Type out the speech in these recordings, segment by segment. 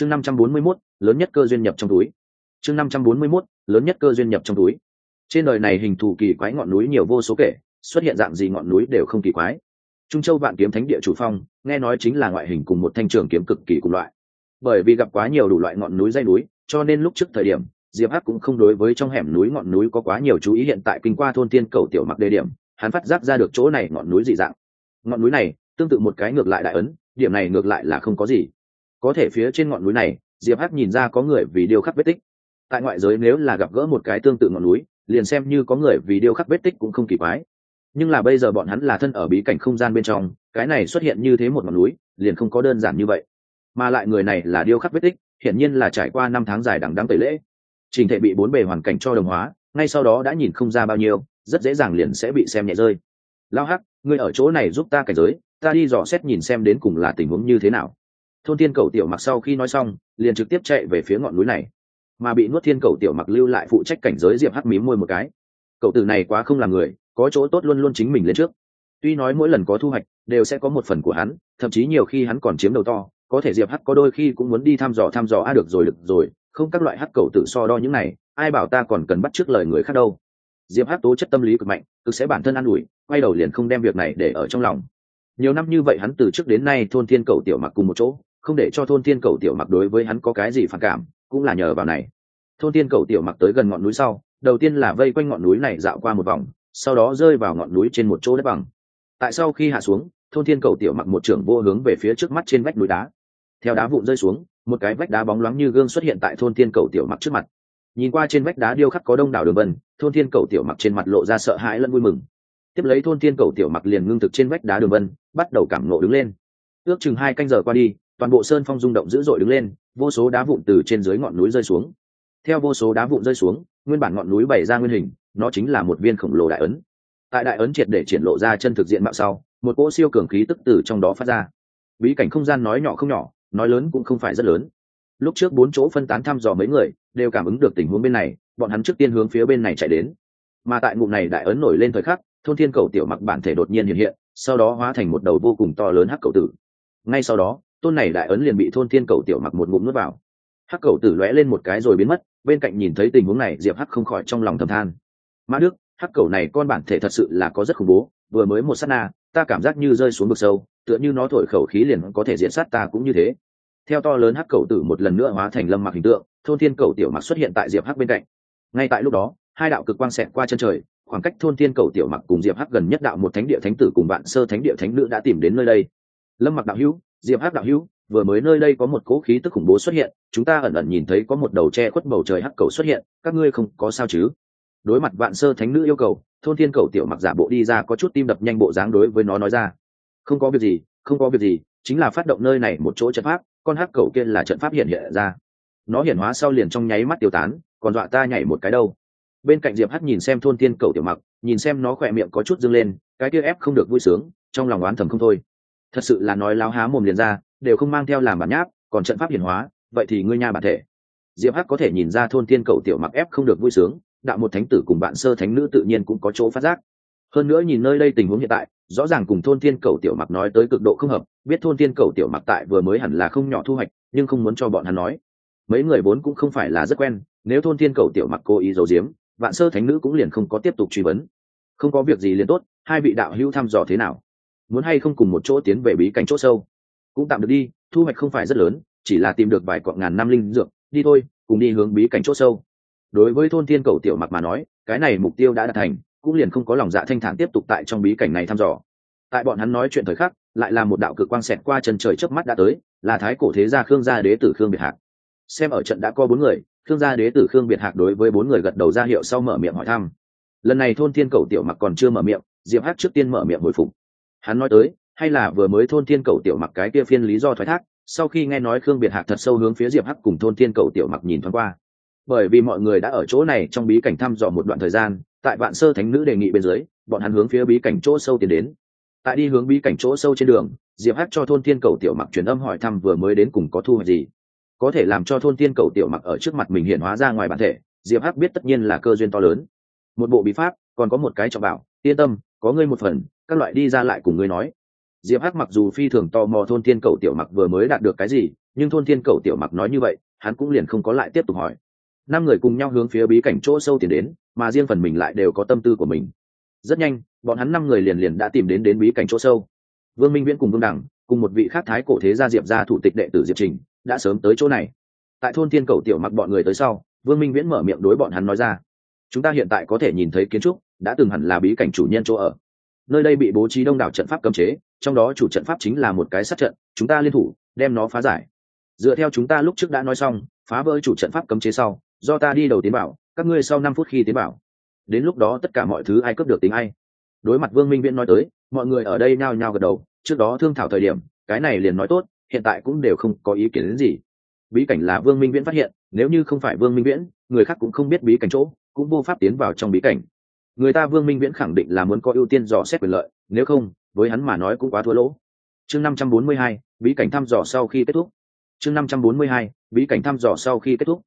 chương năm trăm bốn mươi 541, lớn nhất cơ duyên nhập trong túi. chương năm trăm bốn mươi 541, lớn nhất cơ duyên nhập trong túi. trên đời này hình thù kỳ quái ngọn núi nhiều vô số kể xuất hiện dạng gì ngọn núi đều không kỳ quái. trung châu vạn kiếm thánh địa chủ phong nghe nói chính là ngoại hình cùng một thanh trường kiếm cực kỳ cùng loại. bởi vì gặp quá nhiều đủ loại ngọn núi dây núi cho nên lúc trước thời điểm diệp hắc cũng không đối với trong hẻm núi ngọn núi có quá nhiều chú ý hiện tại kinh qua thôn tiên cầu tiểu mặc đề điểm hắn phát giác ra được chỗ này ngọn núi dị dạng. ngọn núi này tương tự một cái ngược lại đại ấn điểm này ngược lại là không có gì có thể phía trên ngọn núi này, diệp hắc nhìn ra có người vì điêu khắc vết tích. Tại ngoại giới nếu là gặp gỡ một cái tương tự ngọn núi, liền xem như có người vì điêu khắc vết tích cũng không kỳ quái. Nhưng là bây giờ bọn hắn là thân ở bí cảnh không gian bên trong, cái này xuất hiện như thế một ngọn núi, liền không có đơn giản như vậy. Mà lại người này là điêu khắc vết tích, hiển nhiên là trải qua năm tháng dài đằng đắng tẩy lễ. Trình thể bị bốn bề hoàn cảnh cho đồng hóa, ngay sau đó đã nhìn không ra bao nhiêu, rất dễ dàng liền sẽ bị xem nhẹ rơi. Lao hắc, ngươi ở chỗ này giúp ta cảnh giới, ta đi dò xét nhìn xem đến cùng là tình huống như thế nào thôn thiên cầu tiểu mặc sau khi nói xong, liền trực tiếp chạy về phía ngọn núi này. Mà bị nuốt thiên cầu tiểu mặc lưu lại phụ trách cảnh giới diệp hắc mím môi một cái. Cậu tử này quá không là người, có chỗ tốt luôn luôn chính mình lên trước. Tuy nói mỗi lần có thu hoạch, đều sẽ có một phần của hắn, thậm chí nhiều khi hắn còn chiếm đầu to, có thể diệp hắc có đôi khi cũng muốn đi thăm dò thăm dò, a, được rồi được rồi, không các loại hắc cầu tự so đo những này, ai bảo ta còn cần bắt trước lời người khác đâu. Diệp hắc tố chất tâm lý cực mạnh cực sẽ bản thân an ủi, quay đầu liền không đem việc này để ở trong lòng. Nhiều năm như vậy hắn từ trước đến nay thôn thiên cầu tiểu mặc cùng một chỗ không để cho thôn thiên cầu tiểu mặc đối với hắn có cái gì phản cảm, cũng là nhờ vào này. Thôn thiên cầu tiểu mặc tới gần ngọn núi sau, đầu tiên là vây quanh ngọn núi này dạo qua một vòng, sau đó rơi vào ngọn núi trên một chỗ đất bằng. Tại sau khi hạ xuống, thôn thiên cầu tiểu mặc một trưởng vô hướng về phía trước mắt trên vách núi đá. Theo đá vụn rơi xuống, một cái vách đá bóng loáng như gương xuất hiện tại thôn thiên cầu tiểu mặc trước mặt. Nhìn qua trên vách đá điêu khắc có đông đảo đường vân, thôn thiên cầu tiểu mặc trên mặt lộ ra sợ hãi lẫn vui mừng. Tiếp lấy thôn thiên cầu tiểu mặc liền ngưng thực trên vách đá đường vân, bắt đầu cảm nộ đứng lên. Ước chừng hai canh giờ qua đi toàn bộ sơn phong rung động dữ dội đứng lên, vô số đá vụn từ trên dưới ngọn núi rơi xuống. Theo vô số đá vụn rơi xuống, nguyên bản ngọn núi bày ra nguyên hình, nó chính là một viên khổng lồ đại ấn. Tại đại ấn triệt để triển lộ ra chân thực diện mạo sau, một cỗ siêu cường khí tức từ trong đó phát ra. Bí cảnh không gian nói nhỏ không nhỏ, nói lớn cũng không phải rất lớn. Lúc trước bốn chỗ phân tán thăm dò mấy người, đều cảm ứng được tình huống bên này, bọn hắn trước tiên hướng phía bên này chạy đến. Mà tại ngụm này đại ấn nổi lên thời khắc, thôn thiên cầu tiểu mặc bản thể đột nhiên hiện hiện, sau đó hóa thành một đầu vô cùng to lớn hắc cầu tử. Ngay sau đó tôn này đại ấn liền bị thôn thiên cầu tiểu mặc một ngụm nuốt vào. Hắc cầu tử lóe lên một cái rồi biến mất, bên cạnh nhìn thấy tình huống này, diệp hắc không khỏi trong lòng thầm than. Mã đức, hắc cầu này con bản thể thật sự là có rất khủng bố, vừa mới một sát na, ta cảm giác như rơi xuống vực sâu, tựa như nó thổi khẩu khí liền có thể diễn sát ta cũng như thế. Theo to lớn hắc cầu tử một lần nữa hóa thành lâm mặc hình tượng, thôn thiên cầu tiểu mặc xuất hiện tại diệp hắc bên cạnh. Ngay tại lúc đó, hai đạo cực quang xẹt qua chân trời, khoảng cách thôn thiên cầu tiểu mặc cùng diệp hắc gần nhất đạo một thánh địa thánh tử cùng bạn sơ thánh địa thánh nữ đã tìm đến nơi đây. Lâm mặc đạo hữu diệp hắc đạo hữu, vừa mới nơi đây có một cỗ khí tức khủng bố xuất hiện, chúng ta ẩn ẩn nhìn thấy có một đầu tre khuất bầu trời hắc cầu xuất hiện, các ngươi không có sao chứ? Đối mặt vạn sơ thánh nữ yêu cầu, thôn thiên cầu tiểu mặc giả bộ đi ra có chút tim đập nhanh bộ dáng đối với nó nói ra. Không có việc gì, không có việc gì, chính là phát động nơi này một chỗ trận pháp, con hắc cầu kia là trận pháp hiện hiện ra. Nó hiển hóa sau liền trong nháy mắt tiêu tán, còn dọa ta nhảy một cái đâu. Bên cạnh diệp hắc nhìn xem thôn Thiên cầu tiểu mặc, nhìn xem nó khỏe miệng có chút dâng lên, cái kia ép không được vui sướng, trong lòng oán thầm không thôi thật sự là nói láo há mồm liền ra, đều không mang theo làm bản nháp, còn trận pháp hiển hóa, vậy thì ngươi nha bản thể. Diệp hắc có thể nhìn ra thôn tiên cầu tiểu mặc ép không được vui sướng, đạo một thánh tử cùng bạn sơ thánh nữ tự nhiên cũng có chỗ phát giác. Hơn nữa nhìn nơi đây tình huống hiện tại, rõ ràng cùng thôn tiên cầu tiểu mặc nói tới cực độ không hợp, biết thôn tiên cầu tiểu mặc tại vừa mới hẳn là không nhỏ thu hoạch, nhưng không muốn cho bọn hắn nói. Mấy người vốn cũng không phải là rất quen, nếu thôn tiên cầu tiểu mặc cố ý giấu giếm vạn sơ thánh nữ cũng liền không có tiếp tục truy vấn. Không có việc gì liền tốt, hai vị đạo hữu thăm dò thế nào? Muốn hay không cùng một chỗ tiến về bí cảnh c h ỗ sâu. Cũng tạm được đi, thu hoạch không phải rất lớn, chỉ là tìm được vài cọn ngàn năm linh dược, đi thôi, cùng đi hướng bí cảnh c h ỗ sâu. Đối với thôn thiên cầu tiểu mặc mà nói, cái này mục tiêu đã đạt thành, cũng liền không có lòng dạ thanh thản tiếp tục tại trong bí cảnh này thăm dò. Tại bọn hắn nói chuyện thời khắc, lại là một đạo cực quang xẹt qua chân trời trước mắt đã tới, là thái cổ thế gia khương gia đế tử khương biệt hạc. Xem ở trận đã có bốn người, khương gia đế tử khương biệt hạc đối với bốn người gật đầu ra hiệu sau mở miệng hỏi thăm. Lần này thôn thiên cầu tiểu mặc còn chưa mở miệng, diệp hát trước tiên mở miệng hồi phục hắn nói tới, hay là vừa mới thôn thiên cầu tiểu mặc cái kia phiên lý do thoái thác, sau khi nghe nói khương biệt hạc thật sâu hướng phía diệp hắc cùng thôn thiên cầu tiểu mặc nhìn thoáng qua. Bởi vì mọi người đã ở chỗ này trong bí cảnh thăm dò một đoạn thời gian, tại vạn sơ thánh nữ đề nghị bên dưới, bọn hắn hướng phía bí cảnh chỗ sâu tiến đến. Tại đi hướng bí cảnh chỗ sâu trên đường, diệp hắc cho thôn thiên cầu tiểu mặc truyền âm hỏi thăm vừa mới đến cùng có thu hoạch gì. Có thể làm cho thôn thiên cầu tiểu mặc ở trước mặt mình hiện hóa ra ngoài bản thể, diệp hắc biết tất nhiên là cơ duyên to lớn. Một bộ bí pháp, còn có một cái trọng bảo yên tâm, có ngươi một phần, các loại đi ra lại cùng ngươi nói. Diệp hắc mặc dù phi thường tò mò thôn tiên cầu tiểu mặc vừa mới đạt được cái gì, nhưng thôn thiên cầu tiểu mặc nói như vậy, hắn cũng liền không có lại tiếp tục hỏi. Năm người cùng nhau hướng phía bí cảnh chỗ sâu tiến đến, mà riêng phần mình lại đều có tâm tư của mình. Rất nhanh, bọn hắn năm người liền liền đã tìm đến đến bí cảnh chỗ sâu. Vương minh viễn cùng vương đẳng, cùng một vị khác thái cổ thế gia diệp gia thủ tịch đệ tử diệp trình, đã sớm tới chỗ này. Tại thôn thiên cầu tiểu mặc bọn người tới sau, vương minh viễn mở miệng đối bọn hắn nói ra, chúng ta hiện tại có thể nhìn thấy kiến trúc đã từng hẳn là bí cảnh chủ nhân chỗ ở. Nơi đây bị bố trí đông đảo trận pháp cấm chế, trong đó chủ trận pháp chính là một cái sát trận, chúng ta liên thủ, đem nó phá giải. Dựa theo chúng ta lúc trước đã nói xong, phá vỡ chủ trận pháp cấm chế sau, do ta đi đầu tiến bảo, các ngươi sau năm phút khi tiến bảo. Đến lúc đó tất cả mọi thứ ai cướp được tính ai. Đối mặt vương minh viễn nói tới, mọi người ở đây nhao nhao gật đầu, trước đó thương thảo thời điểm, cái này liền nói tốt, hiện tại cũng đều không có ý kiến đến gì. Bí cảnh là vương minh viễn phát hiện, nếu như không phải vương minh viễn, người khác cũng không biết bí cảnh chỗ, cũng vô pháp tiến vào trong bí cảnh người ta vương minh viễn khẳng định là muốn có ưu tiên dò xét quyền lợi, nếu không, với hắn mà nói cũng quá thua lỗ. Chương năm trăm bốn mươi hai, bí cảnh thăm dò sau khi kết thúc. Chương năm trăm bốn mươi hai, bí cảnh thăm dò sau khi kết thúc.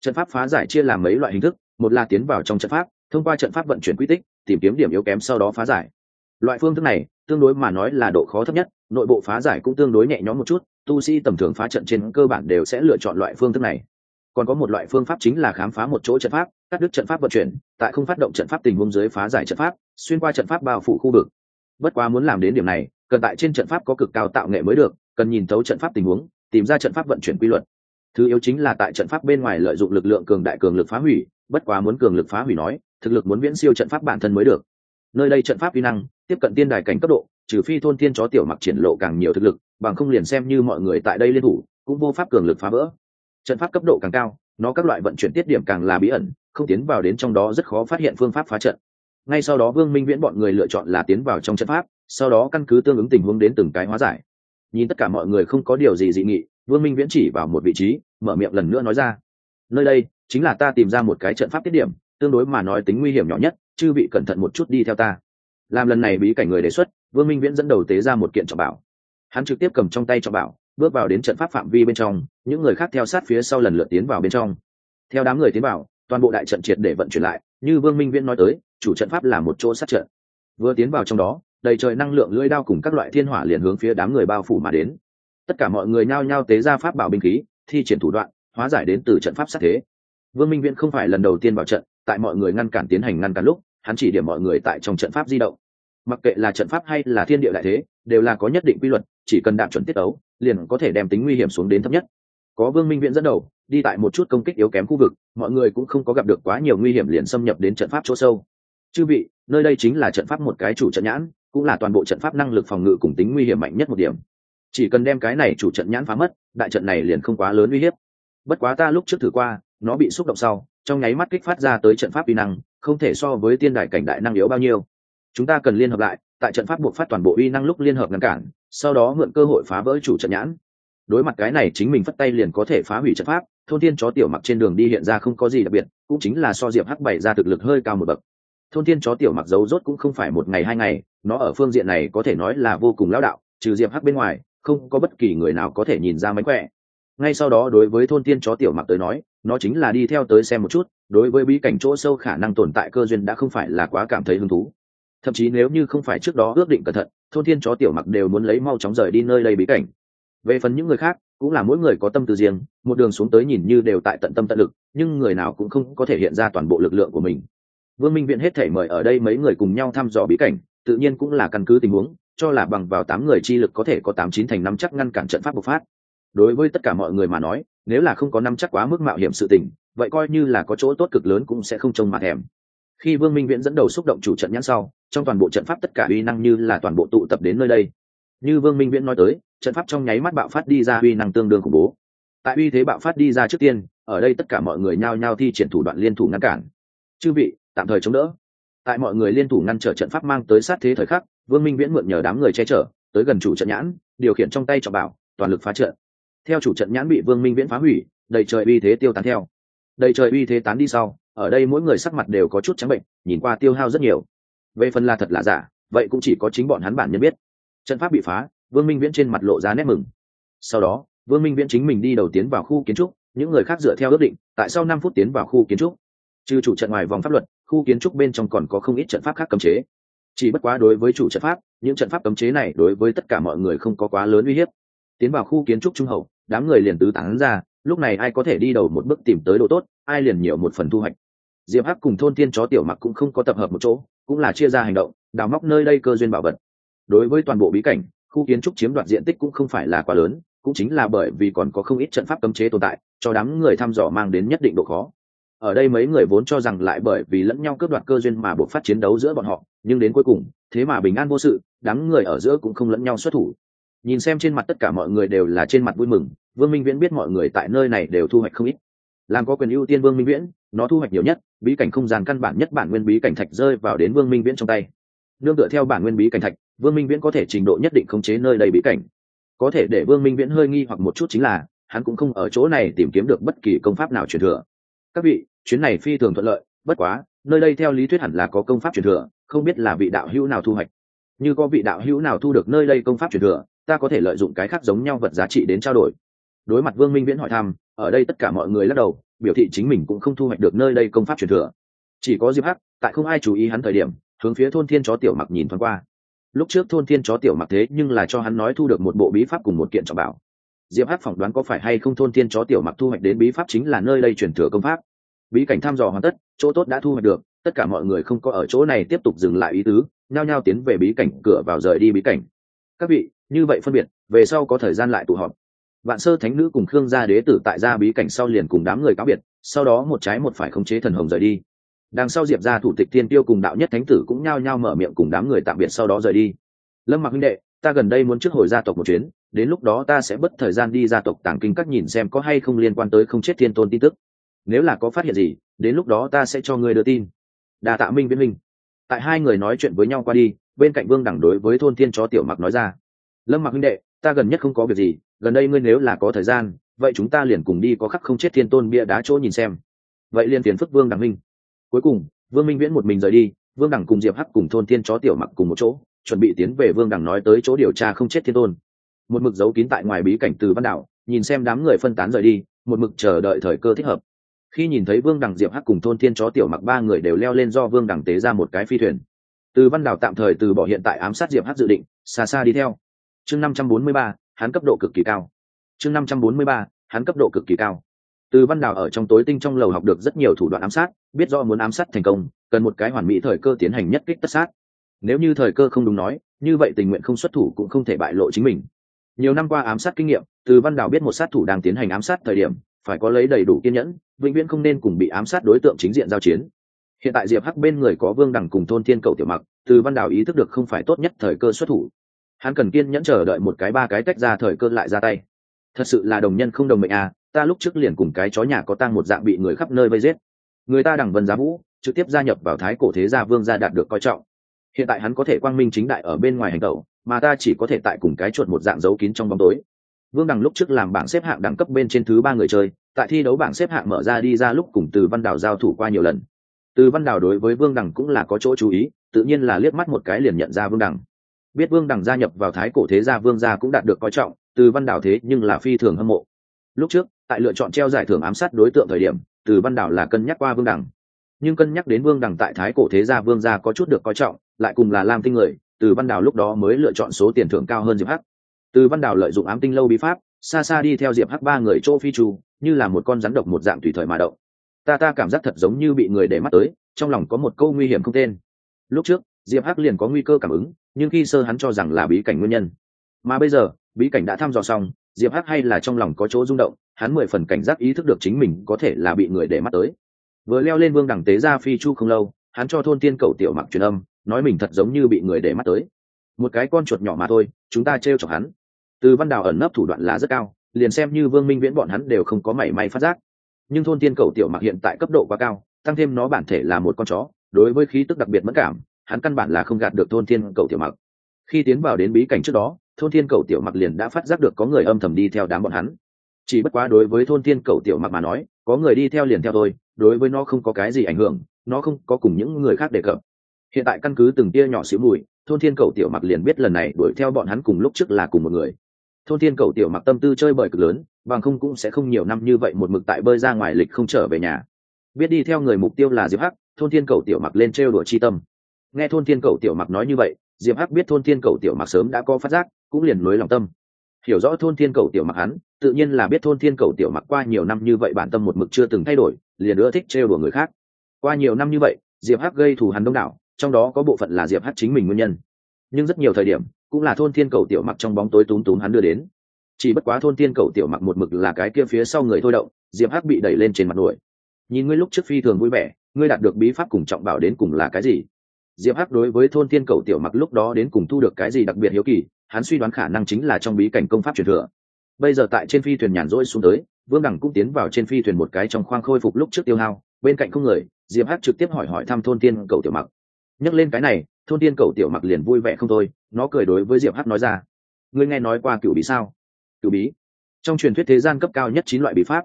Trận pháp phá giải chia làm mấy loại hình thức, một là tiến vào trong trận pháp, thông qua trận pháp vận chuyển quy tích, tìm kiếm điểm yếu kém sau đó phá giải. Loại phương thức này, tương đối mà nói là độ khó thấp nhất, nội bộ phá giải cũng tương đối nhẹ nhõm một chút, tu sĩ tầm thường phá trận trên cơ bản đều sẽ lựa chọn loại phương thức này. Còn có một loại phương pháp chính là khám phá một chỗ trận pháp cắt đứt trận pháp vận chuyển, tại không phát động trận pháp tình huống dưới phá giải trận pháp, xuyên qua trận pháp bao phủ khu vực. Bất quá muốn làm đến điểm này, cần tại trên trận pháp có cực cao tạo nghệ mới được, cần nhìn thấu trận pháp tình huống, tìm ra trận pháp vận chuyển quy luật. Thứ yếu chính là tại trận pháp bên ngoài lợi dụng lực lượng cường đại cường lực phá hủy, bất quá muốn cường lực phá hủy nói, thực lực muốn viễn siêu trận pháp bản thân mới được. Nơi đây trận pháp vi năng, tiếp cận tiên đài cảnh cấp độ, trừ phi thôn tiên chó tiểu mặc triển lộ càng nhiều thực lực, bằng không liền xem như mọi người tại đây liên thủ, cũng vô pháp cường lực phá vỡ. Trận pháp cấp độ càng cao, nó các loại vận chuyển tiết điểm càng là bí ẩn không tiến vào đến trong đó rất khó phát hiện phương pháp phá trận. Ngay sau đó vương minh viễn bọn người lựa chọn là tiến vào trong trận pháp, sau đó căn cứ tương ứng tình huống đến từng cái hóa giải. Nhìn tất cả mọi người không có điều gì dị nghị, vương minh viễn chỉ vào một vị trí, mở miệng lần nữa nói ra. Nơi đây chính là ta tìm ra một cái trận pháp tiết điểm, tương đối mà nói tính nguy hiểm nhỏ nhất, chư vị cẩn thận một chút đi theo ta. Làm lần này bí cảnh người đề xuất, vương minh viễn dẫn đầu tế ra một kiện trọng bảo. Hắn trực tiếp cầm trong tay trọng bảo, bước vào đến trận pháp phạm vi bên trong, những người khác theo sát phía sau lần lượt tiến vào bên trong. Theo đám người tiến vào toàn bộ đại trận triệt để vận chuyển lại, như vương minh viễn nói tới, chủ trận pháp là một chỗ sát trận. Vừa tiến vào trong đó, đầy trời năng lượng lưỡi đao cùng các loại thiên hỏa liền hướng phía đám người bao phủ mà đến. Tất cả mọi người nhao nhao tế ra pháp bảo binh khí, thi triển thủ đoạn, hóa giải đến từ trận pháp sát thế. Vương minh viễn không phải lần đầu tiên vào trận, tại mọi người ngăn cản tiến hành ngăn cản lúc, hắn chỉ điểm mọi người tại trong trận pháp di động. Mặc kệ là trận pháp hay là thiên địa đại thế, đều là có nhất định quy luật, chỉ cần đạm chuẩn tiết ấu, liền có thể đem tính nguy hiểm xuống đến thấp nhất có vương minh viễn dẫn đầu, đi tại một chút công kích yếu kém khu vực, mọi người cũng không có gặp được quá nhiều nguy hiểm liền xâm nhập đến trận pháp chỗ sâu. Chư vị, nơi đây chính là trận pháp một cái chủ trận nhãn, cũng là toàn bộ trận pháp năng lực phòng ngự cùng tính nguy hiểm mạnh nhất một điểm. Chỉ cần đem cái này chủ trận nhãn phá mất, đại trận này liền không quá lớn uy hiếp. Bất quá ta lúc trước thử qua, nó bị xúc động sau, trong nháy mắt kích phát ra tới trận pháp uy năng, không thể so với tiên đại cảnh đại năng yếu bao nhiêu. Chúng ta cần liên hợp lại, tại trận pháp buộc phát toàn bộ uy năng lúc liên hợp ngăn cản, sau đó mượn cơ hội phá vỡ chủ trận nhãn đối mặt cái này chính mình phất tay liền có thể phá hủy trận pháp, thôn thiên chó tiểu mặc trên đường đi hiện ra không có gì đặc biệt, cũng chính là so diệp hắc bày ra thực lực hơi cao một bậc. Thôn thiên chó tiểu mặc dấu rốt cũng không phải một ngày hai ngày, nó ở phương diện này có thể nói là vô cùng lão đạo, trừ diệp hắc bên ngoài, không có bất kỳ người nào có thể nhìn ra mánh khỏe. Ngay sau đó đối với thôn thiên chó tiểu mặc tới nói, nó chính là đi theo tới xem một chút, đối với bí cảnh chỗ sâu khả năng tồn tại cơ duyên đã không phải là quá cảm thấy hứng thú. Thậm chí nếu như không phải trước đó ước định cẩn thận, thôn thiên chó tiểu mặc đều muốn lấy mau chóng rời đi nơi đây bí cảnh về phần những người khác, cũng là mỗi người có tâm tư riêng, một đường xuống tới nhìn như đều tại tận tâm tận lực, nhưng người nào cũng không có thể hiện ra toàn bộ lực lượng của mình. Vương minh viện hết thể mời ở đây mấy người cùng nhau thăm dò bí cảnh, tự nhiên cũng là căn cứ tình huống, cho là bằng vào tám người chi lực có thể có tám chín thành năm chắc ngăn cản trận pháp bộc phát. Đối với tất cả mọi người mà nói, nếu là không có năm chắc quá mức mạo hiểm sự tình, vậy coi như là có chỗ tốt cực lớn cũng sẽ không trông mặt thèm. Khi vương minh viễn dẫn đầu xúc động chủ trận nhãn sau, trong toàn bộ trận pháp tất cả uy năng như là toàn bộ tụ tập đến nơi đây như vương minh viễn nói tới, trận pháp trong nháy mắt bạo phát đi ra uy năng tương đương khủng bố. Tại uy thế bạo phát đi ra trước tiên, ở đây tất cả mọi người nhao nhao thi triển thủ đoạn liên thủ ngăn cản. Chư vị, tạm thời chống đỡ. Tại mọi người liên thủ ngăn trở trận pháp mang tới sát thế thời khắc, vương minh viễn mượn nhờ đám người che chở, tới gần chủ trận nhãn, điều khiển trong tay trọng bảo, toàn lực phá trận. Theo chủ trận nhãn bị vương minh viễn phá hủy, đầy trời uy thế tiêu tán theo. Đầy trời uy thế tán đi sau, ở đây mỗi người sắc mặt đều có chút trắng bệnh, nhìn qua tiêu hao rất nhiều. Về phần là thật là giả, vậy cũng chỉ có chính bọn hắn bản nhân biết trận pháp bị phá, vương minh viễn trên mặt lộ ra nét mừng. Sau đó, vương minh viễn chính mình đi đầu tiến vào khu kiến trúc, những người khác dựa theo ước định, tại sau năm phút tiến vào khu kiến trúc. Trừ chủ trận ngoài vòng pháp luật, khu kiến trúc bên trong còn có không ít trận pháp khác cấm chế. Chỉ bất quá đối với chủ trận pháp, những trận pháp cấm chế này đối với tất cả mọi người không có quá lớn uy hiếp. Tiến vào khu kiến trúc trung hậu, đám người liền tứ tán ra, lúc này ai có thể đi đầu một bước tìm tới độ tốt, ai liền nhiều một phần thu hoạch. Diệp hắc cùng thôn tiên chó tiểu mặc cũng không có tập hợp một chỗ, cũng là chia ra hành động, đào móc nơi đây cơ duyên bảo vật đối với toàn bộ bí cảnh, khu kiến trúc chiếm đoạt diện tích cũng không phải là quá lớn, cũng chính là bởi vì còn có không ít trận pháp cấm chế tồn tại, cho đám người thăm dò mang đến nhất định độ khó. Ở đây mấy người vốn cho rằng lại bởi vì lẫn nhau cướp đoạt cơ duyên mà buộc phát chiến đấu giữa bọn họ, nhưng đến cuối cùng, thế mà bình an vô sự, đám người ở giữa cũng không lẫn nhau xuất thủ. Nhìn xem trên mặt tất cả mọi người đều là trên mặt vui mừng, vương minh viễn biết mọi người tại nơi này đều thu hoạch không ít. Làm có quyền ưu tiên vương minh viễn, nó thu hoạch nhiều nhất, bí cảnh không gian căn bản nhất bản nguyên bí cảnh thạch rơi vào đến vương minh viễn trong tay nương tựa theo bản nguyên bí cảnh thạch, vương minh viễn có thể trình độ nhất định khống chế nơi đầy bí cảnh. Có thể để vương minh viễn hơi nghi hoặc một chút chính là, hắn cũng không ở chỗ này tìm kiếm được bất kỳ công pháp nào truyền thừa. Các vị, chuyến này phi thường thuận lợi, bất quá, nơi đây theo lý thuyết hẳn là có công pháp truyền thừa, không biết là vị đạo hữu nào thu hoạch. Như có vị đạo hữu nào thu được nơi đây công pháp truyền thừa, ta có thể lợi dụng cái khác giống nhau vật giá trị đến trao đổi. Đối mặt vương minh viễn hỏi thăm, ở đây tất cả mọi người lắc đầu, biểu thị chính mình cũng không thu hoạch được nơi đây công pháp truyền thừa. Chỉ có diệp hắc, tại không ai chú ý hắn thời điểm hướng phía thôn thiên chó tiểu mặc nhìn thoáng qua. Lúc trước thôn thiên chó tiểu mặc thế nhưng là cho hắn nói thu được một bộ bí pháp cùng một kiện trọng bảo. Diệp hát phỏng đoán có phải hay không thôn thiên chó tiểu mặc thu hoạch đến bí pháp chính là nơi đây truyền thừa công pháp. Bí cảnh thăm dò hoàn tất, chỗ tốt đã thu hoạch được, tất cả mọi người không có ở chỗ này tiếp tục dừng lại ý tứ, nhao nhao tiến về bí cảnh, cửa vào rời đi bí cảnh. Các vị, như vậy phân biệt, về sau có thời gian lại tụ họp. Vạn sơ thánh nữ cùng khương gia đế tử tại gia bí cảnh sau liền cùng đám người cáo biệt, sau đó một trái một phải khống chế thần hồng rời đi đằng sau diệp ra thủ tịch tiên tiêu cùng đạo nhất thánh tử cũng nhao nhao mở miệng cùng đám người tạm biệt sau đó rời đi. Lâm mặc huynh đệ, ta gần đây muốn trước hồi gia tộc một chuyến, đến lúc đó ta sẽ bất thời gian đi gia tộc tàng kinh các nhìn xem có hay không liên quan tới không chết thiên tôn tin tức. Nếu là có phát hiện gì, đến lúc đó ta sẽ cho ngươi đưa tin. Đà tạ minh viễn minh. Tại hai người nói chuyện với nhau qua đi, bên cạnh vương đẳng đối với thôn thiên chó tiểu mặc nói ra. Lâm mặc huynh đệ, ta gần nhất không có việc gì, gần đây ngươi nếu là có thời gian, vậy chúng ta liền cùng đi có khắc không chết thiên tôn bia đá chỗ nhìn xem. Vậy liền tiền phức vương đẳng minh cuối cùng, vương minh viễn một mình rời đi, vương đẳng cùng diệp hắc cùng thôn thiên chó tiểu mặc cùng một chỗ, chuẩn bị tiến về vương đẳng nói tới chỗ điều tra không chết thiên tôn. Một mực giấu kín tại ngoài bí cảnh từ văn đảo, nhìn xem đám người phân tán rời đi, một mực chờ đợi thời cơ thích hợp. Khi nhìn thấy vương đẳng, diệp hắc cùng thôn thiên chó tiểu mặc ba người đều leo lên do vương đẳng tế ra một cái phi thuyền. Từ văn đảo tạm thời từ bỏ hiện tại ám sát diệp hắc dự định, xa xa đi theo. Chương năm trăm bốn mươi ba, hắn cấp độ cực kỳ cao. Chương năm trăm bốn mươi ba, hắn cấp độ cực kỳ cao từ văn Đào ở trong tối tinh trong lầu học được rất nhiều thủ đoạn ám sát, biết do muốn ám sát thành công, cần một cái hoàn mỹ thời cơ tiến hành nhất kích tất sát. Nếu như thời cơ không đúng nói, như vậy tình nguyện không xuất thủ cũng không thể bại lộ chính mình. Nhiều năm qua ám sát kinh nghiệm, từ văn Đào biết một sát thủ đang tiến hành ám sát thời điểm, phải có lấy đầy đủ kiên nhẫn, vĩnh viễn không nên cùng bị ám sát đối tượng chính diện giao chiến. Hiện tại diệp hắc bên người có vương đẳng cùng thôn thiên cầu tiểu mặc, từ văn Đào ý thức được không phải tốt nhất thời cơ xuất thủ. Hắn cần kiên nhẫn chờ đợi một cái ba cái tách ra thời cơ lại ra tay. Thật sự là đồng nhân không đồng mệnh à ta lúc trước liền cùng cái chó nhà có tang một dạng bị người khắp nơi vây giết. Người ta đằng vân giá vũ, trực tiếp gia nhập vào thái cổ thế gia vương gia đạt được coi trọng. Hiện tại hắn có thể quang minh chính đại ở bên ngoài hành tẩu, mà ta chỉ có thể tại cùng cái chuột một dạng giấu kín trong bóng tối. Vương đằng lúc trước làm bảng xếp hạng đẳng cấp bên trên thứ ba người chơi, tại thi đấu bảng xếp hạng mở ra đi ra lúc cùng từ văn đào giao thủ qua nhiều lần. Từ văn đào đối với vương đằng cũng là có chỗ chú ý, tự nhiên là liếc mắt một cái liền nhận ra vương đằng. Biết vương đằng gia nhập vào thái cổ thế gia vương gia cũng đạt được coi trọng, từ văn đào thế nhưng là phi thường hâm mộ. Lúc trước tại lựa chọn treo giải thưởng ám sát đối tượng thời điểm, từ văn đảo là cân nhắc qua vương đằng nhưng cân nhắc đến vương đằng tại thái cổ thế gia, vương gia có chút được coi trọng, lại cùng là lam tinh người, từ văn đảo lúc đó mới lựa chọn số tiền thưởng cao hơn diệp hắc. Từ văn đảo lợi dụng ám tinh lâu bí pháp, xa xa đi theo diệp hắc ba người chỗ phi trù như là một con rắn độc một dạng tùy thời mà động. Ta ta cảm giác thật giống như bị người để mắt tới, trong lòng có một câu nguy hiểm không tên. Lúc trước, diệp hắc liền có nguy cơ cảm ứng, nhưng khi sơ hắn cho rằng là bí cảnh nguyên nhân. Mà bây giờ, bí cảnh đã thăm dò xong, diệp hắc hay là trong lòng có chỗ rung động hắn mười phần cảnh giác ý thức được chính mình có thể là bị người để mắt tới. Vừa leo lên vương đẳng tế ra phi chu không lâu, hắn cho thôn tiên cầu tiểu mặc truyền âm, nói mình thật giống như bị người để mắt tới. Một cái con chuột nhỏ mà thôi, chúng ta t r chọc hắn. Từ văn đào ẩn nấp thủ đoạn là rất cao, liền xem như vương minh viễn bọn hắn đều không có mảy may phát giác. Nhưng thôn tiên cầu tiểu mặc hiện tại cấp độ quá cao, tăng thêm nó bản thể là một con chó, đối với khí tức đặc biệt mất cảm, hắn căn bản là không gạt được thôn tiên cầu tiểu mặc. Khi tiến vào đến bí cảnh trước đó, thôn tiên cầu tiểu mặc liền đã phát giác được có người âm thầm đi theo đám bọn hắn chỉ bất quá đối với thôn thiên cầu tiểu mặc mà nói, có người đi theo liền theo tôi đối với nó không có cái gì ảnh hưởng, nó không có cùng những người khác đề cập. Hiện tại căn cứ từng tia nhỏ xíu mùi, thôn thiên cầu tiểu mặc liền biết lần này đuổi theo bọn hắn cùng lúc trước là cùng một người. Thôn thiên cầu tiểu mặc tâm tư chơi bời cực lớn, bằng không cũng sẽ không nhiều năm như vậy một mực tại bơi ra ngoài lịch không trở về nhà. Biết đi theo người mục tiêu là diệp hắc, thôn thiên cầu tiểu mặc lên trêu đùa chi tâm. Nghe thôn thiên cầu tiểu mặc nói như vậy, diệp hắc biết thôn thiên cầu tiểu mặc sớm đã có phát giác, cũng liền lối lòng tâm hiểu rõ thôn thiên cầu tiểu mặc hắn, tự nhiên là biết thôn thiên cầu tiểu mặc qua nhiều năm như vậy bản tâm một mực chưa từng thay đổi, liền ưa thích trêu đùa người khác. Qua nhiều năm như vậy, diệp hắc gây thù hắn đông đảo, trong đó có bộ phận là diệp hắc chính mình nguyên nhân. Nhưng rất nhiều thời điểm, cũng là thôn thiên cầu tiểu mặc trong bóng tối túm túm hắn đưa đến. Chỉ bất quá thôn thiên cầu tiểu mặc một mực là cái kia phía sau người thôi động, diệp hắc bị đẩy lên trên mặt nổi nhìn ngươi lúc trước phi thường vui vẻ, ngươi đạt được bí pháp cùng trọng bảo đến cùng là cái gì? Diệp hắc đối với thôn thiên cầu tiểu mặc lúc đó đến cùng thu được cái gì đặc biệt hiếu kỳ hắn suy đoán khả năng chính là trong bí cảnh công pháp truyền thừa. Bây giờ tại trên phi thuyền nhàn rỗi xuống tới, vương đẳng cũng tiến vào trên phi thuyền một cái trong khoang khôi phục lúc trước tiêu hao, bên cạnh không người, diệp hắc trực tiếp hỏi hỏi thăm thôn tiên cầu tiểu mặc. Nhắc lên cái này, thôn tiên cầu tiểu mặc liền vui vẻ không thôi, nó cười đối với diệp hắc nói ra. Ngươi nghe nói qua cựu bí sao? Cựu bí? Trong truyền thuyết thế gian cấp cao nhất chín loại bí pháp.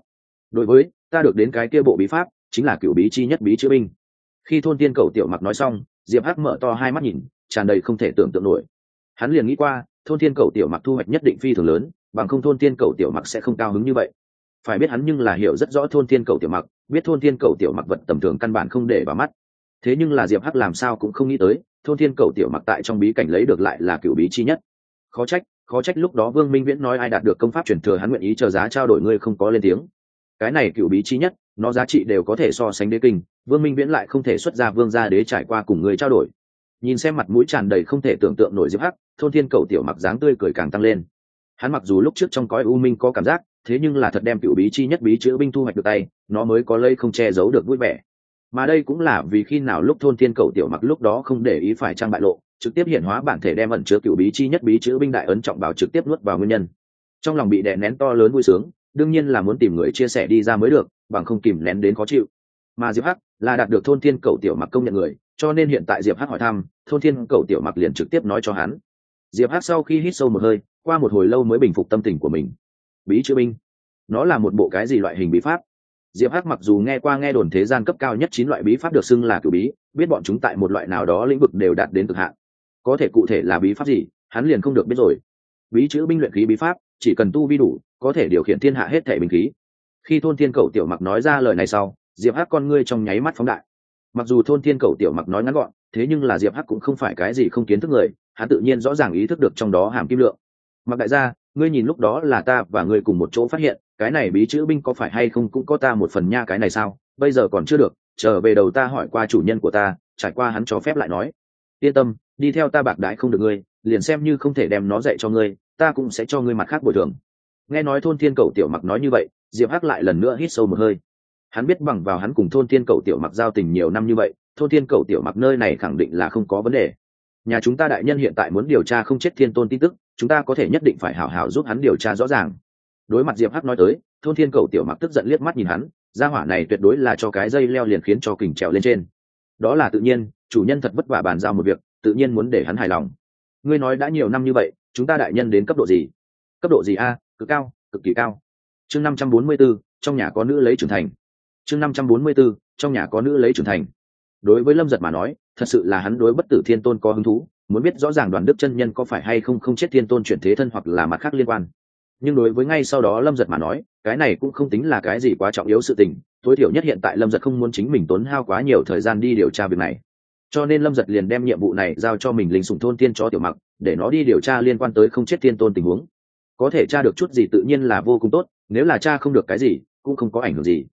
Đối với, ta được đến cái kia bộ bí pháp, chính là cựu bí chi nhất bí chữ binh. Khi thôn tiên cầu tiểu mặc nói xong, diệp hắc mở to hai mắt nhìn, tràn đầy không thể tưởng tượng nổi. Hắn liền nghĩ qua thôn thiên cầu tiểu mặc thu hoạch nhất định phi thường lớn, bằng không thôn thiên cầu tiểu mặc sẽ không cao hứng như vậy. Phải biết hắn nhưng là hiểu rất rõ thôn thiên cầu tiểu mặc, biết thôn thiên cầu tiểu mặc vật tầm thường căn bản không để vào mắt. Thế nhưng là diệp hắc làm sao cũng không nghĩ tới, thôn thiên cầu tiểu mặc tại trong bí cảnh lấy được lại là cựu bí chi nhất. Khó trách khó trách lúc đó vương minh viễn nói ai đạt được công pháp truyền thừa hắn nguyện ý chờ giá trao đổi ngươi không có lên tiếng. Cái này cựu bí chi nhất, nó giá trị đều có thể so sánh đế kinh, vương minh viễn lại không thể xuất ra vương gia đế trải qua cùng người trao đổi nhìn xem mặt mũi tràn đầy không thể tưởng tượng nổi diệp hắc, thôn thiên cầu tiểu mặc dáng tươi cười càng tăng lên. Hắn mặc dù lúc trước trong cõi u minh có cảm giác, thế nhưng là thật đem cựu bí chi nhất bí chữ binh thu hoạch được tay, nó mới có lây không che giấu được vui vẻ. Mà đây cũng là vì khi nào lúc thôn thiên cầu tiểu mặc lúc đó không để ý phải trang bại lộ, trực tiếp hiện hóa bản thể đem ẩn chứa cựu bí chi nhất bí chữ binh đại ấn trọng bảo trực tiếp nuốt vào nguyên nhân. Trong lòng bị đè nén to lớn vui sướng, đương nhiên là muốn tìm người chia sẻ đi ra mới được, bằng không kìm nén đến khó chịu. Mà diệp hắc là đạt được thôn thiên cầu tiểu mặc công nhận người cho nên hiện tại diệp hắc hỏi thăm, thôn thiên cầu tiểu mặc liền trực tiếp nói cho hắn. Diệp hắc sau khi hít sâu một hơi, qua một hồi lâu mới bình phục tâm tình của mình. Bí chữ binh, nó là một bộ cái gì loại hình bí pháp? Diệp hắc mặc dù nghe qua nghe đồn thế gian cấp cao nhất chín loại bí pháp được xưng là cử bí, biết bọn chúng tại một loại nào đó lĩnh vực đều đạt đến cực hạn. Có thể cụ thể là bí pháp gì, hắn liền không được biết rồi. Bí chữ binh luyện khí bí pháp, chỉ cần tu vi đủ, có thể điều khiển thiên hạ hết thể binh khí. Khi thôn thiên cầu tiểu mặc nói ra lời này sau, diệp hắc con ngươi trong nháy mắt phóng đại mặc dù thôn thiên cầu tiểu mặc nói ngắn gọn, thế nhưng là diệp hắc cũng không phải cái gì không kiến thức người, hắn tự nhiên rõ ràng ý thức được trong đó hàm kim lượng. Mặc đại gia, ngươi nhìn lúc đó là ta và ngươi cùng một chỗ phát hiện, cái này bí chữ binh có phải hay không cũng có ta một phần nha cái này sao? Bây giờ còn chưa được, trở về đầu ta hỏi qua chủ nhân của ta, trải qua hắn cho phép lại nói. Yên tâm, đi theo ta bạc đãi không được ngươi, liền xem như không thể đem nó dạy cho ngươi, ta cũng sẽ cho ngươi mặt khác bồi thường. Nghe nói thôn thiên cầu tiểu mặc nói như vậy, diệp hắc lại lần nữa hít sâu một hơi hắn biết bằng vào hắn cùng thôn thiên cầu tiểu mặc giao tình nhiều năm như vậy, thôn thiên cầu tiểu mặc nơi này khẳng định là không có vấn đề. Nhà chúng ta đại nhân hiện tại muốn điều tra không chết thiên tôn tin tức, chúng ta có thể nhất định phải hảo hảo giúp hắn điều tra rõ ràng. Đối mặt diệp hắc nói tới, thôn thiên cầu tiểu mặc tức giận liếc mắt nhìn hắn, gia hỏa này tuyệt đối là cho cái dây leo liền khiến cho kình trèo lên trên. Đó là tự nhiên, chủ nhân thật vất vả bàn giao một việc, tự nhiên muốn để hắn hài lòng. Ngươi nói đã nhiều năm như vậy, chúng ta đại nhân đến cấp độ gì? Cấp độ gì a, cực cao, cực kỳ cao. Chương năm trăm bốn mươi b trong nhà có nữ lấy trưởng thành chương năm trăm bốn mươi b ố trong nhà có nữ lấy trưởng thành. Đối với lâm giật mà nói, thật sự là hắn đối bất tử thiên tôn có hứng thú, muốn biết rõ ràng đoàn đức chân nhân có phải hay không không chết thiên tôn chuyển thế thân hoặc là mặt khác liên quan. Nhưng đối với ngay sau đó lâm giật mà nói, cái này cũng không tính là cái gì quá trọng yếu sự tình, tối thiểu nhất hiện tại lâm giật không muốn chính mình tốn hao quá nhiều thời gian đi điều tra việc này. Cho nên lâm giật liền đem nhiệm vụ này giao cho mình linh sùng thôn tiên cho tiểu mặc, để nó đi điều tra liên quan tới không chết thiên tôn tình huống. Có thể tra được chút gì tự nhiên là vô cùng tốt, nếu là cha không được cái gì, cũng không có ảnh hưởng gì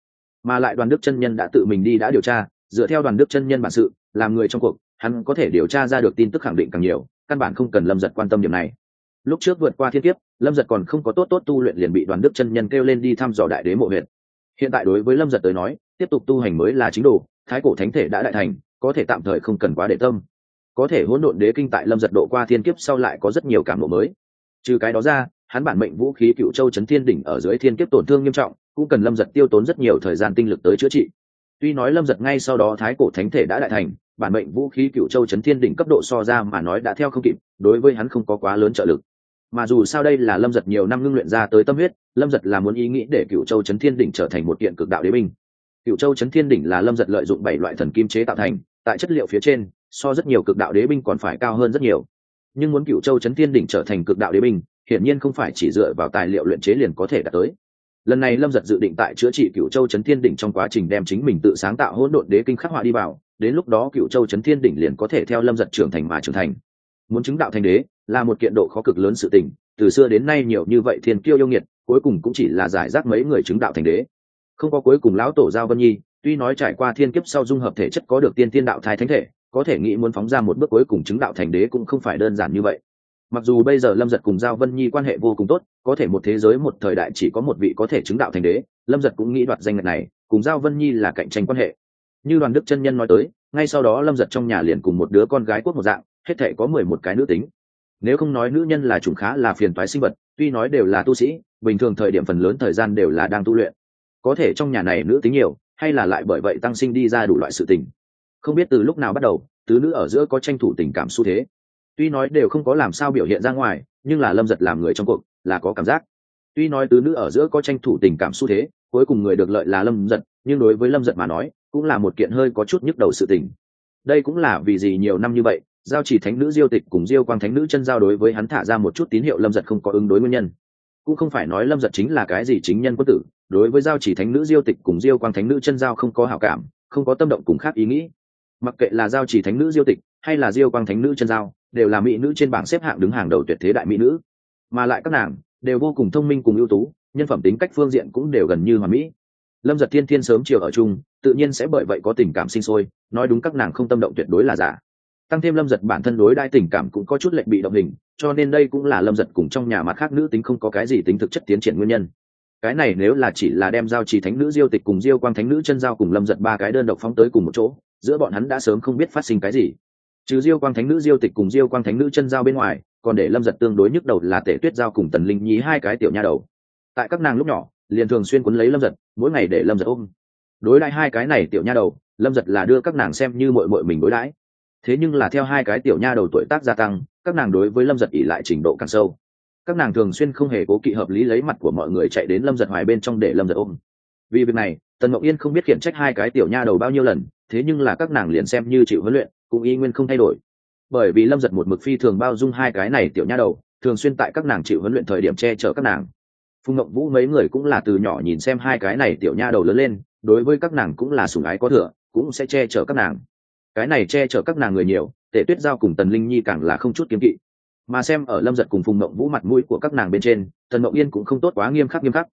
mà lại đoàn đức chân nhân đã tự mình đi đã điều tra, dựa theo đoàn đức chân nhân bản sự, làm người trong cuộc, hắn có thể điều tra ra được tin tức khẳng định càng nhiều, căn bản không cần lâm giật quan tâm điểm này. Lúc trước vượt qua thiên kiếp, lâm giật còn không có tốt tốt tu luyện liền bị đoàn đức chân nhân kêu lên đi thăm dò đại đế mộ huyện hiện tại đối với lâm giật tới nói, tiếp tục tu hành mới là chính đồ, thái cổ thánh thể đã đại thành, có thể tạm thời không cần quá để tâm. Có thể hỗn độn đế kinh tại lâm giật độ qua thiên kiếp sau lại có rất nhiều cảm lộ mới. Trừ cái đó ra, hắn bản mệnh vũ khí cựu châu chấn thiên đỉnh ở dưới thiên kiếp tổn thương nghiêm trọng cũng cần lâm giật tiêu tốn rất nhiều thời gian tinh lực tới chữa trị. Tuy nói lâm giật ngay sau đó thái cổ thánh thể đã đại thành, bản mệnh vũ khí cựu châu chấn thiên đỉnh cấp độ so ra mà nói đã theo không kịp, đối với hắn không có quá lớn trợ lực. Mà dù sao đây là lâm giật nhiều năm ngưng luyện ra tới tâm huyết, lâm giật là muốn ý nghĩ để cựu châu chấn thiên đỉnh trở thành một kiện cực đạo đế binh. Cựu châu chấn thiên đỉnh là lâm giật lợi dụng bảy loại thần kim chế tạo thành, tại chất liệu phía trên, so rất nhiều cực đạo đế binh còn phải cao hơn rất nhiều. Nhưng muốn cựu châu chấn thiên đỉnh trở thành cực đạo đế binh, hiển nhiên không phải chỉ dựa vào tài liệu luyện chế liền có thể đạt tới lần này lâm giật dự định tại chữa trị cựu châu chấn thiên đỉnh trong quá trình đem chính mình tự sáng tạo hỗn độn đế kinh khắc họa đi vào, đến lúc đó cựu châu chấn thiên đỉnh liền có thể theo lâm giật trưởng thành mà trưởng thành. Muốn chứng đạo thành đế là một kiện độ khó cực lớn sự tình, từ xưa đến nay nhiều như vậy thiên kiêu yêu nghiệt, cuối cùng cũng chỉ là giải rác mấy người chứng đạo thành đế. Không có cuối cùng lão tổ giao vân nhi, tuy nói trải qua thiên kiếp sau dung hợp thể chất có được tiên tiên đạo thai thánh thể, có thể nghĩ muốn phóng ra một bước cuối cùng chứng đạo thành đế cũng không phải đơn giản như vậy mặc dù bây giờ lâm giật cùng giao vân nhi quan hệ vô cùng tốt, có thể một thế giới một thời đại chỉ có một vị có thể chứng đạo thành đế, lâm giật cũng nghĩ đoạt danh ngạch này, cùng giao vân nhi là cạnh tranh quan hệ. Như đoàn đức chân nhân nói tới, ngay sau đó lâm giật trong nhà liền cùng một đứa con gái quốc một dạng, hết thể có mười một cái nữ tính. Nếu không nói nữ nhân là chủng khá là phiền toái sinh vật, tuy nói đều là tu sĩ, bình thường thời điểm phần lớn thời gian đều là đang tu luyện. Có thể trong nhà này nữ tính nhiều, hay là lại bởi vậy tăng sinh đi ra đủ loại sự tình. Không biết từ lúc nào bắt đầu, tứ nữ ở giữa có tranh thủ tình cảm xu thế tuy nói đều không có làm sao biểu hiện ra ngoài, nhưng là lâm giật làm người trong cuộc, là có cảm giác. Tuy nói tứ nữ ở giữa có tranh thủ tình cảm xu thế, cuối cùng người được lợi là lâm giật, nhưng đối với lâm giật mà nói, cũng là một kiện hơi có chút nhức đầu sự tình. Đây cũng là vì gì nhiều năm như vậy, giao chỉ thánh nữ diêu tịch cùng diêu quang thánh nữ chân giao đối với hắn thả ra một chút tín hiệu lâm giật không có ứng đối nguyên nhân. Cũng không phải nói lâm giật chính là cái gì chính nhân quân tử, đối với giao chỉ thánh nữ diêu tịch cùng diêu quang thánh nữ chân giao không có hảo cảm, không có tâm động cùng khác ý nghĩ. Mặc kệ là giao chỉ thánh nữ diêu tịch, hay là diêu quang thánh nữ chân giao đều là mỹ nữ trên bảng xếp hạng đứng hàng đầu tuyệt thế đại mỹ nữ. Mà lại các nàng đều vô cùng thông minh cùng ưu tú, nhân phẩm tính cách phương diện cũng đều gần như hoàn mỹ. Lâm giật thiên thiên sớm chiều ở chung, tự nhiên sẽ bởi vậy có tình cảm sinh sôi, nói đúng các nàng không tâm động tuyệt đối là giả. Tăng thêm lâm giật bản thân đối đai tình cảm cũng có chút lệnh bị động hình, cho nên đây cũng là lâm giật cùng trong nhà mặt khác nữ tính không có cái gì tính thực chất tiến triển nguyên nhân. Cái này nếu là chỉ là đem giao trì thánh nữ diêu tịch cùng diêu quang thánh nữ chân giao cùng lâm giật ba cái đơn độc phóng tới cùng một chỗ, giữa bọn hắn đã sớm không biết phát sinh cái gì trừ diêu quang thánh nữ, diêu tịch cùng diêu quang thánh nữ chân giao bên ngoài, còn để lâm giật tương đối nhức đầu là tể tuyết giao cùng tần linh nhí hai cái tiểu nha đầu. Tại các nàng lúc nhỏ, liền thường xuyên quấn lấy lâm giật, mỗi ngày để lâm giật ôm. Đối đãi hai cái này tiểu nha đầu, lâm giật là đưa các nàng xem như mội mội mình đối đãi. Thế nhưng là theo hai cái tiểu nha đầu tuổi tác gia tăng, các nàng đối với lâm giật ỉ lại trình độ càng sâu. Các nàng thường xuyên không hề cố kỵ hợp lý lấy mặt của mọi người chạy đến lâm giật hoài bên trong để lâm giật ôm. Vì việc này, tần ngọc yên không biết khiển trách hai cái tiểu nha đầu bao nhiêu lần, thế nhưng là các nàng liền xem như chịu huấn luyện cũng y nguyên không thay đổi. Bởi vì lâm giật một mực phi thường bao dung hai cái này tiểu nha đầu, thường xuyên tại các nàng chịu huấn luyện thời điểm che chở các nàng. Phùng ngọc vũ mấy người cũng là từ nhỏ nhìn xem hai cái này tiểu nha đầu lớn lên, đối với các nàng cũng là sủng ái có thừa, cũng sẽ che chở các nàng. Cái này che chở các nàng người nhiều tể tuyết giao cùng tần linh nhi càng là không chút kiếm kỵ. Mà xem ở lâm giật cùng phùng mộng vũ mặt mũi của các nàng bên trên, tần mộng yên cũng không tốt quá nghiêm khắc nghiêm khắc.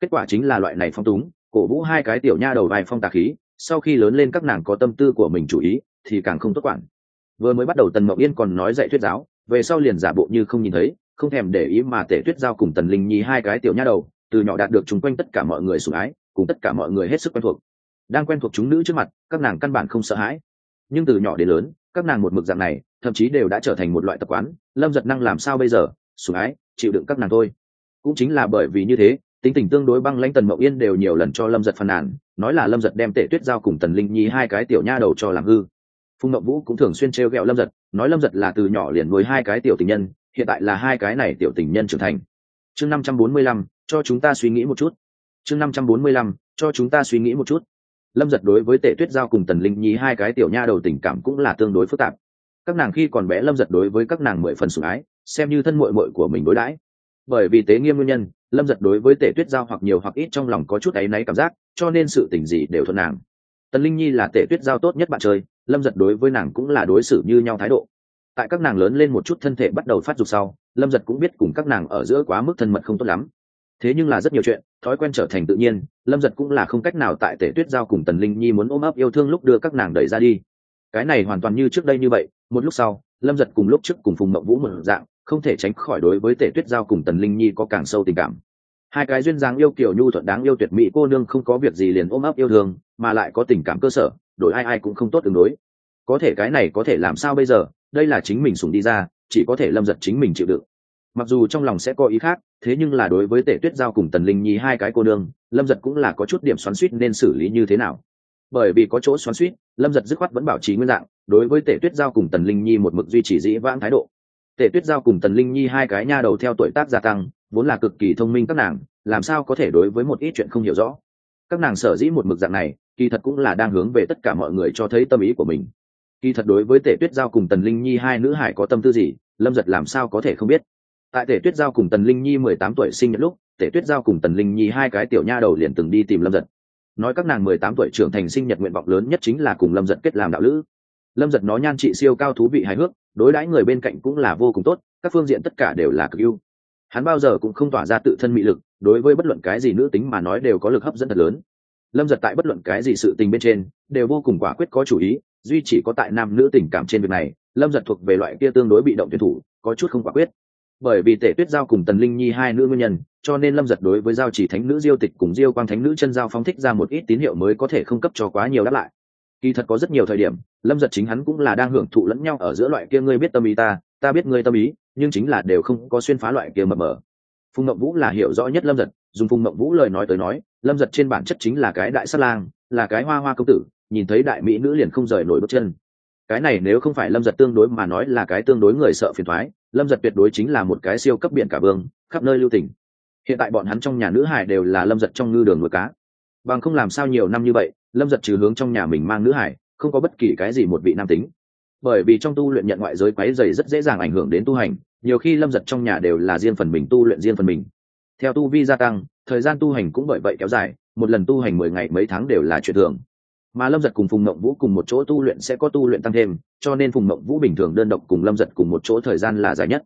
Kết quả chính là loại này phong túng, cổ vũ hai cái tiểu nha đầu vài phong tà khí, sau khi lớn lên các nàng có tâm tư của mình chủ ý thì càng không tốt quản. Vừa mới bắt đầu tần mộng yên còn nói dạy thuyết giáo, về sau liền giả bộ như không nhìn thấy, không thèm để ý mà tể tuyết giao cùng tần linh nhi hai cái tiểu nha đầu, từ nhỏ đạt được chung quanh tất cả mọi người sủng ái, cùng tất cả mọi người hết sức quen thuộc. Đang quen thuộc chúng nữ trước mặt, các nàng căn bản không sợ hãi. Nhưng từ nhỏ đến lớn, các nàng một mực dạng này, thậm chí đều đã trở thành một loại tập quán, lâm giật năng làm sao bây giờ, sủng ái, chịu đựng các nàng thôi. Cũng chính là bởi vì như thế, tính tình tương đối băng lãnh tần mậu yên đều nhiều lần cho lâm giật phàn nàn, nói là lâm giật đem tể tuyết giao cùng tần linh nhi hai cái tiểu nha đầu cho làm hư phùng ngậm vũ cũng thường xuyên t r lâm giật, nói lâm giật là từ nhỏ liền nuôi hai cái tiểu tình nhân, hiện tại là hai cái này tiểu tình nhân trưởng thành. Chương năm trăm bốn mươi lăm, cho chúng ta suy nghĩ một chút. Chương năm trăm bốn mươi lăm, cho chúng ta suy nghĩ một chút. Lâm giật đối với tệ tuyết giao cùng tần linh nhi hai cái tiểu nha đầu tình cảm cũng là tương đối phức tạp. Các nàng khi còn bé lâm giật đối với các nàng mười phần sủng ái, xem như thân mội mội của mình đối đãi. Bởi vì tế nghiêm nguyên nhân, lâm giật đối với tể tuyết giao hoặc nhiều hoặc ít trong lòng có chút áy náy cảm giác, cho nên sự tình gì đều thuận nàng tần linh nhi là tể tuyết giao tốt nhất bạn chơi, lâm giật đối với nàng cũng là đối xử như nhau thái độ. Tại các nàng lớn lên một chút thân thể bắt đầu phát dục sau, lâm giật cũng biết cùng các nàng ở giữa quá mức thân mật không tốt lắm. Thế nhưng là rất nhiều chuyện, thói quen trở thành tự nhiên, lâm giật cũng là không cách nào tại tể tuyết giao cùng tần linh nhi muốn ôm ấp yêu thương lúc đưa các nàng đẩy ra đi. Cái này hoàn toàn như trước đây như vậy, một lúc sau, lâm giật cùng lúc trước cùng phùng mậu vũ một dạng, không thể tránh khỏi đối với tể tuyết giao cùng tần linh nhi có càng sâu tình cảm hai cái duyên dáng yêu kiểu nhu thuận đáng yêu tuyệt mỹ cô nương không có việc gì liền ôm ấp yêu thương, mà lại có tình cảm cơ sở, đổi ai ai cũng không tốt tương đối. Có thể cái này có thể làm sao bây giờ? Đây là chính mình sùng đi ra, chỉ có thể lâm giật chính mình chịu đựng. Mặc dù trong lòng sẽ có ý khác, thế nhưng là đối với tể tuyết giao cùng tần linh nhi hai cái cô nương, lâm giật cũng là có chút điểm xoắn suýt nên xử lý như thế nào. Bởi vì có chỗ xoắn suýt lâm giật dứt khoát vẫn bảo trì nguyên dạng, đối với tể tuyết giao cùng tần linh nhi một mực duy trì dĩ vãng thái độ. Tể tuyết giao cùng tần linh nhi hai cái nha đầu theo tuổi tác gia tăng vốn là cực kỳ thông minh các nàng, làm sao có thể đối với một ít chuyện không hiểu rõ? Các nàng sở dĩ một mực dạng này, kỳ thật cũng là đang hướng về tất cả mọi người cho thấy tâm ý của mình. Kỳ thật đối với tể tuyết giao cùng tần linh nhi hai nữ hải có tâm tư gì, lâm giật làm sao có thể không biết. Tại tể tuyết giao cùng tần linh nhi mười tám tuổi sinh nhật lúc, tể tuyết giao cùng tần linh nhi hai cái tiểu nha đầu liền từng đi tìm lâm giật. Nói các nàng mười tám tuổi trưởng thành sinh nhật nguyện vọng lớn nhất chính là cùng lâm giật kết làm đạo lữ. Lâm giật nó nhan trị siêu cao thú vị hài hước, đối đãi người bên cạnh cũng là vô cùng tốt, các phương diện tất cả đều là cực ưu hắn bao giờ cũng không tỏa ra tự thân mị lực, đối với bất luận cái gì nữ tính mà nói đều có lực hấp dẫn thật lớn. Lâm giật tại bất luận cái gì sự tình bên trên, đều vô cùng quả quyết có chủ ý, duy chỉ có tại nam nữ tình cảm trên việc này, lâm giật thuộc về loại kia tương đối bị động tuyển thủ, có chút không quả quyết. Bởi vì tể tuyết giao cùng tần linh nhi hai nữ nguyên nhân, cho nên lâm giật đối với giao chỉ thánh nữ diêu tịch cùng diêu quang thánh nữ chân giao phóng thích ra một ít tín hiệu mới có thể không cấp cho quá nhiều đáp lại. Kỳ thật có rất nhiều thời điểm, lâm giật chính hắn cũng là đang hưởng thụ lẫn nhau ở giữa loại kia ngươi biết tâm ý ta ta biết ngươi tâm ý nhưng chính là đều không có xuyên phá loại kia mờ mờ. Phùng mộng vũ là hiểu rõ nhất lâm giật, dùng phùng mộng vũ lời nói tới nói, lâm giật trên bản chất chính là cái đại sát lang, là cái hoa hoa công tử, nhìn thấy đại mỹ nữ liền không rời nổi bước chân. Cái này nếu không phải lâm giật tương đối mà nói là cái tương đối người sợ phiền thoái lâm giật tuyệt đối chính là một cái siêu cấp biển cả vương, khắp nơi lưu tỉnh hiện tại bọn hắn trong nhà nữ hải đều là lâm giật trong ngư đường nuôi cá. Bằng không làm sao nhiều năm như vậy, lâm giật trừ hướng trong nhà mình mang nữ hải không có bất kỳ cái gì một vị nam tính bởi vì trong tu luyện nhận ngoại giới quấy dày rất dễ dàng ảnh hưởng đến tu hành, nhiều khi lâm giật trong nhà đều là riêng phần mình tu luyện riêng phần mình. Theo tu vi gia tăng, thời gian tu hành cũng bởi vậy kéo dài, một lần tu hành mười ngày mấy tháng đều là chuyện thường. Mà lâm giật cùng phùng mộng vũ cùng một chỗ tu luyện sẽ có tu luyện tăng thêm, cho nên phùng mộng vũ bình thường đơn độc cùng lâm giật cùng một chỗ thời gian là dài nhất.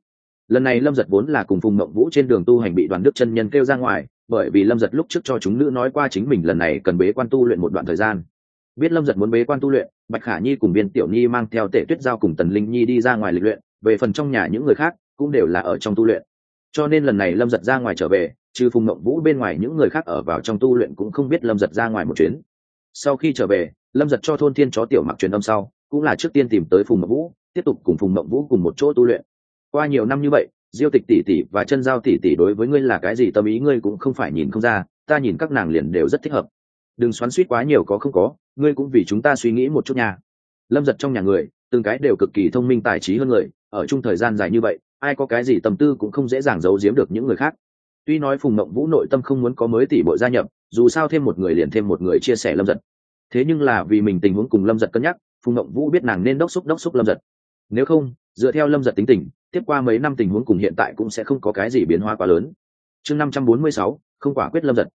Lần này lâm giật vốn là cùng phùng mộng vũ trên đường tu hành bị đoàn đức chân nhân kêu ra ngoài, bởi vì lâm giật lúc trước cho chúng nữ nói qua chính mình lần này cần bế quan tu luyện một đoạn thời gian biết lâm giật muốn bế quan tu luyện, bạch khả nhi cùng viên tiểu nhi mang theo tể tuyết giao cùng tần linh nhi đi ra ngoài lịch luyện, về phần trong nhà những người khác cũng đều là ở trong tu luyện. Cho nên lần này lâm giật ra ngoài trở về, trừ phùng mộng vũ bên ngoài những người khác ở vào trong tu luyện cũng không biết lâm giật ra ngoài một chuyến. Sau khi trở về, lâm giật cho thôn thiên chó tiểu mặc truyền âm sau, cũng là trước tiên tìm tới phùng mộng vũ, tiếp tục cùng phùng mộng vũ cùng một chỗ tu luyện. Qua nhiều năm như vậy, diêu tịch tỷ tỷ và chân giao tỷ tỷ đối với ngươi là cái gì tâm ý ngươi cũng không phải nhìn không ra, ta nhìn các nàng liền đều rất thích hợp. Đừng xoắn suýt quá nhiều có không có ngươi cũng vì chúng ta suy nghĩ một chút nha. Lâm giật trong nhà người, từng cái đều cực kỳ thông minh tài trí hơn người, ở chung thời gian dài như vậy, ai có cái gì tâm tư cũng không dễ dàng giấu giếm được những người khác. Tuy nói phùng mộng vũ nội tâm không muốn có mới tỷ bội gia nhập, dù sao thêm một người liền thêm một người chia sẻ lâm giật. Thế nhưng là vì mình tình huống cùng lâm giật cân nhắc, phùng mộng vũ biết nàng nên đốc xúc đốc xúc lâm giật. Nếu không, dựa theo lâm giật tính tình, tiếp qua mấy năm tình huống cùng hiện tại cũng sẽ không có cái gì biến hóa quá lớn. Chương năm trăm bốn mươi sáu, không quả quyết lâm giật.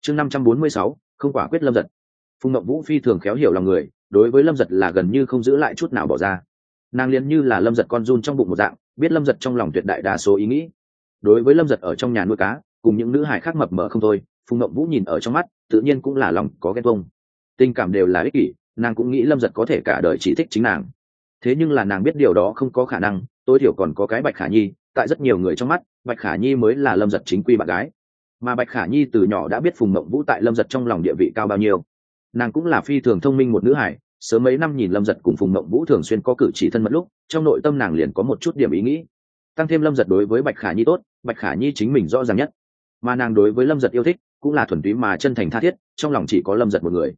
Chương năm trăm bốn mươi sáu, không quả quyết lâm giật phùng mộng vũ phi thường khéo hiểu lòng người, đối với lâm giật là gần như không giữ lại chút nào bỏ ra. Nàng liền như là lâm giật con run trong bụng một dạng, biết lâm giật trong lòng tuyệt đại đa số ý nghĩ. Đối với lâm giật ở trong nhà nuôi cá, cùng những nữ hải khác mập mờ không thôi, phùng mộng vũ nhìn ở trong mắt, tự nhiên cũng là lòng có ghen tuông. Tình cảm đều là ích kỷ, nàng cũng nghĩ lâm giật có thể cả đời chỉ thích chính nàng. Thế nhưng là nàng biết điều đó không có khả năng, tối thiểu còn có cái bạch khả nhi, tại rất nhiều người trong mắt, bạch khả nhi mới là lâm giật chính quy bạn gái. Mà bạch khả nhi từ nhỏ đã biết phùng mộng vũ tại lâm giật trong lòng địa vị cao bao nhiêu nàng cũng là phi thường thông minh một nữ hải, sớm mấy năm nhìn lâm giật cùng phùng mộng vũ thường xuyên có cử chỉ thân mật lúc, trong nội tâm nàng liền có một chút điểm ý nghĩ. Tăng thêm lâm giật đối với bạch khả nhi tốt, bạch khả nhi chính mình rõ ràng nhất. Mà nàng đối với lâm giật yêu thích, cũng là thuần túy mà chân thành tha thiết, trong lòng chỉ có lâm giật một người.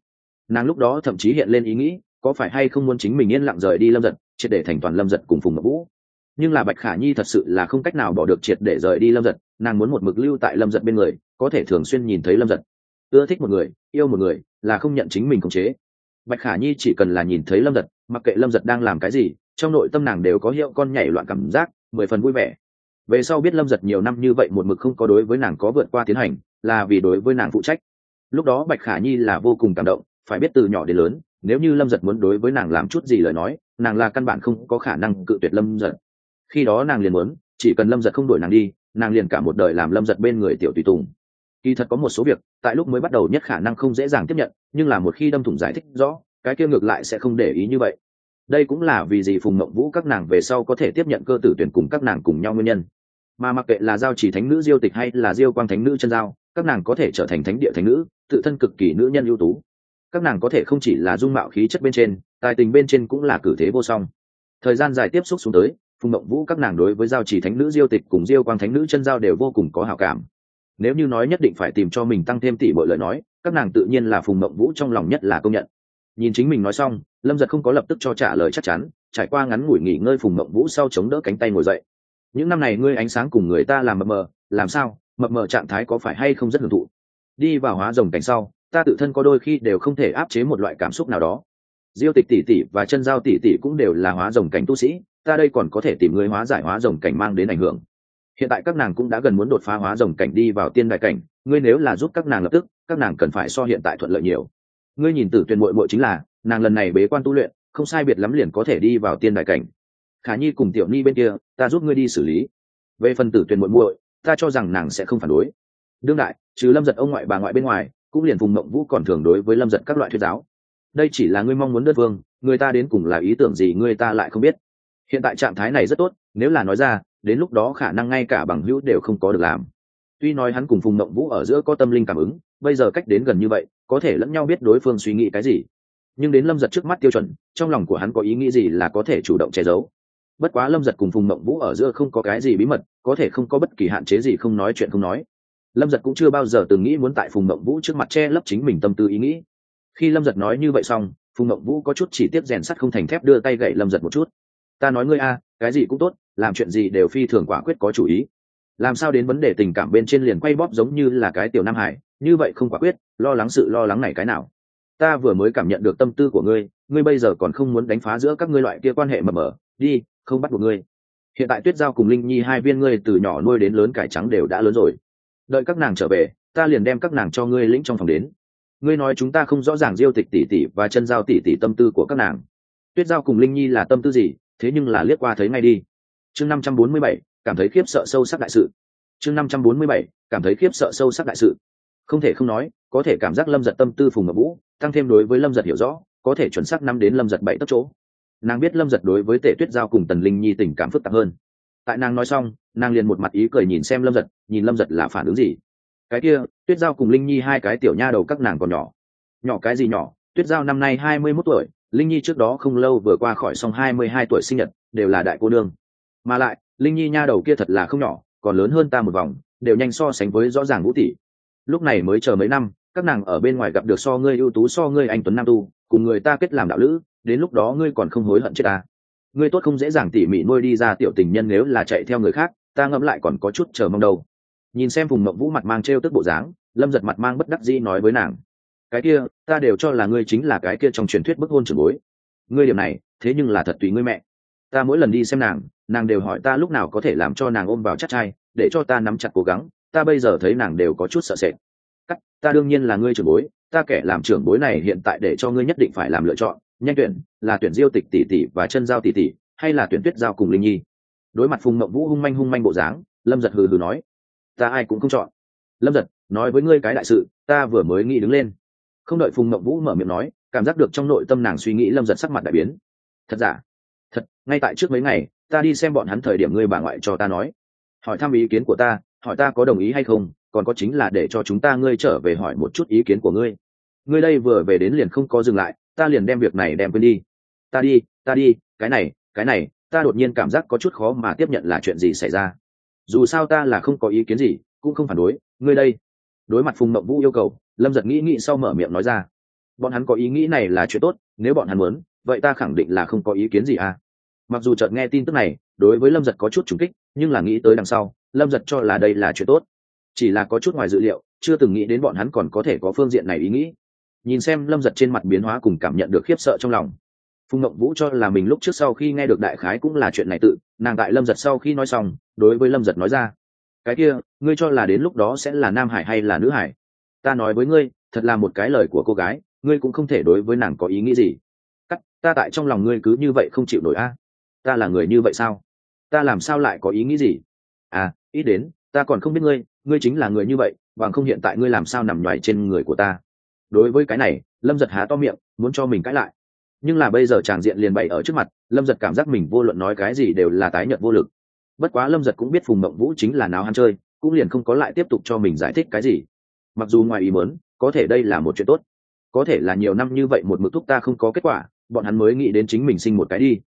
Nàng lúc đó thậm chí hiện lên ý nghĩ, có phải hay không muốn chính mình yên lặng rời đi lâm giật, triệt để thành toàn lâm giật cùng phùng mộng vũ. Nhưng là bạch khả nhi thật sự là không cách nào bỏ được triệt để rời đi lâm giật, nàng muốn một mực lưu tại lâm giật bên người, có thể thường xuyên nhìn thấy lâm giật. Ưa thích một người yêu một người là không nhận chính mình khống chế. Bạch khả nhi chỉ cần là nhìn thấy lâm giật, mặc kệ lâm giật đang làm cái gì, trong nội tâm nàng đều có hiệu con nhảy loạn cảm giác, mười phần vui vẻ. Về sau biết lâm giật nhiều năm như vậy một mực không có đối với nàng có vượt qua tiến hành, là vì đối với nàng phụ trách. Lúc đó bạch khả nhi là vô cùng cảm động, phải biết từ nhỏ đến lớn, nếu như lâm giật muốn đối với nàng làm chút gì lời nói, nàng là căn bản không có khả năng cự tuyệt lâm giật. Khi đó nàng liền muốn, chỉ cần lâm giật không đuổi nàng đi, nàng liền cả một đời làm lâm giật bên người tiểu tùy tùng kỳ thật có một số việc, tại lúc mới bắt đầu nhất khả năng không dễ dàng tiếp nhận, nhưng là một khi đâm thủng giải thích rõ, cái kia ngược lại sẽ không để ý như vậy. Đây cũng là vì gì phùng mộng vũ các nàng về sau có thể tiếp nhận cơ tử tuyển cùng các nàng cùng nhau nguyên nhân. Mà mặc kệ là giao chỉ thánh nữ diêu tịch hay là diêu quang thánh nữ chân giao, các nàng có thể trở thành thánh địa thánh nữ, tự thân cực kỳ nữ nhân ưu tú. Các nàng có thể không chỉ là dung mạo khí chất bên trên, tài tình bên trên cũng là cử thế vô song. Thời gian dài tiếp xúc xuống tới, phùng mộng vũ các nàng đối với giao chỉ thánh nữ diêu tịch cùng diêu quang thánh nữ chân giao đều vô cùng có hảo cảm nếu như nói nhất định phải tìm cho mình tăng thêm tỷ bội lời nói, các nàng tự nhiên là phùng mộng vũ trong lòng nhất là công nhận. Nhìn chính mình nói xong, lâm giật không có lập tức cho trả lời chắc chắn, trải qua ngắn ngủi nghỉ ngơi phùng mộng vũ sau chống đỡ cánh tay ngồi dậy. Những năm này ngươi ánh sáng cùng người ta làm mập mờ, làm sao? Mập mờ trạng thái có phải hay không rất hưởng thụ? Đi vào hóa rồng cảnh sau, ta tự thân có đôi khi đều không thể áp chế một loại cảm xúc nào đó. Diêu tịch tỷ tỷ và chân giao tỷ tỷ cũng đều là hóa rồng cảnh tu sĩ, ta đây còn có thể tìm người hóa giải hóa rồng cảnh mang đến ảnh hưởng hiện tại các nàng cũng đã gần muốn đột phá hóa rồng cảnh đi vào tiên đại cảnh, ngươi nếu là giúp các nàng lập tức, các nàng cần phải so hiện tại thuận lợi nhiều. Ngươi nhìn tử tuyển mội mội chính là, nàng lần này bế quan tu luyện, không sai biệt lắm liền có thể đi vào tiên đại cảnh. Khả nhi cùng tiểu ni bên kia, ta giúp ngươi đi xử lý. Về phần tử tuyển muội muội, ta cho rằng nàng sẽ không phản đối. Đương đại, trừ lâm giật ông ngoại bà ngoại bên ngoài, cũng liền vùng mộng vũ còn thường đối với lâm giật các loại thuyết giáo. Đây chỉ là ngươi mong muốn đất vương người ta đến cùng là ý tưởng gì người ta lại không biết hiện tại trạng thái này rất tốt, nếu là nói ra, đến lúc đó khả năng ngay cả bằng hữu đều không có được làm. Tuy nói hắn cùng phùng mộng vũ ở giữa có tâm linh cảm ứng, bây giờ cách đến gần như vậy, có thể lẫn nhau biết đối phương suy nghĩ cái gì. Nhưng đến lâm giật trước mắt tiêu chuẩn, trong lòng của hắn có ý nghĩ gì là có thể chủ động che giấu. Bất quá lâm giật cùng phùng mộng vũ ở giữa không có cái gì bí mật, có thể không có bất kỳ hạn chế gì không nói chuyện không nói. Lâm giật cũng chưa bao giờ từng nghĩ muốn tại phùng mộng vũ trước mặt che lấp chính mình tâm tư ý nghĩ. Khi lâm giật nói như vậy xong, phùng mộng vũ có chút chỉ tiếp rèn sắt không thành thép đưa tay gậy lâm giật một chút ta nói ngươi a, cái gì cũng tốt, làm chuyện gì đều phi thường quả quyết có chủ ý. Làm sao đến vấn đề tình cảm bên trên liền quay bóp giống như là cái tiểu nam hải, như vậy không quả quyết, lo lắng sự lo lắng này cái nào? Ta vừa mới cảm nhận được tâm tư của ngươi ngươi bây giờ còn không muốn đánh phá giữa các ngươi loại kia quan hệ mờ mờ, đi, không bắt buộc ngươi. Hiện tại tuyết giao cùng linh nhi hai viên ngươi từ nhỏ nuôi đến lớn cải trắng đều đã lớn rồi. Đợi các nàng trở về, ta liền đem các nàng cho ngươi lĩnh trong phòng đến. Ngươi nói chúng ta không rõ ràng diêu tịch tỷ tỷ và chân giao tỷ tỷ tâm tư của các nàng. Tuyết giao cùng linh nhi là tâm tư gì? Thế nhưng là liếc qua thấy ngay đi. Chương năm trăm bốn mươi bảy, cảm thấy khiếp sợ sâu sắc đại sự. Chương năm trăm bốn mươi bảy, cảm thấy khiếp sợ sâu sắc đại sự. Không thể không nói, có thể cảm giác lâm giật tâm tư phùng ngọc vũ, tăng thêm đối với lâm giật hiểu rõ, có thể chuẩn xác năm đến lâm giật bảy tấc chỗ. Nàng biết lâm giật đối với tể tuyết giao cùng tần linh nhi tình cảm phức tạp hơn. Tại nàng nói xong, nàng liền một mặt ý cười nhìn xem lâm giật, nhìn lâm giật là phản ứng gì. Cái kia, tuyết giao cùng linh nhi hai cái tiểu nha đầu các nàng còn nhỏ. Nhỏ cái gì nhỏ? Tuyết giao năm nay hai mươi mốt tuổi linh nhi trước đó không lâu vừa qua khỏi xong hai mươi hai tuổi sinh nhật, đều là đại cô nương. Mà lại, linh nhi nha đầu kia thật là không nhỏ, còn lớn hơn ta một vòng, đều nhanh so sánh với rõ ràng vũ tỷ. Lúc này mới chờ mấy năm, các nàng ở bên ngoài gặp được so ngươi ưu tú, so ngươi anh tuấn nam tu, cùng người ta kết làm đạo lữ, đến lúc đó ngươi còn không hối hận chết ta. Ngươi tốt không dễ dàng tỉ mỉ nuôi đi ra tiểu tình nhân nếu là chạy theo người khác, ta ngẫm lại còn có chút chờ mong đâu. Nhìn xem vùng mộng vũ mặt mang t r e o tức bộ dáng, lâm giật mặt mang bất đắc dĩ nói với nàng cái kia, ta đều cho là ngươi chính là cái kia trong truyền thuyết bức hôn trưởng bối. Ngươi điểm này, thế nhưng là thật tùy ngươi mẹ. Ta mỗi lần đi xem nàng nàng đều hỏi ta lúc nào có thể làm cho nàng ôm vào chắc trai để cho ta nắm chặt cố gắng, ta bây giờ thấy nàng đều có chút sợ sệt. Cắt, ta đương nhiên là ngươi trưởng bối, ta kẻ làm trưởng bối này hiện tại để cho ngươi nhất định phải làm lựa chọn, nhanh tuyển, là tuyển diêu tịch tỷ tỷ và chân giao tỷ tỷ, hay là tuyển tuyết giao cùng linh nhi. Đối mặt phùng mậu vũ hung manh hung manh bộ dáng, lâm giật hừ hừ nói, ta ai cũng không chọn. Lâm giật, nói với ngươi cái đại sự, ta vừa mới nghĩ đứng lên không đợi phùng mộng vũ mở miệng nói, cảm giác được trong nội tâm nàng suy nghĩ lâm giật sắc mặt đại biến. Thật giả? Thật, ngay tại trước mấy ngày, ta đi xem bọn hắn thời điểm ngươi bà ngoại cho ta nói. Hỏi thăm ý kiến của ta, hỏi ta có đồng ý hay không, còn có chính là để cho chúng ta ngươi trở về hỏi một chút ý kiến của ngươi. Ngươi đây vừa về đến liền không có dừng lại, ta liền đem việc này đem quên đi. Ta đi ta đi, cái này cái này, ta đột nhiên cảm giác có chút khó mà tiếp nhận là chuyện gì xảy ra. Dù sao ta là không có ý kiến gì, cũng không phản đối, ngươi đây. Đối mặt phùng mậu vũ yêu cầu lâm giật nghĩ nghĩ sau mở miệng nói ra. Bọn hắn có ý nghĩ này là chuyện tốt, nếu bọn hắn muốn, vậy ta khẳng định là không có ý kiến gì à. Mặc dù chợt nghe tin tức này, đối với lâm giật có chút trùng kích, nhưng là nghĩ tới đằng sau, lâm giật cho là đây là chuyện tốt. Chỉ là có chút ngoài dự liệu, chưa từng nghĩ đến bọn hắn còn có thể có phương diện này ý nghĩ. Nhìn xem lâm giật trên mặt biến hóa cùng cảm nhận được khiếp sợ trong lòng. Phùng ngộng vũ cho là mình lúc trước sau khi nghe được đại khái cũng là chuyện này tự, nàng tại lâm giật sau khi nói xong, đối với lâm giật nói ra. Cái kia, ngươi cho là đến lúc đó sẽ là nam hải hay là nữ hải? Ta nói với ngươi, thật là một cái lời của cô gái, ngươi cũng không thể đối với nàng có ý nghĩ gì. Cắt, ta tại trong lòng ngươi cứ như vậy không chịu nổi a. Ta là người như vậy sao? Ta làm sao lại có ý nghĩ gì? À ít đến, ta còn không biết ngươi ngươi chính là người như vậy, bằng không hiện tại ngươi làm sao nằm nhoài trên người của ta. Đối với cái này, lâm giật há to miệng, muốn cho mình cãi lại. Nhưng là bây giờ tràng diện liền bày ở trước mặt, lâm giật cảm giác mình vô luận nói cái gì đều là tái nhợt vô lực. Bất quá lâm giật cũng biết phùng mộng vũ chính là nào hắn chơi, cũng liền không có lại tiếp tục cho mình giải thích cái gì mặc dù ngoài ý mớn có thể đây là một chuyện tốt. Có thể là nhiều năm như vậy một mực thúc ta không có kết quả, bọn hắn mới nghĩ đến chính mình sinh một cái đi.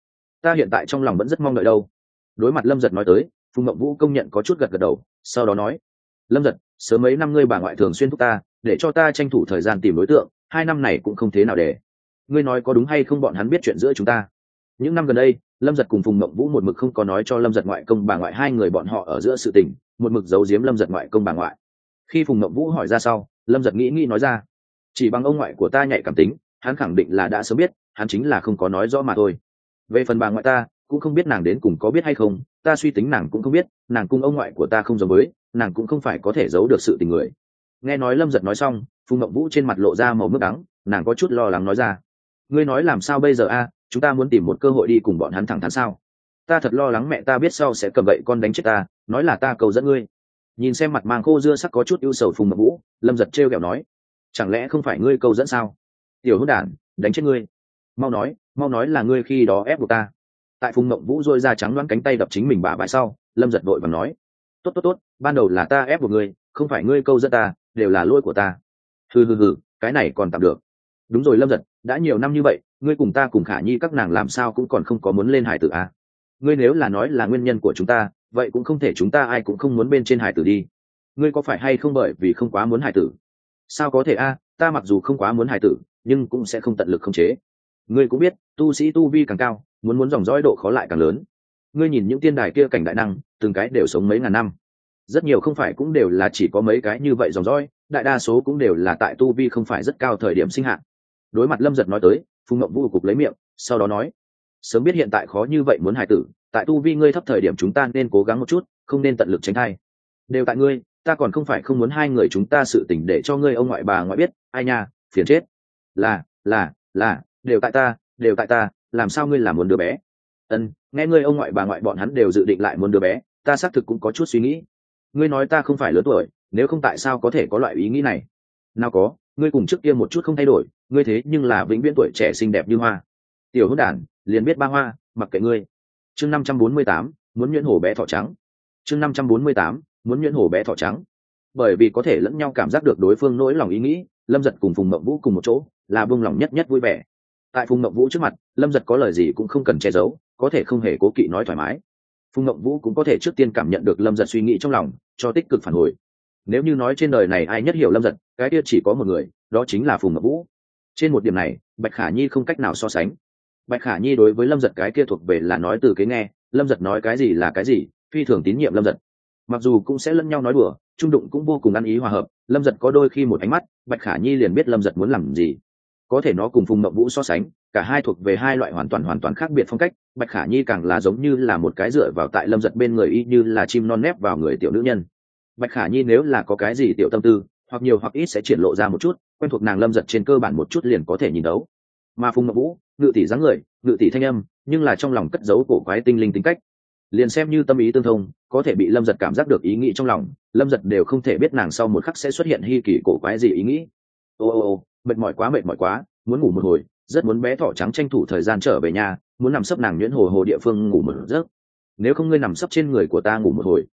Ta hiện tại trong lòng vẫn rất mong đợi đâu. Đối mặt lâm giật nói tới, phùng mộng vũ công nhận có chút gật gật đầu, sau đó nói, lâm giật, sớm mấy năm ngươi bà ngoại thường xuyên thúc ta, để cho ta tranh thủ thời gian tìm đối tượng, hai năm này cũng không thế nào để. Ngươi nói có đúng hay không bọn hắn biết chuyện giữa chúng ta? Những năm gần đây, lâm giật cùng phùng mộng vũ một mực không có nói cho lâm giật ngoại công bà ngoại hai người bọn họ ở giữa sự tình, một mực giấu giếm lâm giật ngoại công bà ngoại khi phùng mộng vũ hỏi ra sau, lâm giật nghĩ nghĩ nói ra, chỉ bằng ông ngoại của ta nhạy cảm tính, hắn khẳng định là đã sớm biết, hắn chính là không có nói rõ mà thôi. Về phần bà ngoại ta, cũng không biết nàng đến cùng có biết hay không, ta suy tính nàng cũng không biết, nàng cung ông ngoại của ta không giống với, nàng cũng không phải có thể giấu được sự tình người. Nghe nói lâm giật nói xong, phùng mộng vũ trên mặt lộ ra màu nước đắng, nàng có chút lo lắng nói ra, ngươi nói làm sao bây giờ a? Chúng ta muốn tìm một cơ hội đi cùng bọn hắn thẳng thắn sao? Ta thật lo lắng mẹ ta biết sau sẽ cầm gậy con đánh chết ta, nói là ta cầu dẫn ngươi nhìn xem mặt mang khô dưa sắc có chút ưu sầu phùng mập vũ, lâm giật trêu kẹo nói, chẳng lẽ không phải ngươi câu dẫn sao? Tiểu hữu đản, đánh chết ngươi. Mau nói mau nói là ngươi khi đó ép buộc ta. Tại phùng mộng vũ dôi ra trắng đoán cánh tay đập chính mình bả bãi sau, lâm giật vội và nói, tốt tốt tốt, ban đầu là ta ép buộc ngươi, không phải ngươi câu dẫn ta, đều là lỗi của ta. Hừ hừ hừ, cái này còn tạm được. Đúng rồi, lâm giật, đã nhiều năm như vậy, ngươi cùng ta cùng khả nhi các nàng làm sao cũng còn không có muốn lên hải tử à? ngươi nếu là nói là nguyên nhân của chúng ta vậy cũng không thể chúng ta ai cũng không muốn bên trên hải tử đi. Ngươi có phải hay không bởi vì không quá muốn hải tử? Sao có thể a, ta mặc dù không quá muốn hải tử, nhưng cũng sẽ không tận lực khống chế. Ngươi cũng biết, tu sĩ tu vi càng cao, muốn muốn dòng dõi độ khó lại càng lớn. Ngươi nhìn những tiên đài kia cảnh đại năng, từng cái đều sống mấy ngàn năm. Rất nhiều không phải cũng đều là chỉ có mấy cái như vậy dòng dõi, đại đa số cũng đều là tại tu vi không phải rất cao thời điểm sinh hạn đối mặt lâm giật nói tới, phùng ngậm vũ cục lấy miệng, sau đó nói sớm biết hiện tại khó như vậy muốn hài tử, tại tu vi ngươi thấp thời điểm chúng ta nên cố gắng một chút, không nên tận lực tránh thai. Đều tại ngươi, ta còn không phải không muốn hai người chúng ta sự tình để cho ngươi ông ngoại bà ngoại biết, ai nha, phiền chết. Là là là, đều tại ta, đều tại ta, làm sao ngươi làm muốn đứa bé? Ân, nghe ngươi ông ngoại bà ngoại bọn hắn đều dự định lại muốn đứa bé, ta xác thực cũng có chút suy nghĩ. Ngươi nói ta không phải lớn tuổi, nếu không tại sao có thể có loại ý nghĩ này? Nào có, ngươi cùng trước kia một chút không thay đổi, ngươi thế nhưng là vĩnh viễn tuổi trẻ xinh đẹp như hoa. Tiểu hữu đản liền biết ba hoa, mặc kệ ngươi. Chương năm trăm bốn mươi tám, muốn nhuyễn hổ bé thỏ trắng. Chương năm trăm bốn mươi tám, muốn nhuyễn hổ bé thỏ trắng. Bởi vì có thể lẫn nhau cảm giác được đối phương nỗi lòng ý nghĩ, lâm giật cùng phùng mậu vũ cùng một chỗ, là buông lòng nhất nhất vui vẻ. Tại phùng mậu vũ trước mặt, lâm giật có lời gì cũng không cần che giấu, có thể không hề cố kỵ nói thoải mái. Phùng mậu vũ cũng có thể trước tiên cảm nhận được lâm giật suy nghĩ trong lòng, cho tích cực phản hồi. Nếu như nói trên đời này ai nhất hiểu lâm giật, cái kia chỉ có một người, đó chính là phùng mậu vũ. Trên một điểm này, bạch khả nhi không cách nào so sánh bạch khả nhi đối với lâm giật cái kia thuộc về là nói từ kế nghe, lâm giật nói cái gì là cái gì, phi thường tín nhiệm lâm giật. Mặc dù cũng sẽ lẫn nhau nói đùa, trung đụng cũng vô cùng ăn ý hòa hợp, lâm giật có đôi khi một ánh mắt, bạch khả nhi liền biết lâm giật muốn làm gì. Có thể nó cùng phùng mậu vũ so sánh, cả hai thuộc về hai loại hoàn toàn hoàn toàn khác biệt phong cách, bạch khả nhi càng là giống như là một cái dựa vào tại lâm giật bên người y như là chim non nép vào người tiểu nữ nhân. Bạch khả nhi nếu là có cái gì tiểu tâm tư, hoặc nhiều hoặc ít sẽ triển lộ ra một chút, quen thuộc nàng lâm giật trên cơ bản một chút liền có thể nhìn đấu mà phùng ngọc vũ, ngự tỷ dáng người, ngự tỷ thanh âm, nhưng là trong lòng cất giấu cổ quái tinh linh tính cách. Liền xem như tâm ý tương thông, có thể bị lâm giật cảm giác được ý nghĩ trong lòng, lâm giật đều không thể biết nàng sau một khắc sẽ xuất hiện hy kỳ cổ quái gì ý nghĩ. Ô ô ô, mệt mỏi quá, mệt mỏi quá, muốn ngủ một hồi, rất muốn bé thỏ trắng tranh thủ thời gian trở về nhà, muốn nằm sấp nàng nhuyễn hồ hồ địa phương ngủ một giấc. Nếu không ngươi nằm sấp trên người của ta ngủ một hồi,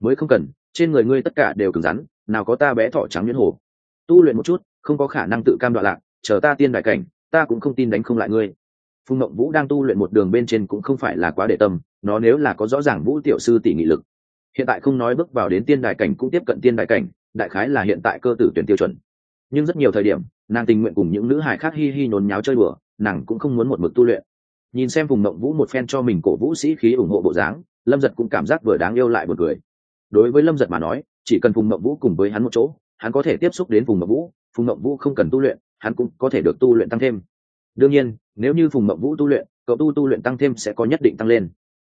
mới không cần, trên người ngươi tất cả đều cứng rắn, nào có ta bé thỏ trắng nhuyễn hồ. Tu luyện một chút, không có khả năng tự cam đoạn lạc, chờ ta tiên đại cảnh ta cũng không tin đánh không lại ngươi. Phùng mộng vũ đang tu luyện một đường bên trên cũng không phải là quá để tâm, nó nếu là có rõ ràng vũ tiểu sư tỷ nghị lực, hiện tại không nói bước vào đến tiên đại cảnh cũng tiếp cận tiên đại cảnh, đại khái là hiện tại cơ tử tuyển tiêu chuẩn. Nhưng rất nhiều thời điểm, nàng tình nguyện cùng những nữ hải khác hi hi nôn nháo chơi bừa nàng cũng không muốn một mực tu luyện. Nhìn xem vùng mộng vũ một phen cho mình cổ vũ sĩ khí ủng hộ bộ dáng, lâm giật cũng cảm giác vừa đáng yêu lại một người đối với lâm giật mà nói, chỉ cần phùng mộng vũ cùng với hắn một chỗ, hắn có thể tiếp xúc đến phùng mộng vũ, phùng mộng vũ không cần tu luyện hắn cũng có thể được tu luyện tăng thêm. Đương nhiên, nếu như phùng mộng vũ tu luyện, cậu tu tu luyện tăng thêm sẽ có nhất định tăng lên.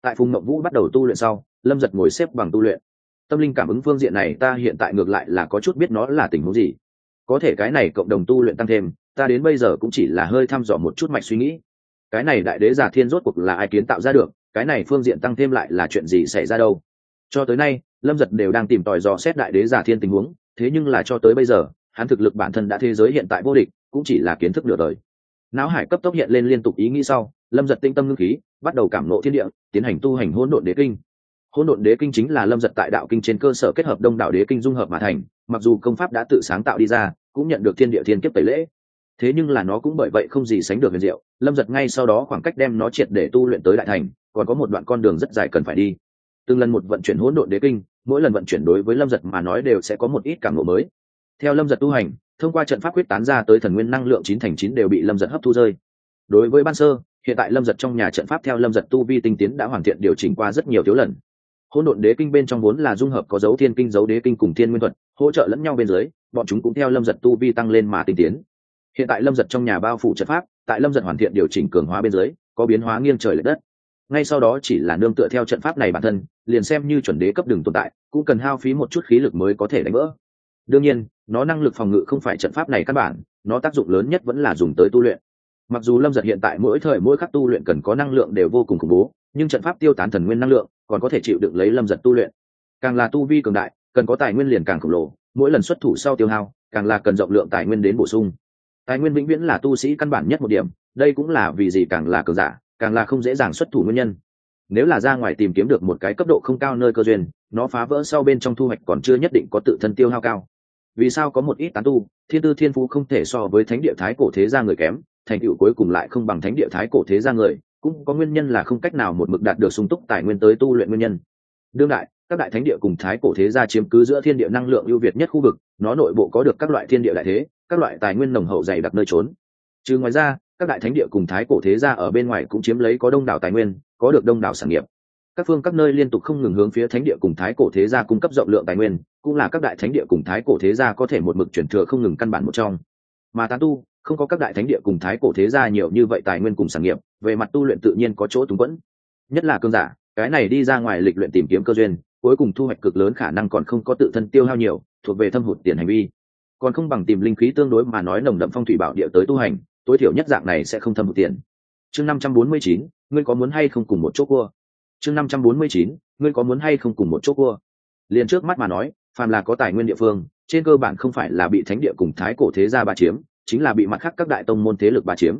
Tại phùng mộng vũ bắt đầu tu luyện sau, lâm giật ngồi xếp bằng tu luyện. Tâm linh cảm ứng phương diện này ta hiện tại ngược lại là có chút biết nó là tình huống gì. Có thể cái này cộng đồng tu luyện tăng thêm, ta đến bây giờ cũng chỉ là hơi thăm dò một chút mạch suy nghĩ. Cái này đại đế giả thiên rốt cuộc là ai kiến tạo ra được, cái này phương diện tăng thêm lại là chuyện gì xảy ra đâu. Cho tới nay, lâm giật đều đang tìm tòi dò xét đại đế giả thiên tình huống, thế nhưng là cho tới bây giờ hắn thực lực bản thân đã thế giới hiện tại vô địch, cũng chỉ là kiến thức nửa đời. Não hải cấp tốc hiện lên liên tục ý nghĩ sau, lâm giật tinh tâm ngưng khí, bắt đầu cảm nộ thiên địa, tiến hành tu hành hỗn độn đế kinh. Hỗn độn đế kinh chính là lâm giật tại đạo kinh trên cơ sở kết hợp đông đạo đế kinh dung hợp mà thành, mặc dù công pháp đã tự sáng tạo đi ra, cũng nhận được thiên địa thiên kiếp tẩy lễ. Thế nhưng là nó cũng bởi vậy không gì sánh được huyền diệu, lâm giật ngay sau đó khoảng cách đem nó triệt để tu luyện tới đại thành, còn có một đoạn con đường rất dài cần phải đi. Từng lần một vận chuyển hỗn độn đế kinh, mỗi lần vận chuyển đối với lâm giật mà nói đều sẽ có một ít cảm ngộ mới theo lâm giật tu hành, thông qua trận pháp quyết tán ra tới thần nguyên năng lượng chín thành chín đều bị lâm giật hấp thu rơi. Đối với ban sơ, hiện tại lâm giật trong nhà trận pháp theo lâm giật tu vi tinh tiến đã hoàn thiện điều chỉnh qua rất nhiều thiếu lần. Hỗn độn đế kinh bên trong vốn là dung hợp có dấu thiên kinh, dấu đế kinh cùng thiên nguyên thuật, hỗ trợ lẫn nhau bên dưới, bọn chúng cũng theo lâm giật tu vi tăng lên mà tinh tiến. Hiện tại lâm giật trong nhà bao phủ trận pháp, tại lâm giật hoàn thiện điều chỉnh cường hóa bên dưới, có biến hóa nghiêng trời l ệ đất. Ngay sau đó chỉ là nương tựa theo trận pháp này bản thân, liền xem như chuẩn đế cấp đường tồn tại, cũng cần hao phí một chút khí lực mới có thể đánh vỡ đương nhiên, nó năng lực phòng ngự không phải trận pháp này căn bản, nó tác dụng lớn nhất vẫn là dùng tới tu luyện. Mặc dù lâm giật hiện tại mỗi thời mỗi khắc tu luyện cần có năng lượng đều vô cùng khủng bố, nhưng trận pháp tiêu tán thần nguyên năng lượng còn có thể chịu đựng lấy lâm giật tu luyện. Càng là tu vi cường đại, cần có tài nguyên liền càng khổng lồ, mỗi lần xuất thủ sau tiêu hao, càng là cần rộng lượng tài nguyên đến bổ sung. Tài nguyên vĩnh viễn là tu sĩ căn bản nhất một điểm, đây cũng là vì gì càng là cường giả, càng là không dễ dàng xuất thủ nguyên nhân. Nếu là ra ngoài tìm kiếm được một cái cấp độ không cao nơi cơ duyên, nó phá vỡ sau bên trong thu hoạch còn chưa nhất định có tự thân tiêu hao cao vì sao có một ít tán tu, thiên tư thiên phú không thể so với thánh địa thái cổ thế gia người kém, thành tựu cuối cùng lại không bằng thánh địa thái cổ thế gia người, cũng có nguyên nhân là không cách nào một mực đạt được sung túc tài nguyên tới tu luyện nguyên nhân. Đương đại, các đại thánh địa cùng thái cổ thế gia chiếm cứ giữa thiên địa năng lượng ưu việt nhất khu vực, nó nội bộ có được các loại thiên địa đại thế, các loại tài nguyên nồng hậu dày đặc nơi trốn. Trừ ngoài ra, các đại thánh địa cùng thái cổ thế gia ở bên ngoài cũng chiếm lấy có đông đảo tài nguyên, có được đông đảo sản nghiệp các phương các nơi liên tục không ngừng hướng phía thánh địa cùng thái cổ thế gia cung cấp rộng lượng tài nguyên, cũng là các đại thánh địa cùng thái cổ thế gia có thể một mực chuyển thừa không ngừng căn bản một trong. Mà tán tu, không có các đại thánh địa cùng thái cổ thế gia nhiều như vậy tài nguyên cùng sản nghiệp, về mặt tu luyện tự nhiên có chỗ túng quẫn. Nhất là cơn giả, cái này đi ra ngoài lịch luyện tìm kiếm cơ duyên, cuối cùng thu hoạch cực lớn khả năng còn không có tự thân tiêu hao nhiều, thuộc về thâm hụt tiền hành vi. Còn không bằng tìm linh khí tương đối mà nói nồng đậm phong thủy bảo địa tới tu hành, tối thiểu nhất dạng này sẽ không thâm hụt tiền. Chương năm trăm bốn mươi chín, ngươi có muốn hay không cùng một chỗ cua? Chương năm trăm bốn mươi chín, ngươi có muốn hay không cùng một chỗ cua? Liền trước mắt mà nói, phàm là có tài nguyên địa phương, trên cơ bản không phải là bị thánh địa cùng thái cổ thế gia bá chiếm, chính là bị mặt khác các đại tông môn thế lực bá chiếm.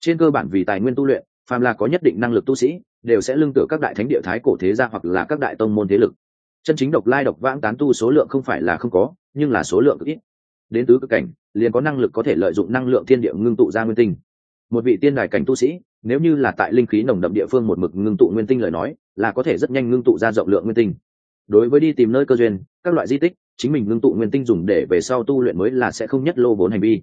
Trên cơ bản vì tài nguyên tu luyện, phàm là có nhất định năng lực tu sĩ, đều sẽ lưng tựa các đại thánh địa thái cổ thế gia hoặc là các đại tông môn thế lực. Chân chính độc lai độc vãng tán tu số lượng không phải là không có, nhưng là số lượng ít. Đến tứ cực cảnh, liền có năng lực có thể lợi dụng năng lượng thiên địa ngưng tụ ra nguyên tinh. Một vị tiên đài cảnh tu sĩ nếu như là tại linh khí nồng đậm địa phương một mực ngưng tụ nguyên tinh lời nói, là có thể rất nhanh ngưng tụ ra rộng lượng nguyên tinh. Đối với đi tìm nơi cơ duyên, các loại di tích, chính mình ngưng tụ nguyên tinh dùng để về sau tu luyện mới là sẽ không nhất lô vốn hành vi.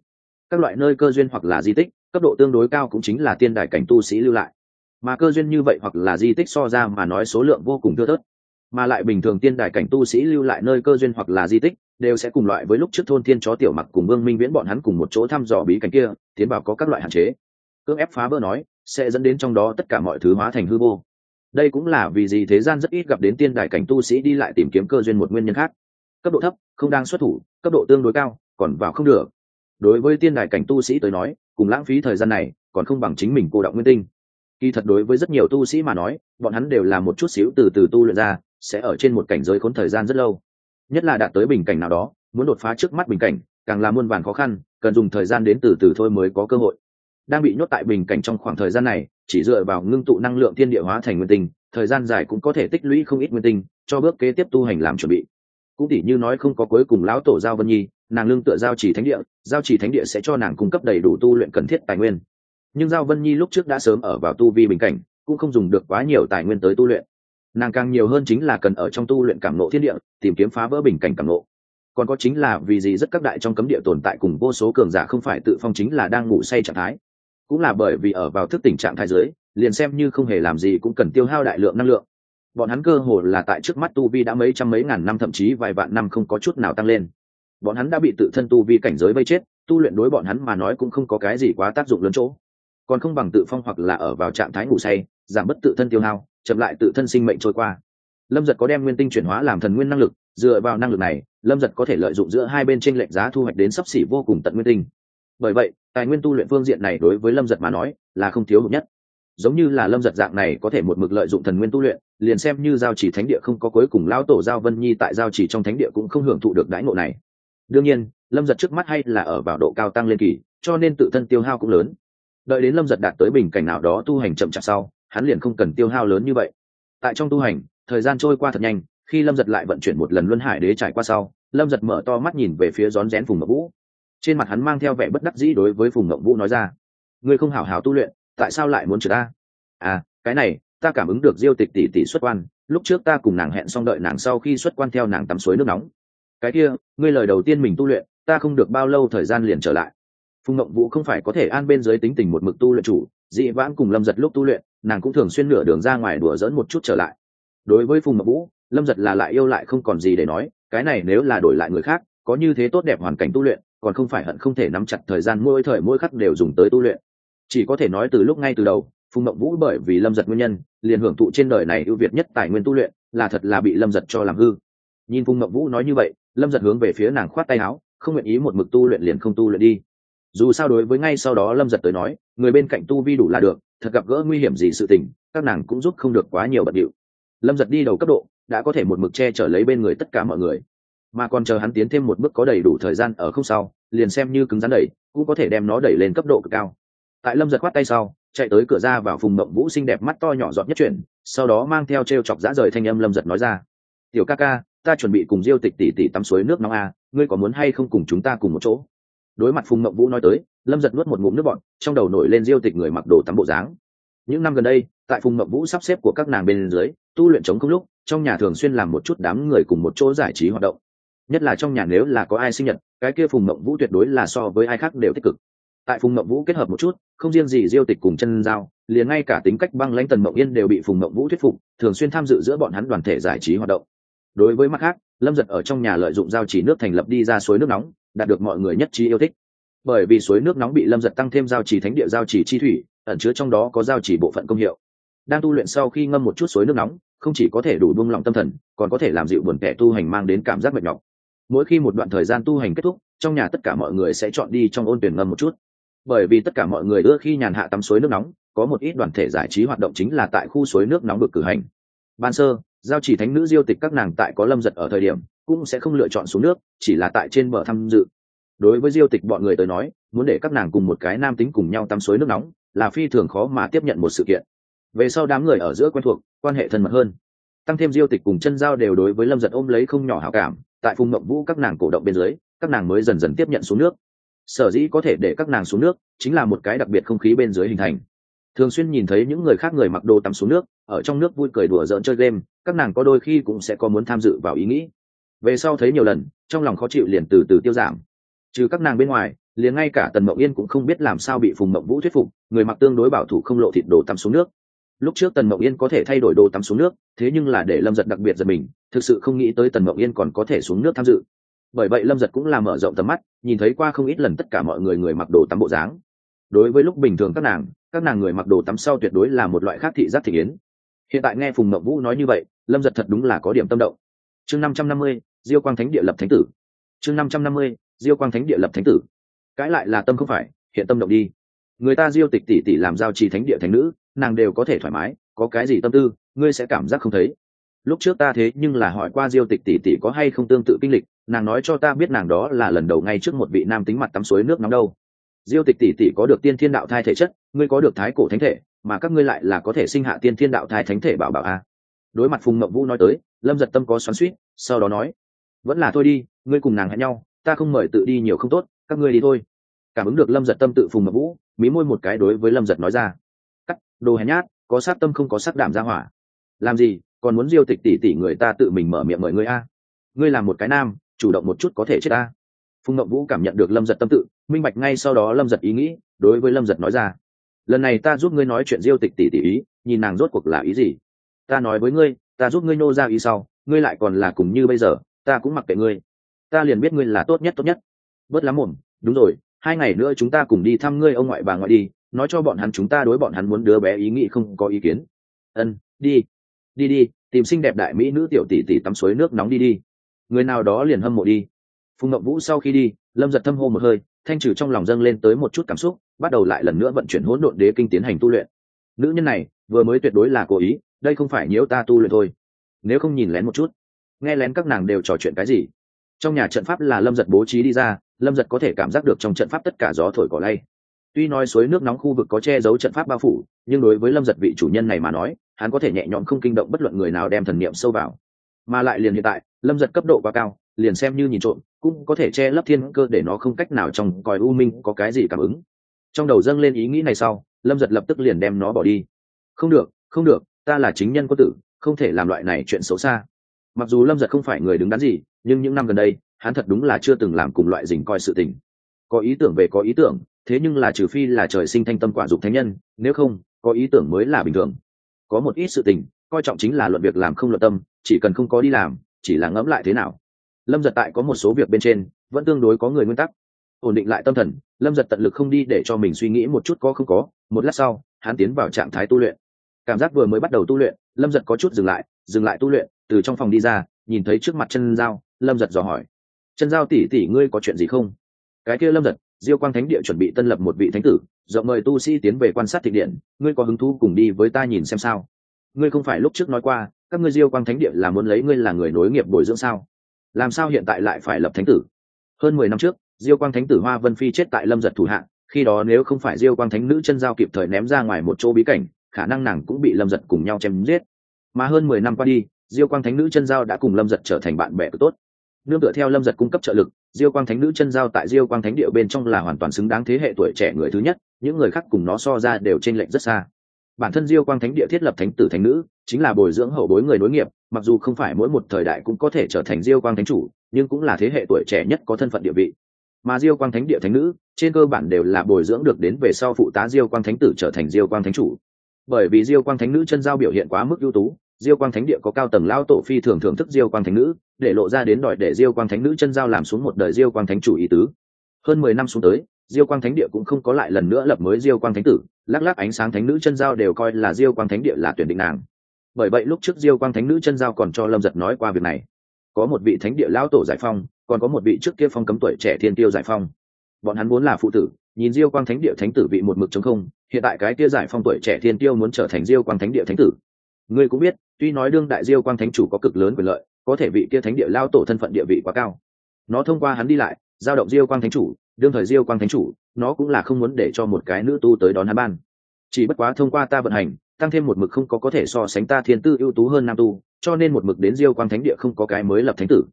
Các loại nơi cơ duyên hoặc là di tích, cấp độ tương đối cao cũng chính là tiên đài cảnh tu sĩ lưu lại. Mà cơ duyên như vậy hoặc là di tích so ra mà nói số lượng vô cùng thưa thớt. Mà lại bình thường tiên đài cảnh tu sĩ lưu lại nơi cơ duyên hoặc là di tích, đều sẽ cùng loại với lúc trước thôn thiên chó tiểu mặc cùng vương minh viễn bọn hắn cùng một chỗ thăm dò bí cảnh kia, tiến vào có các loại hạn chế. Cưỡng ép phá vỡ nói sẽ dẫn đến trong đó tất cả mọi thứ hóa thành hư vô. Đây cũng là vì gì thế gian rất ít gặp đến tiên đài cảnh tu sĩ đi lại tìm kiếm cơ duyên một nguyên nhân khác. Cấp độ thấp, không đang xuất thủ, cấp độ tương đối cao, còn vào không được. Đối với tiên đài cảnh tu sĩ tới nói, cùng lãng phí thời gian này, còn không bằng chính mình cô động nguyên tinh. Kỳ thật đối với rất nhiều tu sĩ mà nói, bọn hắn đều là một chút xíu từ từ tu luyện ra, sẽ ở trên một cảnh giới khốn thời gian rất lâu. Nhất là đạt tới bình cảnh nào đó, muốn đột phá trước mắt bình cảnh, càng là muôn vàn khó khăn, cần dùng thời gian đến từ từ thôi mới có cơ hội đang bị nhốt tại bình cảnh trong khoảng thời gian này, chỉ dựa vào ngưng tụ năng lượng thiên địa hóa thành nguyên tinh, thời gian dài cũng có thể tích lũy không ít nguyên tinh, cho bước kế tiếp tu hành làm chuẩn bị. Cũng tỉ như nói không có cuối cùng lão tổ giao vân nhi, nàng lương tựa giao chỉ thánh địa, giao chỉ thánh địa sẽ cho nàng cung cấp đầy đủ tu luyện cần thiết tài nguyên. Nhưng giao vân nhi lúc trước đã sớm ở vào tu vi bình cảnh, cũng không dùng được quá nhiều tài nguyên tới tu luyện. Nàng càng nhiều hơn chính là cần ở trong tu luyện cảm nộ thiên địa, tìm kiếm phá vỡ bình cảnh cảm nộ còn có chính là vì gì rất các đại trong cấm địa tồn tại cùng vô số cường giả không phải tự phong chính là đang ngủ say trạng thái cũng là bởi vì ở vào thức tình trạng thái giới liền xem như không hề làm gì cũng cần tiêu hao đại lượng năng lượng. Bọn hắn cơ hồ là tại trước mắt tu vi đã mấy trăm mấy ngàn năm, thậm chí vài vạn năm không có chút nào tăng lên. Bọn hắn đã bị tự thân tu vi cảnh giới vây chết, tu luyện đối bọn hắn mà nói cũng không có cái gì quá tác dụng lớn chỗ. Còn không bằng tự phong hoặc là ở vào trạng thái ngủ say, giảm bất tự thân tiêu hao, chậm lại tự thân sinh mệnh trôi qua. Lâm giật có đem nguyên tinh chuyển hóa làm thần nguyên năng lực, dựa vào năng lực này, lâm giật có thể lợi dụng giữa hai bên tranh lệch giá thu hoạch đến sắp xỉ vô cùng tận nguyên tinh bởi vậy, tài nguyên tu luyện phương diện này đối với lâm giật mà nói là không thiếu hụt nhất. Giống như là lâm giật dạng này có thể một mực lợi dụng thần nguyên tu luyện, liền xem như giao chỉ thánh địa không có cuối cùng lao tổ giao vân nhi tại giao chỉ trong thánh địa cũng không hưởng thụ được đãi ngộ này. Đương nhiên, lâm giật trước mắt hay là ở vào độ cao tăng lên kỳ, cho nên tự thân tiêu hao cũng lớn. Đợi đến lâm giật đạt tới bình cảnh nào đó tu hành chậm chạp sau, hắn liền không cần tiêu hao lớn như vậy. Tại trong tu hành, thời gian trôi qua thật nhanh, khi lâm giật lại vận chuyển một lần luân hải đế trải qua sau, lâm giật mở to mắt nhìn về phía rón rén phùng ngọc vũ trên mặt hắn mang theo vẻ bất đắc dĩ đối với phùng ngọc vũ nói ra. Ngươi không hảo hảo tu luyện, tại sao lại muốn trừ ta? À cái này, ta cảm ứng được diêu tịch tỷ tỷ xuất quan, lúc trước ta cùng nàng hẹn xong đợi nàng sau khi xuất quan theo nàng tắm suối nước nóng. Cái kia, ngươi lời đầu tiên mình tu luyện, ta không được bao lâu thời gian liền trở lại. Phùng ngọc vũ không phải có thể an bên dưới tính tình một mực tu luyện chủ, dị vãng cùng lâm giật lúc tu luyện, nàng cũng thường xuyên nửa đường ra ngoài đùa dỡn một chút trở lại. Đối với phùng ngọc vũ, lâm giật là lại yêu lại không còn gì để nói, cái này nếu là đổi lại người khác, có như thế tốt đẹp hoàn cảnh tu luyện còn không phải hận không thể nắm chặt thời gian mỗi thời mỗi khắc đều dùng tới tu luyện. Chỉ có thể nói từ lúc ngay từ đầu, phùng Mộng vũ bởi vì lâm giật nguyên nhân, liền hưởng thụ trên đời này ưu việt nhất tài nguyên tu luyện, là thật là bị lâm giật cho làm hư. Nhìn phùng Mộng vũ nói như vậy, lâm giật hướng về phía nàng khoát tay áo, không nguyện ý một mực tu luyện liền không tu luyện đi. Dù sao đối với ngay sau đó lâm giật tới nói, người bên cạnh tu vi đủ là được, thật gặp gỡ nguy hiểm gì sự tình, các nàng cũng giúp không được quá nhiều bận điệu. Lâm giật đi đầu cấp độ, đã có thể một mực che chở lấy bên người tất cả mọi người mà còn chờ hắn tiến thêm một bước có đầy đủ thời gian ở không sau, liền xem như cứng rắn đẩy, cũng có thể đem nó đẩy lên cấp độ cực cao. Tại lâm giật khoát tay sau, chạy tới cửa ra vào phùng mộng vũ xinh đẹp mắt to nhỏ giọt nhất chuyển, sau đó mang theo t r e o chọc dã rời thanh âm lâm giật nói ra. Tiểu ca ca, ta chuẩn bị cùng diêu tịch tỉ tỉ tắm suối nước nóng a ngươi có muốn hay không cùng chúng ta cùng một chỗ? Đối mặt phùng mộng vũ nói tới, lâm giật nuốt một ngụm nước bọn trong đầu nổi lên diêu tịch người mặc đồ tắm bộ dáng. Những năm gần đây, tại phùng mộng vũ sắp xếp của các nàng bên dưới, tu luyện chống không lúc, trong nhà thường xuyên làm một chút đám người cùng một chỗ giải trí hoạt động nhất là trong nhà nếu là có ai sinh nhật, cái kia phùng mộng vũ tuyệt đối là so với ai khác đều tích cực. Tại phùng mộng vũ kết hợp một chút, không riêng gì diêu tịch cùng chân giao, liền ngay cả tính cách băng lãnh tần mộng yên đều bị phùng mộng vũ thuyết phục, thường xuyên tham dự giữa bọn hắn đoàn thể giải trí hoạt động. Đối với mặt khác, lâm giật ở trong nhà lợi dụng giao chỉ nước thành lập đi ra suối nước nóng, đạt được mọi người nhất trí yêu thích. Bởi vì suối nước nóng bị lâm giật tăng thêm giao chỉ thánh địa giao chỉ chi thủy, ẩn chứa trong đó có giao chỉ bộ phận công hiệu. Đang tu luyện sau khi ngâm một chút suối nước nóng, không chỉ có thể đủ buông lỏng tâm thần, còn có thể làm dịu buồn kẻ tu hành mang đến cảm giác mệt nhọc mỗi khi một đoạn thời gian tu hành kết thúc, trong nhà tất cả mọi người sẽ chọn đi trong ôn tuyển ngâm một chút. Bởi vì tất cả mọi người ưa khi nhàn hạ tắm suối nước nóng, có một ít đoàn thể giải trí hoạt động chính là tại khu suối nước nóng được cử hành. Ban sơ, giao chỉ thánh nữ diêu tịch các nàng tại có lâm giật ở thời điểm, cũng sẽ không lựa chọn xuống nước, chỉ là tại trên bờ tham dự. Đối với diêu tịch bọn người tới nói, muốn để các nàng cùng một cái nam tính cùng nhau tắm suối nước nóng, là phi thường khó mà tiếp nhận một sự kiện. Về sau đám người ở giữa quen thuộc, quan hệ thân mật hơn tăng thêm diêu tịch cùng chân giao đều đối với lâm giật ôm lấy không nhỏ hảo cảm, tại phùng mộng vũ các nàng cổ động bên dưới, các nàng mới dần dần tiếp nhận xuống nước. Sở dĩ có thể để các nàng xuống nước, chính là một cái đặc biệt không khí bên dưới hình thành. Thường xuyên nhìn thấy những người khác người mặc đồ tắm xuống nước, ở trong nước vui cười đùa giỡn chơi game, các nàng có đôi khi cũng sẽ có muốn tham dự vào ý nghĩ. Về sau thấy nhiều lần, trong lòng khó chịu liền từ từ tiêu giảm. Trừ các nàng bên ngoài, liền ngay cả tần mậu yên cũng không biết làm sao bị phùng mộng vũ thuyết phục, người mặc tương đối bảo thủ không lộ thịt đồ tắm xuống nước lúc trước tần mậu yên có thể thay đổi đồ tắm xuống nước, thế nhưng là để lâm giật đặc biệt giật mình, thực sự không nghĩ tới tần mậu yên còn có thể xuống nước tham dự. Bởi vậy lâm giật cũng là mở rộng tầm mắt, nhìn thấy qua không ít lần tất cả mọi người người mặc đồ tắm bộ dáng. Đối với lúc bình thường các nàng các nàng người mặc đồ tắm sau tuyệt đối là một loại khác thị giác thị yến hiện tại nghe phùng mậu vũ nói như vậy, lâm giật thật đúng là có điểm tâm động. Chương năm trăm năm mươi, diêu quang thánh địa lập thánh tử. Chương năm trăm năm mươi, diêu quang thánh địa lập thánh tử. Cãi lại là tâm không phải, hiện tâm động đi. Người ta diêu tịch tỷ tỷ làm giao trì thánh địa thánh nữ nàng đều có thể thoải mái, có cái gì tâm tư, ngươi sẽ cảm giác không thấy. Lúc trước ta thế nhưng là hỏi qua diêu tịch tỷ tỷ có hay không tương tự kinh lịch, nàng nói cho ta biết nàng đó là lần đầu ngay trước một vị nam tính mặt tắm suối nước nóng đâu. Diêu tịch tỷ tỷ có được tiên thiên đạo thai thể chất, ngươi có được thái cổ thánh thể, mà các ngươi lại là có thể sinh hạ tiên thiên đạo thai thánh thể bảo bảo a. Đối mặt phùng mậu vũ nói tới, lâm giật tâm có xoắn suýt sau đó nói, vẫn là thôi đi, ngươi cùng nàng hẹn nhau, ta không mời tự đi nhiều không tốt, các ngươi đi thôi. Cảm ứng được lâm giật tâm tự phùng mậu vũ, mí môi một cái đối với lâm giật nói ra đồ hèn nhát, có sát tâm không có sát đảm ra hỏa. Làm gì, còn muốn diêu tịch tỷ tỷ người ta tự mình mở miệng mời ngươi a? Ngươi làm một cái nam, chủ động một chút có thể chết a phùng ngậm vũ cảm nhận được lâm giật tâm tự, minh bạch ngay sau đó lâm giật ý nghĩ, đối với lâm giật nói ra. Lần này ta giúp ngươi nói chuyện diêu tịch tỷ tỷ ý, nhìn nàng rốt cuộc là ý gì? Ta nói với ngươi, ta giúp ngươi nô ra ý sau, ngươi lại còn là cùng như bây giờ, ta cũng mặc kệ ngươi. Ta liền biết ngươi là tốt nhất tốt nhất. Bớt lắm mồm, đúng rồi, hai ngày nữa chúng ta cùng đi thăm ngươi ông ngoại bà ngoại đi nói cho bọn hắn chúng ta đối bọn hắn muốn đứa bé ý nghĩ không có ý kiến. Ân, đi đi đi, tìm xinh đẹp đại mỹ nữ tiểu tỷ tỷ tắm suối nước nóng đi đi. Người nào đó liền hâm mộ đi. Phùng ngậm vũ sau khi đi, lâm giật thâm hô một hơi, thanh trừ trong lòng dâng lên tới một chút cảm xúc, bắt đầu lại lần nữa vận chuyển hỗn độn đế kinh tiến hành tu luyện. Nữ nhân này, vừa mới tuyệt đối là cố ý, đây không phải nhiễu ta tu luyện thôi. Nếu không nhìn lén một chút, nghe lén các nàng đều trò chuyện cái gì? Trong nhà trận pháp là lâm giật bố trí đi ra, lâm giật có thể cảm giác được trong trận pháp tất cả gió thổi cỏ lay tuy nói suối nước nóng khu vực có che giấu trận pháp bao phủ, nhưng đối với lâm giật vị chủ nhân này mà nói, hắn có thể nhẹ nhõm không kinh động bất luận người nào đem thần niệm sâu vào. Mà lại liền hiện tại, lâm giật cấp độ quá cao, liền xem như nhìn trộm, cũng có thể che lấp thiên cơ để nó không cách nào trong còi u minh có cái gì cảm ứng. Trong đầu dâng lên ý nghĩ này sau, lâm giật lập tức liền đem nó bỏ đi. Không được không được, ta là chính nhân có tử, không thể làm loại này chuyện xấu xa. Mặc dù lâm giật không phải người đứng đắn gì, nhưng những năm gần đây, hắn thật đúng là chưa từng làm cùng loại dình coi sự tình. Có ý tưởng về có ý tưởng thế nhưng là trừ phi là trời sinh thanh tâm quả dục thánh nhân, nếu không, có ý tưởng mới là bình thường. Có một ít sự tình, coi trọng chính là luận việc làm không luận tâm, chỉ cần không có đi làm, chỉ là ngẫm lại thế nào. Lâm giật tại có một số việc bên trên, vẫn tương đối có người nguyên tắc. Ổn định lại tâm thần, lâm giật tận lực không đi để cho mình suy nghĩ một chút có không có, một lát sau, hắn tiến vào trạng thái tu luyện. Cảm giác vừa mới bắt đầu tu luyện, lâm giật có chút dừng lại dừng lại tu luyện, từ trong phòng đi ra, nhìn thấy trước mặt chân dao lâm giật dò hỏi. Chân dao tỉ tỉ ngươi có chuyện gì không? Cái kia lâm giật diêu quang thánh địa chuẩn bị tân lập một vị thánh tử, rộng mời tu sĩ tiến về quan sát thị điện, ngươi có hứng thú cùng đi với ta nhìn xem sao? Ngươi không phải lúc trước nói qua, các ngươi diêu quang thánh địa là muốn lấy ngươi là người nối nghiệp bồi dưỡng sao? Làm sao hiện tại lại phải lập thánh tử? Hơn mười năm trước, diêu quang thánh tử hoa vân phi chết tại lâm giật thủ hạ, khi đó nếu không phải diêu quang thánh nữ chân giao kịp thời ném ra ngoài một chỗ bí cảnh, khả năng nàng cũng bị lâm giật cùng nhau chém giết. Mà hơn mười năm qua đi, diêu quang thánh nữ chân giao đã cùng lâm giật trở thành bạn bè cực tốt nương tựa theo lâm giật cung cấp trợ lực, diêu quang thánh nữ chân giao tại diêu quang thánh địa bên trong là hoàn toàn xứng đáng thế hệ tuổi trẻ người thứ nhất, những người khác cùng nó so ra đều t r ê n lệch rất xa. Bản thân diêu quang thánh địa thiết lập thánh tử thánh nữ, chính là bồi dưỡng hậu bối người nối nghiệp, mặc dù không phải mỗi một thời đại cũng có thể trở thành diêu quang thánh chủ, nhưng cũng là thế hệ tuổi trẻ nhất có thân phận địa vị. Mà diêu quang thánh địa thánh nữ, trên cơ bản đều là bồi dưỡng được đến về sau phụ tá diêu quang thánh tử trở thành diêu quang thánh chủ. Bởi vì diêu quang thánh nữ chân giao biểu hiện quá mức ưu tú diêu quang thánh địa có cao tầng lao tổ phi thường thưởng thức diêu quang thánh nữ để lộ ra đến đòi để diêu quang thánh nữ chân giao làm xuống một đời diêu quang thánh chủ ý tứ hơn mười năm xuống tới diêu quang thánh địa cũng không có lại lần nữa lập mới diêu quang thánh tử lắc lắc ánh sáng thánh nữ chân giao đều coi là diêu quang thánh địa là tuyển định nàng bởi vậy lúc trước diêu quang thánh nữ chân giao còn cho lâm giật nói qua việc này có một vị thánh địa lão tổ giải phong còn có một vị trước kia phong cấm tuổi trẻ thiên tiêu giải phong bọn hắn vốn là phụ tử nhìn diêu quang thánh địa thánh tử bị một mực chống không hiện tại cái kia giải phong tuổi trẻ thiên tiêu muốn trở thành diêu quang thánh địa thánh tử ngươi cũng biết, tuy nói đương đại diêu quang thánh chủ có cực lớn quyền lợi, có thể vị kia thánh địa lao tổ thân phận địa vị quá cao. Nó thông qua hắn đi lại, giao động diêu quang thánh chủ, đương thời diêu quang thánh chủ, nó cũng là không muốn để cho một cái nữ tu tới đón hắn ban. Chỉ bất quá thông qua ta vận hành, tăng thêm một mực không có có thể so sánh ta thiên tư ưu tú hơn nam tu, cho nên một mực đến diêu quang thánh địa không có cái mới lập thánh tử.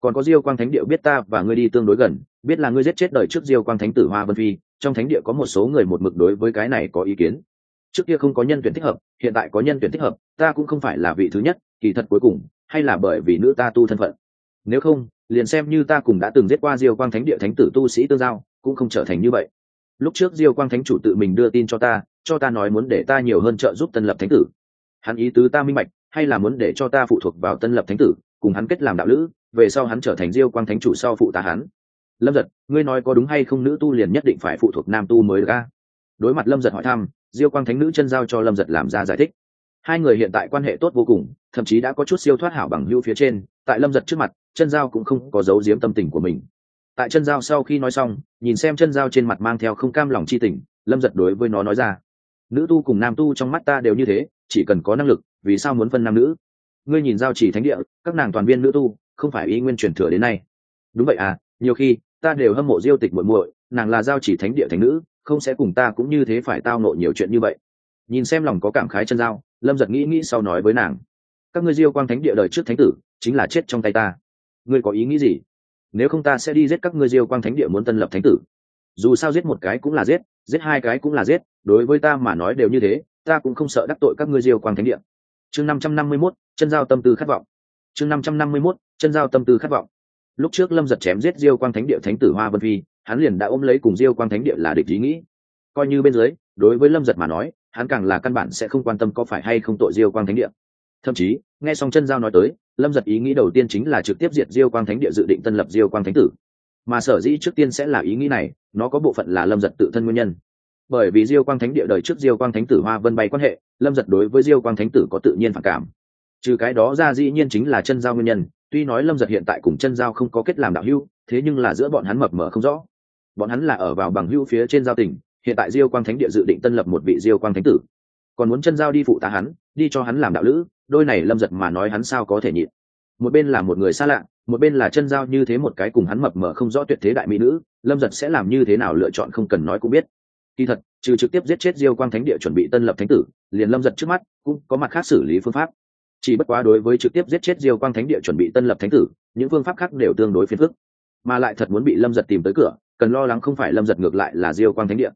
Còn có diêu quang thánh địa biết ta và ngươi đi tương đối gần, biết là ngươi giết chết đời trước diêu quang thánh tử hoa vân phi, trong thánh địa có một số người một mực đối với cái này có ý kiến. Trước kia không có nhân tuyển thích hợp, hiện tại có nhân tuyển thích hợp ta cũng không phải là vị thứ nhất, kỳ thật cuối cùng, hay là bởi vì nữ ta tu thân phận. Nếu không, liền xem như ta cùng đã từng giết qua diêu quang thánh địa thánh tử tu sĩ tương giao, cũng không trở thành như vậy. Lúc trước diêu quang thánh chủ tự mình đưa tin cho ta cho ta nói muốn để ta nhiều hơn trợ giúp tân lập thánh tử. Hắn ý tứ ta minh bạch, hay là muốn để cho ta phụ thuộc vào tân lập thánh tử, cùng hắn kết làm đạo lữ, về sau hắn trở thành diêu quang thánh chủ sau phụ tá hắn. Lâm giật, ngươi nói có đúng hay không nữ tu liền nhất định phải phụ thuộc nam tu mới ra? đối mặt lâm giật hỏi thăm, diêu quang thánh nữ chân giao cho lâm giật làm ra giải thích hai người hiện tại quan hệ tốt vô cùng, thậm chí đã có chút siêu thoát hảo bằng hữu phía trên, tại lâm giật trước mặt, chân giao cũng không có giấu giếm tâm tình của mình. Tại chân giao sau khi nói xong, nhìn xem chân giao trên mặt mang theo không cam lòng c h i tình, lâm giật đối với nó nói ra, nữ tu cùng nam tu trong mắt ta đều như thế, chỉ cần có năng lực, vì sao muốn phân nam nữ? Ngươi nhìn giao chỉ thánh địa, các nàng toàn viên nữ tu, không phải y nguyên truyền thừa đến nay. Đúng vậy à nhiều khi, ta đều hâm mộ diêu tịch muội muội, nàng là giao chỉ thánh địa thánh nữ, không sẽ cùng ta cũng như thế phải tao nộ nhiều chuyện như vậy. Nhìn xem lòng có cảm khái chân giao lâm giật nghĩ nghĩ sau nói với nàng, các ngươi diêu quang thánh địa đời trước thánh tử, chính là chết trong tay ta. Ngươi có ý nghĩ gì? Nếu không ta sẽ đi giết các ngươi diêu quang thánh địa muốn tân lập thánh tử. Dù sao giết một cái cũng là giết giết hai cái cũng là giết, đối với ta mà nói đều như thế, ta cũng không sợ đắc tội các ngươi diêu quang thánh địa. Chương năm trăm năm mươi mốt, chân giao tâm tư khát vọng. Chương năm trăm năm mươi mốt, chân giao tâm tư khát vọng. Lúc trước lâm giật chém giết diêu quang thánh địa thánh tử hoa vân phi, hắn liền đã ôm lấy cùng diêu quang thánh địa là địch ý nghĩ. Coi như bên dưới, đối với lâm giật mà nói hắn càng là căn bản sẽ không quan tâm có phải hay không tội diêu quang thánh địa. Thậm chí, nghe xong chân giao nói tới, lâm giật ý nghĩ đầu tiên chính là trực tiếp diệt diêu quang thánh địa dự định tân lập diêu quang thánh tử. Mà sở dĩ trước tiên sẽ là ý nghĩ này, nó có bộ phận là lâm giật tự thân nguyên nhân. Bởi vì diêu quang thánh địa đời trước diêu quang thánh tử hoa vân bay quan hệ, lâm giật đối với diêu quang thánh tử có tự nhiên phản cảm. Trừ cái đó ra dĩ nhiên chính là chân giao nguyên nhân, tuy nói lâm giật hiện tại cùng chân giao không có kết làm đạo hưu thế nhưng là giữa bọn hắn mập mờ không rõ. Bọn hắn là ở vào bằng hưu phía trên giao tỉnh hiện tại diêu quang thánh địa dự định tân lập một vị diêu quang thánh tử. Còn muốn chân giao đi phụ tá hắn, đi cho hắn làm đạo lữ, đôi này lâm giật mà nói hắn sao có thể nhịn. Một bên là một người xa lạ, một bên là chân giao như thế một cái cùng hắn mập mờ không rõ tuyệt thế đại mỹ nữ, lâm giật sẽ làm như thế nào lựa chọn không cần nói cũng biết. Kỳ thật, trừ trực tiếp giết chết diêu quang thánh địa chuẩn bị tân lập thánh tử, liền lâm giật trước mắt cũng có mặt khác xử lý phương pháp. Chỉ bất quá đối với trực tiếp giết chết diêu quang thánh địa chuẩn bị tân lập thánh tử, những phương pháp khác đều tương đối phiền phức. Mà lại thật muốn bị lâm giật tìm tới cửa, cần lo lắng không phải lâm giật ngược lại là diêu quang thánh địa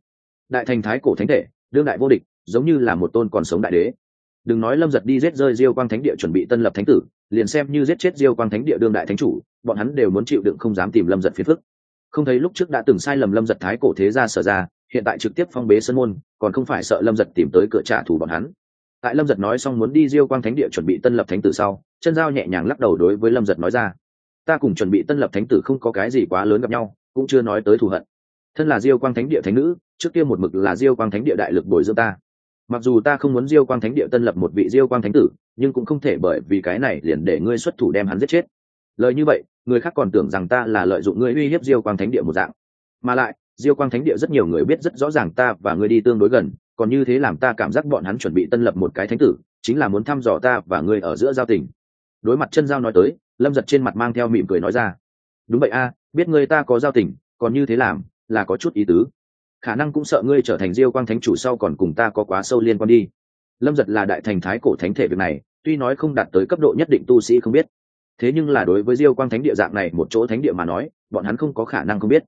đại thành thái cổ thánh thể, đương đại vô địch, giống như là một tôn còn sống đại đế. Đừng nói lâm giật đi giết rơi diêu quang thánh địa chuẩn bị tân lập thánh tử, liền xem như giết chết diêu quang thánh địa đương đại thánh chủ, bọn hắn đều muốn chịu đựng không dám tìm lâm giật phiền phức. Không thấy lúc trước đã từng sai lầm lâm giật thái cổ thế gia sở ra, hiện tại trực tiếp phong bế sân môn, còn không phải sợ lâm giật tìm tới cửa trả thù bọn hắn. Tại lâm giật nói xong muốn đi diêu quang thánh địa chuẩn bị tân lập thánh tử sau, chân giao nhẹ nhàng lắc đầu đối với lâm giật nói ra. Ta cùng chuẩn bị tân lập thánh tử không có cái gì quá lớn gặp nhau, cũng chưa nói tới thù hận. Thân là diêu quang thánh địa thánh nữ trước kia một mực là diêu quang thánh địa đại lực bồi dưỡng ta. Mặc dù ta không muốn diêu quang thánh địa tân lập một vị diêu quang thánh tử, nhưng cũng không thể bởi vì cái này liền để ngươi xuất thủ đem hắn giết chết. Lời như vậy, người khác còn tưởng rằng ta là lợi dụng ngươi uy hiếp diêu quang thánh địa một dạng. Mà lại, diêu quang thánh địa rất nhiều người biết rất rõ ràng ta và ngươi đi tương đối gần, còn như thế làm ta cảm giác bọn hắn chuẩn bị tân lập một cái thánh tử, chính là muốn thăm dò ta và ngươi ở giữa giao tình. Đối mặt chân giao nói tới, lâm giật trên mặt mang theo mỉm cười nói ra. Đúng vậy a, biết ngươi ta có giao tình, còn như thế làm, là có chút ý tứ khả năng cũng sợ ngươi trở thành diêu quang thánh chủ sau còn cùng ta có quá sâu liên quan đi. Lâm giật là đại thành thái cổ thánh thể việc này, tuy nói không đạt tới cấp độ nhất định tu sĩ không biết. Thế nhưng là đối với diêu quang thánh địa dạng này một chỗ thánh địa mà nói, bọn hắn không có khả năng không biết.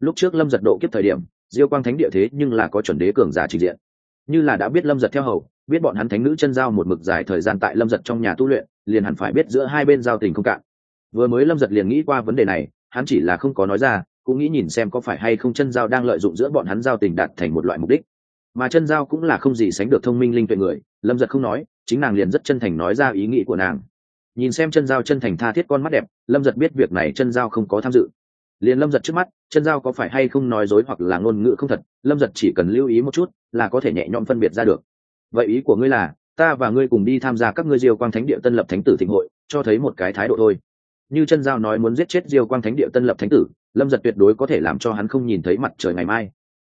Lúc trước lâm giật độ kiếp thời điểm, diêu quang thánh địa thế nhưng là có chuẩn đế cường giả trình diện. Như là đã biết lâm giật theo hầu, biết bọn hắn thánh nữ chân giao một mực dài thời gian tại lâm giật trong nhà tu luyện, liền hẳn phải biết giữa hai bên giao tình không cạn. Vừa mới lâm giật liền nghĩ qua vấn đề này, hắn chỉ là không có nói ra cũng nghĩ nhìn xem có phải hay không chân giao đang lợi dụng giữa bọn hắn giao tình đạt thành một loại mục đích. Mà chân giao cũng là không gì sánh được thông minh linh tuệ người, lâm giật không nói, chính nàng liền rất chân thành nói ra ý nghĩ của nàng. Nhìn xem chân giao chân thành tha thiết con mắt đẹp, lâm giật biết việc này chân giao không có tham dự. Liền lâm giật trước mắt, chân giao có phải hay không nói dối hoặc là ngôn ngữ không thật, lâm giật chỉ cần lưu ý một chút, là có thể nhẹ nhõm phân biệt ra được. Vậy ý của ngươi là, ta và ngươi cùng đi tham gia các ngươi diêu quang thánh địa tân lập thánh tử thịnh hội, cho thấy một cái thái độ thôi như chân giao nói muốn giết chết diêu quang thánh địa tân lập thánh tử, lâm giật tuyệt đối có thể làm cho hắn không nhìn thấy mặt trời ngày mai.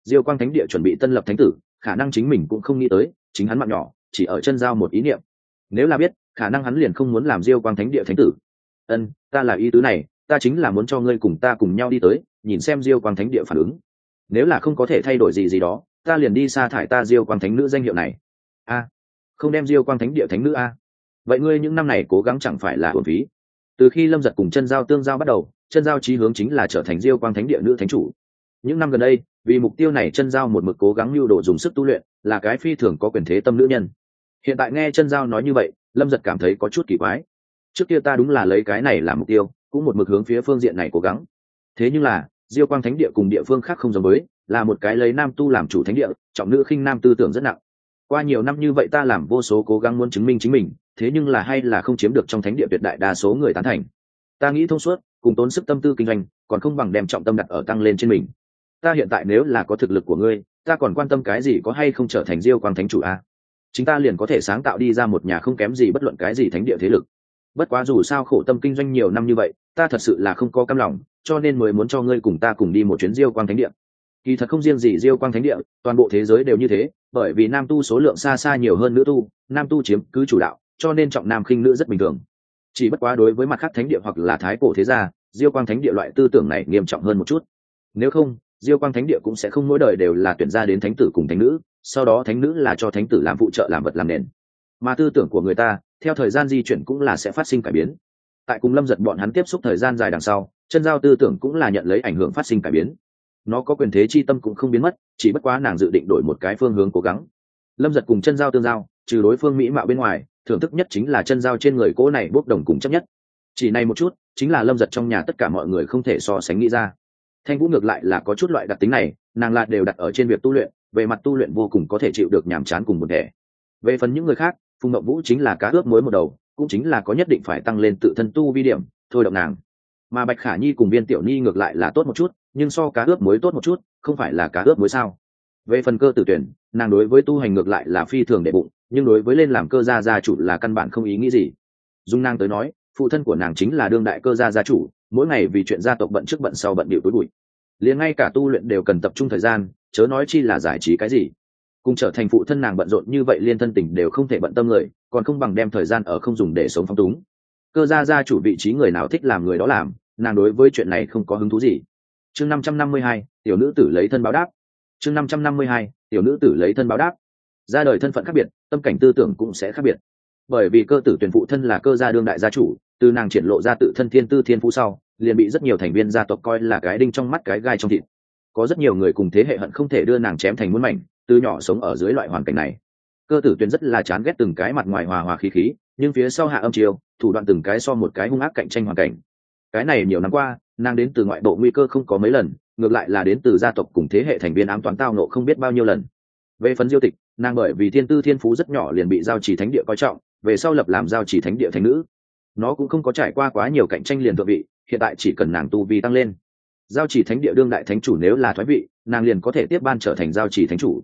Diêu quang thánh địa chuẩn bị tân lập thánh tử, khả năng chính mình cũng không nghĩ tới, chính hắn mặn nhỏ, chỉ ở chân giao một ý niệm. Nếu là biết, khả năng hắn liền không muốn làm diêu quang thánh địa thánh tử. Ân, ta là ý tứ này, ta chính là muốn cho ngươi cùng ta cùng nhau đi tới, nhìn xem diêu quang thánh địa phản ứng. Nếu là không có thể thay đổi gì gì đó, ta liền đi sa thải ta diêu quang thánh nữ danh hiệu này. A, không đem diêu quang thánh địa thánh nữ a. Vậy ngươi những năm này cố gắng chẳng phải là hồn phí từ khi lâm giật cùng chân giao tương giao bắt đầu, chân giao trí hướng chính là trở thành diêu quang thánh địa nữ thánh chủ. Những năm gần đây, vì mục tiêu này chân giao một mực cố gắng lưu đồ dùng sức tu luyện, là cái phi thường có quyền thế tâm nữ nhân. Hiện tại nghe chân giao nói như vậy, lâm giật cảm thấy có chút kỳ quái. Trước kia ta đúng là lấy cái này làm mục tiêu, cũng một mực hướng phía phương diện này cố gắng. Thế nhưng là, diêu quang thánh địa cùng địa phương khác không giống với, là một cái lấy nam tu làm chủ thánh địa, trọng nữ khinh nam tư tưởng rất nặng qua nhiều năm như vậy ta làm vô số cố gắng muốn chứng minh chính mình, thế nhưng là hay là không chiếm được trong thánh địa tuyệt đại đa số người tán thành. Ta nghĩ thông suốt, cùng tốn sức tâm tư kinh doanh, còn không bằng đem trọng tâm đặt ở tăng lên trên mình. Ta hiện tại nếu là có thực lực của ngươi, ta còn quan tâm cái gì có hay không trở thành diêu quang thánh chủ a? À? Chính ta liền có thể sáng tạo đi ra một nhà không kém gì bất luận cái gì thánh địa thế lực. Bất quá dù sao khổ tâm kinh doanh nhiều năm như vậy, ta thật sự là không có cam lòng, cho nên mới muốn cho ngươi cùng ta cùng đi một chuyến diêu quang thánh địa. Kỳ thật không riêng gì diêu quang thánh địa, toàn bộ thế giới đều như thế bởi vì nam tu số lượng xa xa nhiều hơn nữ tu, nam tu chiếm cứ chủ đạo, cho nên trọng nam khinh nữ rất bình thường. Chỉ bất quá đối với mặt khác thánh địa hoặc là thái cổ thế gia, diêu quang thánh địa loại tư tưởng này nghiêm trọng hơn một chút. Nếu không, diêu quang thánh địa cũng sẽ không mỗi đời đều là tuyển ra đến thánh tử cùng thánh nữ, sau đó thánh nữ là cho thánh tử làm phụ trợ làm vật làm nền. Mà tư tưởng của người ta, theo thời gian di chuyển cũng là sẽ phát sinh cải biến. Tại cùng lâm giật bọn hắn tiếp xúc thời gian dài đằng sau, chân giao tư tưởng cũng là nhận lấy ảnh hưởng phát sinh cải biến nó có quyền thế chi tâm cũng không biến mất, chỉ bất quá nàng dự định đổi một cái phương hướng cố gắng. Lâm giật cùng chân giao tương giao, trừ đối phương mỹ mạo bên ngoài, thưởng thức nhất chính là chân giao trên người cố này bốc đồng cùng chấp nhất. Chỉ này một chút, chính là lâm giật trong nhà tất cả mọi người không thể so sánh nghĩ ra. Thanh vũ ngược lại là có chút loại đặc tính này, nàng là đều đặt ở trên việc tu luyện, về mặt tu luyện vô cùng có thể chịu được nhàm chán cùng một thể về phần những người khác, phùng mậu vũ chính là cá ướp mới một đầu, cũng chính là có nhất định phải tăng lên tự thân tu vi điểm, thôi động nàng mà bạch khả nhi cùng viên tiểu nhi ngược lại là tốt một chút, nhưng so cá ướp muối tốt một chút, không phải là cá ướp muối sao? Về phần cơ tử tuyển, nàng đối với tu hành ngược lại là phi thường đệ bụng, nhưng đối với lên làm cơ gia gia chủ là căn bản không ý nghĩ gì. Dung nàng tới nói, phụ thân của nàng chính là đương đại cơ gia gia chủ, mỗi ngày vì chuyện gia tộc bận trước bận sau bận điệu tối bụi. Liền ngay cả tu luyện đều cần tập trung thời gian, chớ nói chi là giải trí cái gì. Cùng trở thành phụ thân nàng bận rộn như vậy liên thân tình đều không thể bận tâm người, còn không bằng đem thời gian ở không dùng để sống phong túng cơ gia gia chủ vị trí người nào thích làm người đó làm, nàng đối với chuyện này không có hứng thú gì. Chương năm trăm năm mươi hai, tiểu nữ tử lấy thân báo đáp. Chương năm trăm năm mươi hai, tiểu nữ tử lấy thân báo đáp. Ra đời thân phận khác biệt, tâm cảnh tư tưởng cũng sẽ khác biệt. Bởi vì cơ tử tuyển phụ thân là cơ gia đương đại gia chủ, từ nàng triển lộ ra tự thân thiên tư thiên phú sau, liền bị rất nhiều thành viên gia tộc coi là cái đinh trong mắt cái gai trong thịt. Có rất nhiều người cùng thế hệ hận không thể đưa nàng chém thành muôn mảnh, từ nhỏ sống ở dưới loại hoàn cảnh này. Cơ tử tuyển rất là chán ghét từng cái mặt ngoài hòa hòa khí khí nhưng phía sau hạ âm chiều thủ đoạn từng cái so một cái hung ác cạnh tranh hoàn cảnh. Cái này nhiều năm qua, nàng đến từ ngoại bộ nguy cơ không có mấy lần, ngược lại là đến từ gia tộc cùng thế hệ thành viên ám toán tao nộ không biết bao nhiêu lần. Về phấn diêu tịch, nàng bởi vì thiên tư thiên phú rất nhỏ liền bị giao trì thánh địa coi trọng, về sau lập làm giao trì thánh địa thành nữ. Nó cũng không có trải qua quá nhiều cạnh tranh liền thượng vị, hiện tại chỉ cần nàng tu vi tăng lên. Giao trì thánh địa đương đại thánh chủ nếu là thoái vị, nàng liền có thể tiếp ban trở thành giao trì thánh chủ.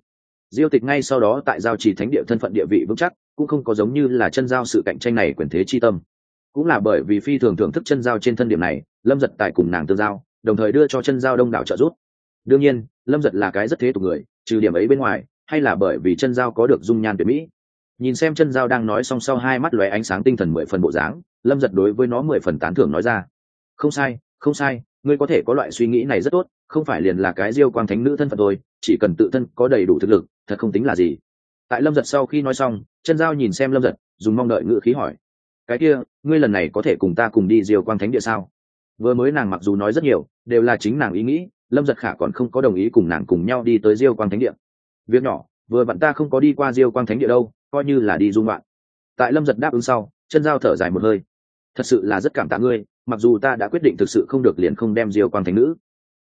Diêu tịch ngay sau đó tại giao trì thánh địa thân phận địa vị vững chắc cũng không có giống như là chân giao sự cạnh tranh này quyền thế chi tâm. Cũng là bởi vì phi thường thưởng thức chân giao trên thân điểm này, lâm giật tại cùng nàng tương giao, đồng thời đưa cho chân giao đông đảo trợ giúp. Đương nhiên, lâm giật là cái rất thế tục người, trừ điểm ấy bên ngoài, hay là bởi vì chân giao có được dung nhan tuyệt mỹ. Nhìn xem chân giao đang nói song sau hai mắt lóe ánh sáng tinh thần mười phần bộ dáng, lâm giật đối với nó mười phần tán thưởng nói ra. Không sai không sai, ngươi có thể có loại suy nghĩ này rất tốt, không phải liền là cái diêu quang thánh nữ thân phận thôi, chỉ cần tự thân có đầy đủ thực lực, thật không tính là gì tại lâm giật sau khi nói xong, chân giao nhìn xem lâm giật, dùng mong đợi ngự khí hỏi. Cái kia, ngươi lần này có thể cùng ta cùng đi diêu quang thánh địa sao? Vừa mới nàng mặc dù nói rất nhiều, đều là chính nàng ý nghĩ, lâm giật khả còn không có đồng ý cùng nàng cùng nhau đi tới diêu quang thánh địa. Việc nhỏ, vừa vặn ta không có đi qua diêu quang thánh địa đâu, coi như là đi dung bạn tại lâm giật đáp ứng sau, chân giao thở dài một hơi. Thật sự là rất cảm tạ ngươi, mặc dù ta đã quyết định thực sự không được liền không đem diêu quang thánh nữ.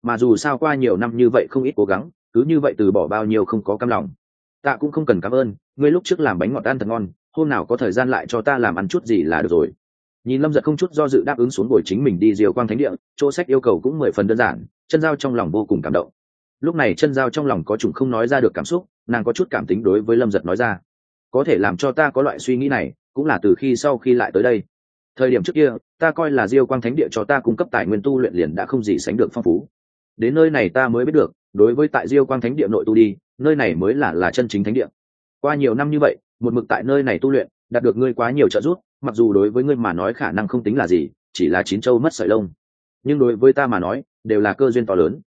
Mà dù sao qua nhiều năm như vậy không ít cố gắng, cứ như vậy từ bỏ bao nhiêu không có cam lòng ta cũng không cần cảm ơn, ngươi lúc trước làm bánh ngọt ăn thật ngon, hôm nào có thời gian lại cho ta làm ăn chút gì là được rồi. Nhìn lâm giật không chút do dự đáp ứng xuống ngồi chính mình đi diều quang thánh địa, chỗ sách yêu cầu cũng mười phần đơn giản, chân giao trong lòng vô cùng cảm động. Lúc này chân giao trong lòng có chủng không nói ra được cảm xúc, nàng có chút cảm tính đối với lâm giật nói ra. Có thể làm cho ta có loại suy nghĩ này, cũng là từ khi sau khi lại tới đây. Thời điểm trước kia, ta coi là diêu quang thánh địa cho ta cung cấp tài nguyên tu luyện liền đã không gì sánh được phong phú. Đến nơi này ta mới biết được, đối với tại diêu quang thánh địa nội tu đi nơi này mới là là chân chính thánh địa. Qua nhiều năm như vậy, một mực tại nơi này tu luyện, đạt được ngươi quá nhiều trợ giúp, mặc dù đối với ngươi mà nói khả năng không tính là gì, chỉ là chín châu mất sợi lông. Nhưng đối với ta mà nói, đều là cơ duyên to lớn.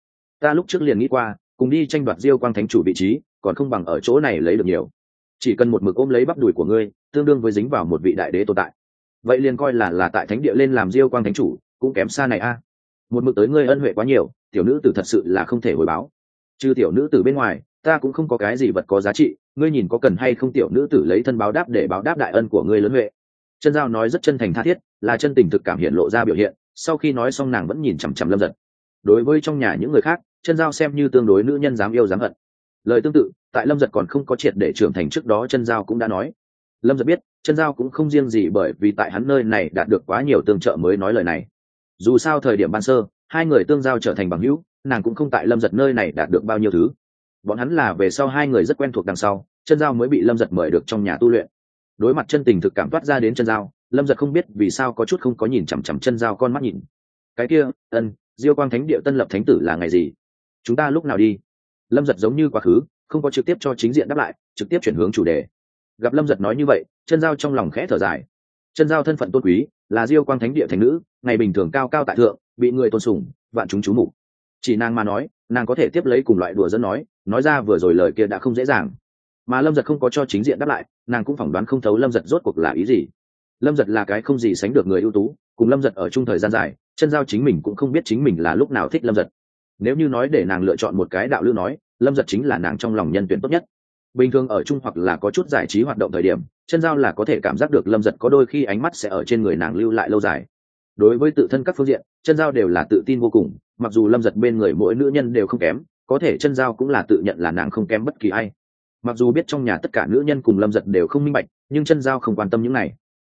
Ta lúc trước liền nghĩ qua, cùng đi tranh đoạt diêu quang thánh chủ vị trí, còn không bằng ở chỗ này lấy được nhiều. Chỉ cần một mực ôm lấy bắp đùi của ngươi, tương đương với dính vào một vị đại đế tồn tại. Vậy liền coi là là tại thánh địa lên làm diêu quang thánh chủ, cũng kém xa này a. Một mực tới ngươi ân huệ quá nhiều, tiểu nữ tử thật sự là không thể hồi báo. Trừ tiểu nữ tử bên ngoài ta cũng không có cái gì vật có giá trị, ngươi nhìn có cần hay không tiểu nữ tử lấy thân báo đáp để báo đáp đại ân của ngươi lớn huệ. Chân giao nói rất chân thành tha thiết, là chân tình thực cảm hiện lộ ra biểu hiện, sau khi nói xong nàng vẫn nhìn chằm chằm lâm giật đối với trong nhà những người khác, chân giao xem như tương đối nữ nhân dám yêu dám hận. Lời tương tự, tại lâm giật còn không có triệt để trưởng thành trước đó chân giao cũng đã nói. Lâm giật biết, chân giao cũng không riêng gì bởi vì tại hắn nơi này đạt được quá nhiều tương trợ mới nói lời này. Dù sao thời điểm ban sơ, hai người tương giao trở thành bằng hữu, nàng cũng không tại lâm giật nơi này đạt được bao nhiêu thứ bọn hắn là về sau hai người rất quen thuộc đằng sau, chân giao mới bị lâm giật mời được trong nhà tu luyện. Đối mặt chân tình thực cảm toát ra đến chân giao lâm giật không biết vì sao có chút không có nhìn chằm chằm chân giao con mắt nhìn. Cái kia, ân, diêu quang thánh địa tân lập thánh tử là ngày gì? Chúng ta lúc nào đi? Lâm giật giống như quá khứ, không có trực tiếp cho chính diện đáp lại, trực tiếp chuyển hướng chủ đề. Gặp lâm giật nói như vậy, chân giao trong lòng khẽ thở dài. Chân giao thân phận tôn quý, là diêu quang thánh địa thành nữ, ngày bình thường cao cao tại thượng, bị người tôn sùng, vạn chúng chú mục. Chỉ nàng mà nói, nàng có thể tiếp lấy cùng loại đùa dân nói nói ra vừa rồi lời kia đã không dễ dàng. Mà lâm giật không có cho chính diện đáp lại, nàng cũng phỏng đoán không thấu lâm giật rốt cuộc là ý gì. Lâm giật là cái không gì sánh được người ưu tú, cùng lâm giật ở chung thời gian dài, chân giao chính mình cũng không biết chính mình là lúc nào thích lâm giật. Nếu như nói để nàng lựa chọn một cái đạo lưu nói, lâm giật chính là nàng trong lòng nhân tuyển tốt nhất. Bình thường ở chung hoặc là có chút giải trí hoạt động thời điểm, chân giao là có thể cảm giác được lâm giật có đôi khi ánh mắt sẽ ở trên người nàng lưu lại lâu dài. Đối với tự thân các phương diện, chân giao đều là tự tin vô cùng, mặc dù lâm giật bên người mỗi nữ nhân đều không kém có thể chân giao cũng là tự nhận là nàng không kém bất kỳ ai. Mặc dù biết trong nhà tất cả nữ nhân cùng lâm giật đều không minh bạch, nhưng chân giao không quan tâm những này.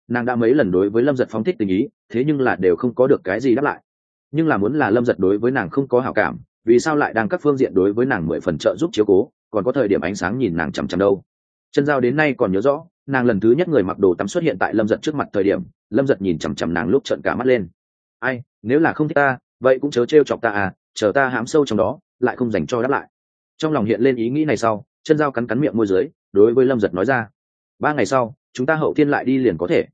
Nàng đã mấy lần đối với lâm giật phóng thích tình ý, thế nhưng là đều không có được cái gì đáp lại. Nhưng là muốn là lâm giật đối với nàng không có hảo cảm, vì sao lại đang các phương diện đối với nàng mười phần trợ giúp chiếu cố, còn có thời điểm ánh sáng nhìn nàng chằm chằm đâu? Chân giao đến nay còn nhớ rõ, nàng lần thứ nhất người mặc đồ tắm xuất hiện tại lâm giật trước mặt thời điểm, lâm giật nhìn chằm chằm nàng lúc trận cả mắt lên. Ai, nếu là không thích ta, vậy cũng chớ t r e o chọc ta à chờ ta hãm sâu trong đó lại không dành cho đáp lại. Trong lòng hiện lên ý nghĩ này sau, chân dao cắn cắn miệng môi dưới, đối với lâm giật nói ra, ba ngày sau, chúng ta hậu thiên lại đi liền có thể.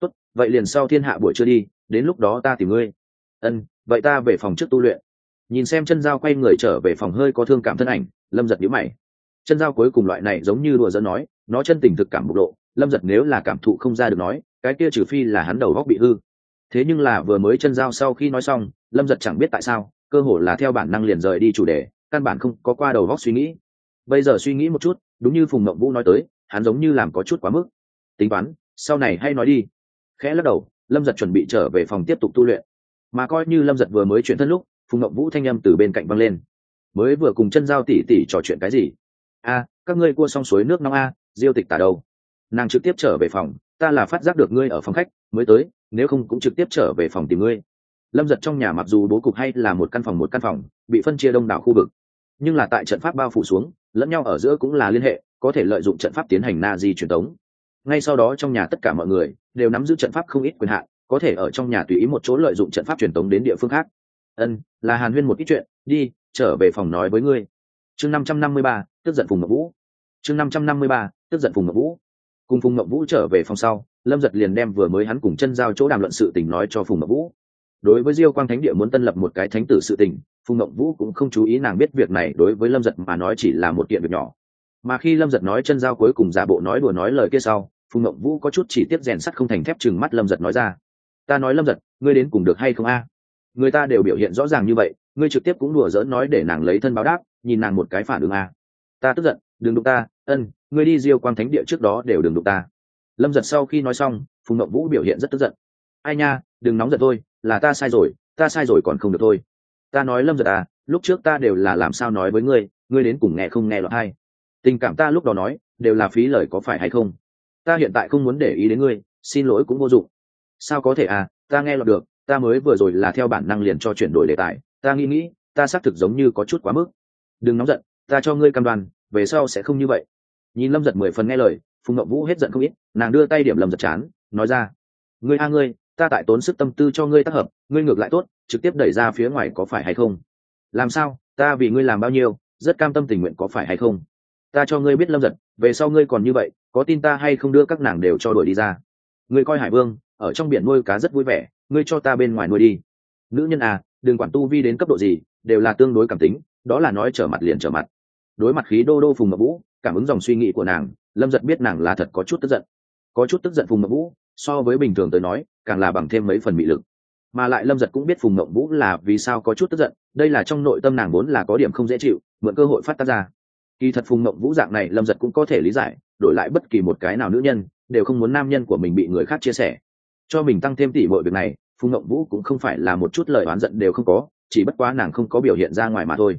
Tốt, vậy liền sau thiên hạ buổi chưa đi, đến lúc đó ta tìm ngươi. Ân, vậy ta về phòng trước tu luyện. Nhìn xem chân dao quay người trở về phòng hơi có thương cảm thân ảnh, lâm giật nhữ mày. Chân dao cuối cùng loại này giống như đùa dẫn nói, nó chân tình thực cảm bộc lộ, lâm giật nếu là cảm thụ không ra được nói, cái kia trừ phi là hắn đầu góc bị hư. Thế nhưng là vừa mới chân dao sau khi nói xong, lâm giật chẳng biết tại sao cơ hồ là theo bản năng liền rời đi chủ đề, căn bản không có qua đầu góc suy nghĩ. Bây giờ suy nghĩ một chút, đúng như phùng mộng vũ nói tới, hắn giống như làm có chút quá mức. Tính toán, sau này hay nói đi. Khẽ lắc đầu, lâm giật chuẩn bị trở về phòng tiếp tục tu luyện. Mà coi như lâm giật vừa mới chuyển thân lúc, phùng mộng vũ thanh â m từ bên cạnh văng lên. Mới vừa cùng chân giao tỉ tỉ trò chuyện cái gì? A, các ngươi cua xong suối nước nóng a, diêu tịch tả đâu? Nàng trực tiếp trở về phòng, ta là phát giác được ngươi ở phòng khách, mới tới, nếu không cũng trực tiếp trở về phòng tìm ngươi lâm giật trong nhà mặc dù bố cục hay là một căn phòng một căn phòng, bị phân chia đông đảo khu vực. Nhưng là tại trận pháp bao phủ xuống, lẫn nhau ở giữa cũng là liên hệ, có thể lợi dụng trận pháp tiến hành na di truyền tống. Ngay sau đó trong nhà tất cả mọi người đều nắm giữ trận pháp không ít quyền hạn, có thể ở trong nhà tùy ý một chỗ lợi dụng trận pháp truyền tống đến địa phương khác. Ân, là hàn huyên một ít chuyện, đi, trở về phòng nói với ngươi. Chương năm trăm năm mươi ba, tức giận phùng ngọc vũ. Chương năm trăm năm mươi ba, tức giận phùng ngọc vũ. Cùng phùng ngọc vũ trở về phòng sau, lâm giật liền đem vừa mới hắn cùng chân giao chỗ đàm luận sự tình nói cho phùng ngọc vũ đối với diêu quang thánh địa muốn tân lập một cái thánh tử sự tình, phùng ngọc vũ cũng không chú ý nàng biết việc này, đối với lâm giật mà nói chỉ là một kiện việc nhỏ. Mà khi lâm giật nói chân giao cuối cùng giả bộ nói đùa nói lời kia sau, phùng ngọc vũ có chút chỉ tiếp rèn sắt không thành thép chừng mắt lâm giật nói ra. Ta nói lâm giật, ngươi đến cùng được hay không a? Người ta đều biểu hiện rõ ràng như vậy, ngươi trực tiếp cũng đùa giỡn nói để nàng lấy thân báo đáp, nhìn nàng một cái phản ứng a. Ta tức giận, đừng đụng ta, ân, ngươi đi diêu quang thánh địa trước đó đều đừng đụng ta. Lâm giật sau khi nói xong, phùng ngọc vũ biểu hiện rất tức giận. Ai nha đừng nóng giận thôi là ta sai rồi, ta sai rồi còn không được thôi. Ta nói lâm giật à lúc trước ta đều là làm sao nói với ngươi ngươi đến cùng nghe không nghe lọt hay. Tình cảm ta lúc đó nói, đều là phí lời có phải hay không? Ta hiện tại không muốn để ý đến ngươi, xin lỗi cũng vô dụng. Sao có thể à ta nghe lọt được, ta mới vừa rồi là theo bản năng liền cho chuyển đổi đề tài, ta nghĩ nghĩ, ta xác thực giống như có chút quá mức. Đừng nóng giận, ta cho ngươi cam đoan, về sau sẽ không như vậy. Nhìn lâm giật mười phần nghe lời, phùng ngậm vũ hết giận không ít, nàng đưa tay điểm lâm giật chán, nói ra, ngươi a ngươi ta tại tốn sức tâm tư cho ngươi tác hợp, ngươi ngược lại tốt, trực tiếp đẩy ra phía ngoài có phải hay không? Làm sao? Ta vì ngươi làm bao nhiêu, rất cam tâm tình nguyện có phải hay không? Ta cho ngươi biết lâm giật, về sau ngươi còn như vậy, có tin ta hay không đưa các nàng đều cho đuổi đi ra. Ngươi coi hải vương, ở trong biển nuôi cá rất vui vẻ, ngươi cho ta bên ngoài nuôi đi. Nữ nhân à đừng quản tu vi đến cấp độ gì, đều là tương đối cảm tính, đó là nói trở mặt liền trở mặt. Đối mặt khí đô đô phùng mập vũ, cảm ứng dòng suy nghĩ của nàng, lâm giật biết nàng là thật có chút tức giận. Có chút tức giận phùng mập vũ, so với bình thường tới nói càng là bằng thêm mấy phần mị lực. Mà lại lâm giật cũng biết phùng mộng vũ là vì sao có chút tức giận, đây là trong nội tâm nàng vốn là có điểm không dễ chịu, mượn cơ hội phát tác ra. Kỳ thật phùng mộng vũ dạng này lâm giật cũng có thể lý giải, đổi lại bất kỳ một cái nào nữ nhân, đều không muốn nam nhân của mình bị người khác chia sẻ. Cho mình tăng thêm tỷ mọi việc này, phùng mộng vũ cũng không phải là một chút lời oán giận đều không có, chỉ bất quá nàng không có biểu hiện ra ngoài mà thôi.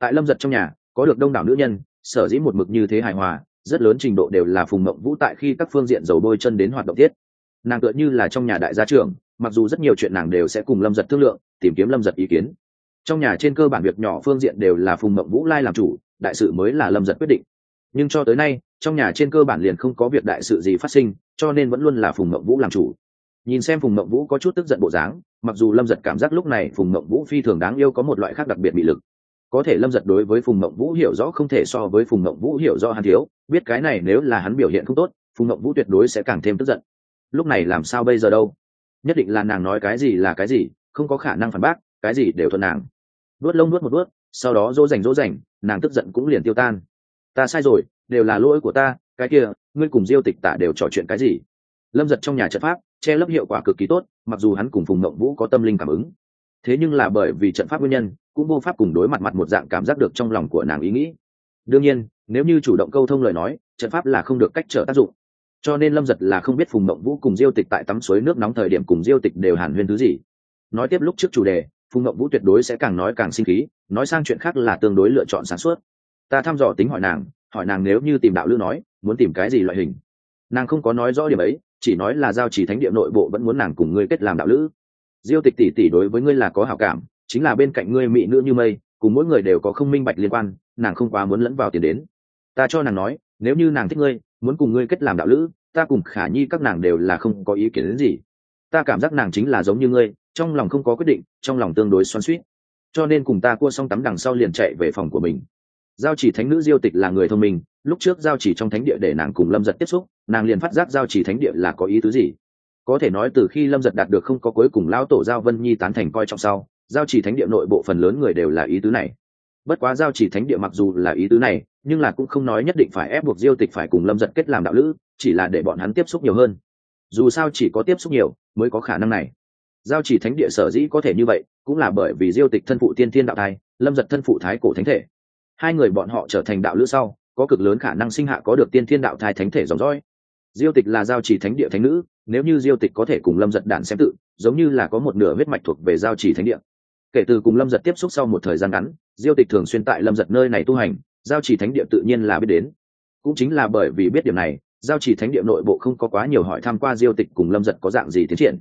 Tại lâm giật trong nhà, có được đông đảo nữ nhân, sở dĩ một mực như thế hài hòa, rất lớn trình độ đều là phùng mộng vũ tại khi các phương diện dầu bôi chân đến hoạt động tiết nàng tựa như là trong nhà đại gia trưởng, mặc dù rất nhiều chuyện nàng đều sẽ cùng lâm giật thương lượng, tìm kiếm lâm giật ý kiến. Trong nhà trên cơ bản việc nhỏ phương diện đều là phùng mộng vũ lai làm chủ, đại sự mới là lâm giật quyết định. Nhưng cho tới nay, trong nhà trên cơ bản liền không có việc đại sự gì phát sinh, cho nên vẫn luôn là phùng mộng vũ làm chủ. Nhìn xem phùng mộng vũ có chút tức giận bộ dáng, mặc dù lâm giật cảm giác lúc này phùng mộng vũ phi thường đáng yêu có một loại khác đặc biệt bị lực. Có thể lâm giật đối với phùng mộng vũ hiểu rõ không thể so với phùng mộng vũ hiểu rõ hắn thiếu, biết cái này nếu là hắn biểu hiện không tốt, phùng mộng vũ tuyệt đối sẽ càng thêm tức giận lúc này làm sao bây giờ đâu? Nhất định là nàng nói cái gì là cái gì, không có khả năng phản bác, cái gì đều thuận nàng. Nuốt lông nuốt một nuốt, sau đó dỗ dành dỗ dành, nàng tức giận cũng liền tiêu tan. Ta sai rồi, đều là lỗi của ta, cái kia, ngươi cùng diêu tịch tả đều trò chuyện cái gì? Lâm giật trong nhà trận pháp, che lấp hiệu quả cực kỳ tốt, mặc dù hắn cùng phùng mộng vũ có tâm linh cảm ứng. Thế nhưng là bởi vì trận pháp nguyên nhân, cũng vô pháp cùng đối mặt mặt một dạng cảm giác được trong lòng của nàng ý nghĩ. Đương nhiên, nếu như chủ động câu thông lời nói, trận pháp là không được cách trở tác dụng cho nên lâm giật là không biết phùng mộng vũ cùng diêu tịch tại tắm suối nước nóng thời điểm cùng diêu tịch đều hàn huyên thứ gì. nói tiếp lúc trước chủ đề, phùng mộng vũ tuyệt đối sẽ càng nói càng sinh khí, nói sang chuyện khác là tương đối lựa chọn sáng suốt. ta thăm dò tính hỏi nàng hỏi nàng nếu như tìm đạo lữ nói, muốn tìm cái gì loại hình. nàng không có nói rõ điểm ấy, chỉ nói là giao chỉ thánh địa nội bộ vẫn muốn nàng cùng ngươi kết làm đạo lữ. diêu tịch tỷ tỷ đối với ngươi là có hảo cảm, chính là bên cạnh ngươi mỹ nữ như mây, cùng mỗi người đều có không minh bạch liên quan, nàng không quá muốn lẫn vào tiền đến. ta cho nàng nói, nếu như nàng thích ngươi muốn cùng ngươi kết làm đạo lữ, ta cùng khả nhi các nàng đều là không có ý kiến đến gì. Ta cảm giác nàng chính là giống như ngươi, trong lòng không có quyết định, trong lòng tương đối xoắn suýt cho nên cùng ta cua xong tắm đằng sau liền chạy về phòng của mình. Giao chỉ thánh nữ diêu tịch là người thông minh, lúc trước giao chỉ trong thánh địa để nàng cùng lâm giật tiếp xúc, nàng liền phát giác giao chỉ thánh địa là có ý tứ gì. Có thể nói từ khi lâm giật đạt được không có cuối cùng lão tổ giao vân nhi tán thành coi trọng sau, giao chỉ thánh địa nội bộ phần lớn người đều là ý tứ này bất quá giao chỉ thánh địa mặc dù là ý tứ này, nhưng là cũng không nói nhất định phải ép buộc diêu tịch phải cùng lâm giật kết làm đạo lữ, chỉ là để bọn hắn tiếp xúc nhiều hơn. Dù sao chỉ có tiếp xúc nhiều mới có khả năng này. Giao chỉ thánh địa sở dĩ có thể như vậy, cũng là bởi vì diêu tịch thân phụ tiên thiên đạo thai, lâm giật thân phụ thái cổ thánh thể. Hai người bọn họ trở thành đạo lữ sau, có cực lớn khả năng sinh hạ có được tiên thiên đạo thai thánh thể dòng dõi. Diêu tịch là giao chỉ thánh địa thánh nữ, nếu như diêu tịch có thể cùng lâm giật đản xem tự, giống như là có một nửa huyết mạch thuộc về giao chỉ thánh địa kể từ cùng lâm giật tiếp xúc sau một thời gian ngắn, diêu tịch thường xuyên tại lâm giật nơi này tu hành, giao chỉ thánh địa tự nhiên là biết đến. Cũng chính là bởi vì biết điểm này, giao chỉ thánh địa nội bộ không có quá nhiều hỏi tham q u a diêu tịch cùng lâm giật có dạng gì tiến triển.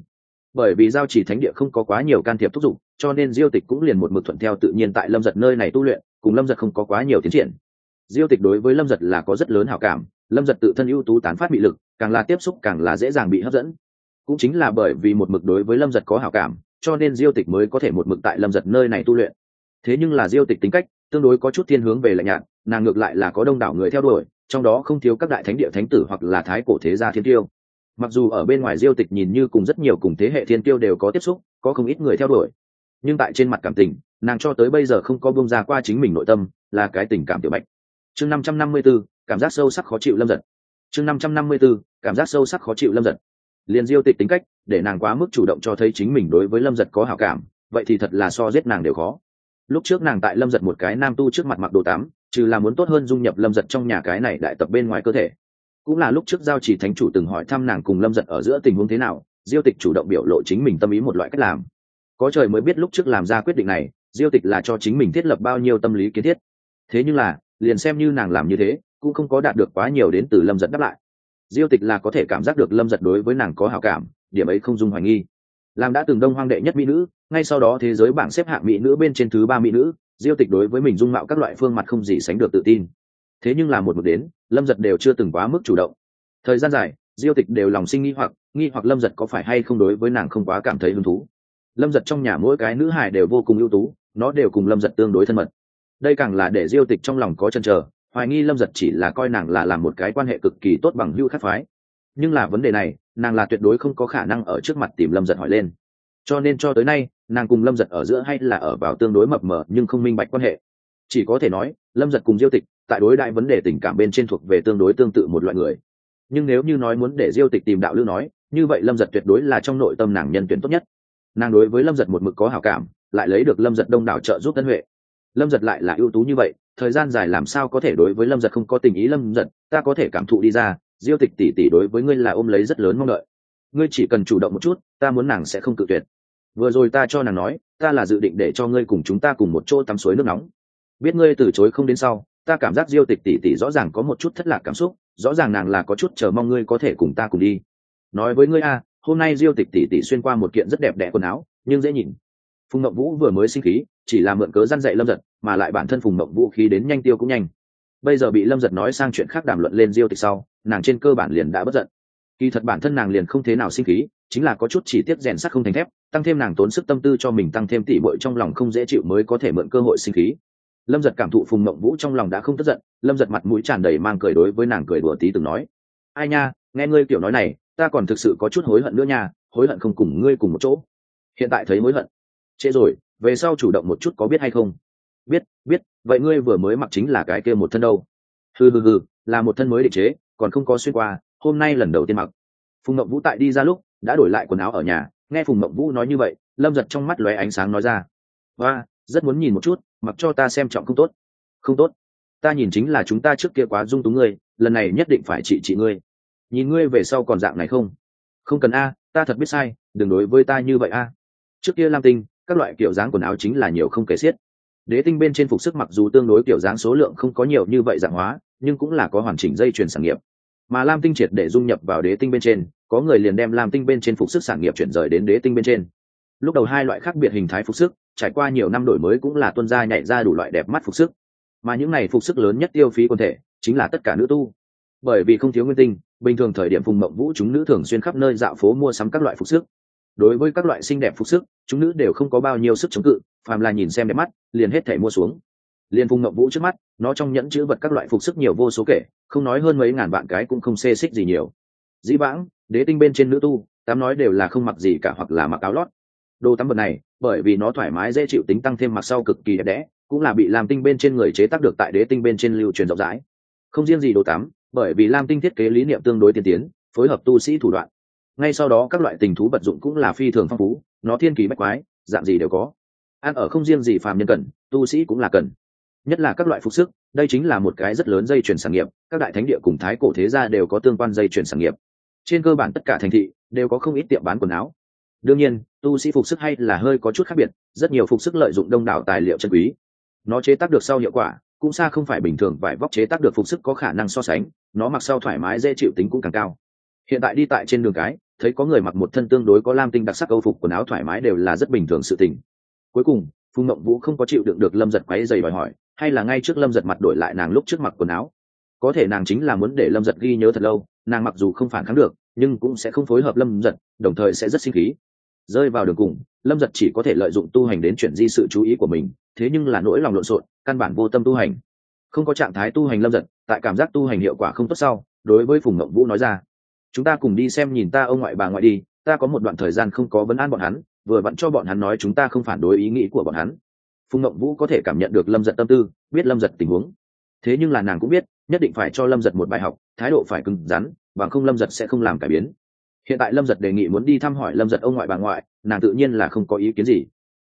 Bởi vì giao chỉ thánh địa không có quá nhiều can thiệp thúc giục, cho nên diêu tịch cũng liền một mực thuận theo tự nhiên tại lâm giật nơi này tu luyện, cùng lâm giật không có quá nhiều tiến triển. Diêu tịch đối với lâm giật là có rất lớn hảo cảm, lâm giật tự thân ưu tú tán phát bị lực, càng là tiếp xúc càng là dễ dàng bị hấp dẫn. Cũng chính là bởi vì một mực đối với lâm giật có hảo cảm cho nên diêu tịch mới có thể một mực tại lâm giật nơi này tu luyện. Thế nhưng là diêu tịch tính cách tương đối có chút thiên hướng về lạnh nhạt, nàng ngược lại là có đông đảo người theo đuổi, trong đó không thiếu các đại thánh địa thánh tử hoặc là thái cổ thế gia thiên tiêu. Mặc dù ở bên ngoài diêu tịch nhìn như cùng rất nhiều cùng thế hệ thiên tiêu đều có tiếp xúc, có không ít người theo đuổi, nhưng tại trên mặt cảm tình, nàng cho tới bây giờ không có bông ra qua chính mình nội tâm, là cái tình cảm tiểu bạch. Chương năm trăm năm mươi b ố cảm giác sâu sắc khó chịu lâm giật. Chương năm trăm năm mươi b ố cảm giác sâu sắc khó chịu lâm giật liền diêu tịch tính cách, để nàng quá mức chủ động cho thấy chính mình đối với lâm giật có hảo cảm, vậy thì thật là so giết nàng đều khó. Lúc trước nàng tại lâm giật một cái nam tu trước mặt mặc đồ tắm, trừ là muốn tốt hơn dung nhập lâm giật trong nhà cái này đại tập bên ngoài cơ thể. Cũng là lúc trước giao chỉ thánh chủ từng hỏi thăm nàng cùng lâm giật ở giữa tình huống thế nào, diêu tịch chủ động biểu lộ chính mình tâm ý một loại cách làm. Có trời mới biết lúc trước làm ra quyết định này, diêu tịch là cho chính mình thiết lập bao nhiêu tâm lý kiến thiết. Thế nhưng là, liền xem như nàng làm như thế, cũng không có đạt được quá nhiều đến từ lâm giật đáp lại diêu tịch là có thể cảm giác được lâm giật đối với nàng có hảo cảm, điểm ấy không dung hoài nghi. Làm đã từng đông hoang đệ nhất mỹ nữ, ngay sau đó thế giới bảng xếp hạng mỹ nữ bên trên thứ ba mỹ nữ, diêu tịch đối với mình dung mạo các loại phương mặt không gì sánh được tự tin. Thế nhưng là một một đến, lâm giật đều chưa từng quá mức chủ động. Thời gian dài, diêu tịch đều lòng sinh nghi hoặc nghi hoặc lâm giật có phải hay không đối với nàng không quá cảm thấy hứng thú. Lâm giật trong nhà mỗi cái nữ hài đều vô cùng ưu tú, nó đều cùng lâm giật tương đối thân mật. Đây càng là để diêu tịch trong lòng có chân chờ hoài nghi lâm giật chỉ là coi nàng là làm một cái quan hệ cực kỳ tốt bằng hưu khắc phái. Nhưng là vấn đề này, nàng là tuyệt đối không có khả năng ở trước mặt tìm lâm giật hỏi lên. Cho nên cho tới nay, nàng cùng lâm giật ở giữa hay là ở vào tương đối mập mờ nhưng không minh bạch quan hệ. Chỉ có thể nói, lâm giật cùng diêu tịch, tại đối đại vấn đề tình cảm bên trên thuộc về tương đối tương tự một loại người. Nhưng nếu như nói muốn để diêu tịch tìm đạo lưu nói, như vậy lâm giật tuyệt đối là trong nội tâm nàng nhân tuyển tốt nhất. Nàng đối với lâm giật một mực có hảo cảm, lại lấy được lâm giật đông đảo trợ giúp tân huệ. Lâm giật lại là ưu tú như vậy thời gian dài làm sao có thể đối với lâm giật không có tình ý lâm giật, ta có thể cảm thụ đi ra, diêu tịch tỉ tỉ đối với ngươi là ôm lấy rất lớn mong đợi. Ngươi chỉ cần chủ động một chút, ta muốn nàng sẽ không cự tuyệt. Vừa rồi ta cho nàng nói, ta là dự định để cho ngươi cùng chúng ta cùng một chỗ tắm suối nước nóng. Biết ngươi từ chối không đến sau, ta cảm giác diêu tịch tỉ tỉ rõ ràng có một chút thất lạc cảm xúc, rõ ràng nàng là có chút chờ mong ngươi có thể cùng ta cùng đi. Nói với ngươi a, hôm nay diêu tịch tỉ tỉ xuyên qua một kiện rất đẹp đẽ quần áo, nhưng dễ nhìn. Phùng ngậm vũ vừa mới sinh khí chỉ là mượn cớ răn dạy lâm giật, mà lại bản thân phùng mộng vũ khí đến nhanh tiêu cũng nhanh. Bây giờ bị lâm giật nói sang chuyện khác đàm luận lên diêu tịch sau, nàng trên cơ bản liền đã bất giận. Kỳ thật bản thân nàng liền không thế nào sinh khí, chính là có chút chỉ tiết rèn sắc không thành thép, tăng thêm nàng tốn sức tâm tư cho mình tăng thêm tỉ bội trong lòng không dễ chịu mới có thể mượn cơ hội sinh khí. Lâm giật cảm thụ phùng mộng vũ trong lòng đã không tức giận, lâm giật mặt mũi tràn đầy mang cười đối với nàng cười đùa tí từng nói. Ai nha, nghe ngươi kiểu nói này, ta còn thực sự có chút hối hận nữa nha, hối hận không cùng ngươi cùng một chỗ. Hiện tại thấy hối hận. Trễ rồi về sau chủ động một chút có biết hay không? Biết biết, vậy ngươi vừa mới mặc chính là cái kia một thân đâu? Hừ hừ hừ, là một thân mới định chế, còn không có xuyên qua, hôm nay lần đầu tiên mặc. Phùng mộng vũ tại đi ra lúc, đã đổi lại quần áo ở nhà, nghe phùng mộng vũ nói như vậy, lâm giật trong mắt lóe ánh sáng nói ra. Và rất muốn nhìn một chút, mặc cho ta xem trọng không tốt. Không tốt? Ta nhìn chính là chúng ta trước kia quá dung túng ngươi, lần này nhất định phải trị trị ngươi. Nhìn ngươi về sau còn dạng này không? Không cần a, ta thật biết sai, đừng đối với ta như vậy a. Trước kia lam tinh các loại kiểu dáng quần áo chính là nhiều không kể xiết. Đế tinh bên trên phục sức mặc dù tương đối kiểu dáng số lượng không có nhiều như vậy dạng hóa, nhưng cũng là có hoàn chỉnh dây chuyển sản nghiệp. Mà lam tinh triệt để dung nhập vào đế tinh bên trên, có người liền đem lam tinh bên trên phục sức sản nghiệp chuyển rời đến đế tinh bên trên. Lúc đầu hai loại khác biệt hình thái phục sức, trải qua nhiều năm đổi mới cũng là tuân gia nhảy ra đủ loại đẹp mắt phục sức. Mà những này phục sức lớn nhất tiêu phí quân thể, chính là tất cả nữ tu. Bởi vì không thiếu nguyên tinh, bình thường thời điểm phùng mộng vũ chúng nữ thường xuyên khắp nơi dạo phố mua sắm các loại phục sức đối với các loại xinh đẹp phục sức, chúng nữ đều không có bao nhiêu sức chống cự, phàm là nhìn xem đẹp mắt, liền hết thể mua xuống. Liền phùng ngậm vũ trước mắt, nó trong nhẫn chữ vật các loại phục sức nhiều vô số kể, không nói hơn mấy ngàn vạn cái cũng không xê xích gì nhiều. Dĩ vãng, đế tinh bên trên nữ tu, tám nói đều là không mặc gì cả hoặc là mặc áo lót. Đồ tắm vật này, bởi vì nó thoải mái dễ chịu tính tăng thêm mặc sau cực kỳ đẹp đẽ, cũng là bị làm tinh bên trên người chế tác được tại đế tinh bên trên lưu truyền rộng rãi. Không riêng gì đồ tắm, bởi vì lam tinh thiết kế lý niệm tương đối tiên tiến, phối hợp tu sĩ thủ đoạn ngay sau đó các loại tình thú vật dụng cũng là phi thường phong phú, nó thiên kỳ bách quái, dạng gì đều có. Ăn ở không riêng gì phàm nhân cần, tu sĩ cũng là cần. Nhất là các loại phục sức, đây chính là một cái rất lớn dây chuyển sản nghiệp, các đại thánh địa cùng thái cổ thế gia đều có tương quan dây chuyển sản nghiệp. Trên cơ bản tất cả thành thị đều có không ít tiệm bán quần áo. Đương nhiên, tu sĩ phục sức hay là hơi có chút khác biệt, rất nhiều phục sức lợi dụng đông đảo tài liệu chân quý. Nó chế tác được sau hiệu quả, cũng xa không phải bình thường, vải vóc chế tác được phục sức có khả năng so sánh, nó mặc sau thoải mái dễ chịu tính cũng càng cao. Hiện tại đi tại trên đường cái thấy có người mặc một thân tương đối có lam tinh đặc sắc âu phục, quần áo thoải mái đều là rất bình thường sự tình. Cuối cùng, phùng mộng vũ không có chịu đựng được lâm giật quáy dày đòi hỏi, hay là ngay trước lâm giật mặt đổi lại nàng lúc trước mặc quần áo. Có thể nàng chính là muốn để lâm giật ghi nhớ thật lâu, nàng mặc dù không phản kháng được, nhưng cũng sẽ không phối hợp lâm giật, đồng thời sẽ rất sinh khí. Rơi vào đường cùng, lâm giật chỉ có thể lợi dụng tu hành đến chuyển di sự chú ý của mình, thế nhưng là nỗi lòng lộn xộn, căn bản vô tâm tu hành. Không có trạng thái tu hành lâm giật, tại cảm giác tu hành hiệu quả không tốt sau, đối với phùng ngậm vũ nói ra chúng ta cùng đi xem nhìn ta ông ngoại bà ngoại đi, ta có một đoạn thời gian không có vấn an bọn hắn, vừa vặn cho bọn hắn nói chúng ta không phản đối ý nghĩ của bọn hắn. Phùng ngậm vũ có thể cảm nhận được lâm giật tâm tư, biết lâm giật tình huống. Thế nhưng là nàng cũng biết, nhất định phải cho lâm giật một bài học, thái độ phải cứng rắn, bằng không lâm giật sẽ không làm cải biến. Hiện tại lâm giật đề nghị muốn đi thăm hỏi lâm giật ông ngoại bà ngoại, nàng tự nhiên là không có ý kiến gì.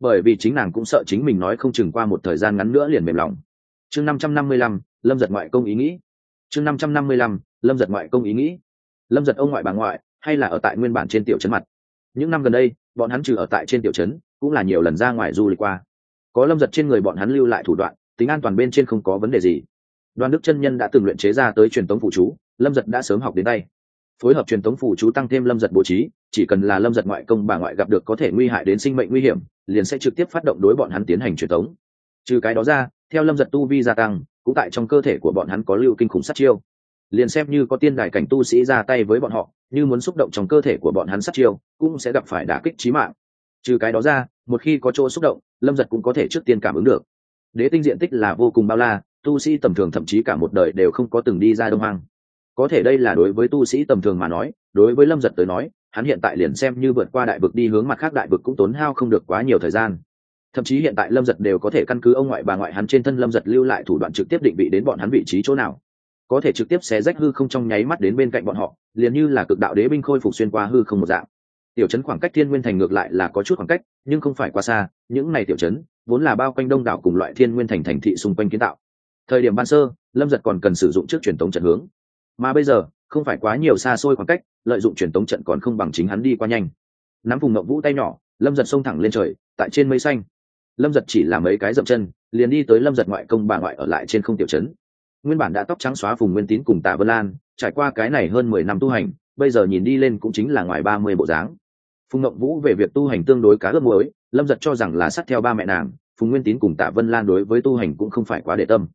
Bởi vì chính nàng cũng sợ chính mình nói không chừng qua một thời gian ngắn nữa liền mềm lòng. Chương năm trăm năm mươi lăm, lâm giật ngoại công ý nghĩ. Chương năm trăm năm mươi lăm, lâm giật ngoại công ý nghĩ lâm giật ông ngoại bà ngoại, hay là ở tại nguyên bản trên tiểu trấn mặt. Những năm gần đây, bọn hắn trừ ở tại trên tiểu trấn, cũng là nhiều lần ra ngoài du lịch qua. Có lâm giật trên người bọn hắn lưu lại thủ đoạn, tính an toàn bên trên không có vấn đề gì. Đoàn đức chân nhân đã từng luyện chế ra tới truyền tống phụ chú, lâm giật đã sớm học đến tay. Phối hợp truyền tống phụ chú tăng thêm lâm giật bố trí, chỉ cần là lâm giật ngoại công bà ngoại gặp được có thể nguy hại đến sinh mệnh nguy hiểm, liền sẽ trực tiếp phát động đối bọn hắn tiến hành truyền tống. Trừ cái đó ra, theo lâm giật tu vi gia tăng, cũng tại trong cơ thể của bọn hắn có lưu kinh khủng sát chiêu liền xem như có tiên đài cảnh tu sĩ ra tay với bọn họ, như muốn xúc động trong cơ thể của bọn hắn sát chiêu, cũng sẽ gặp phải đả kích trí mạng. Trừ cái đó ra, một khi có chỗ xúc động, lâm giật cũng có thể trước tiên cảm ứng được. Đế tinh diện tích là vô cùng bao la, tu sĩ tầm thường thậm chí cả một đời đều không có từng đi ra đông hoang. Có thể đây là đối với tu sĩ tầm thường mà nói, đối với lâm giật tới nói, hắn hiện tại liền xem như vượt qua đại vực đi hướng mặt khác đại vực cũng tốn hao không được quá nhiều thời gian. Thậm chí hiện tại lâm giật đều có thể căn cứ ông ngoại bà ngoại hắn trên thân lâm giật lưu lại thủ đoạn trực tiếp định vị đến bọn hắn vị trí chỗ nào có thể trực tiếp xé rách hư không trong nháy mắt đến bên cạnh bọn họ, liền như là cực đạo đế binh khôi phục xuyên qua hư không một dạng. Tiểu trấn khoảng cách thiên nguyên thành ngược lại là có chút khoảng cách, nhưng không phải quá xa, những này tiểu trấn vốn là bao quanh đông đảo cùng loại thiên nguyên thành thành thị xung quanh kiến tạo. Thời điểm ban sơ, lâm giật còn cần sử dụng trước truyền thống trận hướng. Mà bây giờ, không phải quá nhiều xa xôi khoảng cách, lợi dụng truyền thống trận còn không bằng chính hắn đi qua nhanh. Nắm vùng ngậm vũ tay nhỏ, lâm giật xông thẳng lên trời, tại trên mây xanh. Lâm giật chỉ là mấy cái dậm chân, liền đi tới lâm giật ngoại công bà ngoại ở lại trên không tiểu trấn nguyên bản đã tóc trắng xóa phùng nguyên tín cùng tạ vân lan, trải qua cái này hơn mười năm tu hành, bây giờ nhìn đi lên cũng chính là ngoài ba mươi bộ dáng. Phùng ngậm vũ về việc tu hành tương đối cá ướp muối, lâm giật cho rằng là sát theo ba mẹ nàng, phùng nguyên tín cùng tạ vân lan đối với tu hành cũng không phải quá để tâm.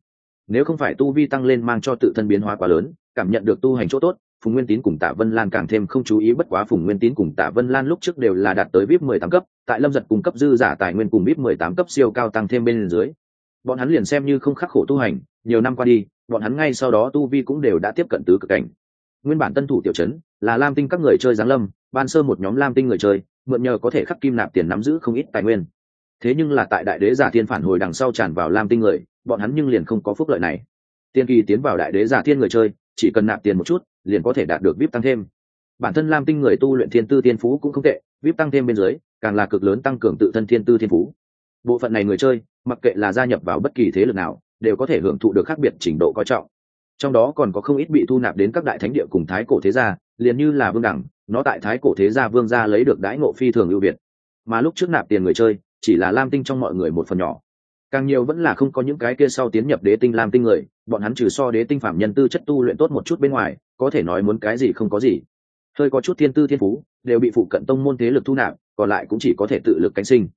Nếu không phải tu vi tăng lên mang cho tự thân biến hóa quá lớn, cảm nhận được tu hành chỗ tốt, phùng nguyên tín cùng tạ vân lan càng thêm không chú ý bất quá phùng nguyên tín cùng tạ vân lan lúc trước đều là đạt tới vip mười tám cấp, tại lâm giật cung cấp dư giả tài nguyên cùng vip mười tám cấp siêu cao tăng thêm bên dưới. Bọn hắn liền xem như không khắc khổ tu hành, nhiều năm qua đi bọn hắn ngay sau đó tu vi cũng đều đã tiếp cận tứ cực cảnh. Nguyên bản tân thủ tiểu trấn là lam tinh các người chơi giáng lâm, ban sơ một nhóm lam tinh người chơi, mượn nhờ có thể khắc kim nạp tiền nắm giữ không ít tài nguyên. Thế nhưng là tại đại đế giả thiên phản hồi đằng sau tràn vào lam tinh người, bọn hắn nhưng liền không có phúc lợi này. Tiên kỳ tiến vào đại đế giả thiên người chơi, chỉ cần nạp tiền một chút, liền có thể đạt được vip tăng thêm. Bản thân lam tinh người tu luyện thiên tư thiên phú cũng không tệ, vip tăng thêm bên dưới, càng là cực lớn tăng cường tự thân thiên tư thiên phú. Bộ phận này người chơi, mặc kệ là gia nhập vào bất kỳ thế lực nào đều có thể hưởng thụ được khác biệt trình độ coi trọng. Trong đó còn có không ít bị thu nạp đến các đại thánh địa cùng thái cổ thế gia, liền như là vương đẳng, nó tại thái cổ thế gia vương gia lấy được đãi ngộ phi thường ưu việt. Mà lúc trước nạp tiền người chơi, chỉ là lam tinh trong mọi người một phần nhỏ. Càng nhiều vẫn là không có những cái kia sau tiến nhập đế tinh lam tinh người, bọn hắn trừ so đế tinh phạm nhân tư chất tu luyện tốt một chút bên ngoài, có thể nói muốn cái gì không có gì. Hơi có chút thiên tư thiên phú, đều bị phụ cận tông môn thế lực thu nạp, còn lại cũng chỉ có thể tự lực cánh sinh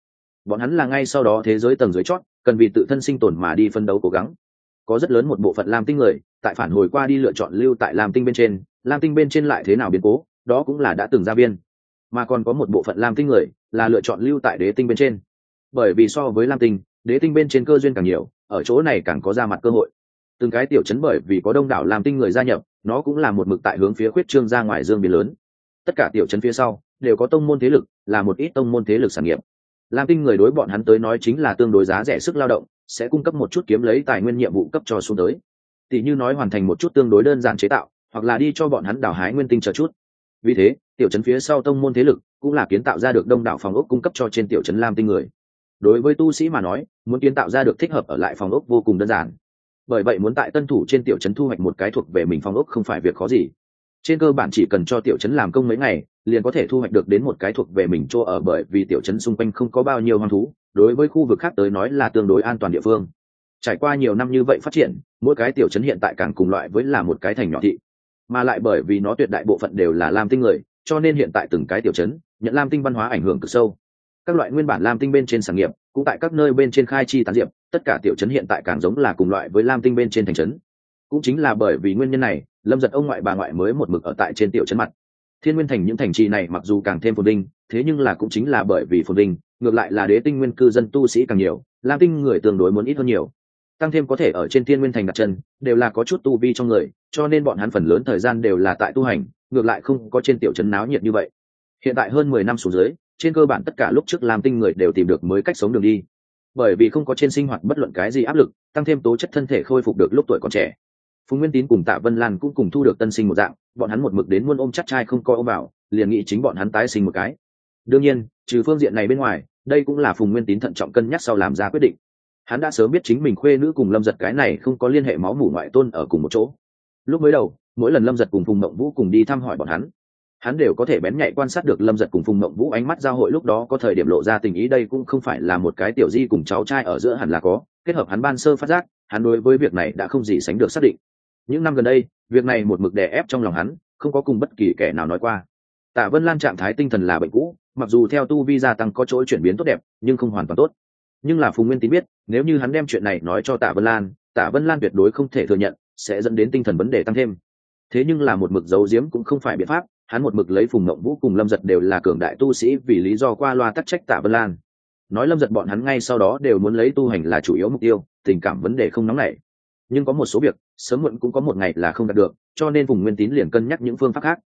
bọn hắn là ngay sau đó thế giới tầng dưới chót, cần vì tự thân sinh tồn mà đi phân đấu cố gắng. Có rất lớn một bộ phận lam tinh người, tại phản hồi qua đi lựa chọn lưu tại lam tinh bên trên, lam tinh bên trên lại thế nào biến cố, đó cũng là đã từng ra viên mà còn có một bộ phận lam tinh người, là lựa chọn lưu tại đế tinh bên trên. Bởi vì so với lam tinh, đế tinh bên trên cơ duyên càng nhiều, ở chỗ này càng có ra mặt cơ hội. Từng cái tiểu chấn bởi vì có đông đảo lam tinh người gia nhập, nó cũng là một mực tại hướng phía khuyết trương ra ngoài dương biển lớn. Tất cả tiểu chấn phía sau, đều có tông môn thế lực, là một ít tông môn thế lực sản nghiệp lam tinh người đối bọn hắn tới nói chính là tương đối giá rẻ sức lao động, sẽ cung cấp một chút kiếm lấy tài nguyên nhiệm vụ cấp cho xuống tới. Tỷ như nói hoàn thành một chút tương đối đơn giản chế tạo, hoặc là đi cho bọn hắn đào hái nguyên tinh chờ chút. Vì thế, tiểu trấn phía sau tông môn thế lực cũng là kiến tạo ra được đông đảo phòng ốc cung cấp cho trên tiểu trấn lam tinh người. Đối với tu sĩ mà nói, muốn kiến tạo ra được thích hợp ở lại phòng ốc vô cùng đơn giản. Bởi vậy muốn tại tân thủ trên tiểu trấn thu hoạch một cái thuộc về mình phòng ốc không phải việc khó gì. Trên cơ bản chỉ cần cho tiểu trấn làm công mấy ngày liền có thể thu hoạch được đến một cái thuộc về mình chỗ ở bởi vì tiểu trấn xung quanh không có bao nhiêu hoang thú, đối với khu vực khác tới nói là tương đối an toàn địa phương. Trải qua nhiều năm như vậy phát triển, mỗi cái tiểu trấn hiện tại càng cùng loại với là một cái thành nhỏ thị. Mà lại bởi vì nó tuyệt đại bộ phận đều là lam tinh người, cho nên hiện tại từng cái tiểu trấn, nhận lam tinh văn hóa ảnh hưởng cực sâu. Các loại nguyên bản lam tinh bên trên sản nghiệp, cũng tại các nơi bên trên khai chi tán diệp, tất cả tiểu trấn hiện tại càng giống là cùng loại với lam tinh bên trên thành trấn. Cũng chính là bởi vì nguyên nhân này, lâm giật ông ngoại bà ngoại mới một mực ở tại trên tiểu trấn mặt thiên nguyên thành những thành trì này mặc dù càng thêm phồn vinh, thế nhưng là cũng chính là bởi vì phồn vinh, ngược lại là đế tinh nguyên cư dân tu sĩ càng nhiều, lam tinh người tương đối muốn ít hơn nhiều. Tăng thêm có thể ở trên thiên nguyên thành đặt chân, đều là có chút tu vi trong người, cho nên bọn hắn phần lớn thời gian đều là tại tu hành, ngược lại không có trên tiểu trấn náo nhiệt như vậy. Hiện tại hơn mười năm xuống dưới, trên cơ bản tất cả lúc trước làm tinh người đều tìm được mới cách sống đường đi. Bởi vì không có trên sinh hoạt bất luận cái gì áp lực, tăng thêm tố chất thân thể khôi phục được lúc tuổi còn trẻ. Phùng nguyên tín cùng tạ vân lan cũng cùng thu được tân sinh một dạng bọn hắn một mực đến muôn ôm chắc trai không coi ôm bảo liền nghĩ chính bọn hắn tái sinh một cái. Đương nhiên, trừ phương diện này bên ngoài, đây cũng là phùng nguyên tín thận trọng cân nhắc sau làm ra quyết định. Hắn đã sớm biết chính mình khuê nữ cùng lâm giật cái này không có liên hệ máu mủ ngoại tôn ở cùng một chỗ. Lúc mới đầu, mỗi lần lâm giật cùng phùng mộng vũ cùng đi thăm hỏi bọn hắn hắn đều có thể bén nhạy quan sát được lâm giật cùng phùng mộng vũ ánh mắt giao hội lúc đó có thời điểm lộ ra tình ý đây cũng không phải là một cái tiểu di cùng cháu trai ở giữa hẳn là có, kết hợp hắn ban sơ phát giác, hắn đối với việc này đã không gì sánh được xác định những năm gần đây, việc này một mực đè ép trong lòng hắn, không có cùng bất kỳ kẻ nào nói qua. Tạ vân lan trạng thái tinh thần là bệnh cũ, mặc dù theo tu vi gia tăng có chỗ chuyển biến tốt đẹp, nhưng không hoàn toàn tốt. Nhưng là phùng nguyên tín biết, nếu như hắn đem chuyện này nói cho tạ vân lan, tạ vân lan tuyệt đối không thể thừa nhận, sẽ dẫn đến tinh thần vấn đề tăng thêm. Thế nhưng là một mực giấu giếm cũng không phải biện pháp, hắn một mực lấy phùng mộng vũ cùng lâm giật đều là cường đại tu sĩ vì lý do qua loa tắc trách tạ vân lan. Nói lâm giật bọn hắn ngay sau đó đều muốn lấy tu hành là chủ yếu mục tiêu, tình cảm vấn đề không nóng nảy nhưng có một số việc, sớm muộn cũng có một ngày là không đạt được, cho nên vùng nguyên tín liền cân nhắc những phương pháp khác.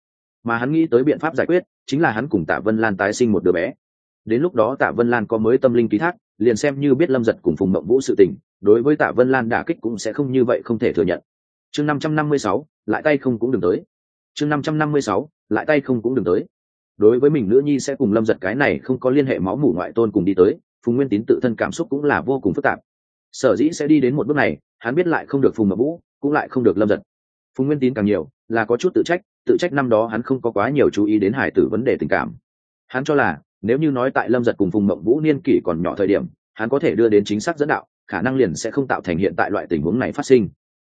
Mà hắn nghĩ tới biện pháp giải quyết, chính là hắn cùng tạ vân lan tái sinh một đứa bé. Đến lúc đó tạ vân lan có mới tâm linh ký thác, liền xem như biết lâm giật cùng phùng mộng vũ sự tình, đối với tạ vân lan đả kích cũng sẽ không như vậy không thể thừa nhận. Chương năm trăm năm mươi sáu, lại tay không cũng đừng tới. Chương năm trăm năm mươi sáu, lại tay không cũng đừng tới. Đối với mình nữ nhi sẽ cùng lâm giật cái này không có liên hệ máu mủ ngoại tôn cùng đi tới, phùng nguyên tín tự thân cảm xúc cũng là vô cùng phức tạp sở dĩ sẽ đi đến một bước này, hắn biết lại không được phùng mập vũ, cũng lại không được lâm giật. Phùng nguyên tín càng nhiều, là có chút tự trách tự trách năm đó hắn không có quá nhiều chú ý đến hải tử vấn đề tình cảm. Hắn cho là, nếu như nói tại lâm giật cùng phùng mộng vũ niên kỷ còn nhỏ thời điểm, hắn có thể đưa đến chính xác dẫn đạo, khả năng liền sẽ không tạo thành hiện tại loại tình huống này phát sinh.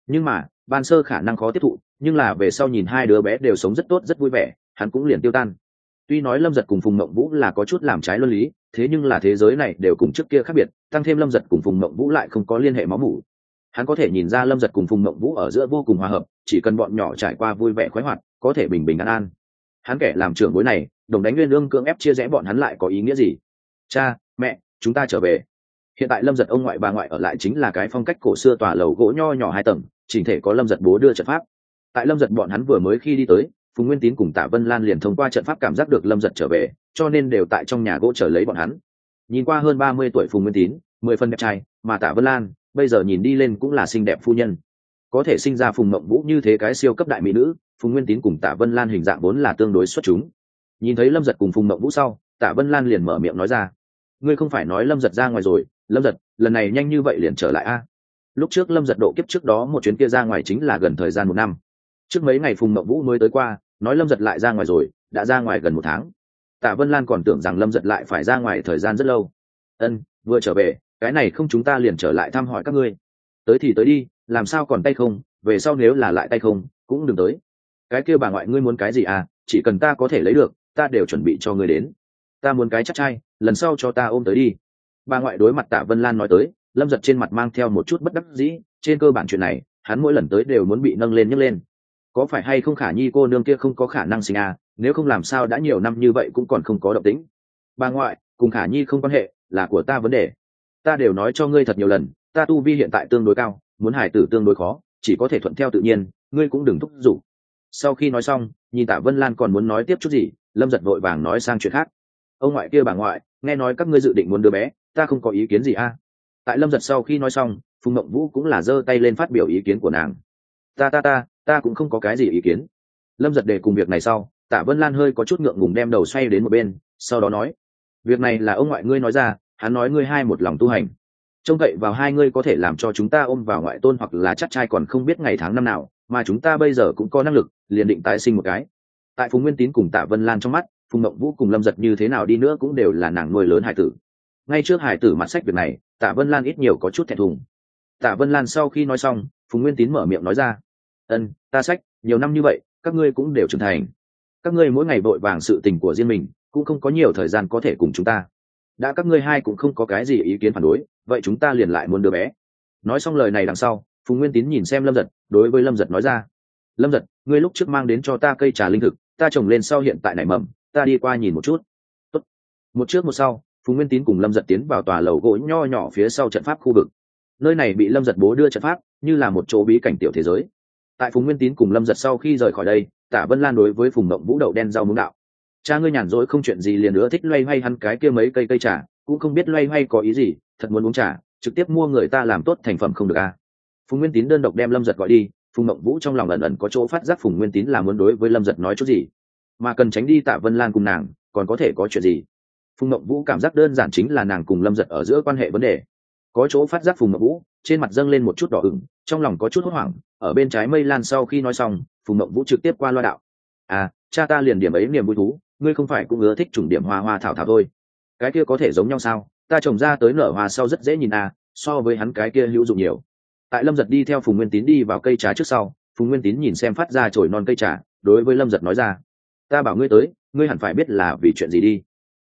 Nhưng mà, ban sơ khả năng khó tiếp thụ, nhưng là về sau nhìn hai đứa bé đều sống rất tốt, rất vui vẻ, hắn cũng liền tiêu tan. Tuy nói lâm giật cùng phùng mộng vũ là có chút làm trái luân lý thế nhưng là thế giới này đều cùng trước kia khác biệt, tăng thêm lâm giật cùng phùng mộng vũ lại không có liên hệ máu mủ. Hắn có thể nhìn ra lâm giật cùng phùng mộng vũ ở giữa vô cùng hòa hợp, chỉ cần bọn nhỏ trải qua vui vẻ khoái hoạt, có thể bình bình an an. Hắn kẻ làm trưởng bối này, đồng đánh nguyên lương cưỡng ép chia rẽ bọn hắn lại có ý nghĩa gì? Cha, mẹ, chúng ta trở về. Hiện tại lâm giật ông ngoại bà ngoại ở lại chính là cái phong cách cổ xưa tòa lầu gỗ nho nhỏ hai tầng, chỉnh thể có lâm giật bố đưa trận pháp. Tại lâm giật bọn hắn vừa mới khi đi tới phùng nguyên tín cùng tạ vân lan liền thông qua trận pháp cảm giác được lâm giật trở về, cho nên đều tại trong nhà gỗ chờ lấy bọn hắn. Nhìn qua hơn ba mươi tuổi phùng nguyên tín, mười phân đẹp trai, mà tạ vân lan, bây giờ nhìn đi lên cũng là xinh đẹp phu nhân. Có thể sinh ra phùng mộng vũ như thế cái siêu cấp đại mỹ nữ, phùng nguyên tín cùng tạ vân lan hình dạng vốn là tương đối xuất chúng. Nhìn thấy lâm giật cùng phùng mộng vũ sau, tạ vân lan liền mở miệng nói ra, ngươi không phải nói lâm giật ra ngoài rồi, lâm giật, lần này nhanh như vậy liền trở lại a? Lúc trước lâm giật độ kiếp trước đó một chuyến kia ra ngoài chính là gần thời gian một năm trước mấy ngày phùng mậu vũ mới tới qua, nói lâm giật lại ra ngoài rồi, đã ra ngoài gần một tháng. Tạ vân lan còn tưởng rằng lâm giật lại phải ra ngoài thời gian rất lâu. Ân, vừa trở về, cái này không chúng ta liền trở lại thăm hỏi các ngươi. Tới thì tới đi, làm sao còn tay không, về sau nếu là lại tay không, cũng đừng tới. Cái kia bà ngoại ngươi muốn cái gì à chỉ cần ta có thể lấy được, ta đều chuẩn bị cho ngươi đến. Ta muốn cái chắc chai lần sau cho ta ôm tới đi. Bà ngoại đối mặt tạ vân lan nói tới, lâm giật trên mặt mang theo một chút bất đắc dĩ, trên cơ bản chuyện này, hắn mỗi lần tới đều muốn bị nâng lên nhấc lên có phải hay không khả nhi cô nương kia không có khả năng sinh à nếu không làm sao đã nhiều năm như vậy cũng còn không có động tĩnh. Bà ngoại, cùng khả nhi không quan hệ, là của ta vấn đề. Ta đều nói cho ngươi thật nhiều lần, ta tu vi hiện tại tương đối cao, muốn hải tử tương đối khó, chỉ có thể thuận theo tự nhiên, ngươi cũng đừng thúc giục. Sau khi nói xong, nhìn tạ vân lan còn muốn nói tiếp chút gì, lâm giật vội vàng nói sang chuyện khác. Ông ngoại kia bà ngoại, nghe nói các ngươi dự định muốn đứa bé, ta không có ý kiến gì a à? tại lâm giật sau khi nói xong, phùng mộng vũ cũng là giơ tay lên phát biểu ý kiến của nàng. Ta ta ta ta cũng không có cái gì ý kiến. Lâm giật đề cùng việc này sau, tạ vân lan hơi có chút ngượng ngùng đem đầu xoay đến một bên, sau đó nói, việc này là ông ngoại ngươi nói ra, hắn nói ngươi hai một lòng tu hành. Trông cậy vào hai ngươi có thể làm cho chúng ta ôm vào ngoại tôn hoặc là chắc trai còn không biết ngày tháng năm nào, mà chúng ta bây giờ cũng có năng lực, liền định tái sinh một cái. Tại phùng nguyên tín cùng tạ vân lan trong mắt, phùng mộng vũ cùng lâm giật như thế nào đi nữa cũng đều là nàng nuôi lớn hải tử. Ngay trước hải tử mặt sách việc này, tạ vân lan ít nhiều có chút thẹn thùng. Tạ vân lan sau khi nói xong, phùng nguyên tín mở miệng nói ra ân, ta sách, nhiều năm như vậy, các ngươi cũng đều trưởng thành. Các ngươi mỗi ngày vội vàng sự tình của riêng mình, cũng không có nhiều thời gian có thể cùng chúng ta. Đã các ngươi hai cũng không có cái gì ý kiến phản đối, vậy chúng ta liền lại muốn đứa bé. Nói xong lời này đằng sau, phùng nguyên tín nhìn xem lâm giật, đối với lâm giật nói ra, lâm giật, ngươi lúc trước mang đến cho ta cây trà linh thực, ta trồng lên sau hiện tại nảy mầm, ta đi qua nhìn một chút. Tốt. một trước một sau, phùng nguyên tín cùng lâm giật tiến vào tòa lầu gỗ nho nhỏ phía sau trận pháp khu vực. Nơi này bị lâm giật bố đưa trận pháp, như là một chỗ bí cảnh tiểu thế giới tại phùng nguyên tín cùng lâm giật sau khi rời khỏi đây, Tả vân lan đối với phùng mộng vũ đậu đen rau muống đạo. Cha ngươi nhàn rỗi không chuyện gì liền nữa thích loay hoay hắn cái kia mấy cây cây trà, cũng không biết loay hoay có ý gì, thật muốn uống trà, trực tiếp mua người ta làm tốt thành phẩm không được à. phùng nguyên tín đơn độc đem lâm giật gọi đi, phùng mộng vũ trong lòng ẩn ẩn có chỗ phát giác phùng nguyên tín là muốn đối với lâm giật nói chút gì. Mà cần tránh đi tạ vân lan cùng nàng, còn có thể có chuyện gì? Phùng mộng vũ cảm giác đơn giản chính là nàng cùng lâm giật ở giữa quan hệ vấn đề. Có chỗ phát giác phùng mộng vũ trên mặt dâng lên một chút đỏ ửng, trong lòng có chút hốt hoảng, ở bên trái mây lan sau khi nói xong, phùng mộng vũ trực tiếp qua loa đạo. À cha ta liền điểm ấy niềm vui thú, ngươi không phải cũng ưa thích chủng điểm hoa hoa thảo thảo thôi. Cái kia có thể giống nhau sao? Ta trồng ra tới nở hoa sau rất dễ nhìn à so với hắn cái kia hữu dụng nhiều. Tại lâm giật đi theo phùng nguyên tín đi vào cây trà trước sau, phùng nguyên tín nhìn xem phát ra chổi non cây trà, đối với lâm giật nói ra, ta bảo ngươi tới, ngươi hẳn phải biết là vì chuyện gì đi.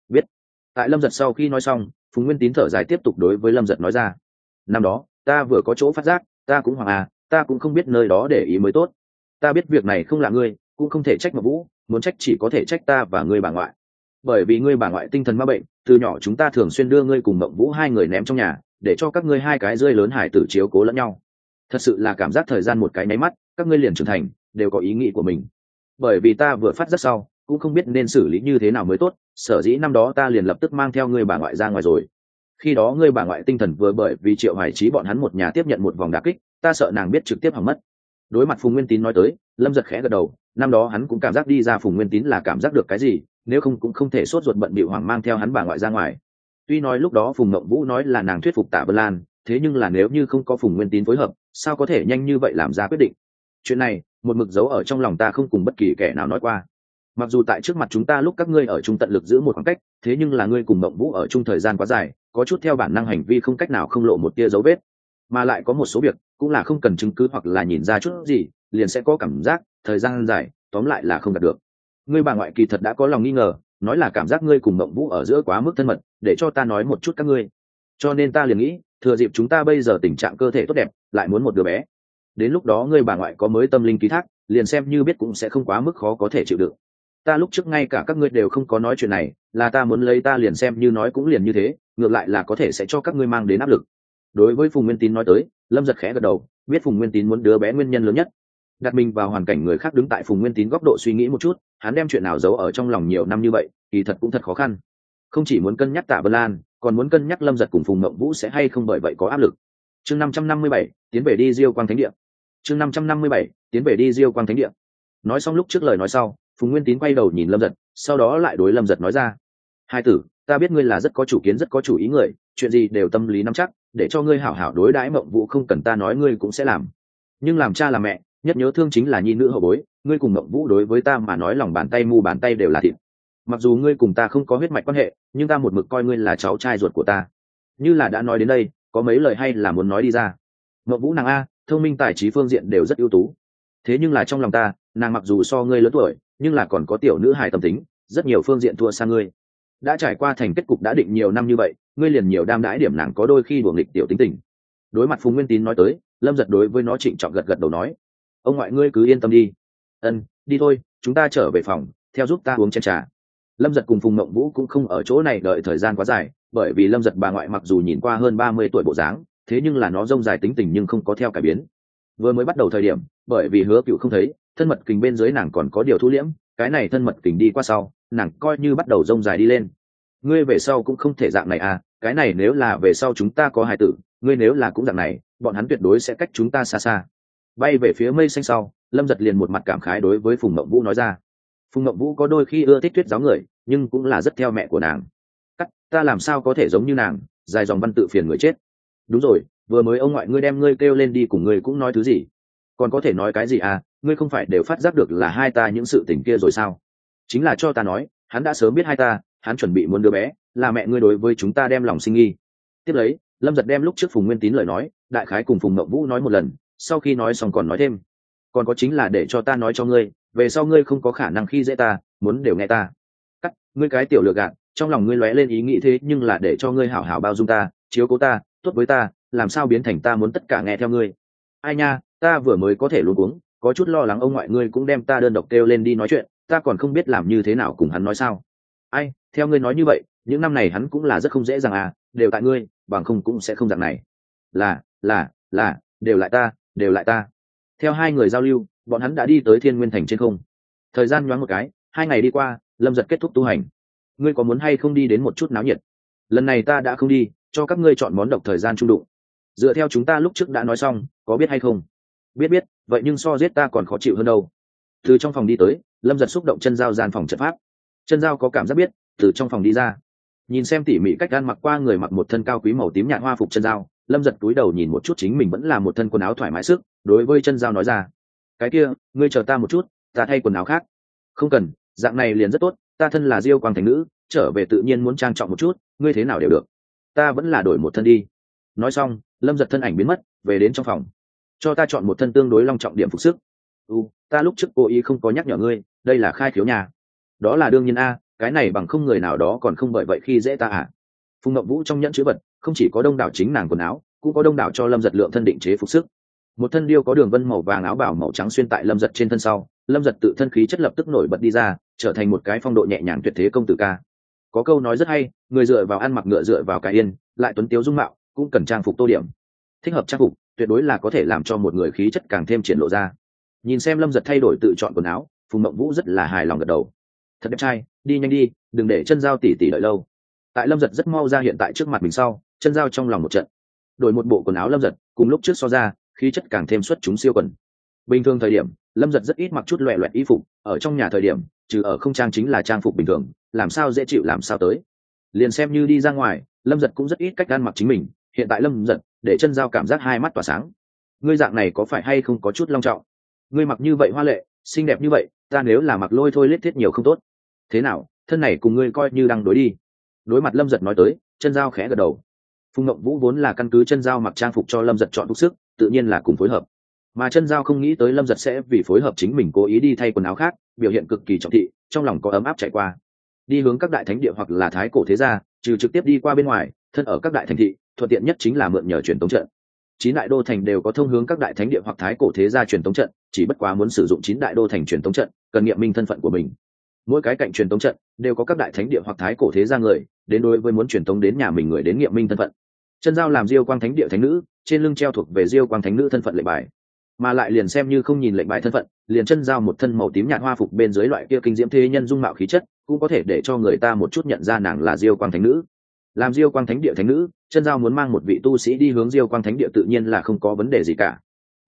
Biết. Tại lâm giật sau khi nói xong, phùng nguyên tín thở dài tiếp tục đối với lâm giật nói ra, năm đó ta vừa có chỗ phát giác, ta cũng hoàng à ta cũng không biết nơi đó để ý mới tốt. Ta biết việc này không là ngươi, cũng không thể trách mà vũ, muốn trách chỉ có thể trách ta và ngươi bà ngoại. Bởi vì ngươi bà ngoại tinh thần ma bệnh, từ nhỏ chúng ta thường xuyên đưa ngươi cùng mộng vũ hai người ném trong nhà, để cho các ngươi hai cái rơi lớn hải tử chiếu cố lẫn nhau. Thật sự là cảm giác thời gian một cái nháy mắt, các ngươi liền trưởng thành, đều có ý nghĩ của mình. Bởi vì ta vừa phát giác sau, cũng không biết nên xử lý như thế nào mới tốt, sở dĩ năm đó ta liền lập tức mang theo ngươi bà ngoại ra ngoài rồi khi đó ngươi bà ngoại tinh thần vừa bởi vì triệu hoài trí bọn hắn một nhà tiếp nhận một vòng đà kích, ta sợ nàng biết trực tiếp hỏng mất. Đối mặt phùng nguyên tín nói tới, lâm giật khẽ gật đầu, năm đó hắn cũng cảm giác đi ra phùng nguyên tín là cảm giác được cái gì, nếu không cũng không thể sốt ruột bận bịu hoảng mang theo hắn bà ngoại ra ngoài. Tuy nói lúc đó phùng mộng vũ nói là nàng thuyết phục tạ vân lan, thế nhưng là nếu như không có phùng nguyên tín phối hợp, sao có thể nhanh như vậy làm ra quyết định? Chuyện này, một mực dấu ở trong lòng ta không cùng bất kỳ kẻ nào nói qua mặc dù tại trước mặt chúng ta lúc các ngươi ở chung tận lực giữ một khoảng cách, thế nhưng là ngươi cùng mộng vũ ở chung thời gian quá dài, có chút theo bản năng hành vi không cách nào không lộ một tia dấu vết. Mà lại có một số việc, cũng là không cần chứng cứ hoặc là nhìn ra chút gì, liền sẽ có cảm giác, thời gian dài, tóm lại là không đạt được. Ngươi bà ngoại kỳ thật đã có lòng nghi ngờ, nói là cảm giác ngươi cùng mộng vũ ở giữa quá mức thân mật, để cho ta nói một chút các ngươi. Cho nên ta liền nghĩ, thừa dịp chúng ta bây giờ tình trạng cơ thể tốt đẹp, lại muốn một đứa bé. Đến lúc đó ngươi bà ngoại có mới tâm linh ký thác, liền xem như biết cũng sẽ không quá mức khó có thể chịu đựng ta lúc trước ngay cả các ngươi đều không có nói chuyện này, là ta muốn lấy ta liền xem như nói cũng liền như thế, ngược lại là có thể sẽ cho các ngươi mang đến áp lực. Đối với phùng nguyên tín nói tới, lâm giật khẽ gật đầu, biết phùng nguyên tín muốn đứa bé nguyên nhân lớn nhất. Đặt mình vào hoàn cảnh người khác đứng tại phùng nguyên tín góc độ suy nghĩ một chút, hắn đem chuyện nào giấu ở trong lòng nhiều năm như vậy thì thật cũng thật khó khăn. Không chỉ muốn cân nhắc tạ vân lan còn muốn cân nhắc lâm giật cùng phùng mộng vũ sẽ hay không bởi vậy có áp lực. Chương năm trăm năm mươi bảy, tiến về đi diêu quang thánh địa. Chương năm trăm năm mươi bảy, tiến về đi diêu quang thánh địa. Nói xong lúc trước lời nói sau phùng nguyên tín quay đầu nhìn lâm giật, sau đó lại đối lâm giật nói ra, hai tử, ta biết ngươi là rất có chủ kiến, rất có chủ ý người, chuyện gì đều tâm lý nắm chắc, để cho ngươi hảo hảo đối đãi mộng vũ không cần ta nói ngươi cũng sẽ làm. Nhưng làm cha làm mẹ, nhất nhớ thương chính là nhi nữ hậu bối, ngươi cùng mộng vũ đối với ta mà nói lòng bàn tay mu bàn tay đều là thịt. Mặc dù ngươi cùng ta không có huyết mạch quan hệ, nhưng ta một mực coi ngươi là cháu trai ruột của ta. Như là đã nói đến đây, có mấy lời hay là muốn nói đi ra. Mộng vũ nàng a, thông minh tài trí phương diện đều rất ưu tú. Thế nhưng là trong lòng ta, nàng mặc dù so ngươi lớn tuổi nhưng là còn có tiểu nữ hài tâm tính, rất nhiều phương diện thua xa ngươi. Đã trải qua thành kết cục đã định nhiều năm như vậy, ngươi liền nhiều đam đãi điểm nàng có đôi khi đuổi nghịch tiểu tính tình. Đối mặt phùng nguyên tín nói tới, lâm giật đối với nó trịnh trọng gật gật đầu nói, ông ngoại ngươi cứ yên tâm đi. Ân, đi thôi, chúng ta trở về phòng, theo giúp ta uống chén trà. Lâm giật cùng phùng mộng vũ cũng không ở chỗ này đợi thời gian quá dài, bởi vì lâm giật bà ngoại mặc dù nhìn qua hơn ba mươi tuổi bộ dáng, thế nhưng là nó rông dài tính tình nhưng không có theo cải biến. Vừa mới bắt đầu thời điểm, bởi vì hứa cựu không thấy thân mật kình bên dưới nàng còn có điều thu liễm, cái này thân mật kình đi qua sau, nàng coi như bắt đầu rông dài đi lên. Ngươi về sau cũng không thể dạng này à cái này nếu là về sau chúng ta có hài tử, ngươi nếu là cũng dạng này, bọn hắn tuyệt đối sẽ cách chúng ta xa xa. Bay về phía mây xanh sau, lâm giật liền một mặt cảm khái đối với phùng mộng vũ nói ra. Phùng mộng vũ có đôi khi ưa thích thuyết giáo người, nhưng cũng là rất theo mẹ của nàng. Cắt, ta làm sao có thể giống như nàng, dài dòng văn tự phiền người chết. Đúng rồi, vừa mới ông ngoại ngươi đem ngươi kêu lên đi cùng ngươi cũng nói thứ gì? Còn có thể nói cái gì à ngươi không phải đều phát giác được là hai ta những sự tình kia rồi sao? Chính là cho ta nói, hắn đã sớm biết hai ta, hắn chuẩn bị muốn đứa bé, là mẹ ngươi đối với chúng ta đem lòng sinh nghi. Tiếp lấy, lâm giật đem lúc trước phùng nguyên tín lời nói, đại khái cùng phùng mậu vũ nói một lần, sau khi nói xong còn nói thêm. Còn có chính là để cho ta nói cho ngươi, về sau ngươi không có khả năng khi dễ ta, muốn đều nghe ta. Cắt, ngươi cái tiểu lừa gạt, trong lòng ngươi lóe lên ý nghĩ thế, nhưng là để cho ngươi hảo hảo bao dung ta, chiếu cố ta, tốt với ta, làm sao biến thành ta muốn tất cả nghe theo ngươi? Ai nha, ta vừa mới có thể luôn uống có chút lo lắng ông ngoại ngươi cũng đem ta đơn độc kêu lên đi nói chuyện, ta còn không biết làm như thế nào cùng hắn nói sao. Ai, theo ngươi nói như vậy, những năm này hắn cũng là rất không dễ dàng à đều tại ngươi, bằng không cũng sẽ không dạng này. Là là là, đều lại ta, đều lại ta. Theo hai người giao lưu, bọn hắn đã đi tới thiên nguyên thành trên không. Thời gian nhoáng một cái, hai ngày đi qua, lâm giật kết thúc tu hành. Ngươi có muốn hay không đi đến một chút náo nhiệt? Lần này ta đã không đi, cho các ngươi chọn món độc thời gian trung đụng. Dựa theo chúng ta lúc trước đã nói xong, có biết hay không? Biết biết, vậy nhưng so giết ta còn khó chịu hơn đâu. Từ trong phòng đi tới, lâm giật xúc động chân dao gian phòng trận pháp. Chân dao có cảm giác biết, từ trong phòng đi ra. Nhìn xem tỉ mỉ cách ăn mặc qua người mặc một thân cao quý màu tím nhạt hoa phục chân dao, lâm giật túi đầu nhìn một chút chính mình vẫn là một thân quần áo thoải mái sức, đối với chân dao nói ra. Cái kia, ngươi chờ ta một chút, ta thay quần áo khác. Không cần, dạng này liền rất tốt, ta thân là diêu quang thành nữ, trở về tự nhiên muốn trang trọng một chút, ngươi thế nào đều được. Ta vẫn là đổi một thân đi. Nói xong, lâm giật thân ảnh biến mất, về đến trong phòng cho ta chọn một thân tương đối long trọng điểm phục sức. U ta lúc trước cố ý không có nhắc nhở ngươi, đây là khai khiếu nhà. Đó là đương nhiên a, cái này bằng không người nào đó còn không bởi vậy khi dễ ta à. Phùng ngậm vũ trong nhẫn chữ vật, không chỉ có đông đảo chính nàng quần áo, cũng có đông đảo cho lâm giật lượng thân định chế phục sức. Một thân điêu có đường vân màu vàng áo bảo màu trắng xuyên tại lâm giật trên thân sau, lâm giật tự thân khí chất lập tức nổi bật đi ra, trở thành một cái phong độ nhẹ nhàng tuyệt thế công tử ca. Có câu nói rất hay, người dựa vào ăn mặc ngựa dựa vào cái yên, lại tuấn tiếu dung mạo, cũng cần trang phục tô điểm. Thích hợp trang phục tuyệt đối là có thể làm cho một người khí chất càng thêm triển lộ ra. Nhìn xem lâm giật thay đổi tự chọn quần áo, phùng mộng vũ rất là hài lòng gật đầu. Thật đẹp trai, đi nhanh đi, đừng để chân dao tỉ tỉ đợi lâu. Tại lâm giật rất mau ra hiện tại trước mặt mình sau, chân dao trong lòng một trận. Đổi một bộ quần áo lâm giật, cùng lúc trước so ra, khí chất càng thêm xuất chúng siêu quần. Bình thường thời điểm, lâm giật rất ít mặc chút loẹ loẹt y phục, ở trong nhà thời điểm, trừ ở không trang chính là trang phục bình thường, làm sao dễ chịu làm sao tới. Liền xem như đi ra ngoài, lâm giật cũng rất ít cách ăn mặc chính mình, hiện tại lâm giật để chân dao cảm giác hai mắt tỏa sáng. Ngươi dạng này có phải hay không có chút long trọng? Ngươi mặc như vậy hoa lệ, xinh đẹp như vậy, ta nếu là mặc lôi thôi lết thiết nhiều không tốt. Thế nào, thân này cùng ngươi coi như đang đối đi. Đối mặt lâm giật nói tới, chân dao khẽ gật đầu. Phùng ngậm vũ vốn là căn cứ chân dao mặc trang phục cho lâm giật chọn phúc sức, tự nhiên là cùng phối hợp. Mà chân dao không nghĩ tới lâm giật sẽ vì phối hợp chính mình cố ý đi thay quần áo khác, biểu hiện cực kỳ trọng thị, trong lòng có ấm áp chạy qua. Đi hướng các đại thánh địa hoặc là thái cổ thế gia, trừ trực tiếp đi qua bên ngoài, thân ở các đại thành thị thuận tiện nhất chính là mượn nhờ truyền tống trận. Chín đại đô thành đều có thông hướng các đại thánh địa hoặc thái cổ thế gia truyền tống trận, chỉ bất quá muốn sử dụng chín đại đô thành truyền tống trận, cần nghiệm minh thân phận của mình. Mỗi cái cạnh truyền tống trận đều có các đại thánh địa hoặc thái cổ thế gia người, đến đối với muốn truyền tống đến nhà mình người đến nghiệm minh thân phận. Chân giao làm diêu quang thánh địa thánh nữ, trên lưng treo thuộc về diêu quang thánh nữ thân phận lệnh bài. Mà lại liền xem như không nhìn lệnh bài thân phận, liền chân giao một thân màu tím nhạt hoa phục bên dưới loại kia kinh diễm thế nhân dung mạo khí chất, cũng có thể để cho người ta một chút nhận ra nàng là diêu quang thánh nữ làm diêu quang thánh địa thánh nữ, chân giao muốn mang một vị tu sĩ đi hướng diêu quang thánh địa tự nhiên là không có vấn đề gì cả.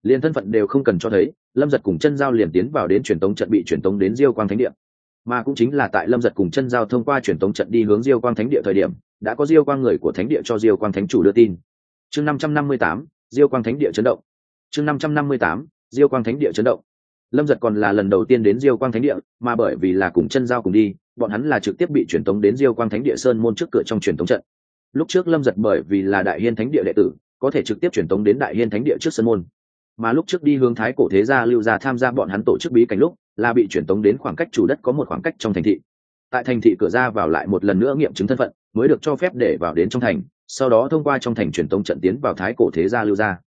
Liền thân phận đều không cần cho thấy, lâm giật cùng chân giao liền tiến vào đến truyền tống trận bị truyền tống đến diêu quang thánh địa. Mà cũng chính là tại lâm giật cùng chân giao thông qua truyền tống trận đi hướng diêu quang thánh địa thời điểm, đã có diêu quang người của thánh địa cho diêu quang thánh chủ đưa tin. Chương năm trăm năm mươi tám, diêu quang thánh địa chấn động. Chương năm trăm năm mươi tám, diêu quang thánh địa chấn động lâm giật còn là lần đầu tiên đến diêu quang thánh địa, mà bởi vì là cùng chân giao cùng đi, bọn hắn là trực tiếp bị truyền tống đến diêu quang thánh địa sơn môn trước cửa trong truyền tống trận. Lúc trước lâm giật bởi vì là đại hiên thánh địa đệ tử, có thể trực tiếp truyền tống đến đại hiên thánh địa trước sơn môn. Mà lúc trước đi hướng thái cổ thế gia lưu gia tham gia bọn hắn tổ chức bí cảnh lúc, là bị truyền tống đến khoảng cách chủ đất có một khoảng cách trong thành thị. Tại thành thị cửa ra vào lại một lần nữa nghiệm chứng thân phận, mới được cho phép để vào đến trong thành, sau đó thông qua trong thành truyền tống trận tiến vào thái cổ thế gia lưu gia.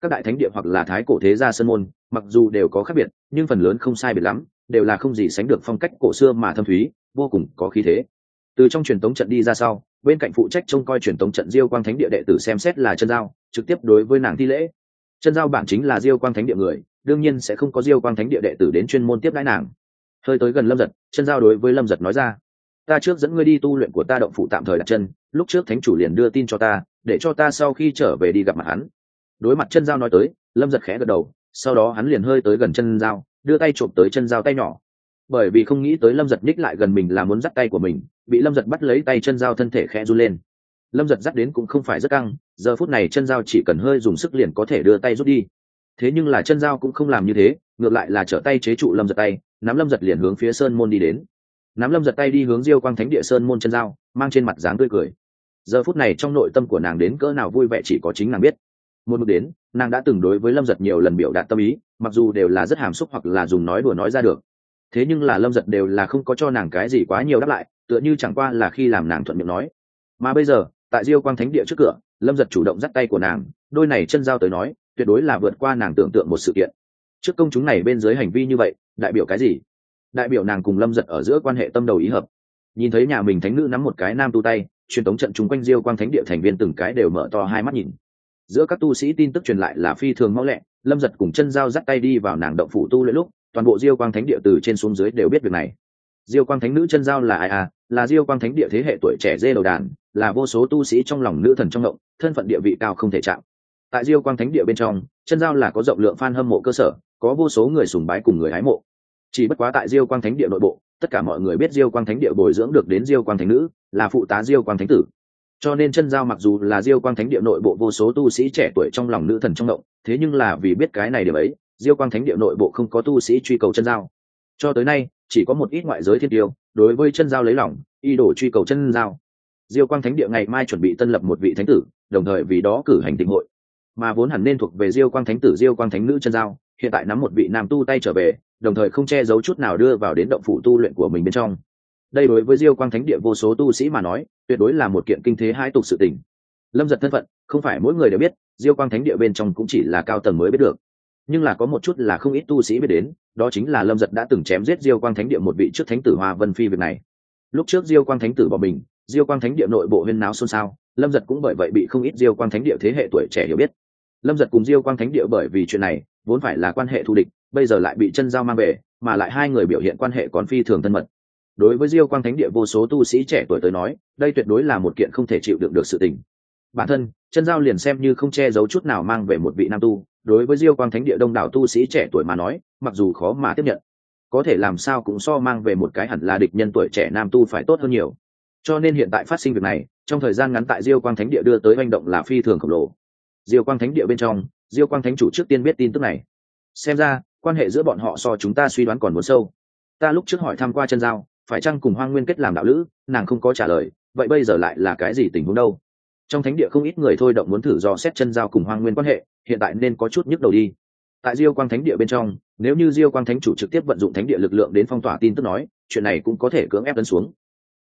Các đại thánh địa hoặc là thái cổ thế gia sơn môn mặc dù đều có khác biệt, nhưng phần lớn không sai biệt lắm, đều là không gì sánh được phong cách cổ xưa mà thâm thúy, vô cùng có khí thế. Từ trong truyền tống trận đi ra sau, bên cạnh phụ trách trông coi truyền tống trận diêu quang thánh địa đệ tử xem xét là chân giao, trực tiếp đối với nàng thi lễ. Chân giao bản chính là diêu quang thánh địa người, đương nhiên sẽ không có diêu quang thánh địa đệ tử đến chuyên môn tiếp đãi nàng. Hơi tới gần lâm giật chân giao đối với lâm giật nói ra, ta trước dẫn ngươi đi tu luyện của ta động phụ tạm thời đặt chân, lúc trước thánh chủ liền đưa tin cho ta, để cho ta sau khi trở về đi gặp mặt hắn. Đối mặt chân giao nói tới, lâm giật khẽ gật đầu sau đó hắn liền hơi tới gần chân dao, đưa tay trộm tới chân dao tay nhỏ. Bởi vì không nghĩ tới lâm giật ních lại gần mình là muốn dắt tay của mình bị lâm giật bắt lấy tay chân dao thân thể khẽ run lên. Lâm giật dắt đến cũng không phải rất căng giờ phút này chân dao chỉ cần hơi dùng sức liền có thể đưa tay rút đi. Thế nhưng là chân dao cũng không làm như thế ngược lại là trở tay chế trụ lâm giật tay nắm lâm giật liền hướng phía sơn môn đi đến. Nắm lâm giật tay đi hướng diêu quang thánh địa sơn môn chân dao, mang trên mặt dáng tươi cười. Giờ phút này trong nội tâm của nàng đến cỡ nào vui vẻ chỉ có chính nàng biết một mực đến, nàng đã từng đối với lâm giật nhiều lần biểu đạt tâm ý, mặc dù đều là rất hàm xúc hoặc là dùng nói đùa nói ra được. Thế nhưng là lâm giật đều là không có cho nàng cái gì quá nhiều đáp lại, tựa như chẳng qua là khi làm nàng thuận miệng nói. Mà bây giờ, tại diêu quang thánh địa trước cửa, lâm giật chủ động dắt tay của nàng, đôi này chân giao tới nói, tuyệt đối là vượt qua nàng tưởng tượng một sự kiện. Trước công chúng này bên dưới hành vi như vậy, đại biểu cái gì? Đại biểu nàng cùng lâm giật ở giữa quan hệ tâm đầu ý hợp. Nhìn thấy nhà mình thánh nữ nắm một cái nam tu tay, truyền tống trận chung quanh diêu quang thánh địa thành viên từng cái đều mở to hai mắt nhìn giữa các tu sĩ tin tức truyền lại là phi thường mau lẹ, lâm giật cùng chân dao dắt tay đi vào nàng động phủ tu lẫn lúc, toàn bộ diêu quang thánh địa từ trên xuống dưới đều biết việc này. Diêu quang thánh nữ chân giao là ai à? Là diêu quang thánh địa thế hệ tuổi trẻ dê đầu đàn, là vô số tu sĩ trong lòng nữ thần trong động, thân phận địa vị cao không thể chạm. Tại diêu quang thánh địa bên trong, chân giao là có rộng lượng f a n hâm mộ cơ sở, có vô số người sùng bái cùng người hái mộ. Chỉ bất quá tại diêu quang thánh địa nội bộ, tất cả mọi người biết diêu quang thánh địa bồi dưỡng được đến diêu quang thánh nữ, là phụ tá diêu quang thánh tử cho nên chân giao mặc dù là diêu quang thánh địa nội bộ vô số tu sĩ trẻ tuổi trong lòng nữ thần trong động, thế nhưng là vì biết cái này điểm ấy, diêu quang thánh địa nội bộ không có tu sĩ truy cầu chân giao. Cho tới nay, chỉ có một ít ngoại giới thiên tiêu, đối với chân giao lấy lòng y đổ truy cầu chân giao. Diêu quang thánh địa ngày mai chuẩn bị tân lập một vị thánh tử, đồng thời vì đó cử hành tịnh hội. Mà vốn hẳn nên thuộc về diêu quang thánh tử, diêu quang thánh nữ chân giao, hiện tại nắm một vị nam tu tay trở về, đồng thời không che giấu chút nào đưa vào đến động phủ tu luyện của mình bên trong đây đối với diêu quang thánh địa vô số tu sĩ mà nói, tuyệt đối là một kiện kinh thế hai tục sự tình. Lâm giật thân phận, không phải mỗi người đều biết, diêu quang thánh địa bên trong cũng chỉ là cao tầng mới biết được. Nhưng là có một chút là không ít tu sĩ biết đến, đó chính là lâm giật đã từng chém giết diêu quang thánh địa một vị trước thánh tử hoa vân phi việc này. Lúc trước diêu quang thánh tử bỏ mình, diêu quang thánh địa nội bộ huyên náo xôn xao, lâm giật cũng bởi vậy bị không ít diêu quang thánh địa thế hệ tuổi trẻ hiểu biết. Lâm giật cùng diêu quang thánh địa bởi vì chuyện này, vốn phải là quan hệ thù địch, bây giờ lại bị chân giao mang về, mà lại hai người biểu hiện quan hệ còn phi thường thân mật đối với diêu quang thánh địa vô số tu sĩ trẻ tuổi tới nói, đây tuyệt đối là một kiện không thể chịu đựng được sự tình. Bản thân, chân giao liền xem như không che giấu chút nào mang về một vị nam tu, đối với diêu quang thánh địa đông đảo tu sĩ trẻ tuổi mà nói, mặc dù khó mà tiếp nhận, có thể làm sao cũng so mang về một cái hẳn là địch nhân tuổi trẻ nam tu phải tốt hơn nhiều. Cho nên hiện tại phát sinh việc này, trong thời gian ngắn tại diêu quang thánh địa đưa tới hành động là phi thường khổng lồ. Diêu quang thánh địa bên trong, diêu quang thánh chủ trước tiên biết tin tức này. Xem ra, quan hệ giữa bọn họ so chúng ta suy đoán còn muốn sâu. Ta lúc trước hỏi tham q u a chân giao phải chăng cùng hoang nguyên kết làm đạo lữ, nàng không có trả lời, vậy bây giờ lại là cái gì tình huống đâu? Trong thánh địa không ít người thôi động muốn thử do xét chân giao cùng hoang nguyên quan hệ, hiện tại nên có chút nhức đầu đi. Tại diêu quang thánh địa bên trong, nếu như diêu quang thánh chủ trực tiếp vận dụng thánh địa lực lượng đến phong tỏa tin tức nói, chuyện này cũng có thể cưỡng ép tấn xuống.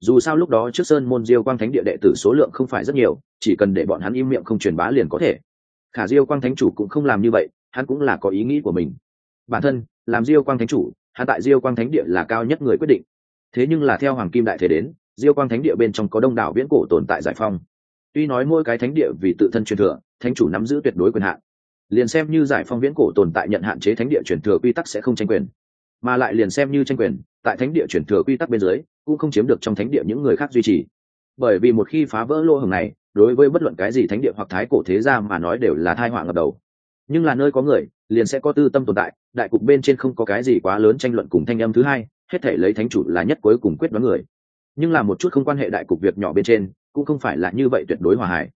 Dù sao lúc đó trước sơn môn diêu quang thánh địa đệ tử số lượng không phải rất nhiều, chỉ cần để bọn hắn im miệng không truyền bá liền có thể. Khả diêu quang thánh chủ cũng không làm như vậy, hắn cũng là có ý nghĩ của mình. Bản thân, làm diêu quang thánh chủ, hắn tại diêu quang thánh địa là cao nhất người quyết định thế nhưng là theo hoàng kim đại thể đến, diêu quang thánh địa bên trong có đông đảo viễn cổ tồn tại giải phong. Tuy nói mỗi cái thánh địa vì tự thân truyền thừa, thánh chủ nắm giữ tuyệt đối quyền hạn, liền xem như giải phong viễn cổ tồn tại nhận hạn chế thánh địa truyền thừa quy tắc sẽ không tranh quyền. Mà lại liền xem như tranh quyền, tại thánh địa truyền thừa quy tắc bên dưới, cũng không chiếm được trong thánh địa những người khác duy trì. Bởi vì một khi phá vỡ lô hồng này, đối với bất luận cái gì thánh địa hoặc thái cổ thế gia mà nói đều là thai họa ngập đầu. Nhưng là nơi có người, liền sẽ có tư tâm tồn tại, đại cục bên trên không có cái gì quá lớn tranh luận cùng thanh âm thứ hai hết thể lấy thánh chủ là nhất cuối cùng quyết đoán người. Nhưng là một chút không quan hệ đại cục việc nhỏ bên trên, cũng không phải là như vậy tuyệt đối hòa hải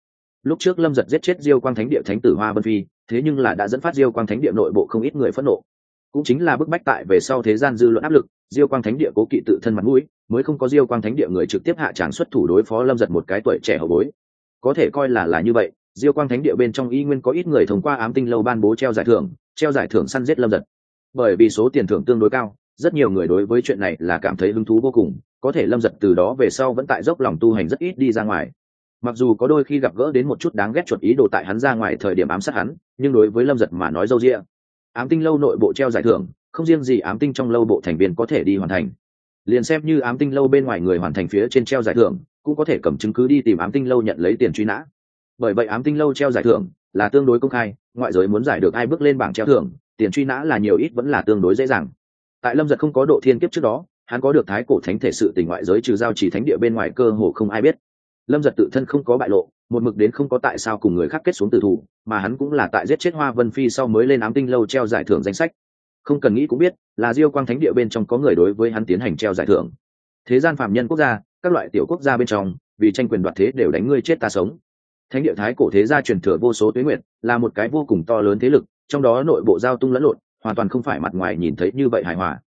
lúc trước lâm giật giết chết diêu quang thánh địa thánh tử hoa vân phi, thế nhưng là đã dẫn phát diêu quang thánh địa nội bộ không ít người phẫn nộ. Cũng chính là bức bách tại về sau thế gian dư luận áp lực, diêu quang thánh địa cố kỵ tự thân mặt mũi, mới không có diêu quang thánh địa người trực tiếp hạ tràng xuất thủ đối phó lâm giật một cái tuổi trẻ hậu bối. Có thể coi là là như vậy, diêu quang thánh địa bên trong y nguyên có ít người thông qua ám tinh lâu ban bố treo giải thưởng, treo giải thưởng săn giết lâm giật. Bởi vì số tiền thưởng tương đối cao rất nhiều người đối với chuyện này là cảm thấy hứng thú vô cùng, có thể lâm giật từ đó về sau vẫn tại dốc lòng tu hành rất ít đi ra ngoài. Mặc dù có đôi khi gặp gỡ đến một chút đáng ghét chuột ý đồ tại hắn ra ngoài thời điểm ám sát hắn, nhưng đối với lâm giật mà nói dâu rĩa ám tinh lâu nội bộ treo giải thưởng, không riêng gì ám tinh trong lâu bộ thành viên có thể đi hoàn thành. Liền xem như ám tinh lâu bên ngoài người hoàn thành phía trên treo giải thưởng, cũng có thể cầm chứng cứ đi tìm ám tinh lâu nhận lấy tiền truy nã. Bởi vậy ám tinh lâu treo giải thưởng là tương đối công khai, ngoại giới muốn giải được ai bước lên bảng treo thưởng, tiền truy nã là nhiều ít vẫn là tương đối dễ dàng tại lâm giật không có độ thiên kiếp trước đó, hắn có được thái cổ thánh thể sự tình ngoại giới trừ giao chỉ thánh địa bên ngoài cơ hồ không ai biết. Lâm giật tự thân không có bại lộ, một mực đến không có tại sao cùng người khác kết xuống tử thủ, mà hắn cũng là tại giết chết hoa vân phi sau mới lên ám tinh lâu treo giải thưởng danh sách. Không cần nghĩ cũng biết, là diêu quang thánh địa bên trong có người đối với hắn tiến hành treo giải thưởng. Thế gian phạm nhân quốc gia, các loại tiểu quốc gia bên trong, vì tranh quyền đoạt thế đều đánh ngươi chết ta sống. Thánh địa thái cổ thế gia truyền thừa vô số tuyến nguyện là một cái vô cùng to lớn thế lực, trong đó nội bộ giao tung lẫn lộn hoàn toàn không phải mặt ngoài nhìn thấy như vậy hài hòa.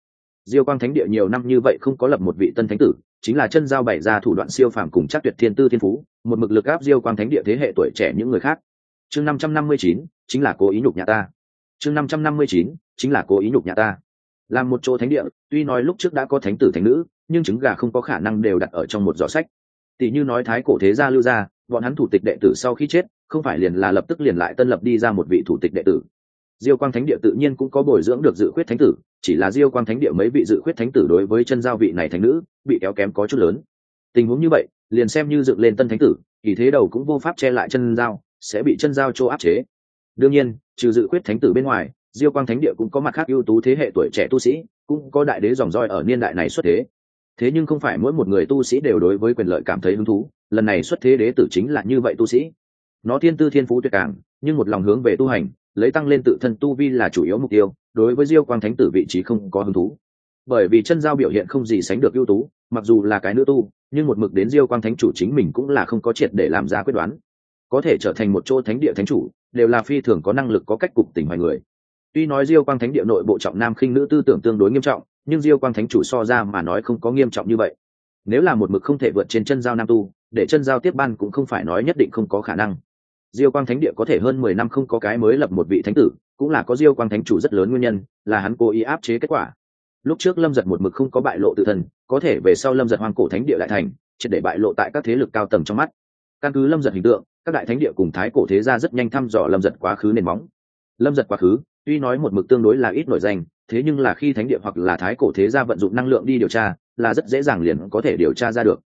Diêu quang thánh địa nhiều năm như vậy không có lập một vị tân thánh tử, chính là chân giao bày ra thủ đoạn siêu phàm cùng chắc tuyệt thiên tư thiên phú, một mực lực áp diêu quang thánh địa thế hệ tuổi trẻ những người khác. Chương năm trăm năm mươi chín, chính là cố ý nhục nhà ta. Chương năm trăm năm mươi chín, chính là cố ý nhục nhà ta. Làm một chỗ thánh địa, tuy nói lúc trước đã có thánh tử thánh nữ, nhưng trứng gà không có khả năng đều đặt ở trong một giỏ sách. Tỷ như nói thái cổ thế gia lưu gia, bọn hắn thủ tịch đệ tử sau khi chết, không phải liền là lập tức liền lại tân lập đi ra một vị thủ tịch đệ tử diêu quang thánh địa tự nhiên cũng có bồi dưỡng được dự khuyết thánh tử, chỉ là diêu quang thánh địa mấy vị dự khuyết thánh tử đối với chân giao vị này thánh nữ, bị kéo kém có chút lớn. Tình huống như vậy, liền xem như dựng lên tân thánh tử, kỳ thế đầu cũng vô pháp che lại chân giao, sẽ bị chân giao chỗ áp chế. Đương nhiên, trừ dự khuyết thánh tử bên ngoài, diêu quang thánh địa cũng có mặt khác ưu tú thế hệ tuổi trẻ tu sĩ, cũng có đại đế dòng roi ở niên đại này xuất thế. Thế nhưng không phải mỗi một người tu sĩ đều đối với quyền lợi cảm thấy hứng thú, lần này xuất thế đế tử chính là như vậy tu sĩ. Nó thiên tư thiên phú tuyệt càng, nhưng một lòng hướng về tu hành lấy tăng lên tự thân tu vi là chủ yếu mục tiêu, đối với diêu quang thánh tử vị trí không có hứng thú. Bởi vì chân giao biểu hiện không gì sánh được ưu tú, mặc dù là cái nữ tu, nhưng một mực đến diêu quang thánh chủ chính mình cũng là không có triệt để làm ra quyết đoán. Có thể trở thành một chỗ thánh địa thánh chủ, đều là phi thường có năng lực, có cách cục tình hoài người. Tuy nói diêu quang thánh địa nội bộ trọng nam khinh nữ tư tưởng tương đối nghiêm trọng, nhưng diêu quang thánh chủ so ra mà nói không có nghiêm trọng như vậy. Nếu là một mực không thể vượt trên chân giao nam tu, để chân giao tiếp ban cũng không phải nói nhất định không có khả năng diêu quang thánh địa có thể hơn mười năm không có cái mới lập một vị thánh tử, cũng là có diêu quang thánh chủ rất lớn nguyên nhân, là hắn cố ý áp chế kết quả. Lúc trước lâm giật một mực không có bại lộ tự thân có thể về sau lâm giật hoang cổ thánh địa đại thành, triệt để bại lộ tại các thế lực cao tầng trong mắt. Căn cứ lâm giật hình tượng, các đại thánh địa cùng thái cổ thế gia rất nhanh thăm dò lâm giật quá khứ nền móng. Lâm giật quá khứ, tuy nói một mực tương đối là ít nổi danh, thế nhưng là khi thánh địa hoặc là thái cổ thế gia vận dụng năng lượng đi điều tra, là rất dễ dàng liền có thể điều tra ra được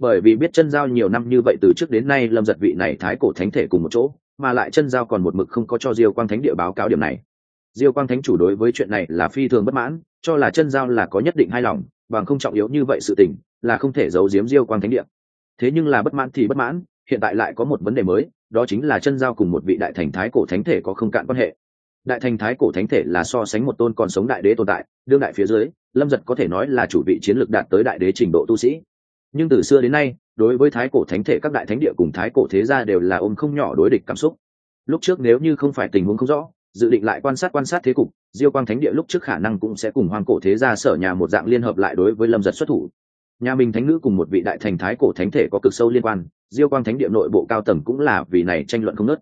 bởi vì biết chân giao nhiều năm như vậy từ trước đến nay lâm giật vị này thái cổ thánh thể cùng một chỗ, mà lại chân giao còn một mực không có cho diêu quang thánh địa báo cáo điểm này. Diêu quang thánh chủ đối với chuyện này là phi thường bất mãn, cho là chân giao là có nhất định hài lòng, bằng không trọng yếu như vậy sự tình, là không thể giấu giếm diêu quang thánh địa. Thế nhưng là bất mãn thì bất mãn, hiện tại lại có một vấn đề mới, đó chính là chân giao cùng một vị đại thành thái cổ thánh thể có không cạn quan hệ. Đại thành thái cổ thánh thể là so sánh một tôn còn sống đại đế tồn tại, đương đại phía dưới, lâm giật có thể nói là chủ vị chiến lược đạt tới đại đế trình độ tu sĩ nhưng từ xưa đến nay, đối với thái cổ thánh thể các đại thánh địa cùng thái cổ thế gia đều là ôm không nhỏ đối địch cảm xúc. Lúc trước nếu như không phải tình huống không rõ, dự định lại quan sát quan sát thế cục, diêu quang thánh địa lúc trước khả năng cũng sẽ cùng hoàng cổ thế gia sở nhà một dạng liên hợp lại đối với lâm giật xuất thủ. Nhà mình thánh nữ cùng một vị đại thành thái cổ thánh thể có cực sâu liên quan, diêu quang thánh địa nội bộ cao tầng cũng là vì này tranh luận không nớt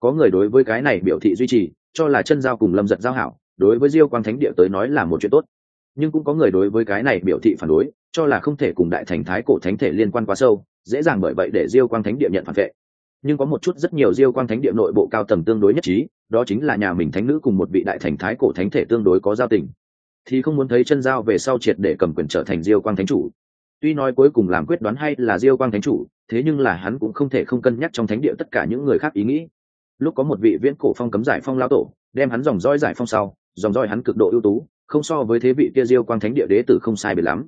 có người đối với cái này biểu thị duy trì, cho là chân giao cùng lâm giật giao hảo, đối với diêu quang thánh địa tới nói là một chuyện tốt nhưng cũng có người đối với cái này biểu thị phản đối, cho là không thể cùng đại thành thái cổ thánh thể liên quan quá sâu, dễ dàng bởi vậy để diêu quang thánh địa nhận phản vệ. Nhưng có một chút rất nhiều diêu quang thánh địa nội bộ cao tầng tương đối nhất trí, đó chính là nhà mình thánh nữ cùng một vị đại thành thái cổ thánh thể tương đối có giao tình. Thì không muốn thấy chân giao về sau triệt để cầm quyền trở thành diêu quang thánh chủ. Tuy nói cuối cùng làm quyết đoán hay là diêu quang thánh chủ, thế nhưng là hắn cũng không thể không cân nhắc trong thánh địa tất cả những người khác ý nghĩ. Lúc có một vị viễn cổ phong cấm giải phong lao tổ, đem hắn dòng roi giải phong sau, dòng roi hắn cực độ ưu tú không so với thế vị kia diêu quang thánh địa đế tử không sai biệt lắm.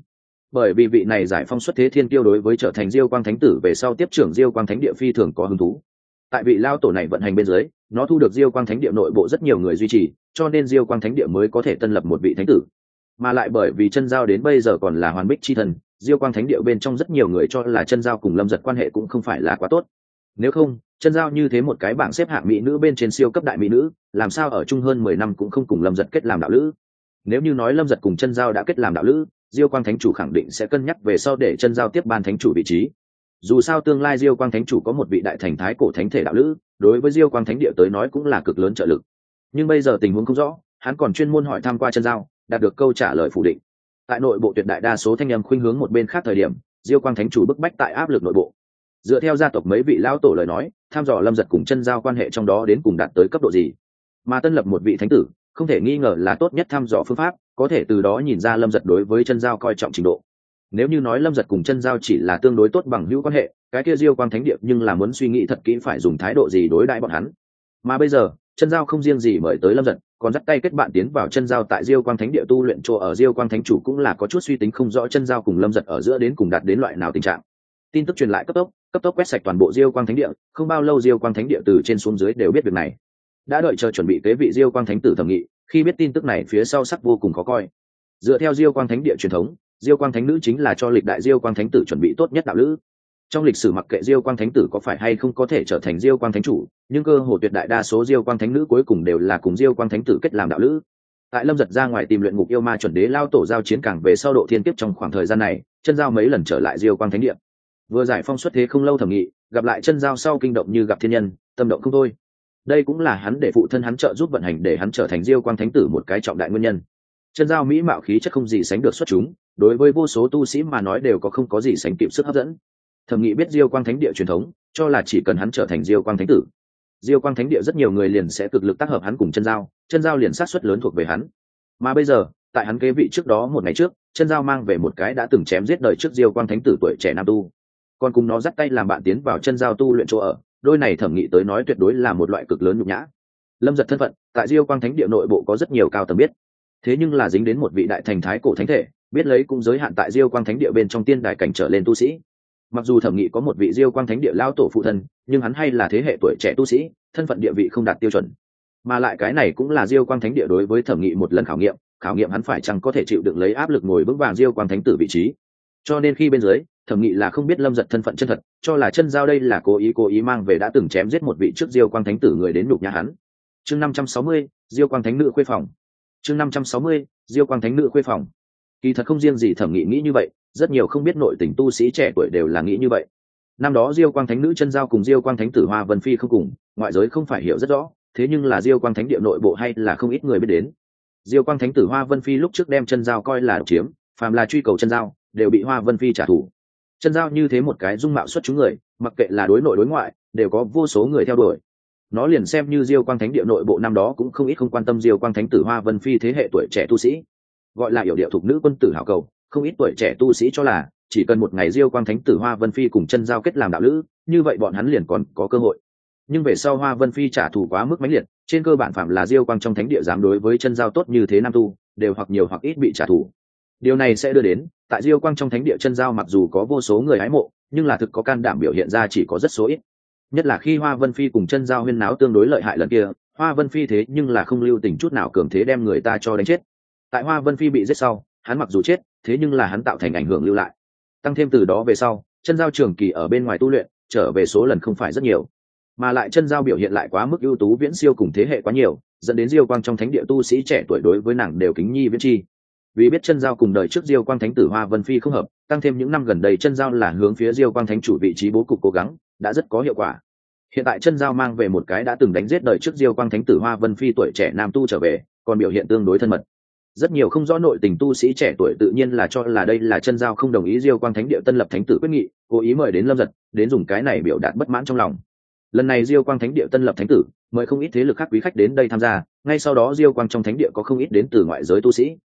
Bởi vì vị này giải phong xuất thế thiên tiêu đối với trở thành diêu quang thánh tử về sau tiếp trưởng diêu quang thánh địa phi thường có hứng thú. Tại vị lao tổ này vận hành bên dưới, nó thu được diêu quang thánh địa nội bộ rất nhiều người duy trì, cho nên diêu quang thánh địa mới có thể tân lập một vị thánh tử. Mà lại bởi vì chân giao đến bây giờ còn là hoàn bích c h i thần, diêu quang thánh địa bên trong rất nhiều người cho là chân giao cùng lâm giật quan hệ cũng không phải là quá tốt. Nếu không, chân giao như thế một cái bảng xếp hạng mỹ nữ bên trên siêu cấp đại mỹ nữ, làm sao ở chung hơn mười năm cũng không cùng lâm giật kết làm đạo lữ? Nếu như nói lâm giật cùng chân giao đã kết làm đạo lữ, diêu quang thánh chủ khẳng định sẽ cân nhắc về sau để chân giao tiếp ban thánh chủ vị trí. Dù sao tương lai diêu quang thánh chủ có một vị đại thành thái cổ thánh thể đạo lữ, đối với diêu quang thánh địa tới nói cũng là cực lớn trợ lực. Nhưng bây giờ tình huống không rõ, hắn còn chuyên môn hỏi tham q u a chân giao, đạt được câu trả lời phủ định. Tại nội bộ tuyệt đại đa số thanh em khuynh hướng một bên khác thời điểm, diêu quang thánh chủ bức bách tại áp lực nội bộ. Dựa theo gia tộc mấy vị lão tổ lời nói tham dò lâm giật cùng chân giao quan hệ trong đó đến cùng đạt tới cấp độ gì? Mà tân lập một vị thánh tử không thể nghi ngờ là tốt nhất tham dò phương pháp, có thể từ đó nhìn ra lâm giật đối với chân giao coi trọng trình độ. Nếu như nói lâm giật cùng chân giao chỉ là tương đối tốt bằng hữu quan hệ, cái kia diêu quang thánh địa nhưng là muốn suy nghĩ thật kỹ phải dùng thái độ gì đối đãi bọn hắn. Mà bây giờ, chân giao không riêng gì mời tới lâm giật, còn dắt tay kết bạn tiến vào chân giao tại diêu quang thánh địa tu luyện chỗ ở. Diêu quang thánh chủ cũng là có chút suy tính không rõ chân giao cùng lâm giật ở giữa đến cùng đạt đến loại nào tình trạng. Tin tức truyền lại cấp tốc cấp tốc quét sạch toàn bộ diêu quang thánh địa, không bao lâu diêu quang thánh địa từ trên xuống dưới đều biết việc này đã đợi chờ chuẩn bị kế vị diêu quang thánh tử thẩm nghị, khi biết tin tức này, phía sau sắc vô cùng khó coi. Dựa theo diêu quang thánh địa truyền thống, diêu quang thánh nữ chính là cho lịch đại diêu quang thánh tử chuẩn bị tốt nhất đạo lữ. Trong lịch sử mặc kệ diêu quang thánh tử có phải hay không có thể trở thành diêu quang thánh chủ, nhưng cơ hồ tuyệt đại đa số diêu quang thánh nữ cuối cùng đều là cùng diêu quang thánh tử kết làm đạo lữ. Tại lâm giật ra ngoài tìm luyện ngục yêu ma chuẩn đế lao tổ giao chiến càng về sau độ thiên kiếp trong khoảng thời gian này, chân giao mấy lần trở lại diêu quang thánh địa. Vừa giải phong xuất thế không lâu thẩm nghị, gặp lại chân giao sau kinh động như gặp thiên nhân, tâm động không thôi đây cũng là hắn để phụ thân hắn trợ giúp vận hành để hắn trở thành diêu quang thánh tử một cái trọng đại nguyên nhân. Chân giao mỹ mạo khí chất không gì sánh được xuất chúng, đối với vô số tu sĩ mà nói đều có không có gì sánh kịp sức hấp dẫn. Thẩm nghị biết diêu quang thánh địa truyền thống, cho là chỉ cần hắn trở thành diêu quang thánh tử, diêu quang thánh địa rất nhiều người liền sẽ cực lực tác hợp hắn cùng chân giao chân giao liền sát xuất lớn thuộc về hắn. Mà bây giờ, tại hắn kế vị trước đó một ngày trước, chân giao mang về một cái đã từng chém giết đời trước diêu quang thánh tử tuổi trẻ nam tu. Còn cùng nó dắt tay làm bạn tiến vào chân giao tu luyện chỗ ở đôi này thẩm nghị tới nói tuyệt đối là một loại cực lớn nhục nhã. Lâm giật thân phận, tại diêu quang thánh địa nội bộ có rất nhiều cao tầng biết. Thế nhưng là dính đến một vị đại thành thái cổ thánh thể, biết lấy cũng giới hạn tại diêu quang thánh địa bên trong tiên đại cảnh trở lên tu sĩ. Mặc dù thẩm nghị có một vị diêu quang thánh địa lao tổ phụ thân, nhưng hắn hay là thế hệ tuổi trẻ tu sĩ, thân phận địa vị không đạt tiêu chuẩn. Mà lại cái này cũng là diêu quang thánh địa đối với thẩm nghị một lần khảo nghiệm khảo nghiệm hắn phải chăng có thể chịu đựng lấy áp lực ngồi vững vàng diêu quang thánh tử vị trí cho nên khi bên dưới, thẩm nghị là không biết lâm giật thân phận chân thật, cho là chân giao đây là cố ý cố ý mang về đã từng chém giết một vị trước diêu quang thánh tử người đến đục nhà hắn. Chương năm trăm sáu mươi, diêu quang thánh nữ khuê phòng. Chương năm trăm sáu mươi, diêu quang thánh nữ khuê phòng. Kỳ thật không riêng gì thẩm nghị nghĩ như vậy, rất nhiều không biết nội tình tu sĩ trẻ tuổi đều là nghĩ như vậy. Năm đó diêu quang thánh nữ chân giao cùng diêu quang thánh tử hoa vân phi không cùng, ngoại giới không phải hiểu rất rõ, thế nhưng là diêu quang thánh địa nội bộ hay là không ít người biết đến. Diêu quang thánh tử hoa vân phi lúc trước đem chân giao coi là độc chiếm, phàm là truy cầu chân giao đều bị hoa vân phi trả thù. Chân giao như thế một cái dung mạo xuất chúng người, mặc kệ là đối nội đối ngoại, đều có vô số người theo đuổi. Nó liền xem như diêu quang thánh địa nội bộ năm đó cũng không ít không quan tâm diêu quang thánh tử hoa vân phi thế hệ tuổi trẻ tu sĩ. Gọi là hiểu điệu thục nữ quân tử hảo cầu, không ít tuổi trẻ tu sĩ cho là, chỉ cần một ngày diêu quang thánh tử hoa vân phi cùng chân giao kết làm đạo lữ, như vậy bọn hắn liền còn có cơ hội. Nhưng về sau hoa vân phi trả thù quá mức mãnh liệt, trên cơ bản phạm là diêu quang trong thánh địa dám đối với chân giao tốt như thế nam tu, đều hoặc nhiều hoặc ít bị trả thù. Điều này sẽ đưa đến tại diêu quang trong thánh địa chân giao mặc dù có vô số người hái mộ, nhưng là thực có can đảm biểu hiện ra chỉ có rất số ít. Nhất là khi hoa vân phi cùng chân giao huyên náo tương đối lợi hại lần kia, hoa vân phi thế nhưng là không lưu tình chút nào cường thế đem người ta cho đánh chết. Tại hoa vân phi bị giết sau, hắn mặc dù chết, thế nhưng là hắn tạo thành ảnh hưởng lưu lại. Tăng thêm từ đó về sau, chân giao trường kỳ ở bên ngoài tu luyện, trở về số lần không phải rất nhiều. Mà lại chân giao biểu hiện lại quá mức ưu tú viễn siêu cùng thế hệ quá nhiều, dẫn đến diêu quang trong thánh địa tu sĩ trẻ tuổi đối với nàng đều kính nhi viễn chi vì biết chân giao cùng đời trước diêu quang thánh tử hoa vân phi không hợp, tăng thêm những năm gần đây chân giao là hướng phía diêu quang thánh chủ vị trí bố cục cố gắng, đã rất có hiệu quả. Hiện tại chân giao mang về một cái đã từng đánh giết đời trước diêu quang thánh tử hoa vân phi tuổi trẻ nam tu trở về, còn biểu hiện tương đối thân mật. Rất nhiều không rõ nội tình tu sĩ trẻ tuổi tự nhiên là cho là đây là chân giao không đồng ý diêu quang thánh địa tân lập thánh tử quyết nghị, cố ý mời đến lâm giật, đến dùng cái này biểu đạt bất mãn trong lòng. Lần này diêu quang thánh địa tân lập thánh tử, mời không ít thế lực khác quý khách đến đây tham gia, ngay sau đó diêu quang trong thánh địa có không ít đến từ ngoại giới tu sĩ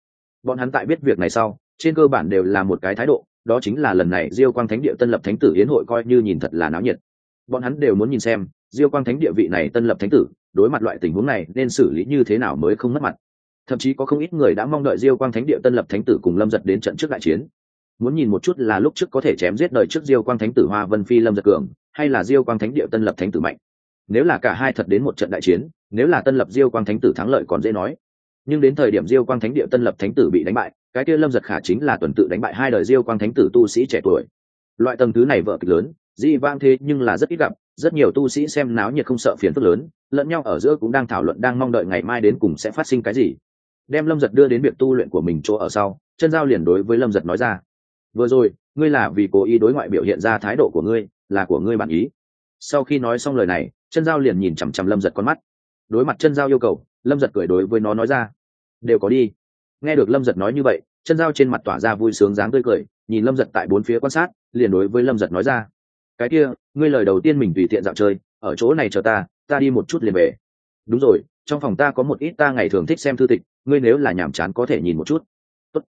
bọn hắn tại biết việc này sau, trên cơ bản đều là một cái thái độ, đó chính là lần này diêu quang thánh địa tân lập thánh tử yến hội coi như nhìn thật là náo nhiệt. Bọn hắn đều muốn nhìn xem, diêu quang thánh địa vị này tân lập thánh tử, đối mặt loại tình huống này nên xử lý như thế nào mới không mất mặt. Thậm chí có không ít người đã mong đợi diêu quang thánh địa tân lập thánh tử cùng lâm giật đến trận trước đại chiến. Muốn nhìn một chút là lúc trước có thể chém giết đời trước diêu quang thánh tử hoa vân phi, lâm giật cường, hay là diêu quang thánh địa tân lập thánh tử mạnh. Nếu là cả hai thật đến một trận đại chiến, nếu là tân lập diêu quang thánh tử thắng lợi còn dễ nói nhưng đến thời điểm diêu quang thánh địa tân lập thánh tử bị đánh bại, cái kia lâm giật khả chính là tuần tự đánh bại hai đời diêu quang thánh tử tu sĩ trẻ tuổi. Loại tầng thứ này vợ kịch lớn di vang thế nhưng là rất ít gặp, rất nhiều tu sĩ xem náo nhiệt không sợ phiền phức lớn, lẫn nhau ở giữa cũng đang thảo luận, đang mong đợi ngày mai đến cùng sẽ phát sinh cái gì. Đem lâm giật đưa đến việc tu luyện của mình chỗ ở sau, chân giao liền đối với lâm giật nói ra, vừa rồi, ngươi là vì cố ý đối ngoại biểu hiện ra thái độ của ngươi, là của ngươi bản ý. Sau khi nói xong lời này, chân giao liền nhìn chằm chằm lâm giật con mắt. Đối mặt chân giao yêu cầu, lâm giật cười đối với nó nói ra đều có đi. Nghe được lâm giật nói như vậy, chân giao trên mặt tỏa ra vui sướng dáng tươi cười, nhìn lâm giật tại bốn phía quan sát, liền đối với lâm giật nói ra, cái kia, ngươi lời đầu tiên mình tùy tiện dạo chơi, ở chỗ này chờ ta ta đi một chút liền về. Đúng rồi, trong phòng ta có một ít ta ngày thường thích xem thư tịch, ngươi nếu là nhàm chán có thể nhìn một chút. Tốt.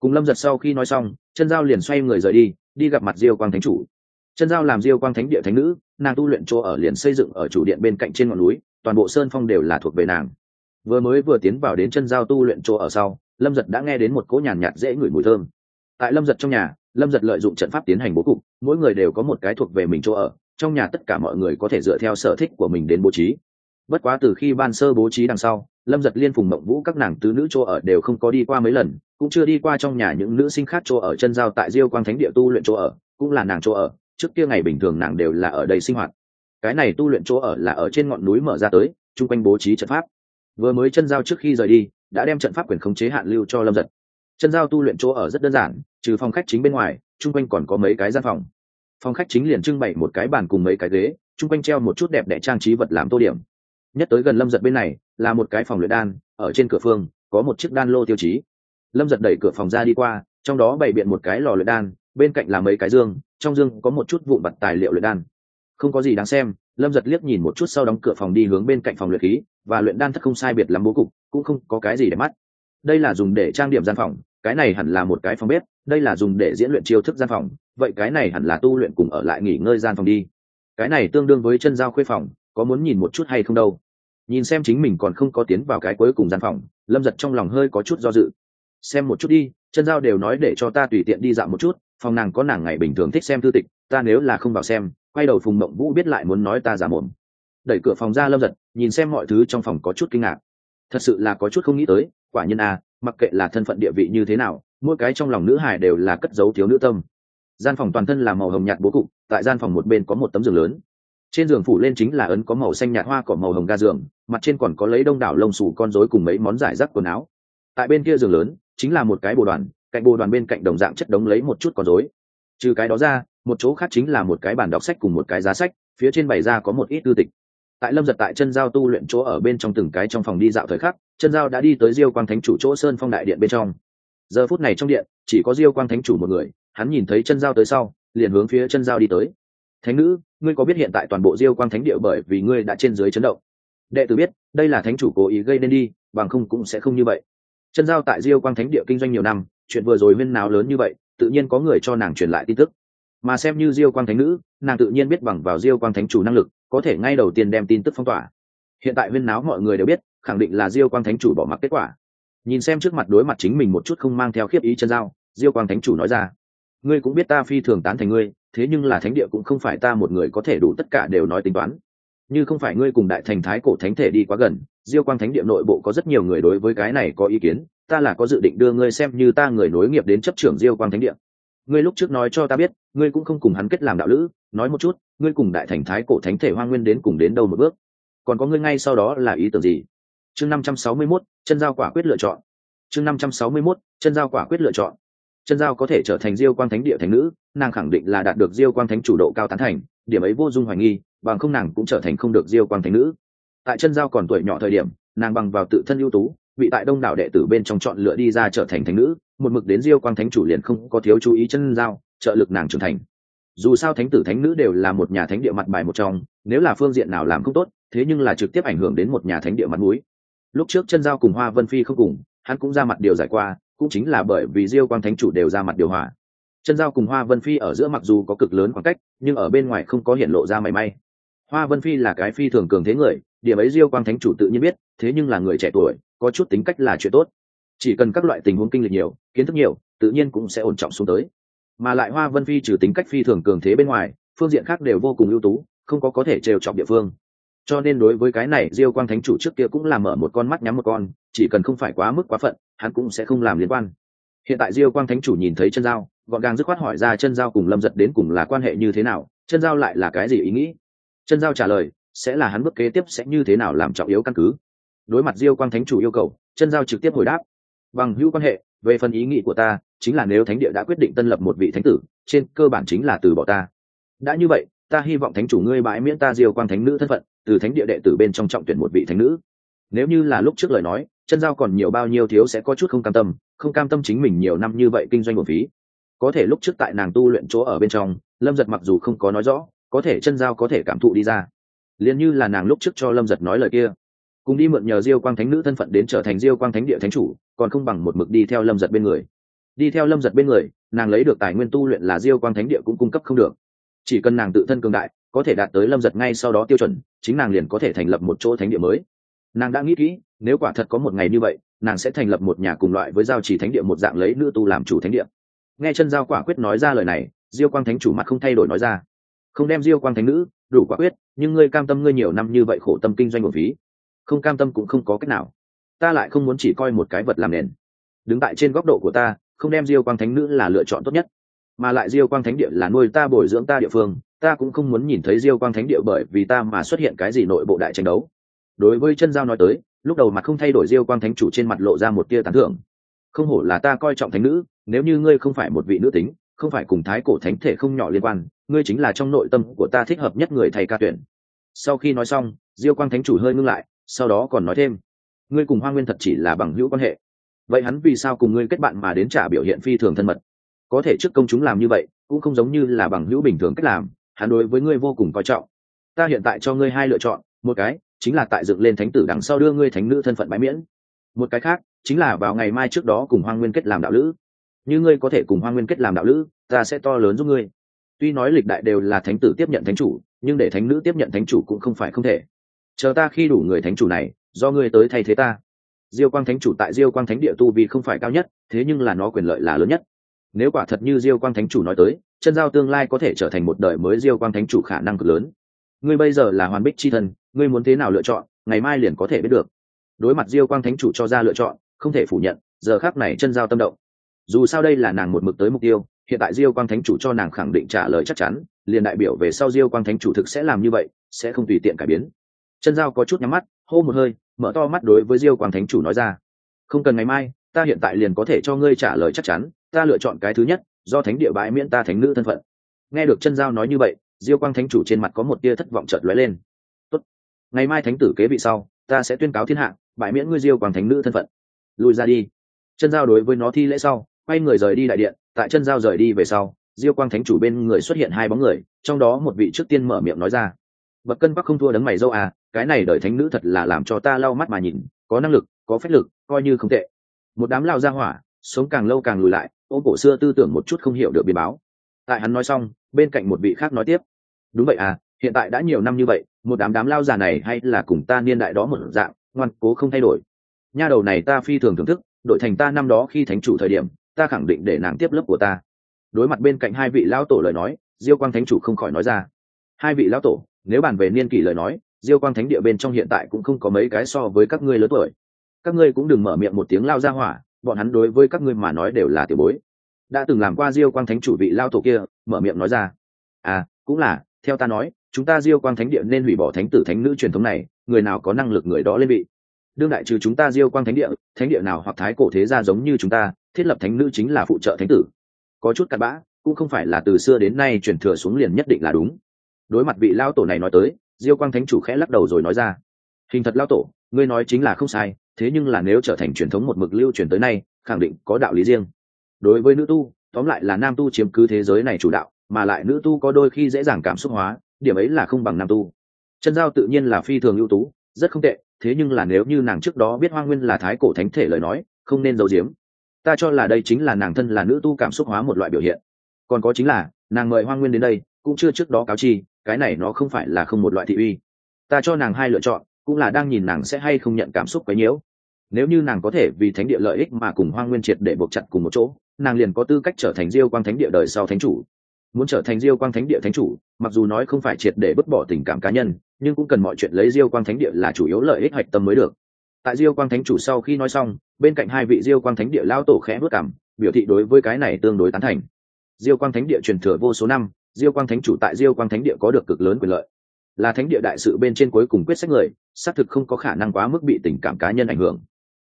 cùng lâm giật sau khi nói xong, chân giao liền xoay người rời đi đi gặp mặt diêu quang thánh chủ. Chân giao làm diêu quang thánh địa thánh nữ, nàng tu luyện chỗ ở liền xây dựng ở chủ điện bên cạnh trên ngọn núi, toàn bộ sơn phong đều là thuộc về nàng vừa mới vừa tiến vào đến chân giao tu luyện chỗ ở sau, lâm giật đã nghe đến một cỗ nhàn nhạt dễ ngửi mùi thơm. Tại lâm giật trong nhà, lâm giật lợi dụng trận pháp tiến hành bố cục, mỗi người đều có một cái thuộc về mình chỗ ở, trong nhà tất cả mọi người có thể dựa theo sở thích của mình đến bố trí. Bất quá từ khi ban sơ bố trí đằng sau, lâm giật liên phùng mộng vũ các nàng tứ nữ chỗ ở đều không có đi qua mấy lần, cũng chưa đi qua trong nhà những nữ sinh khác chỗ ở chân giao tại diêu quang thánh địa tu luyện chỗ ở, cũng là nàng chỗ ở, trước kia ngày bình thường nàng đều là ở đây sinh hoạt. Cái này tu luyện chỗ ở là ở trên ngọn núi mở ra tới, chung quanh bố trí trận pháp vừa mới chân giao trước khi rời đi, đã đem trận pháp quyền khống chế hạn lưu cho lâm giật. Chân giao tu luyện chỗ ở rất đơn giản, trừ phòng khách chính bên ngoài, chung quanh còn có mấy cái gian phòng. Phòng khách chính liền trưng bày một cái bàn cùng mấy cái ghế, chung quanh treo một chút đẹp đẽ trang trí vật làm tô điểm. Nhất tới gần lâm giật bên này, là một cái phòng luyện đan, ở trên cửa phương, có một chiếc đan lô tiêu chí. Lâm giật đẩy cửa phòng ra đi qua, trong đó bày biện một cái lò luyện đan, bên cạnh là mấy cái dương, trong dương có một chút vụn vặt tài liệu luyện đan. Không có gì đáng xem, lâm giật liếc nhìn một chút sau đóng cửa phòng đi hướng bên cạnh phòng luyện khí và luyện đan thất không sai biệt lắm bố cục, cũng không có cái gì để mắt. Đây là dùng để trang điểm gian phòng, cái này hẳn là một cái phòng bếp, đây là dùng để diễn luyện chiêu thức gian phòng, vậy cái này hẳn là tu luyện cùng ở lại nghỉ ngơi gian phòng đi. Cái này tương đương với chân dao khuê phòng, có muốn nhìn một chút hay không đâu. Nhìn xem chính mình còn không có tiến vào cái cuối cùng gian phòng, lâm giật trong lòng hơi có chút do dự. Xem một chút đi, chân giao đều nói để cho ta tùy tiện đi dạo một chút, phòng nàng có nàng ngày bình thường thích xem thư tịch, ta nếu là không vào xem, quay đầu phùng mộng vũ biết lại muốn nói ta giả mồm đẩy cửa phòng ra lâm giật nhìn xem mọi thứ trong phòng có chút kinh ngạc. Thật sự là có chút không nghĩ tới quả nhiên a à, mặc kệ là thân phận địa vị như thế nào mỗi cái trong lòng nữ hải đều là cất dấu thiếu nữ tâm. Gian phòng toàn thân là màu hồng nhạt bố cục tại gian phòng một bên có một tấm giường lớn. Trên giường phủ lên chính là ấn có màu xanh nhạt hoa cỏ màu hồng ga giường mặt trên còn có lấy đông đảo lông xù con rối cùng mấy món giải rác quần áo. Tại bên kia giường lớn chính là một cái bồ đoàn cạnh bồ đoàn bên cạnh đồng dạng chất đống lấy một chút con rối. Trừ cái đó ra một chỗ khác chính là một cái bàn đọc sách cùng một cái giá sách phía trên bày ra có một ít tư tịch tại lâm giật tại chân giao tu luyện chỗ ở bên trong từng cái trong phòng đi dạo thời khắc, chân giao đã đi tới diêu quang thánh chủ chỗ sơn phong đại điện bên trong. Giờ phút này trong điện, chỉ có diêu quang thánh chủ một người, hắn nhìn thấy chân giao tới sau, liền hướng phía chân giao đi tới. Thánh nữ, ngươi có biết hiện tại toàn bộ diêu quang thánh địa bởi vì ngươi đã trên dưới chấn động? Đệ tử biết, đây là thánh chủ cố ý gây nên đi, bằng không cũng sẽ không như vậy. Chân giao tại diêu quang thánh địa kinh doanh nhiều năm, chuyện vừa rồi huyên nào lớn như vậy, tự nhiên có người cho nàng truyền lại tin tức. Mà xem như diêu quang thánh nữ, nàng tự nhiên biết bằng vào diêu quang thánh chủ năng lực có thể ngay đầu tiên đem tin tức phong tỏa. Hiện tại huyên náo mọi người đều biết, khẳng định là diêu quang thánh chủ bỏ mặc kết quả. Nhìn xem trước mặt đối mặt chính mình một chút không mang theo khiếp ý chân dao, diêu quang thánh chủ nói ra, ngươi cũng biết ta phi thường tán thành ngươi, thế nhưng là thánh địa cũng không phải ta một người có thể đủ tất cả đều nói tính toán. Như không phải ngươi cùng đại thành thái cổ thánh thể đi quá gần, diêu quang thánh địa nội bộ có rất nhiều người đối với cái này có ý kiến, ta là có dự định đưa ngươi xem như ta người nối nghiệp đến chấp trưởng diêu quang thánh địa ngươi lúc trước nói cho ta biết ngươi cũng không cùng hắn kết làm đạo lữ nói một chút ngươi cùng đại thành thái cổ thánh thể hoa nguyên đến cùng đến đâu một bước? Còn có ngươi ngay sau đó là ý tưởng gì? Chương năm trăm sáu mươi 561, chân giao quả quyết lựa chọn. Chương năm trăm sáu mươi 561, chân giao quả quyết lựa chọn. Chân giao có thể trở thành diêu quang thánh địa thánh nữ nàng khẳng định là đạt được diêu quang thánh chủ độ cao tán thành điểm ấy vô dung hoài nghi bằng không nàng cũng trở thành không được diêu quang thánh nữ. Tại chân giao còn tuổi nhỏ thời điểm nàng bằng vào tự thân ưu tú bị tại đông đảo đệ tử bên trong chọn lựa đi ra trở thành thánh nữ, một mực đến diêu quang thánh chủ liền không có thiếu chú ý chân giao, trợ lực nàng trưởng thành. Dù sao thánh tử thánh nữ đều là một nhà thánh địa mặt bài một trong, nếu là phương diện nào làm không tốt, thế nhưng là trực tiếp ảnh hưởng đến một nhà thánh địa mặt mũi. Lúc trước chân giao cùng hoa vân phi không cùng, hắn cũng ra mặt điều giải qua, cũng chính là bởi vì diêu quang thánh chủ đều ra mặt điều hòa. Chân giao cùng hoa vân phi ở giữa mặc dù có cực lớn khoảng cách, nhưng ở bên ngoài không có hiện lộ ra mảy may. Hoa vân phi là cái phi thường cường thế người, điểm ấy diêu quang thánh chủ tự nhiên biết, thế nhưng là người trẻ tuổi có chút tính cách là chuyện tốt. Chỉ cần các loại tình huống kinh lịch nhiều, kiến thức nhiều, tự nhiên cũng sẽ ổn trọng xuống tới. Mà lại hoa vân phi trừ tính cách phi thường cường thế bên ngoài, phương diện khác đều vô cùng ưu tú, không có có thể trêu chọc địa phương. Cho nên đối với cái này, diêu quang thánh chủ trước kia cũng làm mở một con mắt nhắm một con, chỉ cần không phải quá mức quá phận, hắn cũng sẽ không làm liên quan. Hiện tại diêu quang thánh chủ nhìn thấy chân giao gọn gàng dứt khoát hỏi ra chân giao cùng lâm giật đến cùng là quan hệ như thế nào, chân giao lại là cái gì ý nghĩ? Chân giao trả lời, sẽ là hắn bước kế tiếp sẽ như thế nào làm trọng yếu căn cứ đối mặt diêu quang thánh chủ yêu cầu, chân giao trực tiếp hồi đáp. Bằng hữu quan hệ, về phần ý nghĩ của ta, chính là nếu thánh địa đã quyết định tân lập một vị thánh tử, trên cơ bản chính là từ bỏ ta. Đã như vậy, ta hy vọng thánh chủ ngươi bãi miễn ta diêu quang thánh nữ thân phận, từ thánh địa đệ tử bên trong trọng tuyển một vị thánh nữ. Nếu như là lúc trước lời nói, chân giao còn nhiều bao nhiêu thiếu sẽ có chút không cam tâm, không cam tâm chính mình nhiều năm như vậy kinh doanh một phí. Có thể lúc trước tại nàng tu luyện chỗ ở bên trong, lâm giật mặc dù không có nói rõ, có thể chân giao có thể cảm thụ đi ra. Liền như là nàng lúc trước cho lâm giật nói lời kia cùng đi mượn nhờ diêu quang thánh nữ thân phận đến trở thành diêu quang thánh địa thánh chủ, còn không bằng một mực đi theo lâm giật bên người. Đi theo lâm giật bên người, nàng lấy được tài nguyên tu luyện là diêu quang thánh địa cũng cung cấp không được. Chỉ cần nàng tự thân cường đại, có thể đạt tới lâm giật ngay sau đó tiêu chuẩn, chính nàng liền có thể thành lập một chỗ thánh địa mới. Nàng đã nghĩ kỹ, nếu quả thật có một ngày như vậy, nàng sẽ thành lập một nhà cùng loại với giao chỉ thánh địa một dạng lấy nữ tu làm chủ thánh địa. Nghe chân giao quả quyết nói ra lời này, diêu quang thánh chủ mặt không thay đổi nói ra. Không đem diêu quang thánh nữ, đủ quả quyết, nhưng ngươi cam tâm ngươi nhiều năm như vậy khổ tâm kinh doanh một phí không cam tâm cũng không có cách nào. Ta lại không muốn chỉ coi một cái vật làm nền. Đứng tại trên góc độ của ta, không đem diêu quang thánh nữ là lựa chọn tốt nhất. Mà lại diêu quang thánh địa là nuôi ta bồi dưỡng ta địa phương, ta cũng không muốn nhìn thấy diêu quang thánh địa bởi vì ta mà xuất hiện cái gì nội bộ đại tranh đấu. Đối với chân giao nói tới, lúc đầu mặt không thay đổi diêu quang thánh chủ trên mặt lộ ra một tia tán thưởng. Không hổ là ta coi trọng thánh nữ, nếu như ngươi không phải một vị nữ tính, không phải cùng thái cổ thánh thể không nhỏ liên quan, ngươi chính là trong nội tâm của ta thích hợp nhất người thầy ca tuyển. Sau khi nói xong, diêu quang thánh chủ hơi ngưng lại sau đó còn nói thêm, ngươi cùng hoa nguyên thật chỉ là bằng hữu quan hệ. Vậy hắn vì sao cùng ngươi kết bạn mà đến trả biểu hiện phi thường thân mật? Có thể trước công chúng làm như vậy, cũng không giống như là bằng hữu bình thường cách làm, hắn đối với ngươi vô cùng coi trọng. Ta hiện tại cho ngươi hai lựa chọn, một cái chính là tại dựng lên thánh tử đằng sau đưa ngươi thánh nữ thân phận bãi miễn, một cái khác chính là vào ngày mai trước đó cùng hoa nguyên kết làm đạo lữ. Như ngươi có thể cùng hoa nguyên kết làm đạo lữ, ta sẽ to lớn giúp ngươi. Tuy nói lịch đại đều là thánh tử tiếp nhận thánh chủ, nhưng để thánh nữ tiếp nhận thánh chủ cũng không phải không thể chờ ta khi đủ người thánh chủ này, do ngươi tới thay thế ta. Diêu quang thánh chủ tại diêu quang thánh địa tu vì không phải cao nhất, thế nhưng là nó quyền lợi là lớn nhất. Nếu quả thật như diêu quang thánh chủ nói tới, chân giao tương lai có thể trở thành một đời mới diêu quang thánh chủ khả năng cực lớn. Ngươi bây giờ là hoàn bích c h i thân ngươi muốn thế nào lựa chọn, ngày mai liền có thể biết được. Đối mặt diêu quang thánh chủ cho ra lựa chọn, không thể phủ nhận, giờ khác này chân giao tâm động. Dù sao đây là nàng một mực tới mục tiêu, hiện tại diêu quang thánh chủ cho nàng khẳng định trả lời chắc chắn, liền đại biểu về sau diêu quang thánh chủ thực sẽ làm như vậy, sẽ không tùy tiện cải biến chân giao có chút nhắm mắt, hô một hơi, mở to mắt đối với diêu quang thánh chủ nói ra. Không cần ngày mai, ta hiện tại liền có thể cho ngươi trả lời chắc chắn, ta lựa chọn cái thứ nhất, do thánh địa bãi miễn ta thánh nữ thân phận. Nghe được chân giao nói như vậy, diêu quang thánh chủ trên mặt có một tia thất vọng chợt lóe lên. Tốt. ngày mai thánh tử kế vị sau, ta sẽ tuyên cáo thiên hạ, bãi miễn ngươi diêu quang thánh nữ thân phận. Lùi ra đi. Chân giao đối với nó thi lễ sau, quay người rời đi đại điện, tại chân giao rời đi về sau, diêu quang thánh chủ bên người xuất hiện hai bóng người, trong đó một vị trước tiên mở miệng nói ra bậc cân bắc không thua đấng mày dâu à cái này đợi thánh nữ thật là làm cho ta lau mắt mà nhìn, có năng lực, có phép lực, coi như không tệ. Một đám lao ra hỏa, sống càng lâu càng lùi lại, ô cổ xưa tư tưởng một chút không hiểu được biến báo. Tại hắn nói xong, bên cạnh một vị khác nói tiếp. Đúng vậy à hiện tại đã nhiều năm như vậy, một đám đám lao già này hay là cùng ta niên đại đó một dạng, ngoan cố không thay đổi. Nha đầu này ta phi thường thưởng thức đội thành ta năm đó khi thánh chủ thời điểm, ta khẳng định để nàng tiếp lớp của ta. Đối mặt bên cạnh hai vị lão tổ lời nói, diêu quang thánh chủ không khỏi nói ra. Hai vị lão tổ nếu bàn về niên kỷ lời nói, diêu quang thánh địa bên trong hiện tại cũng không có mấy cái so với các ngươi lớn tuổi. Các ngươi cũng đừng mở miệng một tiếng lao ra hỏa, bọn hắn đối với các ngươi mà nói đều là tiểu bối. Đã từng làm qua diêu quang thánh chủ vị lao tổ kia, mở miệng nói ra. À cũng là, theo ta nói, chúng ta diêu quang thánh địa nên hủy bỏ thánh tử thánh nữ truyền thống này, người nào có năng lực người đó lên vị. Đương đại trừ chúng ta diêu quang thánh địa thánh địa nào hoặc thái cổ thế gia giống như chúng ta, thiết lập thánh nữ chính là phụ trợ thánh tử. Có chút cặn bã, cũng không phải là từ xưa đến nay truyền thừa xuống liền nhất định là đúng đối mặt vị lao tổ này nói tới, diêu quang thánh chủ khẽ lắc đầu rồi nói ra. Hình thật lao tổ, ngươi nói chính là không sai, thế nhưng là nếu trở thành truyền thống một mực lưu truyền tới nay, khẳng định có đạo lý riêng. Đối với nữ tu, tóm lại là nam tu chiếm cứ thế giới này chủ đạo, mà lại nữ tu có đôi khi dễ dàng cảm xúc hóa, điểm ấy là không bằng nam tu. Chân giao tự nhiên là phi thường ưu tú, rất không tệ, thế nhưng là nếu như nàng trước đó biết hoa nguyên là thái cổ thánh thể lời nói, không nên giấu giếm. Ta cho là đây chính là nàng thân là nữ tu cảm xúc hóa một loại biểu hiện. Còn có chính là, nàng mời hoa nguyên đến đây, cũng chưa trước đó cáo chi cái này nó không phải là không một loại thị uy. Ta cho nàng hai lựa chọn, cũng là đang nhìn nàng sẽ hay không nhận cảm xúc quấy nhiễu. Nếu như nàng có thể vì thánh địa lợi ích mà cùng hoa nguyên triệt để buộc chặt cùng một chỗ, nàng liền có tư cách trở thành diêu quang thánh địa đời sau thánh chủ. Muốn trở thành diêu quang thánh địa thánh chủ, mặc dù nói không phải triệt để bứt bỏ tình cảm cá nhân, nhưng cũng cần mọi chuyện lấy diêu quang thánh địa là chủ yếu lợi ích hạch tâm mới được. Tại diêu quang thánh chủ sau khi nói xong, bên cạnh hai vị diêu quang thánh địa lao tổ khẽ bước cảm, biểu thị đối với cái này tương đối tán thành. Diêu quang thánh địa truyền thừa vô số năm diêu quang thánh chủ tại diêu quang thánh địa có được cực lớn quyền lợi. Là thánh địa đại sự bên trên cuối cùng quyết sách người, xác thực không có khả năng quá mức bị tình cảm cá nhân ảnh hưởng.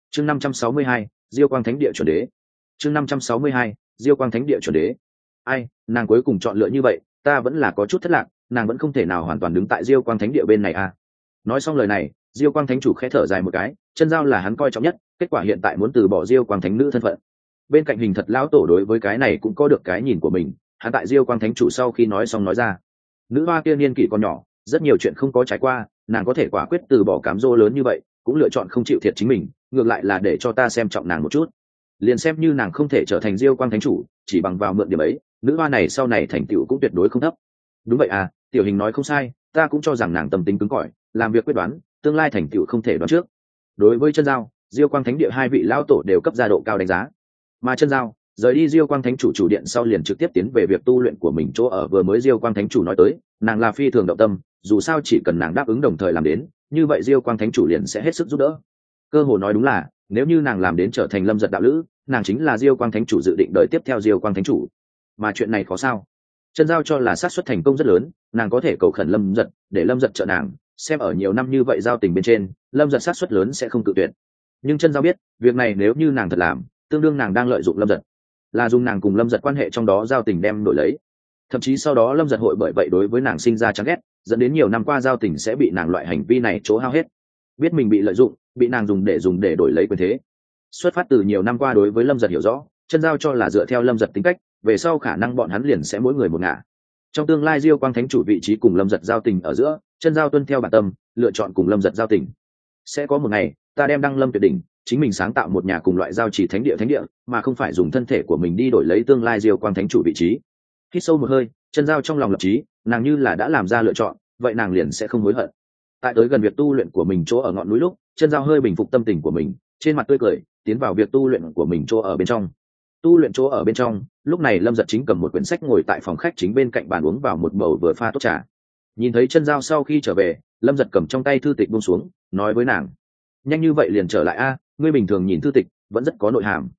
Chương năm trăm sáu mươi hai, diêu quang thánh địa chuẩn đế. Chương năm trăm sáu mươi hai, diêu quang thánh địa chuẩn đế. Ai, nàng cuối cùng chọn lựa như vậy, ta vẫn là có chút thất lạc, nàng vẫn không thể nào hoàn toàn đứng tại diêu quang thánh địa bên này à. Nói xong lời này, diêu quang thánh chủ khẽ thở dài một cái, chân giao là hắn coi trọng nhất, kết quả hiện tại muốn từ bỏ diêu quang thánh nữ thân phận. Bên cạnh hình thật lão tổ đối với cái này cũng có được cái nhìn của mình hắn tại diêu quang thánh chủ sau khi nói xong nói ra. Nữ hoa kia niên kỷ còn nhỏ, rất nhiều chuyện không có trải qua, nàng có thể quả quyết từ bỏ cám dỗ lớn như vậy, cũng lựa chọn không chịu thiệt chính mình, ngược lại là để cho ta xem trọng nàng một chút. Liền xem như nàng không thể trở thành diêu quang thánh chủ, chỉ bằng vào mượn điểm ấy, nữ hoa này sau này thành tựu cũng tuyệt đối không thấp. Đúng vậy à tiểu hình nói không sai, ta cũng cho rằng nàng tâm tính cứng cỏi, làm việc quyết đoán, tương lai thành tựu không thể đoán trước. Đối với chân giao, diêu quang thánh địa hai vị lão tổ đều cấp gia độ cao đánh giá. Mà chân giao rời đi diêu quang thánh chủ chủ điện sau liền trực tiếp tiến về việc tu luyện của mình chỗ ở vừa mới diêu quang thánh chủ nói tới, nàng là phi thường động tâm, dù sao chỉ cần nàng đáp ứng đồng thời làm đến, như vậy diêu quang thánh chủ liền sẽ hết sức giúp đỡ. Cơ hồ nói đúng là, nếu như nàng làm đến trở thành lâm giật đạo lữ, nàng chính là diêu quang thánh chủ dự định đợi tiếp theo diêu quang thánh chủ. Mà chuyện này có sao? Chân giao cho là sát xuất thành công rất lớn, nàng có thể cầu khẩn lâm giật, để lâm giật trợ nàng, xem ở nhiều năm như vậy giao tình bên trên, lâm giật sát xuất lớn sẽ không cự tuyệt. Nhưng chân giao biết, việc này nếu như nàng thật làm, tương đương nàng đang lợi dụng lâm giật là dùng nàng cùng lâm giật quan hệ trong đó giao tình đem đổi lấy. Thậm chí sau đó lâm giật hội bởi vậy đối với nàng sinh ra chán ghét, dẫn đến nhiều năm qua giao tình sẽ bị nàng loại hành vi này chỗ hao hết. Biết mình bị lợi dụng, bị nàng dùng để dùng để đổi lấy quyền thế. Xuất phát từ nhiều năm qua đối với lâm giật hiểu rõ, chân giao cho là dựa theo lâm giật tính cách, về sau khả năng bọn hắn liền sẽ mỗi người một ngả. Trong tương lai diêu quang thánh chủ vị trí cùng lâm giật giao tình ở giữa, chân giao tuân theo bản tâm, lựa chọn cùng lâm giật giao tình. Sẽ có một ngày, ta đem đăng lâm tuyệt đỉnh chính mình sáng tạo một nhà cùng loại giao chỉ thánh địa thánh địa, mà không phải dùng thân thể của mình đi đổi lấy tương lai diêu quang thánh chủ vị trí. Hít sâu một hơi, chân giao trong lòng lập trí, nàng như là đã làm ra lựa chọn, vậy nàng liền sẽ không hối hận. Tại tới gần việc tu luyện của mình chỗ ở ngọn núi lúc, chân dao hơi bình phục tâm tình của mình, trên mặt tươi cười, tiến vào việc tu luyện của mình chỗ ở bên trong. Tu luyện chỗ ở bên trong, lúc này lâm giật chính cầm một quyển sách ngồi tại phòng khách chính bên cạnh bàn uống vào một bầu vừa pha tốt trà. Nhìn thấy chân dao sau khi trở về, lâm giật cầm trong tay thư tịch buông xuống, nói với nàng, nhanh như vậy liền trở lại a ngươi bình thường nhìn thư tịch vẫn rất có nội hàm.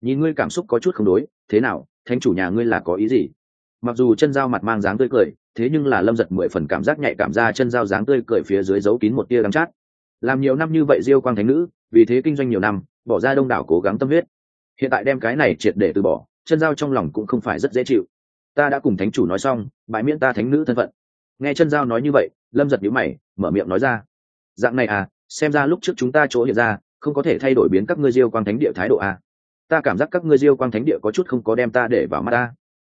Nhìn ngươi cảm xúc có chút không đối, thế nào, thánh chủ nhà ngươi là có ý gì? Mặc dù chân dao mặt mang dáng tươi cười, thế nhưng là lâm giật mười phần cảm giác nhạy cảm ra chân dao dáng tươi cười phía dưới giấu kín một tia đắm chát. Làm nhiều năm như vậy diêu quang thánh nữ, vì thế kinh doanh nhiều năm, bỏ ra đông đảo cố gắng tâm huyết. Hiện tại đem cái này triệt để từ bỏ, chân dao trong lòng cũng không phải rất dễ chịu. Ta đã cùng thánh chủ nói xong, bãi miễn ta thánh nữ thân phận. Nghe chân dao nói như vậy, lâm giật nhíu mày, mở miệng nói ra. Dạng này à xem ra lúc trước chúng ta chỗ hiện ra không có thể thay đổi biến các ngươi diêu quang thánh địa thái độ à? Ta cảm giác các ngươi diêu quang thánh địa có chút không có đem ta để vào mắt ta.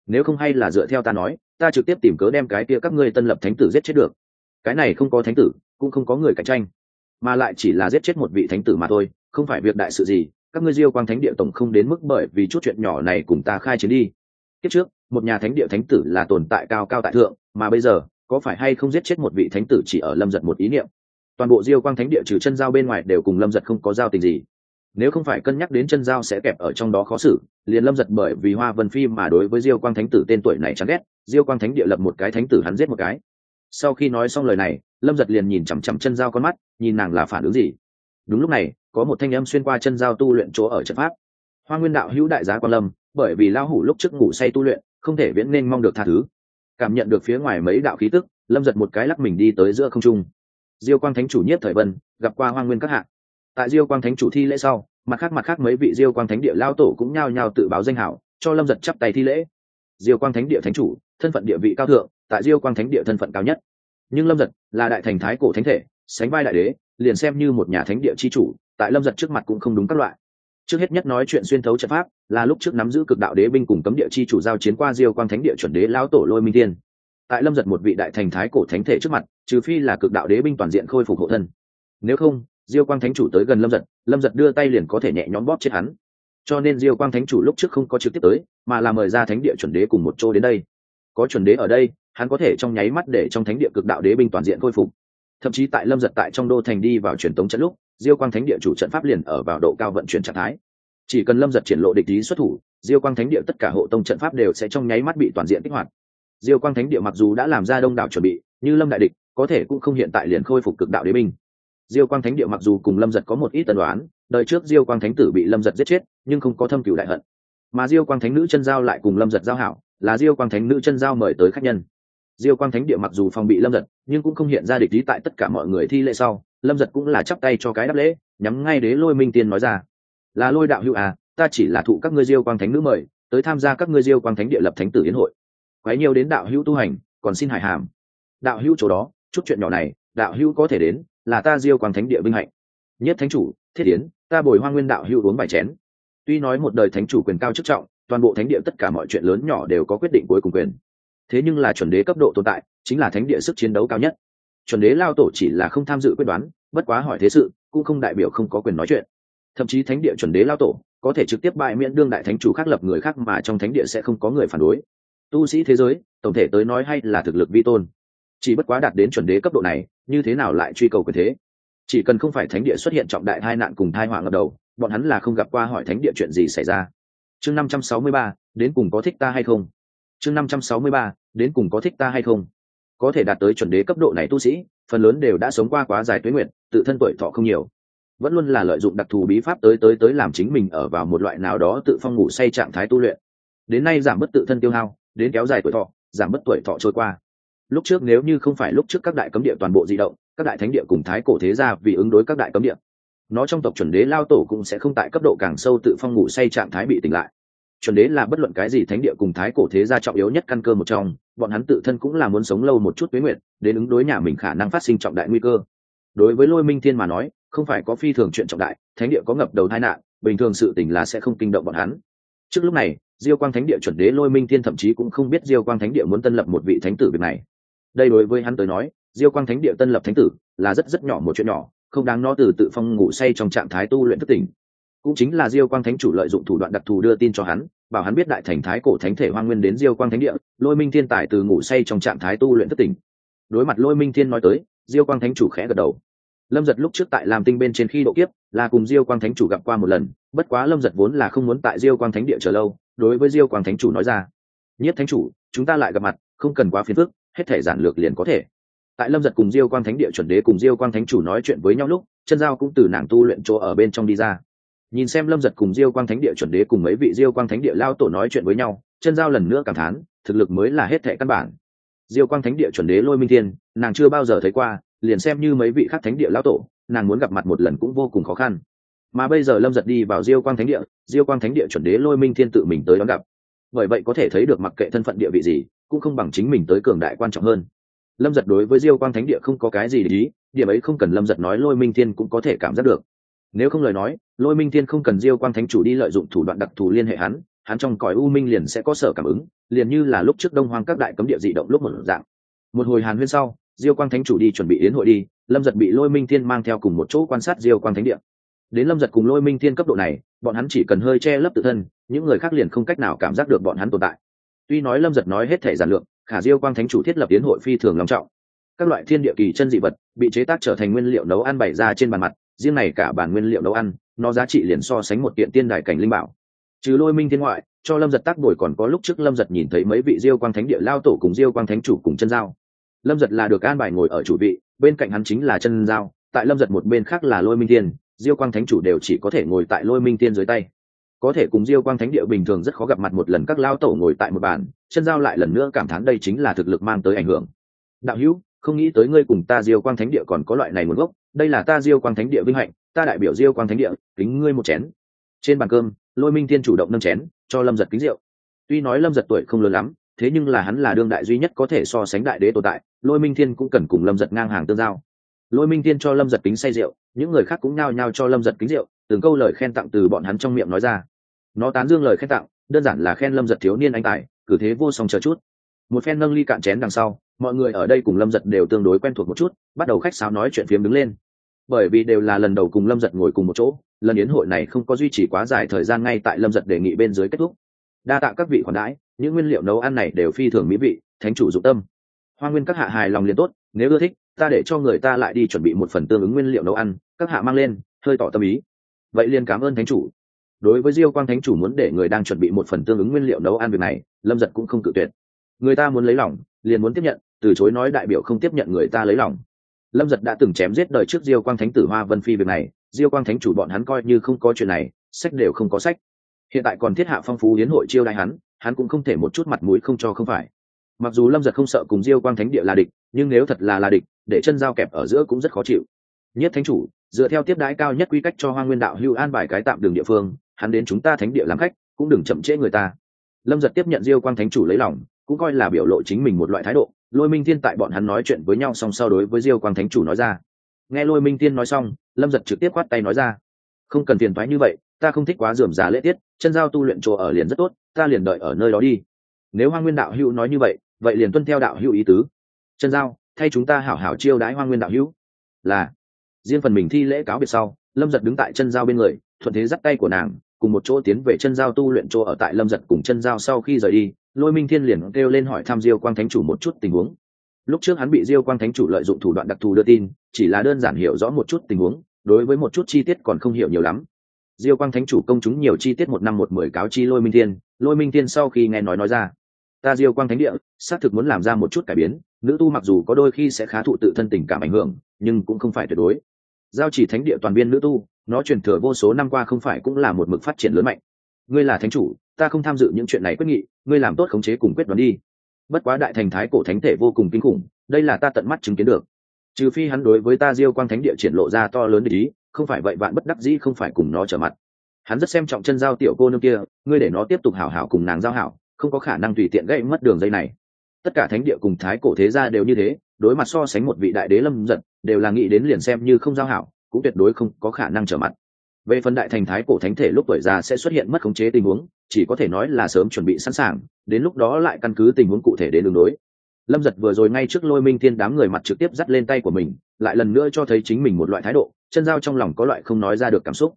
Nếu không hay là dựa theo ta nói, ta trực tiếp tìm cớ đem cái kia các ngươi tân lập thánh tử giết chết được. Cái này không có thánh tử, cũng không có người cạnh tranh. Mà lại chỉ là giết chết một vị thánh tử mà thôi, không phải việc đại sự gì, các ngươi diêu quang thánh địa tổng không đến mức bởi vì chút chuyện nhỏ này cùng ta khai chiến đi. Kiếp trước, một nhà thánh địa thánh tử là tồn tại cao cao tại thượng, mà bây giờ, có phải hay không giết chết một vị thánh tử chỉ ở lâm giật một ý niệm? Toàn bộ diêu quang thánh địa trừ chân giao bên ngoài đều cùng lâm giật không có giao tình gì. Nếu không phải cân nhắc đến chân giao sẽ kẹp ở trong đó khó xử, liền lâm giật bởi vì hoa vân phi mà đối với diêu quang thánh tử tên tuổi này chán ghét, diêu quang thánh địa lập một cái thánh tử hắn giết một cái. Sau khi nói xong lời này, lâm giật liền nhìn chằm chằm chân giao con mắt, nhìn nàng là phản ứng gì. Đúng lúc này, có một thanh âm xuyên qua chân giao tu luyện chỗ ở trận pháp. Hoa nguyên đạo hữu đại giá quan lâm, bởi vì lao hủ lúc trước ngủ say tu luyện, không thể viễn nên mong được tha thứ. Cảm nhận được phía ngoài mấy đạo khí tức, lâm giật một cái lắc mình đi tới giữa không trung diêu quang thánh chủ nhất thời vân, gặp qua hoa nguyên các hạng tại diêu quang thánh chủ thi lễ sau, mặt khác mặt khác mấy vị diêu quang thánh địa lao tổ cũng nhao nhao tự báo danh hảo, cho lâm giật chắp tay thi lễ. Diêu quang thánh địa thánh chủ, thân phận địa vị cao thượng, tại diêu quang thánh địa thân phận cao nhất. Nhưng lâm giật là đại thành thái cổ thánh thể, sánh vai đại đế, liền xem như một nhà thánh địa chi chủ, tại lâm giật trước mặt cũng không đúng các loại. Trước hết nhất nói chuyện xuyên thấu trận pháp, là lúc trước nắm giữ cực đạo đế binh cùng cấm địa chi chủ giao chiến qua diêu quang thánh địa chuẩn đế lao tổ lôi minh tiên tại lâm giật một vị đại thành thái cổ thánh thể trước mặt, trừ phi là cực đạo đế binh toàn diện khôi phục hộ thân. Nếu không, diêu quang thánh chủ tới gần lâm giật lâm giật đưa tay liền có thể nhẹ nhõm bóp chết hắn. Cho nên diêu quang thánh chủ lúc trước không có trực tiếp tới, mà là mời ra thánh địa chuẩn đế cùng một chỗ đến đây. Có chuẩn đế ở đây, hắn có thể trong nháy mắt để trong thánh địa cực đạo đế binh toàn diện khôi phục. Thậm chí tại lâm giật tại trong đô thành đi vào truyền tống trận lúc, diêu quang thánh địa chủ trận pháp liền ở vào độ cao vận chuyển trạng thái. Chỉ cần lâm giật triển lộ địch lý xuất thủ, diêu quang thánh địa tất cả hộ tông trận pháp đều sẽ trong nháy mắt bị toàn diện kích hoạt diêu quang thánh địa mặc dù đã làm ra đông đảo chuẩn bị, như lâm đại địch, có thể cũng không hiện tại liền khôi phục cực đạo đế binh. Diêu quang thánh địa mặc dù cùng lâm giật có một ít tần đoán đời trước diêu quang thánh tử bị lâm giật giết chết, nhưng không có thâm cửu đại hận. Mà diêu quang thánh nữ chân giao lại cùng lâm giật giao hảo, là diêu quang thánh nữ chân giao mời tới khách nhân. Diêu quang thánh địa mặc dù phòng bị lâm giật, nhưng cũng không hiện ra địch lý tại tất cả mọi người thi lễ sau, lâm giật cũng là chắp tay cho cái đáp lễ, nhắm ngay đế lôi minh tiên nói ra. Là lôi đạo hữu à ta chỉ là thụ các ngươi diêu quang thánh nữ mời, tới tham gia các ngươi diêu quang thánh địa lập thánh tử yến hội quấy nhiều đến đạo hữu tu hành còn xin hải hàm. Đạo hữu chỗ đó chút chuyện nhỏ này đạo hữu có thể đến là ta diêu quang thánh địa vinh hạnh. Nhất thánh chủ thiết điển, ta bồi hoa nguyên đạo hữu uống vài chén. Tuy nói một đời thánh chủ quyền cao chức trọng toàn bộ thánh địa tất cả mọi chuyện lớn nhỏ đều có quyết định cuối cùng quyền. Thế nhưng là chuẩn đế cấp độ tồn tại chính là thánh địa sức chiến đấu cao nhất. Chuẩn đế lao tổ chỉ là không tham dự quyết đoán bất quá hỏi thế sự cũng không đại biểu không có quyền nói chuyện. Thậm chí thánh địa chuẩn đế lao tổ có thể trực tiếp bại miễn đương đại thánh chủ khác lập người khác mà trong thánh địa sẽ không có người phản đối tu sĩ thế giới, tổng thể tới nói hay là thực lực vi tôn. Chỉ bất quá đạt đến chuẩn đế cấp độ này, như thế nào lại truy cầu quyền thế? Chỉ cần không phải thánh địa xuất hiện trọng đại hai nạn cùng thai họa ngập đầu, bọn hắn là không gặp qua hỏi thánh địa chuyện gì xảy ra. Chương năm trăm sáu mươi ba, đến cùng có thích ta hay không? Chương năm trăm sáu mươi ba, đến cùng có thích ta hay không? Có thể đạt tới chuẩn đế cấp độ này tu sĩ, phần lớn đều đã sống qua quá dài tuế nguyện tự thân tuổi thọ không nhiều. Vẫn luôn là lợi dụng đặc thù bí pháp tới tới tới làm chính mình ở vào một loại nào đó tự phong ngủ say trạng thái tu luyện. Đến nay giảm bớt tự thân tiêu hao đến kéo dài tuổi thọ, giảm bớt tuổi thọ trôi qua. Lúc trước nếu như không phải lúc trước các đại cấm địa toàn bộ di động, các đại thánh địa cùng thái cổ thế gia vì ứng đối các đại cấm địa, nó trong tộc chuẩn đế lao tổ cũng sẽ không tại cấp độ càng sâu tự phong ngủ say trạng thái bị tỉnh lại. Chuẩn đế là bất luận cái gì thánh địa cùng thái cổ thế gia trọng yếu nhất căn cơ một trong, bọn hắn tự thân cũng là muốn sống lâu một chút tuế nguyện đến ứng đối nhà mình khả năng phát sinh trọng đại nguy cơ. Đối với lôi minh thiên mà nói, không phải có phi thường chuyện trọng đại, thánh địa có ngập đầu tai nạn, bình thường sự tình là sẽ không kinh động bọn hắn. Trước lúc này diêu quang thánh địa chuẩn đế lôi minh thiên thậm chí cũng không biết diêu quang thánh địa muốn tân lập một vị thánh tử việc này. Đây đối với hắn tới nói, diêu quang thánh địa tân lập thánh tử là rất rất nhỏ một chuyện nhỏ, không đáng nó từ tự phong ngủ say trong trạng thái tu luyện thất tình cũng chính là diêu quang thánh chủ lợi dụng thủ đoạn đặc thù đưa tin cho hắn, bảo hắn biết đại thành thái cổ thánh thể hoang nguyên đến diêu quang thánh địa, lôi minh thiên tài từ ngủ say trong trạng thái tu luyện thất tình đối mặt lôi minh thiên nói tới, diêu quang thánh chủ khẽ gật đầu. Lâm giật lúc trước tại làm tinh bên trên khi độ kiếp, là cùng diêu quang thánh chủ gặp qua một lần, bất quá lâm giật vốn là không muốn tại diêu quang thánh địa chờ lâu đối với diêu quang thánh chủ nói ra. Nhất thánh chủ, chúng ta lại gặp mặt, không cần quá phiền phức, hết thể giản lược liền có thể. Tại lâm giật cùng diêu quang thánh địa chuẩn đế cùng diêu quang thánh chủ nói chuyện với nhau lúc, chân giao cũng từ nàng tu luyện chỗ ở bên trong đi ra. Nhìn xem lâm giật cùng diêu quang thánh địa chuẩn đế cùng mấy vị diêu quang thánh địa lao tổ nói chuyện với nhau, chân giao lần nữa cảm thán, thực lực mới là hết thệ căn bản. Diêu quang thánh địa chuẩn đế lôi minh thiên, nàng chưa bao giờ thấy qua, liền xem như mấy vị khác thánh địa lao tổ, nàng muốn gặp mặt một lần cũng vô cùng khó khăn mà bây giờ lâm giật đi vào diêu quang thánh địa, diêu quang thánh địa chuẩn đế lôi minh thiên tự mình tới đón gặp. Bởi vậy có thể thấy được mặc kệ thân phận địa vị gì, cũng không bằng chính mình tới cường đại quan trọng hơn. Lâm giật đối với diêu quang thánh địa không có cái gì để ý, điểm ấy không cần lâm giật nói lôi minh thiên cũng có thể cảm giác được. Nếu không lời nói, lôi minh thiên không cần diêu quang thánh chủ đi lợi dụng thủ đoạn đặc thù liên hệ hắn hắn trong cõi u minh liền sẽ có sở cảm ứng, liền như là lúc trước đông hoang các đại cấm địa dị động lúc một dạng. Một hồi hàn huyên sau, diêu quang thánh chủ đi chuẩn bị yến hội đi, lâm giật bị lôi minh thiên mang theo cùng một chỗ quan sát diêu quang thánh địa đến lâm giật cùng lôi minh thiên cấp độ này, bọn hắn chỉ cần hơi che lấp tự thân, những người khác liền không cách nào cảm giác được bọn hắn tồn tại. Tuy nói lâm giật nói hết thể giản lượng khả diêu quang thánh chủ thiết lập tiến hội phi thường long trọng. Các loại thiên địa kỳ chân dị vật, bị chế tác trở thành nguyên liệu nấu ăn bày ra trên bàn mặt, riêng này cả bản nguyên liệu nấu ăn, nó giá trị liền so sánh một kiện tiên đài cảnh linh bảo. Trừ lôi minh thiên ngoại, cho lâm giật tác đổi còn có lúc trước lâm giật nhìn thấy mấy vị diêu quang thánh địa lao tổ cùng diêu quang thánh chủ cùng chân giao. Lâm giật là được an bài ngồi ở chủ vị, bên cạnh hắn chính là chân giao, tại lâm giật một bên khác là lôi minh thiên diêu quang thánh chủ đều chỉ có thể ngồi tại lôi minh thiên dưới tay. Có thể cùng diêu quang thánh địa bình thường rất khó gặp mặt một lần các lao tổ ngồi tại một bàn, chân giao lại lần nữa cảm thán đây chính là thực lực mang tới ảnh hưởng. Đạo hữu, không nghĩ tới ngươi cùng ta diêu quang thánh địa còn có loại này nguồn gốc, đây là ta diêu quang thánh địa vinh hạnh, ta đại biểu diêu quang thánh địa, kính ngươi một chén. Trên bàn cơm, lôi minh thiên chủ động nâng chén, cho lâm giật kính rượu. Tuy nói lâm giật tuổi không lớn lắm, thế nhưng là hắn là đương đại duy nhất có thể so sánh đại đế tồn tại, lôi minh thiên cũng cần cùng lâm giật ngang hàng tương giao lôi minh thiên cho lâm giật kính say rượu, những người khác cũng nhao nhao cho lâm giật kính rượu, từng câu lời khen tặng từ bọn hắn trong miệng nói ra. Nó tán dương lời khen tặng, đơn giản là khen lâm giật thiếu niên anh tài, cử thế vô song chờ chút. Một phen nâng ly cạn chén đằng sau, mọi người ở đây cùng lâm giật đều tương đối quen thuộc một chút, bắt đầu khách sáo nói chuyện phiếm đứng lên. Bởi vì đều là lần đầu cùng lâm giật ngồi cùng một chỗ, lần yến hội này không có duy trì quá dài thời gian ngay tại lâm giật đề nghị bên dưới kết thúc. Đa tạ các vị khoản đãi, những nguyên liệu nấu ăn này đều phi thường mỹ vị, thánh chủ dụng tâm. Hoa nguyên các hạ hài lòng liền tốt, nếu ưa thích ta để cho người ta lại đi chuẩn bị một phần tương ứng nguyên liệu nấu ăn, các hạ mang lên, hơi tỏ tâm ý. Vậy liền cảm ơn thánh chủ. Đối với diêu quang thánh chủ muốn để người đang chuẩn bị một phần tương ứng nguyên liệu nấu ăn việc này, lâm giật cũng không cự tuyệt. Người ta muốn lấy lòng, liền muốn tiếp nhận, từ chối nói đại biểu không tiếp nhận người ta lấy lòng. Lâm giật đã từng chém giết đời trước diêu quang thánh tử hoa vân phi việc này, diêu quang thánh chủ bọn hắn coi như không có chuyện này, sách đều không có sách. Hiện tại còn thiết hạ phong phú hiến hội chiêu đại hắn hắn cũng không thể một chút mặt mũi không cho không phải mặc dù lâm giật không sợ cùng diêu quang thánh địa là địch, nhưng nếu thật là là địch, để chân dao kẹp ở giữa cũng rất khó chịu. Nhất thánh chủ, dựa theo tiếp đái cao nhất quy cách cho hoa nguyên đạo hưu an bài cái tạm đường địa phương, hắn đến chúng ta thánh địa làm khách, cũng đừng chậm trễ người ta. Lâm giật tiếp nhận diêu quang thánh chủ lấy lòng, cũng coi là biểu lộ chính mình một loại thái độ. Lôi minh thiên tại bọn hắn nói chuyện với nhau song sau đối với diêu quang thánh chủ nói ra. Nghe lôi minh thiên nói xong, lâm giật trực tiếp khoát tay nói ra. Không cần phiền thoái như vậy, ta không thích quá dườm già lễ tiết, chân giao tu luyện chỗ ở liền rất tốt, ta liền đợi ở nơi đó đi. Nếu hoa nguyên đạo hữu nói như vậy vậy liền tuân theo đạo hữu ý tứ. Chân giao, thay chúng ta hảo hảo chiêu đãi hoa nguyên đạo hữu. Là. Riêng phần mình thi lễ cáo biệt sau, lâm giật đứng tại chân giao bên người, thuận thế dắt tay của nàng, cùng một chỗ tiến về chân giao tu luyện chỗ ở tại lâm giật cùng chân giao sau khi rời đi, lôi minh thiên liền kêu lên hỏi thăm diêu quang thánh chủ một chút tình huống. Lúc trước hắn bị diêu quang thánh chủ lợi dụng thủ đoạn đặc thù đưa tin, chỉ là đơn giản hiểu rõ một chút tình huống, đối với một chút chi tiết còn không hiểu nhiều lắm. Diêu quang thánh chủ công chúng nhiều chi tiết một năm một mười cáo chi lôi minh thiên, lôi minh thiên sau khi nghe nói nói ra ta diêu quang thánh địa, xác thực muốn làm ra một chút cải biến, nữ tu mặc dù có đôi khi sẽ khá thụ tự thân tình cảm ảnh hưởng, nhưng cũng không phải tuyệt đối. Giao chỉ thánh địa toàn biên nữ tu, nó truyền thừa vô số năm qua không phải cũng là một mực phát triển lớn mạnh. Ngươi là thánh chủ, ta không tham dự những chuyện này quyết nghị, ngươi làm tốt khống chế cùng quyết đoán đi. Bất quá đại thành thái cổ thánh thể vô cùng kinh khủng, đây là ta tận mắt chứng kiến được. Trừ phi hắn đối với ta diêu quang thánh địa triển lộ ra to lớn để ý, không phải vậy bạn bất đắc dĩ không phải cùng nó trở mặt. Hắn rất xem trọng chân giao tiểu cô nương kia, ngươi để nó tiếp tục hảo hảo cùng nàng giao hảo không có khả năng tùy tiện gây mất đường dây này. Tất cả thánh địa cùng thái cổ thế gia đều như thế, đối mặt so sánh một vị đại đế lâm giật, đều là nghĩ đến liền xem như không giao hảo, cũng tuyệt đối không có khả năng trở mặt. Về phần đại thành thái cổ thánh thể lúc tuổi già sẽ xuất hiện mất khống chế tình huống, chỉ có thể nói là sớm chuẩn bị sẵn sàng, đến lúc đó lại căn cứ tình huống cụ thể đến đường đối. Lâm giật vừa rồi ngay trước lôi minh thiên đám người mặt trực tiếp dắt lên tay của mình, lại lần nữa cho thấy chính mình một loại thái độ, chân giao trong lòng có loại không nói ra được cảm xúc.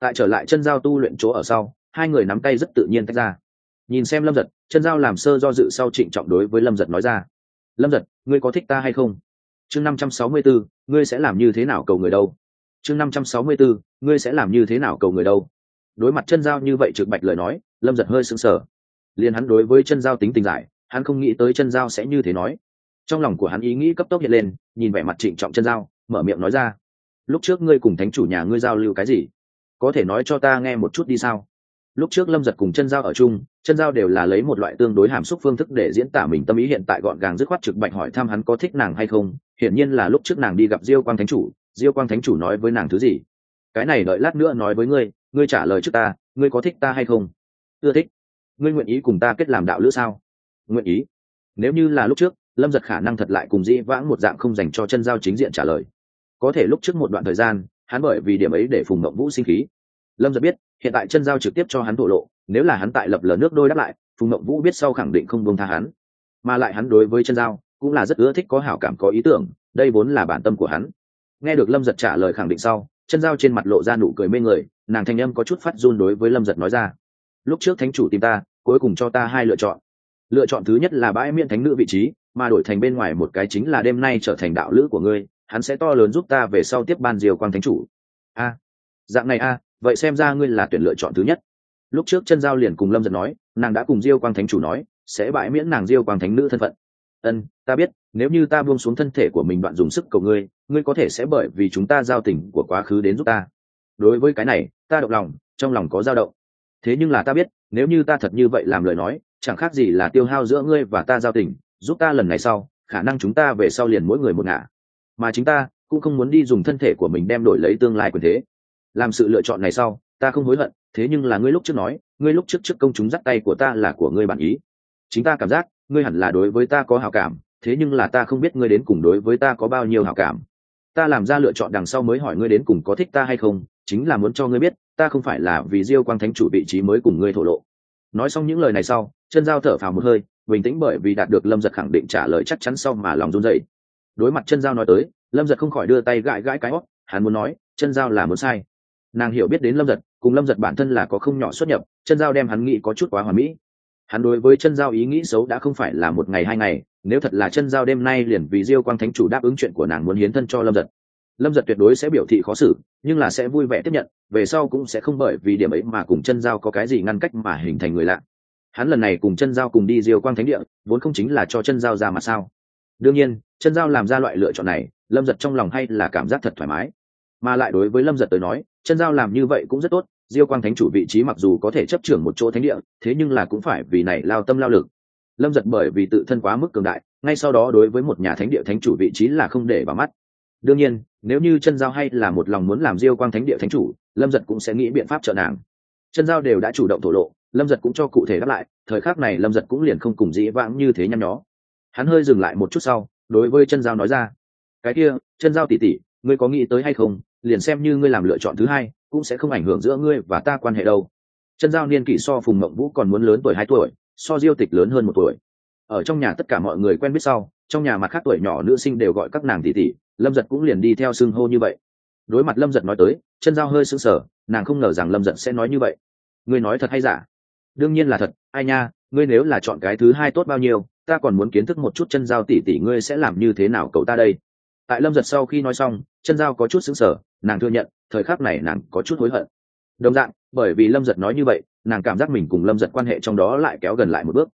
Tại trở lại chân giao tu luyện chỗ ở sau, hai người nắm tay rất tự nhiên tách ra nhìn xem lâm giật, chân giao làm sơ do dự sau trịnh trọng đối với lâm giật nói ra. Lâm giật, ngươi có thích ta hay không? Chương năm trăm sáu mươi bốn ngươi sẽ làm như thế nào cầu người đâu? Chương năm trăm sáu mươi bốn ngươi sẽ làm như thế nào cầu người đâu? Đối mặt chân giao như vậy trực bạch lời nói, lâm giật hơi sững sờ. Liền hắn đối với chân giao tính tình giải, hắn không nghĩ tới chân giao sẽ như thế nói. Trong lòng của hắn ý nghĩ cấp tốc hiện lên, nhìn vẻ mặt trịnh trọng chân giao, mở miệng nói ra. Lúc trước ngươi cùng thánh chủ nhà ngươi giao lưu cái gì? Có thể nói cho ta nghe một chút đi sao? Lúc trước lâm giật cùng chân giao ở chung chân giao đều là lấy một loại tương đối hàm xúc phương thức để diễn tả mình tâm ý, hiện tại gọn gàng dứt khoát trực bạch hỏi thăm hắn có thích nàng hay không. Hiển nhiên là lúc trước nàng đi gặp diêu quang thánh chủ, diêu quang thánh chủ nói với nàng thứ gì? Cái này đợi lát nữa nói với ngươi ngươi trả lời trước ta, ngươi có thích ta hay không? Ưa thích. Ngươi nguyện ý cùng ta kết làm đạo lữ sao? Nguyện ý. Nếu như là lúc trước, lâm giật khả năng thật lại cùng dĩ vãng một dạng không dành cho chân giao chính diện trả lời. Có thể lúc trước một đoạn thời gian, hắn bởi vì điểm ấy để phùng mộng vũ sinh khí. Lâm giật biết, hiện tại chân giao trực tiếp cho hắn thổ lộ nếu là hắn tại lập lờ nước đôi đáp lại, phùng mộng vũ biết sau khẳng định không buông tha hắn. Mà lại hắn đối với chân giao cũng là rất ưa thích, có hảo cảm, có ý tưởng, đây vốn là bản tâm của hắn. Nghe được lâm giật trả lời khẳng định sau chân giao trên mặt lộ ra nụ cười mê người, nàng thanh âm có chút phát run đối với lâm giật nói ra. Lúc trước thánh chủ tìm ta, cuối cùng cho ta hai lựa chọn. Lựa chọn thứ nhất là bãi miễn thánh nữ vị trí, mà đổi thành bên ngoài một cái chính là đêm nay trở thành đạo lữ của ngươi, hắn sẽ to lớn giúp ta về sau tiếp ban diều quang thánh chủ. A, dạng này a, vậy xem ra ngươi là tuyển lựa chọn thứ nhất lúc trước chân giao liền cùng lâm giật nói, nàng đã cùng diêu quang thánh chủ nói, sẽ bãi miễn nàng diêu quang thánh nữ thân phận. Ân, ta biết, nếu như ta buông xuống thân thể của mình đoạn dùng sức cầu ngươi ngươi có thể sẽ bởi vì chúng ta giao tình của quá khứ đến giúp ta. Đối với cái này, ta động lòng, trong lòng có dao động. Thế nhưng là ta biết, nếu như ta thật như vậy làm lời nói, chẳng khác gì là tiêu hao giữa ngươi và ta giao tình, giúp ta lần này sau, khả năng chúng ta về sau liền mỗi người một ngả. Mà chính ta cũng không muốn đi dùng thân thể của mình đem đổi lấy tương lai quyền thế. Làm sự lựa chọn này sau, ta không hối hận thế nhưng là ngươi lúc trước nói ngươi lúc trước trước công chúng dắt tay của ta là của ngươi bản ý. Chính ta cảm giác ngươi hẳn là đối với ta có hảo cảm thế nhưng là ta không biết ngươi đến cùng đối với ta có bao nhiêu hảo cảm. Ta làm ra lựa chọn đằng sau mới hỏi ngươi đến cùng có thích ta hay không chính là muốn cho ngươi biết ta không phải là vì diêu quang thánh chủ vị trí mới cùng ngươi thổ lộ. Nói xong những lời này sau chân giao thở phào một hơi bình tĩnh bởi vì đạt được lâm giật khẳng định trả lời chắc chắn sau mà lòng run dậy đối mặt chân giao nói tới lâm giật không khỏi đưa tay gãi gãi cái óc, hắn muốn nói chân giao là muốn sai. Nàng hiểu biết đến lâm giật cùng lâm giật bản thân là có không nhỏ xuất nhập, chân giao đem hắn nghĩ có chút quá hòa mỹ. Hắn đối với chân giao ý nghĩ xấu đã không phải là một ngày hai ngày, nếu thật là chân giao đêm nay liền vì diêu quang thánh chủ đáp ứng chuyện của nàng muốn hiến thân cho lâm giật. Lâm giật tuyệt đối sẽ biểu thị khó xử, nhưng là sẽ vui vẻ tiếp nhận, về sau cũng sẽ không bởi vì điểm ấy mà cùng chân giao có cái gì ngăn cách mà hình thành người lạ. Hắn lần này cùng chân giao cùng đi diêu quang thánh địa, vốn không chính là cho chân giao ra mà sao? Đương nhiên, chân giao làm ra loại lựa chọn này, lâm giật trong lòng hay là cảm giác thật thoải mái mà lại đối với lâm giật tới nói, chân giao làm như vậy cũng rất tốt, diêu quang thánh chủ vị trí mặc dù có thể chấp trưởng một chỗ thánh địa, thế nhưng là cũng phải vì này lao tâm lao lực. Lâm giật bởi vì tự thân quá mức cường đại, ngay sau đó đối với một nhà thánh địa thánh chủ vị trí là không để vào mắt. Đương nhiên, nếu như chân giao hay là một lòng muốn làm diêu quang thánh địa thánh chủ, lâm giật cũng sẽ nghĩ biện pháp trợ nàng. Chân giao đều đã chủ động thổ lộ, lâm giật cũng cho cụ thể đáp lại, thời khắc này lâm giật cũng liền không cùng dĩ vãng như thế nhăn nhó. Hắn hơi dừng lại một chút sau, đối với chân giao nói ra, cái kia, chân giao tỉ tỉ ngươi có nghĩ tới hay không liền xem như ngươi làm lựa chọn thứ hai, cũng sẽ không ảnh hưởng giữa ngươi và ta quan hệ đâu. Chân giao niên kỷ so phùng mộng vũ còn muốn lớn tuổi hai tuổi, so diêu tịch lớn hơn một tuổi. Ở trong nhà tất cả mọi người quen biết sau, trong nhà mặt khác tuổi nhỏ nữ sinh đều gọi các nàng tỷ tỷ, lâm giật cũng liền đi theo xưng hô như vậy. Đối mặt lâm giật nói tới, chân giao hơi sững sờ, nàng không ngờ rằng lâm giật sẽ nói như vậy. Ngươi nói thật hay giả? Đương nhiên là thật, ai nha, ngươi nếu là chọn cái thứ hai tốt bao nhiêu, ta còn muốn kiến thức một chút chân giao tỷ tỷ ngươi sẽ làm như thế nào cậu ta đây. Tại lâm giật sau khi nói xong, chân giao có chút xứng sở nàng thừa nhận, thời khắc này nàng có chút hối hận. Đồng dạng, bởi vì lâm giật nói như vậy, nàng cảm giác mình cùng lâm giật quan hệ trong đó lại kéo gần lại một bước.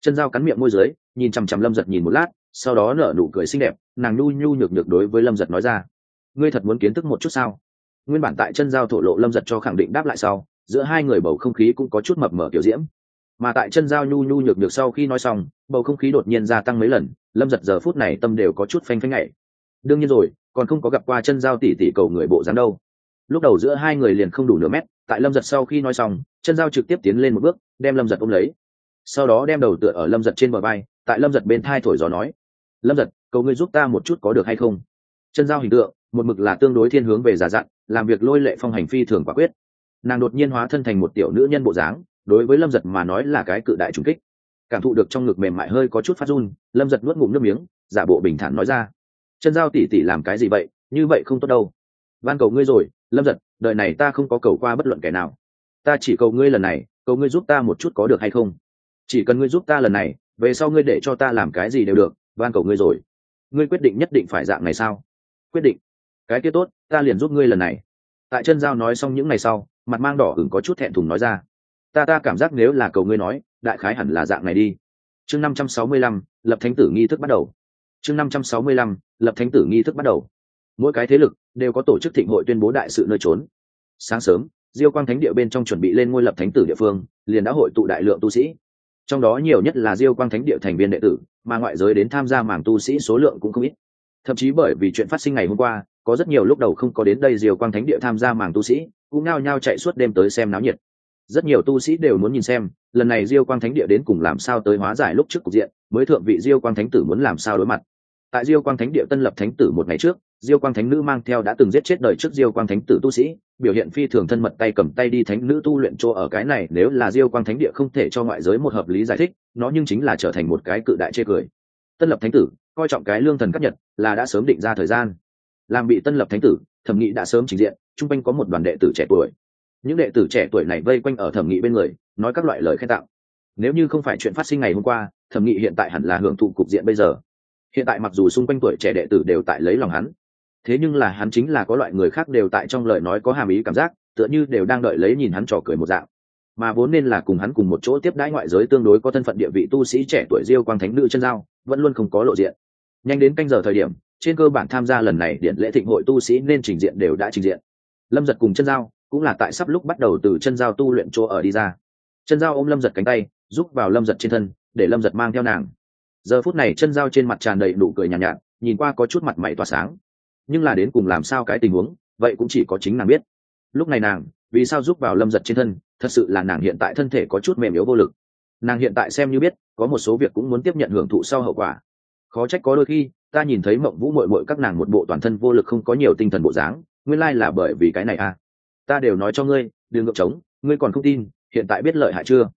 Chân dao cắn miệng môi dưới, nhìn chằm chằm lâm giật nhìn một lát, sau đó nở nụ cười xinh đẹp, nàng nhu nhu nhược nhược đối với lâm giật nói ra, ngươi thật muốn kiến thức một chút sao? Nguyên bản tại chân dao thổ lộ lâm giật cho khẳng định đáp lại sau, giữa hai người bầu không khí cũng có chút mập mở kiểu diễm. Mà tại chân dao nhu nhu nhược nhược sau khi nói xong, bầu không khí đột nhiên gia tăng mấy lần, lâm giật giờ phút này tâm đều có chút phanh phanh ngậy đương nhiên rồi còn không có gặp qua chân giao tỷ tỷ cầu người bộ dáng đâu. Lúc đầu giữa hai người liền không đủ nửa mét, tại lâm giật sau khi nói xong, chân giao trực tiếp tiến lên một bước, đem lâm giật ôm lấy. Sau đó đem đầu tựa ở lâm giật trên bờ vai, tại lâm giật bên thai thổi gió nói, lâm giật, cầu ngươi giúp ta một chút có được hay không? Chân giao hình tượng, một mực là tương đối thiên hướng về giả dặn làm việc lôi lệ phong hành phi thường quả quyết. Nàng đột nhiên hóa thân thành một tiểu nữ nhân bộ dáng, đối với lâm giật mà nói là cái cự đại trung kích. Cảm thụ được trong ngực mềm mại hơi có chút phát run, lâm giật nuốt ngụm nước miếng, giả bộ bình thản nói ra chân giao tỉ tỉ làm cái gì vậy? Như vậy không tốt đâu. Van cầu ngươi rồi, lâm giật đợi này ta không có cầu qua bất luận kẻ nào. Ta chỉ cầu ngươi lần này, cầu ngươi giúp ta một chút có được hay không? Chỉ cần ngươi giúp ta lần này, về sau ngươi để cho ta làm cái gì đều được, van cầu ngươi rồi. Ngươi quyết định nhất định phải dạng này sao? Quyết định. Cái kia tốt, ta liền giúp ngươi lần này. Tại chân giao nói xong những ngày sau, mặt mang đỏ ửng có chút thẹn thùng nói ra. Ta ta cảm giác nếu là cầu ngươi nói, đại khái hẳn là dạng này đi. Chương năm trăm sáu mươi lăm, lập thánh tử nghi thức bắt đầu. Chương năm trăm sáu mươi lăm lập thánh tử nghi thức bắt đầu. Mỗi cái thế lực đều có tổ chức thịnh hội tuyên bố đại sự nơi trốn. Sáng sớm, diêu quang thánh địa bên trong chuẩn bị lên ngôi lập thánh tử địa phương, liền đã hội tụ đại lượng tu sĩ. Trong đó nhiều nhất là diêu quang thánh địa thành viên đệ tử, mà ngoại giới đến tham gia mảng tu sĩ số lượng cũng không ít. Thậm chí bởi vì chuyện phát sinh ngày hôm qua, có rất nhiều lúc đầu không có đến đây diêu quang thánh địa tham gia mảng tu sĩ, cũng nao nhao chạy suốt đêm tới xem náo nhiệt. Rất nhiều tu sĩ đều muốn nhìn xem, lần này diêu quang thánh địa đến cùng làm sao tới hóa giải lúc trước cục diện, mới thượng vị diêu quang thánh tử muốn làm sao đối mặt tại diêu quang thánh địa tân lập thánh tử một ngày trước, diêu quang thánh nữ mang theo đã từng giết chết đời trước diêu quang thánh tử tu sĩ, biểu hiện phi thường thân mật tay cầm tay đi thánh nữ tu luyện chỗ ở cái này, nếu là diêu quang thánh địa không thể cho ngoại giới một hợp lý giải thích, nó nhưng chính là trở thành một cái cự đại chê cười. Tân lập thánh tử, coi trọng cái lương thần cấp nhật, là đã sớm định ra thời gian. Làm bị tân lập thánh tử, thẩm nghị đã sớm trình diện, chung quanh có một đoàn đệ tử trẻ tuổi. Những đệ tử trẻ tuổi này vây quanh ở thẩm nghị bên người, nói các loại lời khen tạo. nếu như không phải chuyện phát sinh ngày hôm qua, thẩm nghị hiện tại hẳn là hưởng thụ cục diện bây giờ hiện tại mặc dù xung quanh tuổi trẻ đệ tử đều tại lấy lòng hắn, thế nhưng là hắn chính là có loại người khác đều tại trong lời nói có hàm ý cảm giác, tựa như đều đang đợi lấy nhìn hắn trò cười một dạng. Mà vốn nên là cùng hắn cùng một chỗ tiếp đãi ngoại giới tương đối có thân phận địa vị tu sĩ trẻ tuổi diêu quang thánh nữ chân giao, vẫn luôn không có lộ diện. Nhanh đến canh giờ thời điểm, trên cơ bản tham gia lần này điện lễ thịnh hội tu sĩ nên trình diện đều đã trình diện. Lâm giật cùng chân giao cũng là tại sắp lúc bắt đầu từ chân giao tu luyện chỗ ở đi ra. Chân giao ôm lâm giật cánh tay, giúp vào lâm giật trên thân, để lâm giật mang theo nàng giờ phút này chân dao trên mặt tràn đầy nụ cười nhàn nhạt, nhạt nhìn qua có chút mặt mày tỏa sáng. Nhưng là đến cùng làm sao cái tình huống vậy cũng chỉ có chính nàng biết. Lúc này nàng vì sao giúp vào lâm giật trên thân thật sự là nàng hiện tại thân thể có chút mềm yếu vô lực. Nàng hiện tại xem như biết có một số việc cũng muốn tiếp nhận hưởng thụ sau hậu quả. Khó trách có đôi khi ta nhìn thấy mộng vũ mội mội các nàng một bộ toàn thân vô lực không có nhiều tinh thần bộ dáng nguyên lai là bởi vì cái này à. Ta đều nói cho ngươi đừng ngược trống ngươi còn không tin hiện tại biết lợi hại chưa?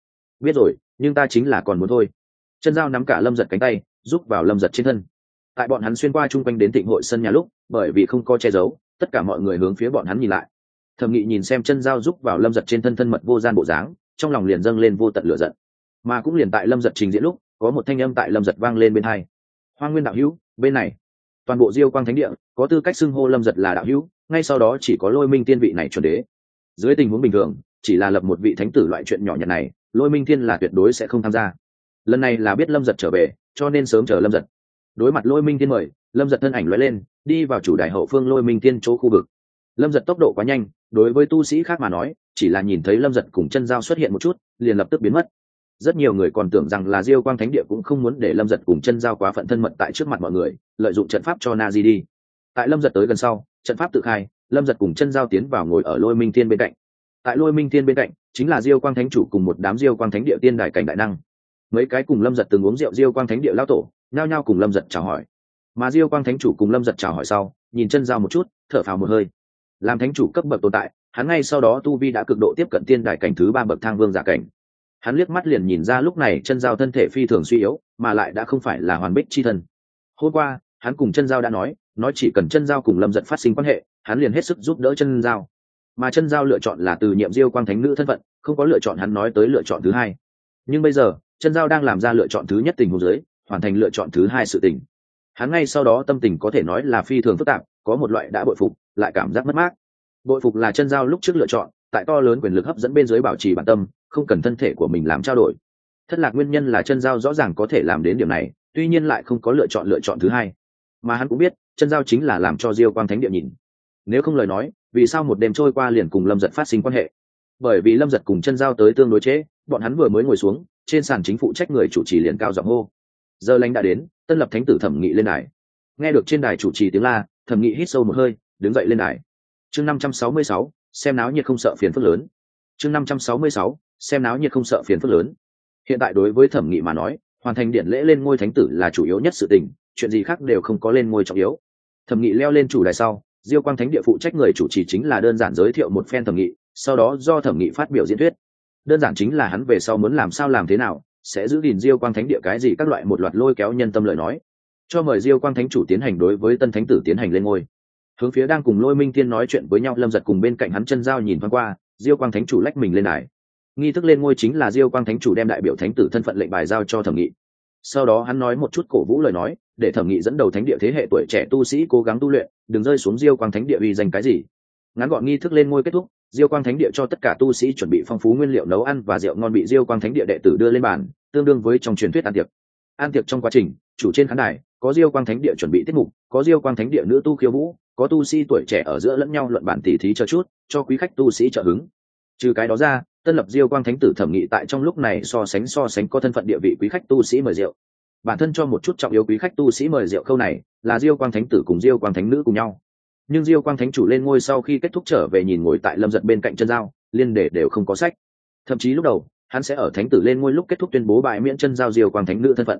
Biết rồi nhưng ta chính là còn muốn thôi chân dao nắm cả lâm giật cánh tay giúp vào lâm giật trên thân. Tại bọn hắn xuyên qua chung quanh đến thịnh hội sân nhà lúc, bởi vì không có che giấu, tất cả mọi người hướng phía bọn hắn nhìn lại. Thẩm nghị nhìn xem chân dao giúp vào lâm giật trên thân thân mật vô gian bộ dáng, trong lòng liền dâng lên vô tận lửa giận. Mà cũng liền tại lâm giật trình diễn lúc, có một thanh âm tại lâm giật vang lên bên hai. Hoa nguyên đạo hữu, bên này. Toàn bộ diêu quang thánh địa, có tư cách xưng hô lâm giật là đạo hữu, ngay sau đó chỉ có lôi minh tiên vị này chuẩn đế. Dưới tình huống bình thường, chỉ là lập một vị thánh tử loại chuyện nhỏ nhặt này, lôi minh thiên là tuyệt đối sẽ không tham gia lần này là biết lâm giật trở về, cho nên sớm chờ lâm giật. Đối mặt lôi minh thiên mời, lâm giật thân ảnh l lên, đi vào chủ đại hậu phương lôi minh thiên chỗ khu vực. Lâm giật tốc độ quá nhanh, đối với tu sĩ khác mà nói, chỉ là nhìn thấy lâm giật cùng chân dao xuất hiện một chút, liền lập tức biến mất. Rất nhiều người còn tưởng rằng là diêu quang thánh địa cũng không muốn để lâm giật cùng chân dao quá phận thân mật tại trước mặt mọi người, lợi dụng trận pháp cho na di đi. Tại lâm giật tới gần sau, trận pháp tự khai, lâm giật cùng chân giao tiến vào ngồi ở lôi minh thiên bên cạnh. Tại lôi minh thiên bên cạnh, chính là diêu quang thánh chủ cùng một đám diêu quang thánh địa tiên đài cảnh đại năng mấy cái cùng lâm giật từng uống rượu diêu quang thánh địa lao tổ, nhao nhao cùng lâm giật chào hỏi. Mà diêu quang thánh chủ cùng lâm giật chào hỏi sau, nhìn chân giao một chút, thở phào một hơi. Làm thánh chủ cấp bậc tồn tại, hắn ngay sau đó tu vi đã cực độ tiếp cận tiên đại cảnh thứ ba bậc thang vương giả cảnh. Hắn liếc mắt liền nhìn ra lúc này chân giao thân thể phi thường suy yếu, mà lại đã không phải là hoàn bích c h i thân. Hôm qua, hắn cùng chân giao đã nói nói chỉ cần chân giao cùng lâm giật phát sinh quan hệ, hắn liền hết sức giúp đỡ chân giao. Mà chân giao lựa chọn là từ nhiệm diêu quang thánh nữ thân phận, không có lựa chọn hắn nói tới lựa chọn thứ hai. Nhưng bây giờ chân giao đang làm ra lựa chọn thứ nhất tình huống dưới hoàn thành lựa chọn thứ hai sự tình. Hắn ngay sau đó tâm tình có thể nói là phi thường phức tạp có một loại đã bội phục lại cảm giác mất mát. Bội phục là chân giao lúc trước lựa chọn tại to lớn quyền lực hấp dẫn bên dưới bảo trì bản tâm không cần thân thể của mình làm trao đổi. Thất lạc nguyên nhân là chân giao rõ ràng có thể làm đến điểm này tuy nhiên lại không có lựa chọn lựa chọn thứ hai. Mà hắn cũng biết chân giao chính là làm cho diêu quang thánh địa nhìn. Nếu không lời nói vì sao một đêm trôi qua liền cùng lâm giật phát sinh quan hệ? Bởi vì lâm giật cùng chân giao tới tương đối chế, bọn hắn vừa mới ngồi xuống trên sàn chính phụ trách người chủ trì liền cao giọng hô. Giờ lãnh đã đến, tân lập thánh tử thẩm nghị lên đài. Nghe được trên đài chủ trì tiếng la, thẩm nghị hít sâu một hơi, đứng dậy lên đài. Chương năm trăm sáu mươi sáu, xem náo nhiệt không sợ phiền phức lớn. Chương năm trăm sáu mươi sáu, xem náo nhiệt không sợ phiền phức lớn. Hiện tại đối với thẩm nghị mà nói, hoàn thành điện lễ lên ngôi thánh tử là chủ yếu nhất sự tình, chuyện gì khác đều không có lên ngôi trọng yếu. Thẩm nghị leo lên chủ đài sau, diêu quang thánh địa phụ trách người chủ trì chính là đơn giản giới thiệu một phen thẩm nghị, sau đó do thẩm nghị phát biểu diễn thuyết đơn giản chính là hắn về sau muốn làm sao làm thế nào, sẽ giữ gìn diêu quang thánh địa cái gì các loại một loạt lôi kéo nhân tâm lời nói. Cho mời diêu quang thánh chủ tiến hành đối với tân thánh tử tiến hành lên ngôi. Hướng phía đang cùng lôi minh tiên nói chuyện với nhau, lâm giật cùng bên cạnh hắn chân giao nhìn thoáng qua, diêu quang thánh chủ lách mình lên đài. Nghi thức lên ngôi chính là diêu quang thánh chủ đem đại biểu thánh tử thân phận lệnh bài giao cho thẩm nghị. Sau đó hắn nói một chút cổ vũ lời nói, để thẩm nghị dẫn đầu thánh địa thế hệ tuổi trẻ tu sĩ cố gắng tu luyện, đừng rơi xuống diêu quang thánh địa uy danh cái gì ngắn gọn nghi thức lên ngôi kết thúc, diêu quang thánh địa cho tất cả tu sĩ chuẩn bị phong phú nguyên liệu nấu ăn và rượu ngon bị diêu quang thánh địa đệ tử đưa lên bàn, tương đương với trong truyền thuyết ăn tiệc. Ăn tiệc trong quá trình, chủ trên khán đài, có diêu quang thánh địa chuẩn bị tiết mục, có diêu quang thánh địa nữ tu khiêu vũ, có tu sĩ tuổi trẻ ở giữa lẫn nhau luận bản tỉ thí cho chút, cho quý khách tu sĩ trợ hứng. Trừ cái đó ra, tân lập diêu quang thánh tử thẩm nghị tại trong lúc này so sánh so sánh có thân phận địa vị quý khách tu sĩ mời rượu. Bản thân cho một chút trọng yếu quý khách tu sĩ mời rượu khâu này là diêu quang thánh tử cùng diêu quang thánh nữ cùng nhau nhưng diêu quang thánh chủ lên ngôi sau khi kết thúc trở về nhìn ngồi tại lâm giật bên cạnh chân giao liên để đều không có sách. Thậm chí lúc đầu, hắn sẽ ở thánh tử lên ngôi lúc kết thúc tuyên bố bại miễn chân giao diêu quang thánh nữ thân phận.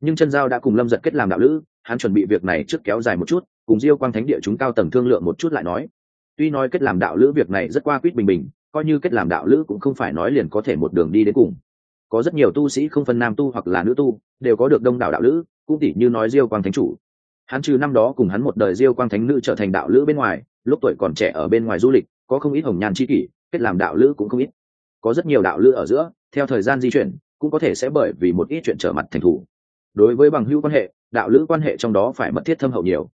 Nhưng chân giao đã cùng lâm giật kết làm đạo lữ, hắn chuẩn bị việc này trước kéo dài một chút, cùng diêu quang thánh địa chúng cao tầng thương lượng một chút lại nói. Tuy nói kết làm đạo lữ việc này rất qua quýt bình bình, coi như kết làm đạo lữ cũng không phải nói liền có thể một đường đi đến cùng. Có rất nhiều tu sĩ không phân nam tu hoặc là nữ tu, đều có được đông đảo đạo lữ, cũng tỷ như nói diêu quang thánh chủ hắn trừ năm đó cùng hắn một đời diêu quang thánh nữ trở thành đạo lữ bên ngoài, lúc tuổi còn trẻ ở bên ngoài du lịch, có không ít hồng nhàn chi kỷ, kết làm đạo lữ cũng không ít. Có rất nhiều đạo lữ ở giữa, theo thời gian di chuyển, cũng có thể sẽ bởi vì một ít chuyện trở mặt thành thủ. Đối với bằng hữu quan hệ, đạo lữ quan hệ trong đó phải mật thiết thâm hậu nhiều.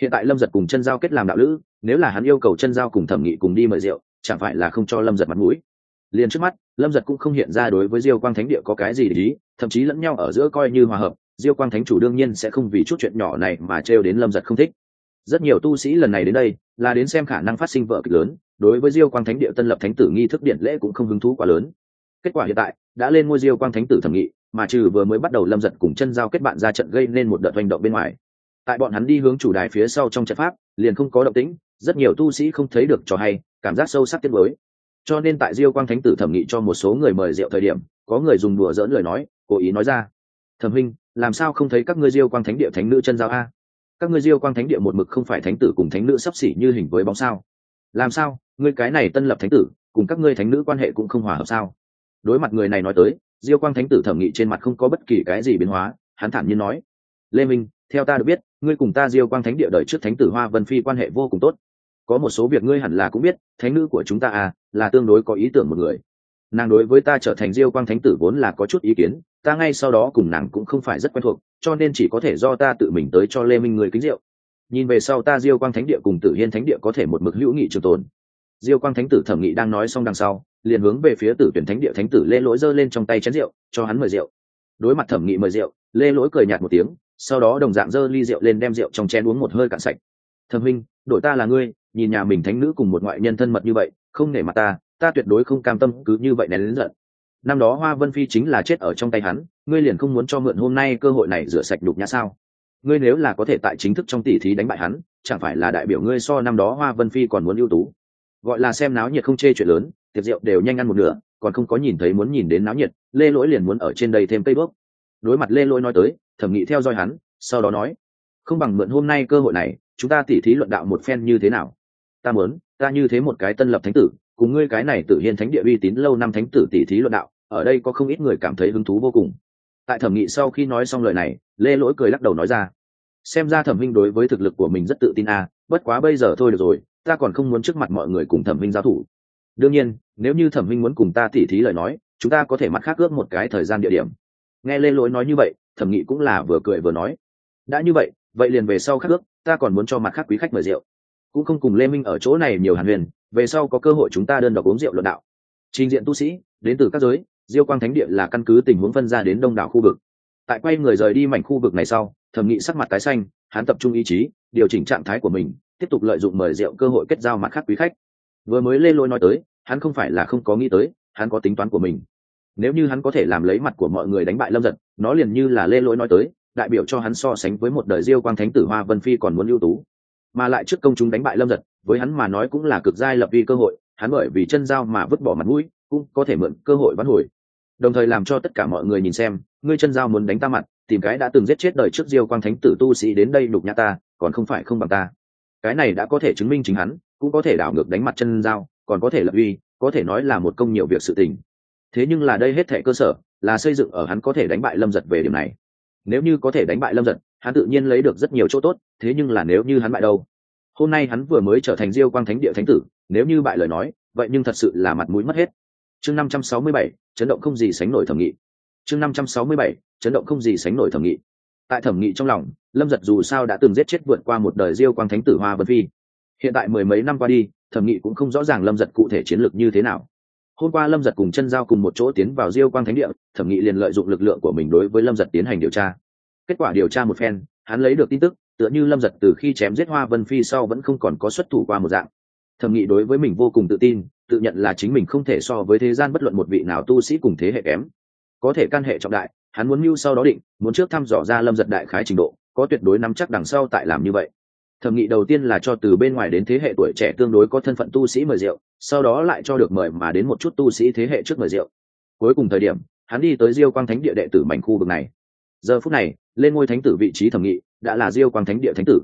Hiện tại lâm giật cùng chân giao kết làm đạo lữ, nếu là hắn yêu cầu chân giao cùng thẩm nghị cùng đi mời rượu, chẳng phải là không cho lâm giật mặt mũi. Liền trước mắt, lâm giật cũng không hiện ra đối với diêu quang thánh địa có cái gì để ý, thậm chí lẫn nhau ở giữa coi như hòa hợp diêu quang thánh chủ đương nhiên sẽ không vì chút chuyện nhỏ này mà trêu đến lâm giật không thích. Rất nhiều tu sĩ lần này đến đây, là đến xem khả năng phát sinh vợ kịch lớn, đối với diêu quang thánh địa tân lập thánh tử nghi thức điện lễ cũng không hứng thú quá lớn. Kết quả hiện tại, đã lên ngôi diêu quang thánh tử thẩm nghị, mà trừ vừa mới bắt đầu lâm giật cùng chân giao kết bạn ra trận gây nên một đợt hành động bên ngoài. Tại bọn hắn đi hướng chủ đài phía sau trong trận pháp, liền không có động tĩnh, rất nhiều tu sĩ không thấy được trò hay, cảm giác sâu sắc tiết mới cho nên tại diêu quang thánh tử thẩm nghị cho một số người mời rượu thời điểm, có người dùng đùa dỡn lời nói, cố ý nói ra. Thẩm huynh làm sao không thấy các ngươi diêu quang thánh địa thánh nữ chân giao a? Các ngươi diêu quang thánh địa một mực không phải thánh tử cùng thánh nữ sắp xỉ như hình với bóng sao? Làm sao? Ngươi cái này tân lập thánh tử, cùng các ngươi thánh nữ quan hệ cũng không hòa hợp sao? Đối mặt người này nói tới, diêu quang thánh tử thẩm nghị trên mặt không có bất kỳ cái gì biến hóa, hắn thản nhiên nói, lê minh, theo ta được biết, ngươi cùng ta diêu quang thánh địa đời trước thánh tử hoa vân phi quan hệ vô cùng tốt. Có một số việc ngươi hẳn là cũng biết, thánh nữ của chúng ta à là tương đối có ý tưởng một người. Nàng đối với ta trở thành diêu quang thánh tử vốn là có chút ý kiến ta ngay sau đó cùng nàng cũng không phải rất quen thuộc, cho nên chỉ có thể do ta tự mình tới cho lê minh người kính rượu. Nhìn về sau ta diêu quang thánh địa cùng tử hiên thánh địa có thể một mực hữu nghị trường tồn. Diêu quang thánh tử thẩm nghị đang nói xong đằng sau, liền hướng về phía tử tuyển thánh địa thánh tử lê lỗi giơ lên trong tay chén rượu, cho hắn mời rượu. Đối mặt thẩm nghị mời rượu, lê lỗi cười nhạt một tiếng, sau đó đồng dạng giơ ly rượu lên đem rượu trong chén uống một hơi cạn sạch. Thẩm minh đội ta là ngươi, nhìn nhà mình thánh nữ cùng một ngoại nhân thân mật như vậy, không nể mặt ta ta tuyệt đối không cam tâm cứ như vậy nén lớn giận năm đó hoa vân phi chính là chết ở trong tay hắn, ngươi liền không muốn cho mượn hôm nay cơ hội này rửa sạch đục nhã sao? Ngươi nếu là có thể tại chính thức trong tỷ thí đánh bại hắn, chẳng phải là đại biểu ngươi so năm đó hoa vân phi còn muốn ưu tú? Gọi là xem náo nhiệt không chê chuyện lớn, tiệc rượu đều nhanh ăn một nửa, còn không có nhìn thấy muốn nhìn đến náo nhiệt, lê lỗi liền muốn ở trên đây thêm cây bước đối mặt lê lỗi nói tới, thẩm nghị theo dõi hắn, sau đó nói, không bằng mượn hôm nay cơ hội này, chúng ta tỉ thí luận đạo một phen như thế nào? Ta muốn, ta như thế một cái tân lập thánh tử cùng ngươi cái này tự hiên thánh địa uy tín lâu năm thánh tử tỷ thí luận đạo, ở đây có không ít người cảm thấy hứng thú vô cùng. Tại thẩm nghị sau khi nói xong lời này, lê lỗi cười lắc đầu nói ra, xem ra thẩm minh đối với thực lực của mình rất tự tin à bất quá bây giờ thôi được rồi, ta còn không muốn trước mặt mọi người cùng thẩm minh giao thủ. Đương nhiên, nếu như thẩm minh muốn cùng ta tỉ thí lời nói, chúng ta có thể mặt khác ước một cái thời gian địa điểm. Nghe lê lỗi nói như vậy, thẩm nghị cũng là vừa cười vừa nói, đã như vậy vậy liền về sau khác ước, ta còn muốn cho mặt khác quý khách mời rượu cũng không cùng lê minh ở chỗ này nhiều hàn huyền, về sau có cơ hội chúng ta đơn độc uống rượu luận đạo. Trình diện tu sĩ, đến từ các giới, diêu quang thánh địa là căn cứ tình huống phân ra đến đông đảo khu vực. Tại quay người rời đi mảnh khu vực này sau, thẩm nghị sắc mặt tái xanh, hắn tập trung ý chí, điều chỉnh trạng thái của mình, tiếp tục lợi dụng mời rượu cơ hội kết giao mặt khác quý khách. Vừa mới lê lôi nói tới, hắn không phải là không có nghĩ tới, hắn có tính toán của mình. Nếu như hắn có thể làm lấy mặt của mọi người đánh bại lâm giật, nó liền như là lê lỗi nói tới, đại biểu cho hắn so sánh với một đời diêu quang thánh tử hoa vân phi còn muốn ưu tú mà lại trước công chúng đánh bại lâm giật, với hắn mà nói cũng là cực giai lập vi cơ hội, hắn bởi vì chân dao mà vứt bỏ mặt mũi, cũng có thể mượn cơ hội bắn hồi. Đồng thời làm cho tất cả mọi người nhìn xem, ngươi chân dao muốn đánh ta mặt, tìm cái đã từng giết chết đời trước diêu quang thánh tử tu sĩ đến đây đục nhã ta, còn không phải không bằng ta. Cái này đã có thể chứng minh chính hắn, cũng có thể đảo ngược đánh mặt chân dao, còn có thể lập uy, có thể nói là một công nhiều việc sự tình. Thế nhưng là đây hết thể cơ sở, là xây dựng ở hắn có thể đánh bại lâm giật về điểm này. Nếu như có thể đánh bại lâm giật hắn tự nhiên lấy được rất nhiều chỗ tốt, thế nhưng là nếu như hắn bại đâu? Hôm nay hắn vừa mới trở thành diêu quang thánh địa thánh tử, nếu như bại lời nói, vậy nhưng thật sự là mặt mũi mất hết. Chương năm trăm sáu mươi bảy, chấn động không gì sánh nổi thẩm nghị. Chương năm trăm sáu mươi bảy, chấn động không gì sánh nổi thẩm nghị. Tại thẩm nghị trong lòng, lâm giật dù sao đã từng giết chết vượt qua một đời diêu quang thánh tử hoa vân phi. Hiện tại mười mấy năm qua đi, thẩm nghị cũng không rõ ràng lâm giật cụ thể chiến lược như thế nào. Hôm qua lâm giật cùng chân giao cùng một chỗ tiến vào diêu quang thánh địa, thẩm nghị liền lợi dụng lực lượng của mình đối với lâm giật tiến hành điều tra kết quả điều tra một phen, hắn lấy được tin tức, tựa như lâm giật từ khi chém giết hoa vân phi sau vẫn không còn có xuất thủ qua một dạng. Thẩm nghị đối với mình vô cùng tự tin, tự nhận là chính mình không thể so với thế gian bất luận một vị nào tu sĩ cùng thế hệ kém. Có thể căn hệ trọng đại, hắn muốn mưu sau đó định, muốn trước thăm dò ra lâm giật đại khái trình độ, có tuyệt đối nắm chắc đằng sau tại làm như vậy. Thẩm nghị đầu tiên là cho từ bên ngoài đến thế hệ tuổi trẻ tương đối có thân phận tu sĩ mời rượu, sau đó lại cho được mời mà đến một chút tu sĩ thế hệ trước mời rượu. Cuối cùng thời điểm, hắn đi tới diêu quang thánh địa đệ tử mảnh khu vực này. Giờ phút này lên ngôi thánh tử vị trí thẩm nghị, đã là diêu quang thánh địa thánh tử.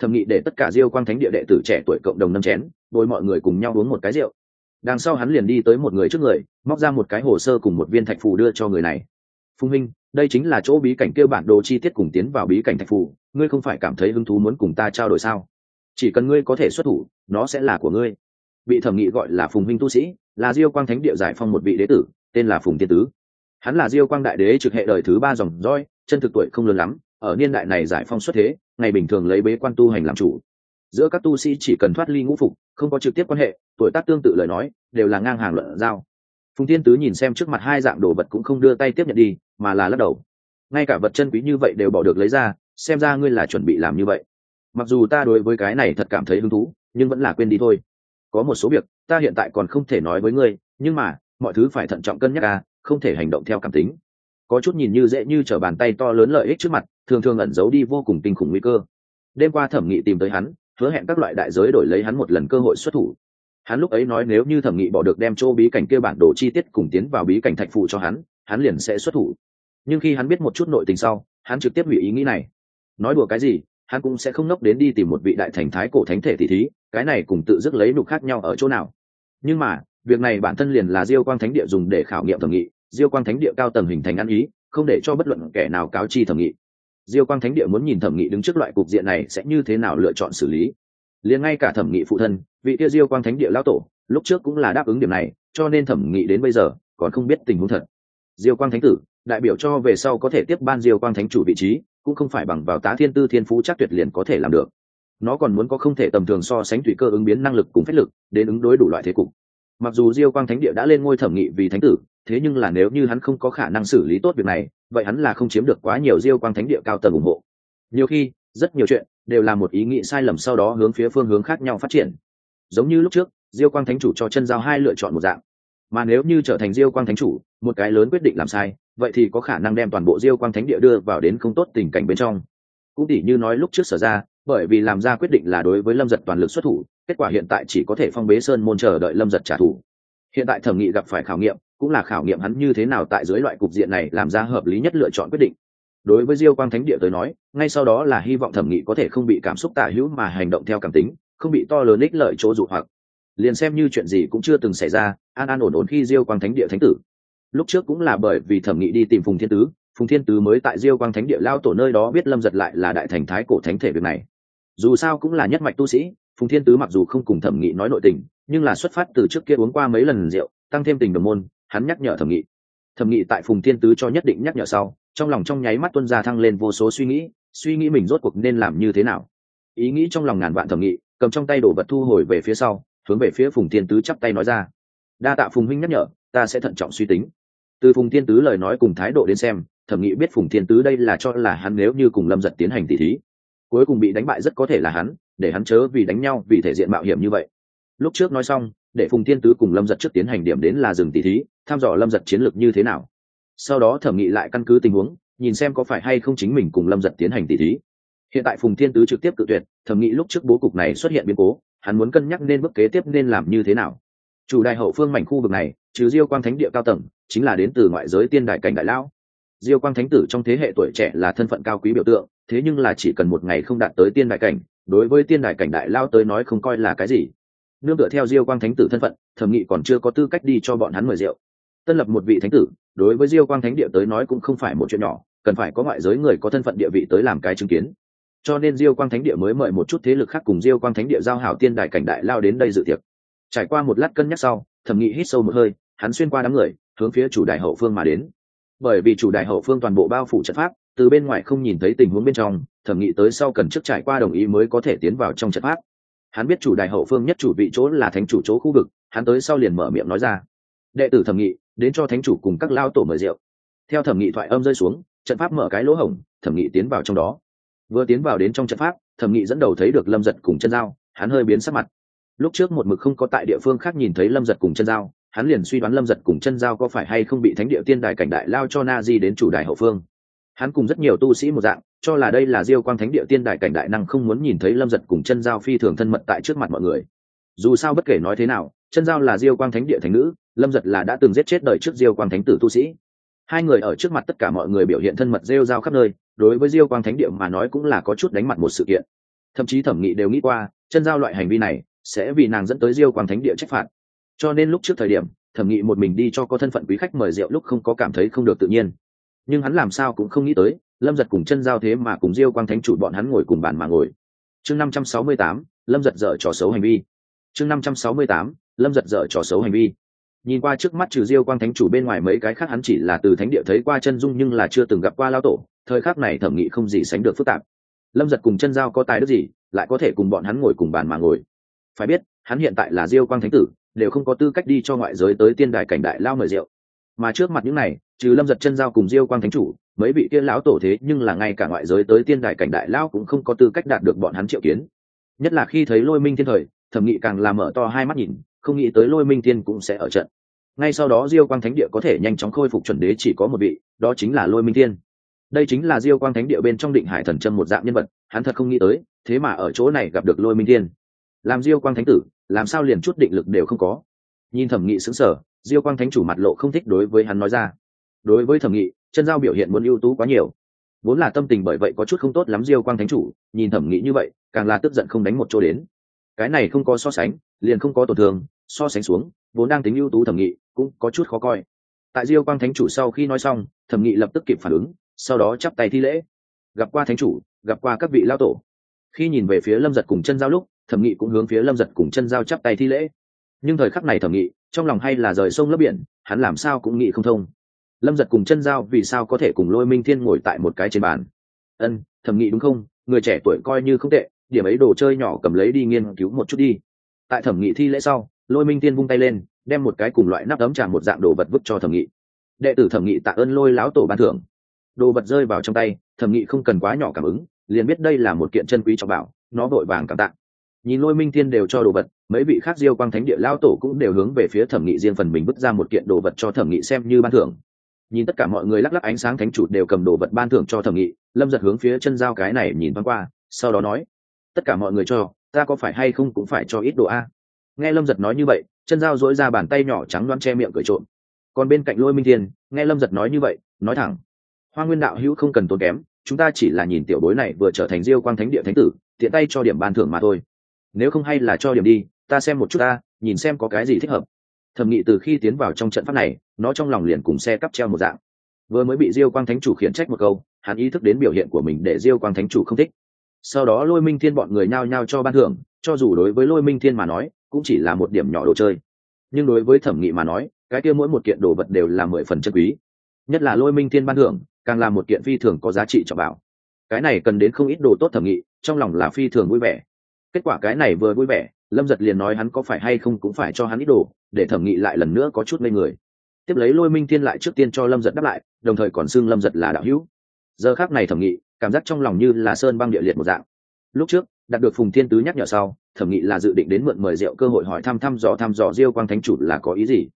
Thẩm nghị để tất cả diêu quang thánh địa đệ tử trẻ tuổi cộng đồng nâng chén đôi mọi người cùng nhau uống một cái rượu. Đằng sau hắn liền đi tới một người trước người, móc ra một cái hồ sơ cùng một viên thạch phù đưa cho người này. Phùng minh, đây chính là chỗ bí cảnh kêu bản đồ chi tiết cùng tiến vào bí cảnh thạch phù, ngươi không phải cảm thấy hứng thú muốn cùng ta trao đổi sao? Chỉ cần ngươi có thể xuất thủ, nó sẽ là của ngươi. Bị thẩm nghị gọi là phùng minh tu sĩ, là diêu quang thánh địa giải phong một vị đế tử, tên là phùng tiên tứ. Hắn là diêu quang đại đế trực hệ đời thứ ba dòng roi chân thực tuổi không lớn lắm, ở niên đại này giải phong xuất thế, ngày bình thường lấy bế quan tu hành làm chủ. Giữa các tu sĩ chỉ cần thoát ly ngũ phục, không có trực tiếp quan hệ, tuổi tác tương tự lời nói, đều là ngang hàng luận giao. Phùng Thiên tứ nhìn xem trước mặt hai dạng đồ vật cũng không đưa tay tiếp nhận đi, mà là lắc đầu. Ngay cả vật chân quý như vậy đều bỏ được lấy ra, xem ra ngươi là chuẩn bị làm như vậy. Mặc dù ta đối với cái này thật cảm thấy hứng thú, nhưng vẫn là quên đi thôi. Có một số việc, ta hiện tại còn không thể nói với ngươi, nhưng mà, mọi thứ phải thận trọng cân nhắc à không thể hành động theo cảm tính có chút nhìn như dễ như t r ở bàn tay to lớn lợi ích trước mặt, thường thường ẩn giấu đi vô cùng kinh khủng nguy cơ. Đêm qua thẩm nghị tìm tới hắn, hứa hẹn các loại đại giới đổi lấy hắn một lần cơ hội xuất thủ. Hắn lúc ấy nói nếu như thẩm nghị bỏ được đem chỗ bí cảnh kia bản đồ chi tiết cùng tiến vào bí cảnh thạch phụ cho hắn hắn liền sẽ xuất thủ. Nhưng khi hắn biết một chút nội tình sau, hắn trực tiếp hủy ý nghĩ này. Nói đùa cái gì, hắn cũng sẽ không nốc đến đi tìm một vị đại thành thái cổ thánh thể tỷ thí, cái này cùng tự dứt lấy nục khác nhau ở chỗ nào. Nhưng mà, việc này bản thân liền là diêu quang thánh địa dùng để khảo nghiệm thẩm nghị diêu quang thánh địa cao tầng hình thành ăn ý, không để cho bất luận kẻ nào cáo chi thẩm nghị. Diêu quang thánh địa muốn nhìn thẩm nghị đứng trước loại cục diện này sẽ như thế nào lựa chọn xử lý. Liền ngay cả thẩm nghị phụ thân, vị kia diêu quang thánh địa lão tổ, lúc trước cũng là đáp ứng điểm này, cho nên thẩm nghị đến bây giờ còn không biết tình huống thật. Diêu quang thánh tử, đại biểu cho về sau có thể tiếp ban diêu quang thánh chủ vị trí, cũng không phải bằng vào tá thiên tư thiên phú chắc tuyệt liền có thể làm được. Nó còn muốn có không thể tầm thường so sánh tùy cơ ứng biến năng lực cùng phép lực, đến ứng đối đủ loại thế cục. Mặc dù diêu quang thánh địa đã lên ngôi thẩm nghị vì thánh tử thế nhưng là nếu như hắn không có khả năng xử lý tốt việc này, vậy hắn là không chiếm được quá nhiều diêu quang thánh địa cao tầng ủng hộ. Nhiều khi, rất nhiều chuyện đều là một ý nghĩ sai lầm sau đó hướng phía phương hướng khác nhau phát triển. Giống như lúc trước, diêu quang thánh chủ cho chân giao hai lựa chọn một dạng. Mà nếu như trở thành diêu quang thánh chủ, một cái lớn quyết định làm sai, vậy thì có khả năng đem toàn bộ diêu quang thánh địa đưa vào đến không tốt tình cảnh bên trong. Cũng tỉ như nói lúc trước sở ra, bởi vì làm ra quyết định là đối với lâm giật toàn lực xuất thủ, kết quả hiện tại chỉ có thể phong bế sơn môn chờ đợi lâm giật trả thù hiện tại thẩm nghị gặp phải khảo nghiệm, cũng là khảo nghiệm hắn như thế nào tại dưới loại cục diện này làm ra hợp lý nhất lựa chọn quyết định. Đối với diêu quang thánh địa tới nói, ngay sau đó là hy vọng thẩm nghị có thể không bị cảm xúc tả hữu mà hành động theo cảm tính, không bị to lớn ích lợi chỗ dụ hoặc. Liền xem như chuyện gì cũng chưa từng xảy ra, an an ổn ổn khi diêu quang thánh địa thánh tử. Lúc trước cũng là bởi vì thẩm nghị đi tìm phùng thiên tứ, phùng thiên tứ mới tại diêu quang thánh địa lao tổ nơi đó biết lâm giật lại là đại thành thái cổ thánh thể việc này. Dù sao cũng là nhất mạch tu sĩ, phùng thiên tứ mặc dù không cùng thẩm nghị nói nội tình nhưng là xuất phát từ trước kia uống qua mấy lần rượu, tăng thêm tình đồng môn, hắn nhắc nhở thẩm nghị. Thẩm nghị tại phùng thiên tứ cho nhất định nhắc nhở sau, trong lòng trong nháy mắt tuân ra thăng lên vô số suy nghĩ suy nghĩ mình rốt cuộc nên làm như thế nào. Ý nghĩ trong lòng ngàn vạn thẩm nghị, cầm trong tay đổ vật thu hồi về phía sau, hướng về phía phùng thiên tứ chắp tay nói ra. Đa tạ phùng minh nhắc nhở, ta sẽ thận trọng suy tính. Từ phùng thiên tứ lời nói cùng thái độ đến xem, thẩm nghị biết phùng thiên tứ đây là cho là hắn nếu như cùng lâm giật tiến hành tỷ thí, cuối cùng bị đánh bại rất có thể là hắn, để hắn chớ vì đánh nhau vì thể diện mạo hiểm như vậy lúc trước nói xong, để phùng thiên tứ cùng lâm giật trước tiến hành điểm đến là dừng tỷ thí thăm dò lâm giật chiến lược như thế nào. Sau đó thẩm nghị lại căn cứ tình huống, nhìn xem có phải hay không chính mình cùng lâm giật tiến hành tỷ thí. Hiện tại phùng thiên tứ trực tiếp cự tuyệt, thẩm nghị lúc trước bố cục này xuất hiện biến cố, hắn muốn cân nhắc nên bước kế tiếp nên làm như thế nào. Chủ đại hậu phương mảnh khu vực này, trừ diêu quang thánh địa cao tầng, chính là đến từ ngoại giới tiên đại cảnh đại lão diêu quang thánh tử trong thế hệ tuổi trẻ là thân phận cao quý biểu tượng, thế nhưng là chỉ cần một ngày không đạt tới tiên đại cảnh, đối với tiên đại cảnh đại lao tới nói không coi là cái gì nương tựa theo diêu quang thánh tử thân phận, thẩm nghị còn chưa có tư cách đi cho bọn hắn mời rượu. Tân lập một vị thánh tử, đối với diêu quang thánh địa tới nói cũng không phải một chuyện nhỏ, cần phải có ngoại giới người có thân phận địa vị tới làm cái chứng kiến. Cho nên diêu quang thánh địa mới mời một chút thế lực khác cùng diêu quang thánh địa giao hảo tiên đại cảnh đại lao đến đây dự tiệc. Trải qua một lát cân nhắc sau, thẩm nghị hít sâu một hơi, hắn xuyên qua đám người, hướng phía chủ đại hậu phương mà đến. Bởi vì chủ đại hậu phương toàn bộ bao phủ trận pháp, từ bên ngoài không nhìn thấy tình huống bên trong, thẩm nghị tới sau cần trước trải qua đồng ý mới có thể tiến vào trong trận pháp hắn biết chủ đài hậu phương nhất chủ vị chỗ là thánh chủ chỗ khu vực, hắn tới sau liền mở miệng nói ra. Đệ tử thẩm nghị, đến cho thánh chủ cùng các lao tổ mời rượu. Theo thẩm nghị thoại âm rơi xuống, trận pháp mở cái lỗ hổng, thẩm nghị tiến vào trong đó. Vừa tiến vào đến trong trận pháp, thẩm nghị dẫn đầu thấy được lâm giật cùng chân dao hắn hơi biến sắc mặt. Lúc trước một mực không có tại địa phương khác nhìn thấy lâm giật cùng chân dao hắn liền suy đoán lâm giật cùng chân dao có phải hay không bị thánh địa tiên đài cảnh đại lao cho na di đến chủ đài hậu phương. Hắn cùng rất nhiều tu sĩ một dạng cho là đây là diêu quang thánh địa tiên Đại cảnh đại năng không muốn nhìn thấy lâm giật cùng chân giao phi thường thân mật tại trước mặt mọi người. Dù sao bất kể nói thế nào, chân giao là diêu quang thánh địa thánh nữ, lâm giật là đã từng giết chết đời trước diêu quang thánh tử tu sĩ. Hai người ở trước mặt tất cả mọi người biểu hiện thân mật rêu rao khắp nơi, đối với diêu quang thánh địa mà nói cũng là có chút đánh mặt một sự kiện. Thậm chí thẩm nghị đều nghĩ qua, chân giao loại hành vi này sẽ vì nàng dẫn tới diêu quang thánh địa trách phạt. Cho nên lúc trước thời điểm, thẩm nghị một mình đi cho có thân phận quý khách mời rượu lúc không có cảm thấy không được tự nhiên. Nhưng hắn làm sao cũng không nghĩ tới lâm giật cùng chân giao thế mà cùng diêu quang thánh chủ bọn hắn ngồi cùng bàn mà ngồi. Chương năm trăm sáu mươi tám, lâm giật dở trò xấu hành vi. Chương năm trăm sáu mươi tám, lâm giật dở trò xấu hành vi. Nhìn qua trước mắt trừ diêu quang thánh chủ bên ngoài mấy cái khác hắn chỉ là từ thánh địa thấy qua chân dung nhưng là chưa từng gặp qua lao tổ, thời khắc này thẩm nghị không gì sánh được phức tạp. Lâm giật cùng chân giao có tài đức gì, lại có thể cùng bọn hắn ngồi cùng bàn mà ngồi. Phải biết, hắn hiện tại là diêu quang thánh tử, đều không có tư cách đi cho ngoại giới tới tiên đài cảnh đại lao mời rượu. Mà trước mặt những này, trừ lâm giật chân giao cùng diêu quang thánh chủ mấy vị tiên lão tổ thế nhưng là ngay cả ngoại giới tới tiên đại cảnh đại lão cũng không có tư cách đạt được bọn hắn triệu kiến. Nhất là khi thấy lôi minh thiên thời, thẩm nghị càng làm mở to hai mắt nhìn, không nghĩ tới lôi minh thiên cũng sẽ ở trận. Ngay sau đó diêu quang thánh địa có thể nhanh chóng khôi phục chuẩn đế chỉ có một vị, đó chính là lôi minh thiên. Đây chính là diêu quang thánh địa bên trong định hải thần trâm một dạng nhân vật, hắn thật không nghĩ tới, thế mà ở chỗ này gặp được lôi minh thiên. Làm diêu quang thánh tử, làm sao liền chút định lực đều không có? Nhìn thẩm nghị xứng sở diêu quang thánh chủ mặt lộ không thích đối với hắn nói ra. Đối với thẩm nghị chân giao biểu hiện muốn ưu tú quá nhiều. Vốn là tâm tình bởi vậy có chút không tốt lắm diêu quang thánh chủ, nhìn thẩm nghị như vậy, càng là tức giận không đánh một chỗ đến. Cái này không có so sánh, liền không có tổn thương, so sánh xuống, vốn đang tính ưu tú thẩm nghị, cũng có chút khó coi. Tại diêu quang thánh chủ sau khi nói xong, thẩm nghị lập tức kịp phản ứng, sau đó chắp tay thi lễ. Gặp qua thánh chủ, gặp qua các vị lao tổ. Khi nhìn về phía lâm giật cùng chân giao lúc, thẩm nghị cũng hướng phía lâm giật cùng chân giao chắp tay thi lễ. Nhưng thời khắc này thẩm nghị, trong lòng hay là rời sông lấp biển, hắn làm sao cũng nghĩ không thông lâm giật cùng chân giao vì sao có thể cùng lôi minh thiên ngồi tại một cái trên bàn? Ân, thẩm nghị đúng không? Người trẻ tuổi coi như không tệ, điểm ấy đồ chơi nhỏ cầm lấy đi nghiên cứu một chút đi. Tại thẩm nghị thi lễ sau, lôi minh tiên vung tay lên, đem một cái cùng loại nắp ấm trà một dạng đồ vật vứt cho thẩm nghị. Đệ tử thẩm nghị tạ ơn lôi láo tổ ban thưởng. Đồ vật rơi vào trong tay, thẩm nghị không cần quá nhỏ cảm ứng, liền biết đây là một kiện chân quý trọng bảo, nó vội vàng cảm tạng nhìn lôi minh thiên đều cho đồ vật, mấy vị khác diêu quang thánh địa lao tổ cũng đều hướng về phía thẩm nghị riêng phần mình vứt ra một kiện đồ vật cho thẩm nghị xem như ban thưởng nhìn tất cả mọi người lắc lắc ánh sáng thánh chủ đều cầm đồ vật ban thưởng cho thẩm nghị, lâm giật hướng phía chân dao cái này nhìn thoáng qua, sau đó nói, tất cả mọi người cho, ta có phải hay không cũng phải cho ít đồ a? Nghe lâm giật nói như vậy, chân dao dỗi ra bàn tay nhỏ trắng loan che miệng cười trộm. Còn bên cạnh lôi minh thiên, nghe lâm giật nói như vậy, nói thẳng, hoa nguyên đạo hữu không cần tốn kém, chúng ta chỉ là nhìn tiểu bối này vừa trở thành diêu quang thánh địa thánh tử, tiện tay cho điểm ban thưởng mà thôi. Nếu không hay là cho điểm đi, ta xem một chút ta, nhìn xem có cái gì thích hợp thẩm nghị từ khi tiến vào trong trận pháp này, nó trong lòng liền cùng xe cắp treo một dạng. Vừa mới bị diêu quang thánh chủ khiển trách một câu, hắn ý thức đến biểu hiện của mình để diêu quang thánh chủ không thích. Sau đó lôi minh thiên bọn người nhao nhao cho ban thưởng, cho dù đối với lôi minh thiên mà nói, cũng chỉ là một điểm nhỏ đồ chơi. Nhưng đối với thẩm nghị mà nói, cái kia mỗi một kiện đồ vật đều là mười phần chân quý. Nhất là lôi minh thiên ban thưởng, càng là một kiện phi thường có giá trị cho bảo. Cái này cần đến không ít đồ tốt thẩm nghị, trong lòng là phi thường vui vẻ. Kết quả cái này vừa vui vẻ lâm giật liền nói hắn có phải hay không cũng phải cho hắn ít đồ, để thẩm nghị lại lần nữa có chút ngây người. Tiếp lấy lôi minh thiên lại trước tiên cho lâm giật đáp lại, đồng thời còn xưng lâm giật là đạo hữu. Giờ khác này thẩm nghị, cảm giác trong lòng như là sơn băng địa liệt một dạng. Lúc trước, đạt được phùng thiên tứ nhắc nhở sau, thẩm nghị là dự định đến mượn mời rượu cơ hội hỏi thăm thăm dò thăm dò diêu quang thánh chủ là có ý gì.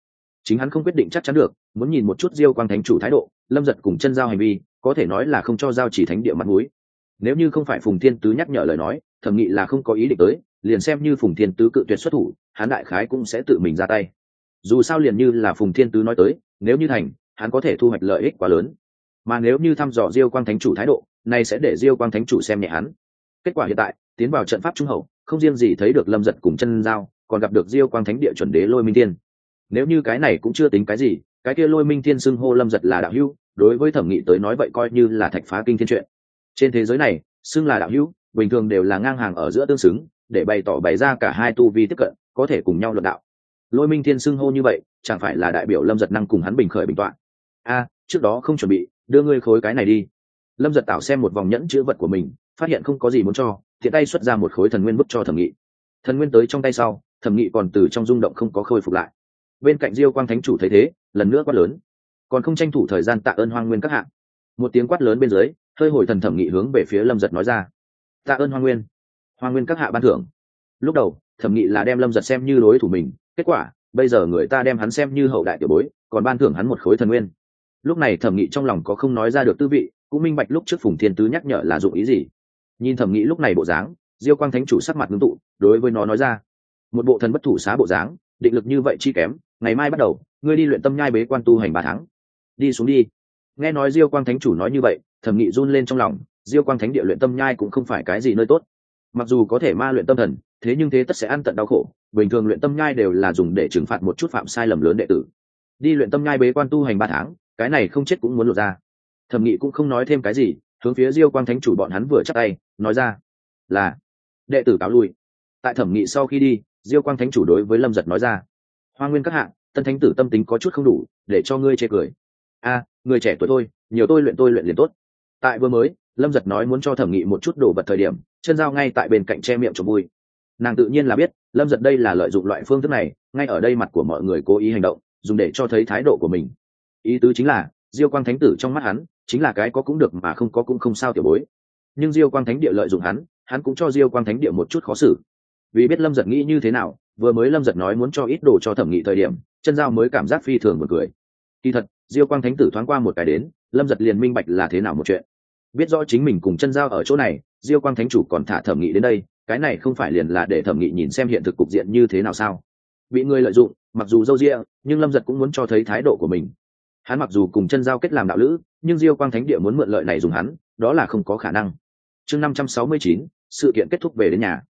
Chính hắn không quyết định chắc chắn được, muốn nhìn một chút diêu quang thánh chủ thái độ, lâm giật cùng chân giao hành vi, có thể nói là không cho giao chỉ thánh địa mặt mũi nếu như không phải phùng thiên tứ nhắc nhở lời nói, thẩm nghị là không có ý định tới, liền xem như phùng thiên tứ cự tuyệt xuất thủ, hắn đại khái cũng sẽ tự mình ra tay. Dù sao liền như là phùng thiên tứ nói tới, nếu như thành, hắn có thể thu hoạch lợi ích quá lớn. Mà nếu như thăm dò diêu quang thánh chủ thái độ, nay sẽ để diêu quang thánh chủ xem nhẹ hắn. Kết quả hiện tại, tiến vào trận pháp trung hậu, không riêng gì thấy được lâm giật cùng chân giao, còn gặp được diêu quang thánh địa chuẩn đế lôi minh thiên. Nếu như cái này cũng chưa tính cái gì, cái kia lôi minh thiên xưng hô lâm giật là đạo hưu đối với thẩm nghị tới nói vậy coi như là thạch phá kinh thiên chuyện trên thế giới này, xưng là đạo hữu, bình thường đều là ngang hàng ở giữa tương xứng, để bày tỏ bày ra cả hai tu vi tiếp cận, có thể cùng nhau luận đạo. Lôi minh thiên xưng hô như vậy, chẳng phải là đại biểu lâm giật năng cùng hắn bình khởi bình tọa a, trước đó không chuẩn bị, đưa ngươi khối cái này đi. Lâm giật tạo xem một vòng nhẫn chữ vật của mình, phát hiện không có gì muốn cho thiện tay xuất ra một khối thần nguyên bức cho thẩm nghị. Thần nguyên tới trong tay sau, thẩm nghị còn từ trong rung động không có khôi phục lại. Bên cạnh diêu quang thánh chủ thấy thế, lần nữa quát lớn. Còn không tranh thủ thời gian tạ ơn hoang nguyên các hạng một tiếng quát lớn bên dưới hơi hồi thần thẩm nghị hướng về phía lâm giật nói ra. Tạ ơn hoang nguyên. Hoang nguyên các hạ ban thưởng. Lúc đầu, thẩm nghị là đem lâm giật xem như đối thủ mình. Kết quả, bây giờ người ta đem hắn xem như hậu đại tiểu bối, còn ban thưởng hắn một khối thần nguyên. Lúc này thẩm nghị trong lòng có không nói ra được tư vị, cũng minh bạch lúc trước phùng thiên tứ nhắc nhở là dụng ý gì. Nhìn thẩm nghị lúc này bộ dáng, diêu quang thánh chủ sắc mặt ngưng tụ, đối với nó nói ra. Một bộ thần bất thủ xá bộ dáng, định lực như vậy chi kém, ngày mai bắt đầu, ngươi đi luyện tâm nhai bế quan tu hành ba tháng. Đi xuống đi. Nghe nói diêu quang thánh chủ nói như vậy thẩm nghị run lên trong lòng, diêu quang thánh địa luyện tâm nhai cũng không phải cái gì nơi tốt. Mặc dù có thể ma luyện tâm thần, thế nhưng thế tất sẽ ăn tận đau khổ. Bình thường luyện tâm nhai đều là dùng để trừng phạt một chút phạm sai lầm lớn đệ tử. Đi luyện tâm nhai bế quan tu hành ba tháng, cái này không chết cũng muốn lột ra. Thẩm nghị cũng không nói thêm cái gì, hướng phía diêu quang thánh chủ bọn hắn vừa chắc tay, nói ra là, đệ tử cáo lui. Tại thẩm nghị sau khi đi, diêu quang thánh chủ đối với lâm giật nói ra, hoa nguyên các hạng tân thánh tử tâm tính có chút không đủ, để cho ngươi chê cười. A, người trẻ tuổi thôi, nhiều tôi luyện tôi luyện liền tốt tại vừa mới, lâm giật nói muốn cho thẩm nghị một chút đồ vật thời điểm, chân dao ngay tại bên cạnh che miệng cho vui. Nàng tự nhiên là biết, lâm giật đây là lợi dụng loại phương thức này, ngay ở đây mặt của mọi người cố ý hành động, dùng để cho thấy thái độ của mình. Ý tứ chính là, diêu quang thánh tử trong mắt hắn, chính là cái có cũng được mà không có cũng không sao tiểu bối. Nhưng diêu quang thánh địa lợi dụng hắn hắn cũng cho diêu quang thánh địa một chút khó xử. Vì biết lâm giật nghĩ như thế nào, vừa mới lâm giật nói muốn cho ít đồ cho thẩm nghị thời điểm, chân giao mới cảm giác phi thường một cười. Kỳ thật, diêu quang thánh tử thoáng qua một cái đến, lâm giật liền minh bạch là thế nào một chuyện biết rõ chính mình cùng chân giao ở chỗ này, diêu quang thánh chủ còn thả thẩm nghị đến đây, cái này không phải liền là để thẩm nghị nhìn xem hiện thực cục diện như thế nào sao? Bị người lợi dụng, mặc dù dâu rịa nhưng lâm giật cũng muốn cho thấy thái độ của mình. Hắn mặc dù cùng chân giao kết làm đạo lữ, nhưng diêu quang thánh địa muốn mượn lợi này dùng hắn, đó là không có khả năng. Chương năm trăm sáu mươi chín, sự kiện kết thúc về đến nhà.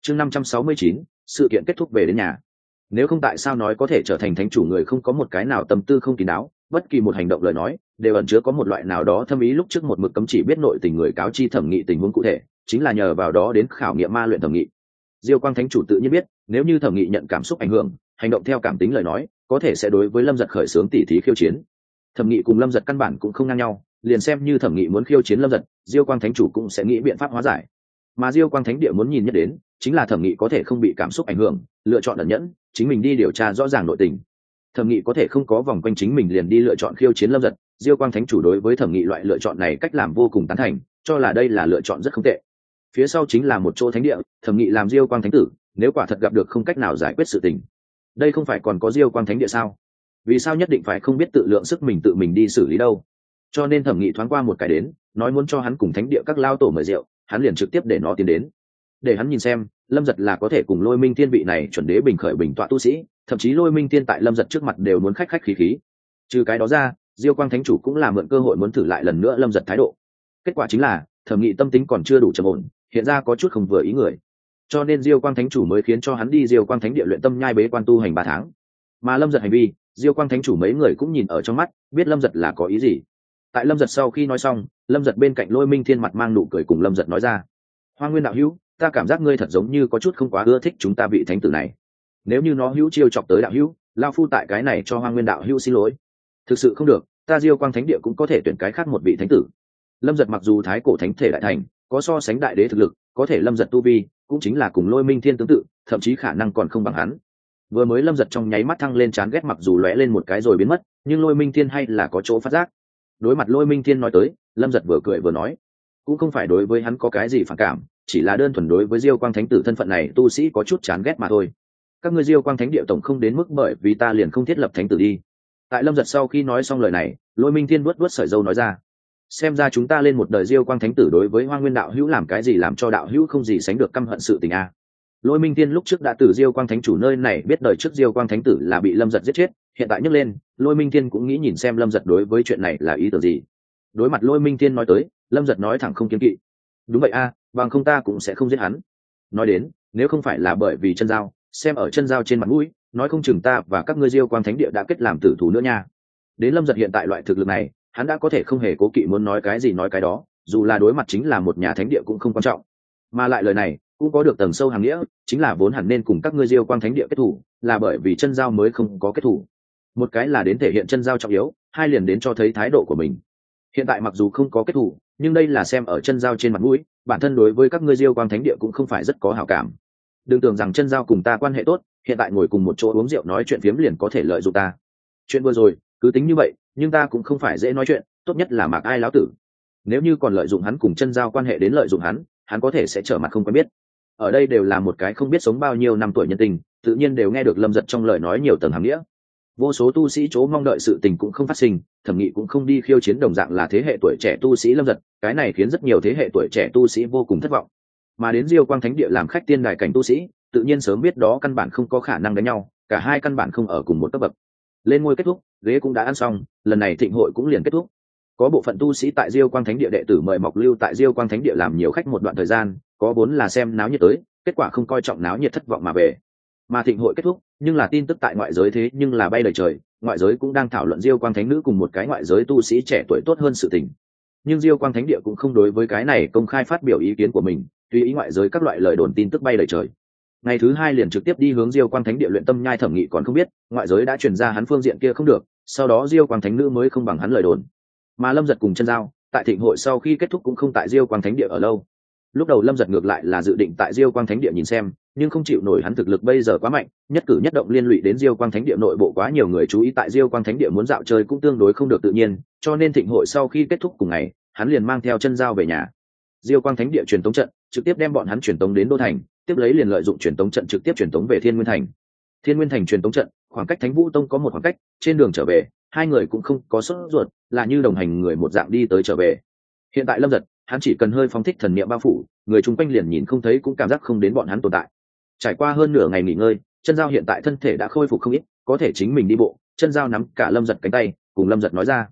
Chương năm trăm sáu mươi chín, sự kiện kết thúc về đến nhà. Nếu không tại sao nói có thể trở thành thánh chủ người không có một cái nào tâm tư không kín đáo bất kỳ một hành động lời nói, đều ẩn chứa có một loại nào đó thâm ý lúc trước một mực cấm chỉ biết nội tình người cáo chi thẩm nghị tình huống cụ thể, chính là nhờ vào đó đến khảo nghiệm ma luyện thẩm nghị. Diêu quang thánh chủ tự nhiên biết, nếu như thẩm nghị nhận cảm xúc ảnh hưởng, hành động theo cảm tính lời nói, có thể sẽ đối với lâm giật khởi xướng tỉ thí khiêu chiến. Thẩm nghị cùng lâm giật căn bản cũng không ngang nhau, liền xem như thẩm nghị muốn khiêu chiến lâm giật, diêu quang thánh chủ cũng sẽ nghĩ biện pháp hóa giải. Mà diêu quang thánh địa muốn nhìn nhất đến, chính là thẩm nghị có thể không bị cảm xúc ảnh hưởng, lựa chọn ẩn nhẫn, chính mình đi điều tra rõ ràng nội tình thẩm nghị có thể không có vòng quanh chính mình liền đi lựa chọn khiêu chiến lâm giật, diêu quang thánh chủ đối với thẩm nghị loại lựa chọn này cách làm vô cùng tán thành, cho là đây là lựa chọn rất không tệ. Phía sau chính là một chỗ thánh địa, thẩm nghị làm diêu quang thánh tử, nếu quả thật gặp được không cách nào giải quyết sự tình. Đây không phải còn có diêu quang thánh địa sao? Vì sao nhất định phải không biết tự lượng sức mình tự mình đi xử lý đâu? Cho nên thẩm nghị thoáng qua một cái đến, nói muốn cho hắn cùng thánh địa các lao tổ mời rượu, hắn liền trực tiếp để nó tiến đến. Để hắn nhìn xem, lâm giật là có thể cùng lôi minh thiên vị này chuẩn đế bình khởi bình tọa tu sĩ thậm chí lôi minh thiên tại lâm giật trước mặt đều muốn khách khách khí khí. Trừ cái đó ra, diêu quang thánh chủ cũng là mượn cơ hội muốn thử lại lần nữa lâm giật thái độ. Kết quả chính là, thẩm nghị tâm tính còn chưa đủ trầm ổn, hiện ra có chút không vừa ý người. Cho nên diêu quang thánh chủ mới khiến cho hắn đi diêu quang thánh địa luyện tâm nhai bế quan tu hành ba tháng. Mà lâm giật hành vi, diêu quang thánh chủ mấy người cũng nhìn ở trong mắt, biết lâm giật là có ý gì. Tại lâm giật sau khi nói xong, lâm giật bên cạnh lôi minh thiên mặt mang nụ cười cùng lâm giật nói ra. Hoa nguyên đạo hữu, ta cảm giác ngươi thật giống như có chút không quá ưa thích chúng ta vị thánh tử này nếu như nó hữu chiêu chọc tới đạo hữu, lao phu tại cái này cho hoa nguyên đạo hữu xin lỗi. Thực sự không được, ta diêu quang thánh địa cũng có thể tuyển cái khác một vị thánh tử. Lâm giật mặc dù thái cổ thánh thể đại thành, có so sánh đại đế thực lực, có thể lâm giật tu vi, cũng chính là cùng lôi minh thiên tương tự, thậm chí khả năng còn không bằng hắn. Vừa mới lâm giật trong nháy mắt thăng lên chán ghét mặc dù lóe lên một cái rồi biến mất, nhưng lôi minh thiên hay là có chỗ phát giác. Đối mặt lôi minh thiên nói tới, lâm giật vừa cười vừa nói, cũng không phải đối với hắn có cái gì phản cảm, chỉ là đơn thuần đối với diêu quang thánh tử thân phận này tu sĩ có chút chán ghét mà thôi các ngươi diêu quang thánh địa tổng không đến mức bởi vì ta liền không thiết lập thánh tử đi. Tại lâm giật sau khi nói xong lời này, lôi minh thiên vuốt vuốt sởi dâu nói ra, xem ra chúng ta lên một đời diêu quang thánh tử đối với hoa nguyên đạo hữu làm cái gì làm cho đạo hữu không gì sánh được căm hận sự tình a? Lôi minh thiên lúc trước đã từ diêu quang thánh chủ nơi này biết đời trước diêu quang thánh tử là bị lâm giật giết chết, hiện tại nhấc lên, lôi minh thiên cũng nghĩ nhìn xem lâm giật đối với chuyện này là ý tưởng gì. Đối mặt lôi minh thiên nói tới, lâm giật nói thẳng không kiếm kỵ, đúng vậy a, bằng không ta cũng sẽ không giết hắn. Nói đến, nếu không phải là bởi vì chân dao xem ở chân dao trên mặt mũi nói không chừng ta và các ngươi diêu quang thánh địa đã kết làm tử thủ nữa nha. Đến lâm giật hiện tại loại thực lực này hắn đã có thể không hề cố kỵ muốn nói cái gì nói cái đó dù là đối mặt chính là một nhà thánh địa cũng không quan trọng. Mà lại lời này cũng có được tầng sâu hàng nghĩa chính là vốn hẳn nên cùng các ngươi diêu quang thánh địa kết thủ là bởi vì chân giao mới không có kết thủ. Một cái là đến thể hiện chân giao trọng yếu hai liền đến cho thấy thái độ của mình. Hiện tại mặc dù không có kết thủ, nhưng đây là xem ở chân giao trên mặt mũi bản thân đối với các ngươi diêu quang thánh địa cũng không phải rất có hảo cảm đừng tưởng rằng chân giao cùng ta quan hệ tốt, hiện tại ngồi cùng một chỗ uống rượu nói chuyện phiếm liền có thể lợi dụng ta. Chuyện vừa rồi, cứ tính như vậy, nhưng ta cũng không phải dễ nói chuyện, tốt nhất là mạc ai láo tử. Nếu như còn lợi dụng hắn cùng chân giao quan hệ đến lợi dụng hắn hắn có thể sẽ trở mặt không quen biết. Ở đây đều là một cái không biết sống bao nhiêu năm tuổi nhân tình, tự nhiên đều nghe được lâm giật trong lời nói nhiều tầng hàm nghĩa. Vô số tu sĩ chỗ mong đợi sự tình cũng không phát sinh, thẩm nghị cũng không đi khiêu chiến đồng dạng là thế hệ tuổi trẻ tu sĩ lâm giật, cái này khiến rất nhiều thế hệ tuổi trẻ tu sĩ vô cùng thất vọng mà đến diêu quang thánh địa làm khách tiên đài cảnh tu sĩ, tự nhiên sớm biết đó căn bản không có khả năng đánh nhau, cả hai căn bản không ở cùng một cấp bậc. Lên ngôi kết thúc, ghế cũng đã ăn xong, lần này thịnh hội cũng liền kết thúc. Có bộ phận tu sĩ tại diêu quang thánh địa đệ tử mời mọc lưu tại diêu quang thánh địa làm nhiều khách một đoạn thời gian, có vốn là xem náo nhiệt tới, kết quả không coi trọng náo nhiệt thất vọng mà về. Mà thịnh hội kết thúc, nhưng là tin tức tại ngoại giới thế nhưng là bay lời trời, ngoại giới cũng đang thảo luận diêu quang thánh nữ cùng một cái ngoại giới tu sĩ trẻ tuổi tốt hơn sự tình. Nhưng diêu quang thánh địa cũng không đối với cái này công khai phát biểu ý kiến của mình tùy ý ngoại giới các loại lời đồn tin tức bay lời trời. Ngày thứ hai liền trực tiếp đi hướng diêu quang thánh địa luyện tâm nhai thẩm nghị còn không biết, ngoại giới đã truyền ra hắn phương diện kia không được, sau đó diêu quang thánh nữ mới không bằng hắn lời đồn. Mà lâm giật cùng chân giao, tại thịnh hội sau khi kết thúc cũng không tại diêu quang thánh địa ở lâu. Lúc đầu lâm giật ngược lại là dự định tại diêu quang thánh địa nhìn xem, nhưng không chịu nổi hắn thực lực bây giờ quá mạnh, nhất cử nhất động liên lụy đến diêu quang thánh địa nội bộ quá nhiều người chú ý tại diêu quang thánh địa muốn dạo chơi cũng tương đối không được tự nhiên, cho nên thịnh hội sau khi kết thúc cùng ngày, hắn liền mang theo chân giao về nhà. Diêu quang thánh địa truyền tống trận trực tiếp đem bọn hắn truyền tống đến đô thành, tiếp lấy liền lợi dụng truyền tống trận trực tiếp truyền tống về thiên nguyên thành. Thiên nguyên thành truyền tống trận, khoảng cách thánh vũ tông có một khoảng cách, trên đường trở về, hai người cũng không có sốt ruột, là như đồng hành người một dạng đi tới trở về. Hiện tại lâm giật, hắn chỉ cần hơi phóng thích thần niệm bao phủ, người chung quanh liền nhìn không thấy cũng cảm giác không đến bọn hắn tồn tại. Trải qua hơn nửa ngày nghỉ ngơi, chân giao hiện tại thân thể đã khôi phục không ít, có thể chính mình đi bộ, chân giao nắm cả lâm giật cánh tay, cùng lâm giật nói ra.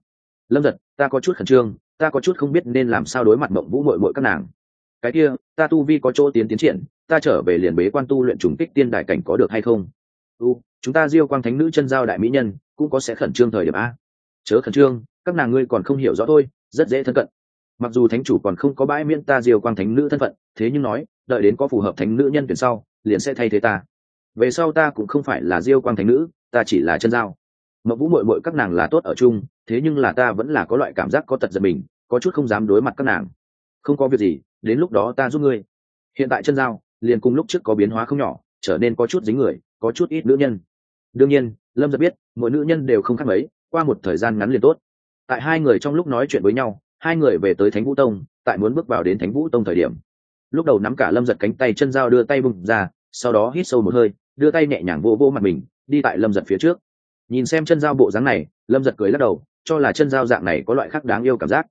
Lâm giật, ta có chút khẩn trương, ta có chút không biết nên làm sao đối mặt mộng vũ mội mội các nàng cái kia, ta tu vi có chỗ tiến tiến triển, ta trở về liền bế quan tu luyện trùng kích tiên đại cảnh có được hay không? U, chúng ta diêu quang thánh nữ chân giao đại mỹ nhân, cũng có sẽ khẩn trương thời điểm a. Chớ khẩn trương, các nàng ngươi còn không hiểu rõ thôi, rất dễ thân cận. Mặc dù thánh chủ còn không có bãi miễn ta diêu quang thánh nữ thân phận, thế nhưng nói, đợi đến có phù hợp thánh nữ nhân tuyển sau, liền sẽ thay thế ta. Về sau ta cũng không phải là diêu quang thánh nữ, ta chỉ là chân giao. Mậu vũ mội mội các nàng là tốt ở chung, thế nhưng là ta vẫn là có loại cảm giác có tật giật mình, có chút không dám đối mặt các nàng. Không có việc gì đến lúc đó ta giúp ngươi. Hiện tại chân dao liền cùng lúc trước có biến hóa không nhỏ, trở nên có chút dính người, có chút ít nữ nhân. Đương nhiên, lâm giật biết, mỗi nữ nhân đều không khác mấy, qua một thời gian ngắn liền tốt. Tại hai người trong lúc nói chuyện với nhau, hai người về tới thánh vũ tông, tại muốn bước vào đến thánh vũ tông thời điểm. Lúc đầu nắm cả lâm giật cánh tay chân dao đưa tay bung ra, sau đó hít sâu một hơi, đưa tay nhẹ nhàng vô vô mặt mình, đi tại lâm giật phía trước. Nhìn xem chân dao bộ dáng này, lâm giật cười lắc đầu, cho là chân dao dạng này có loại khác đáng yêu cảm giác.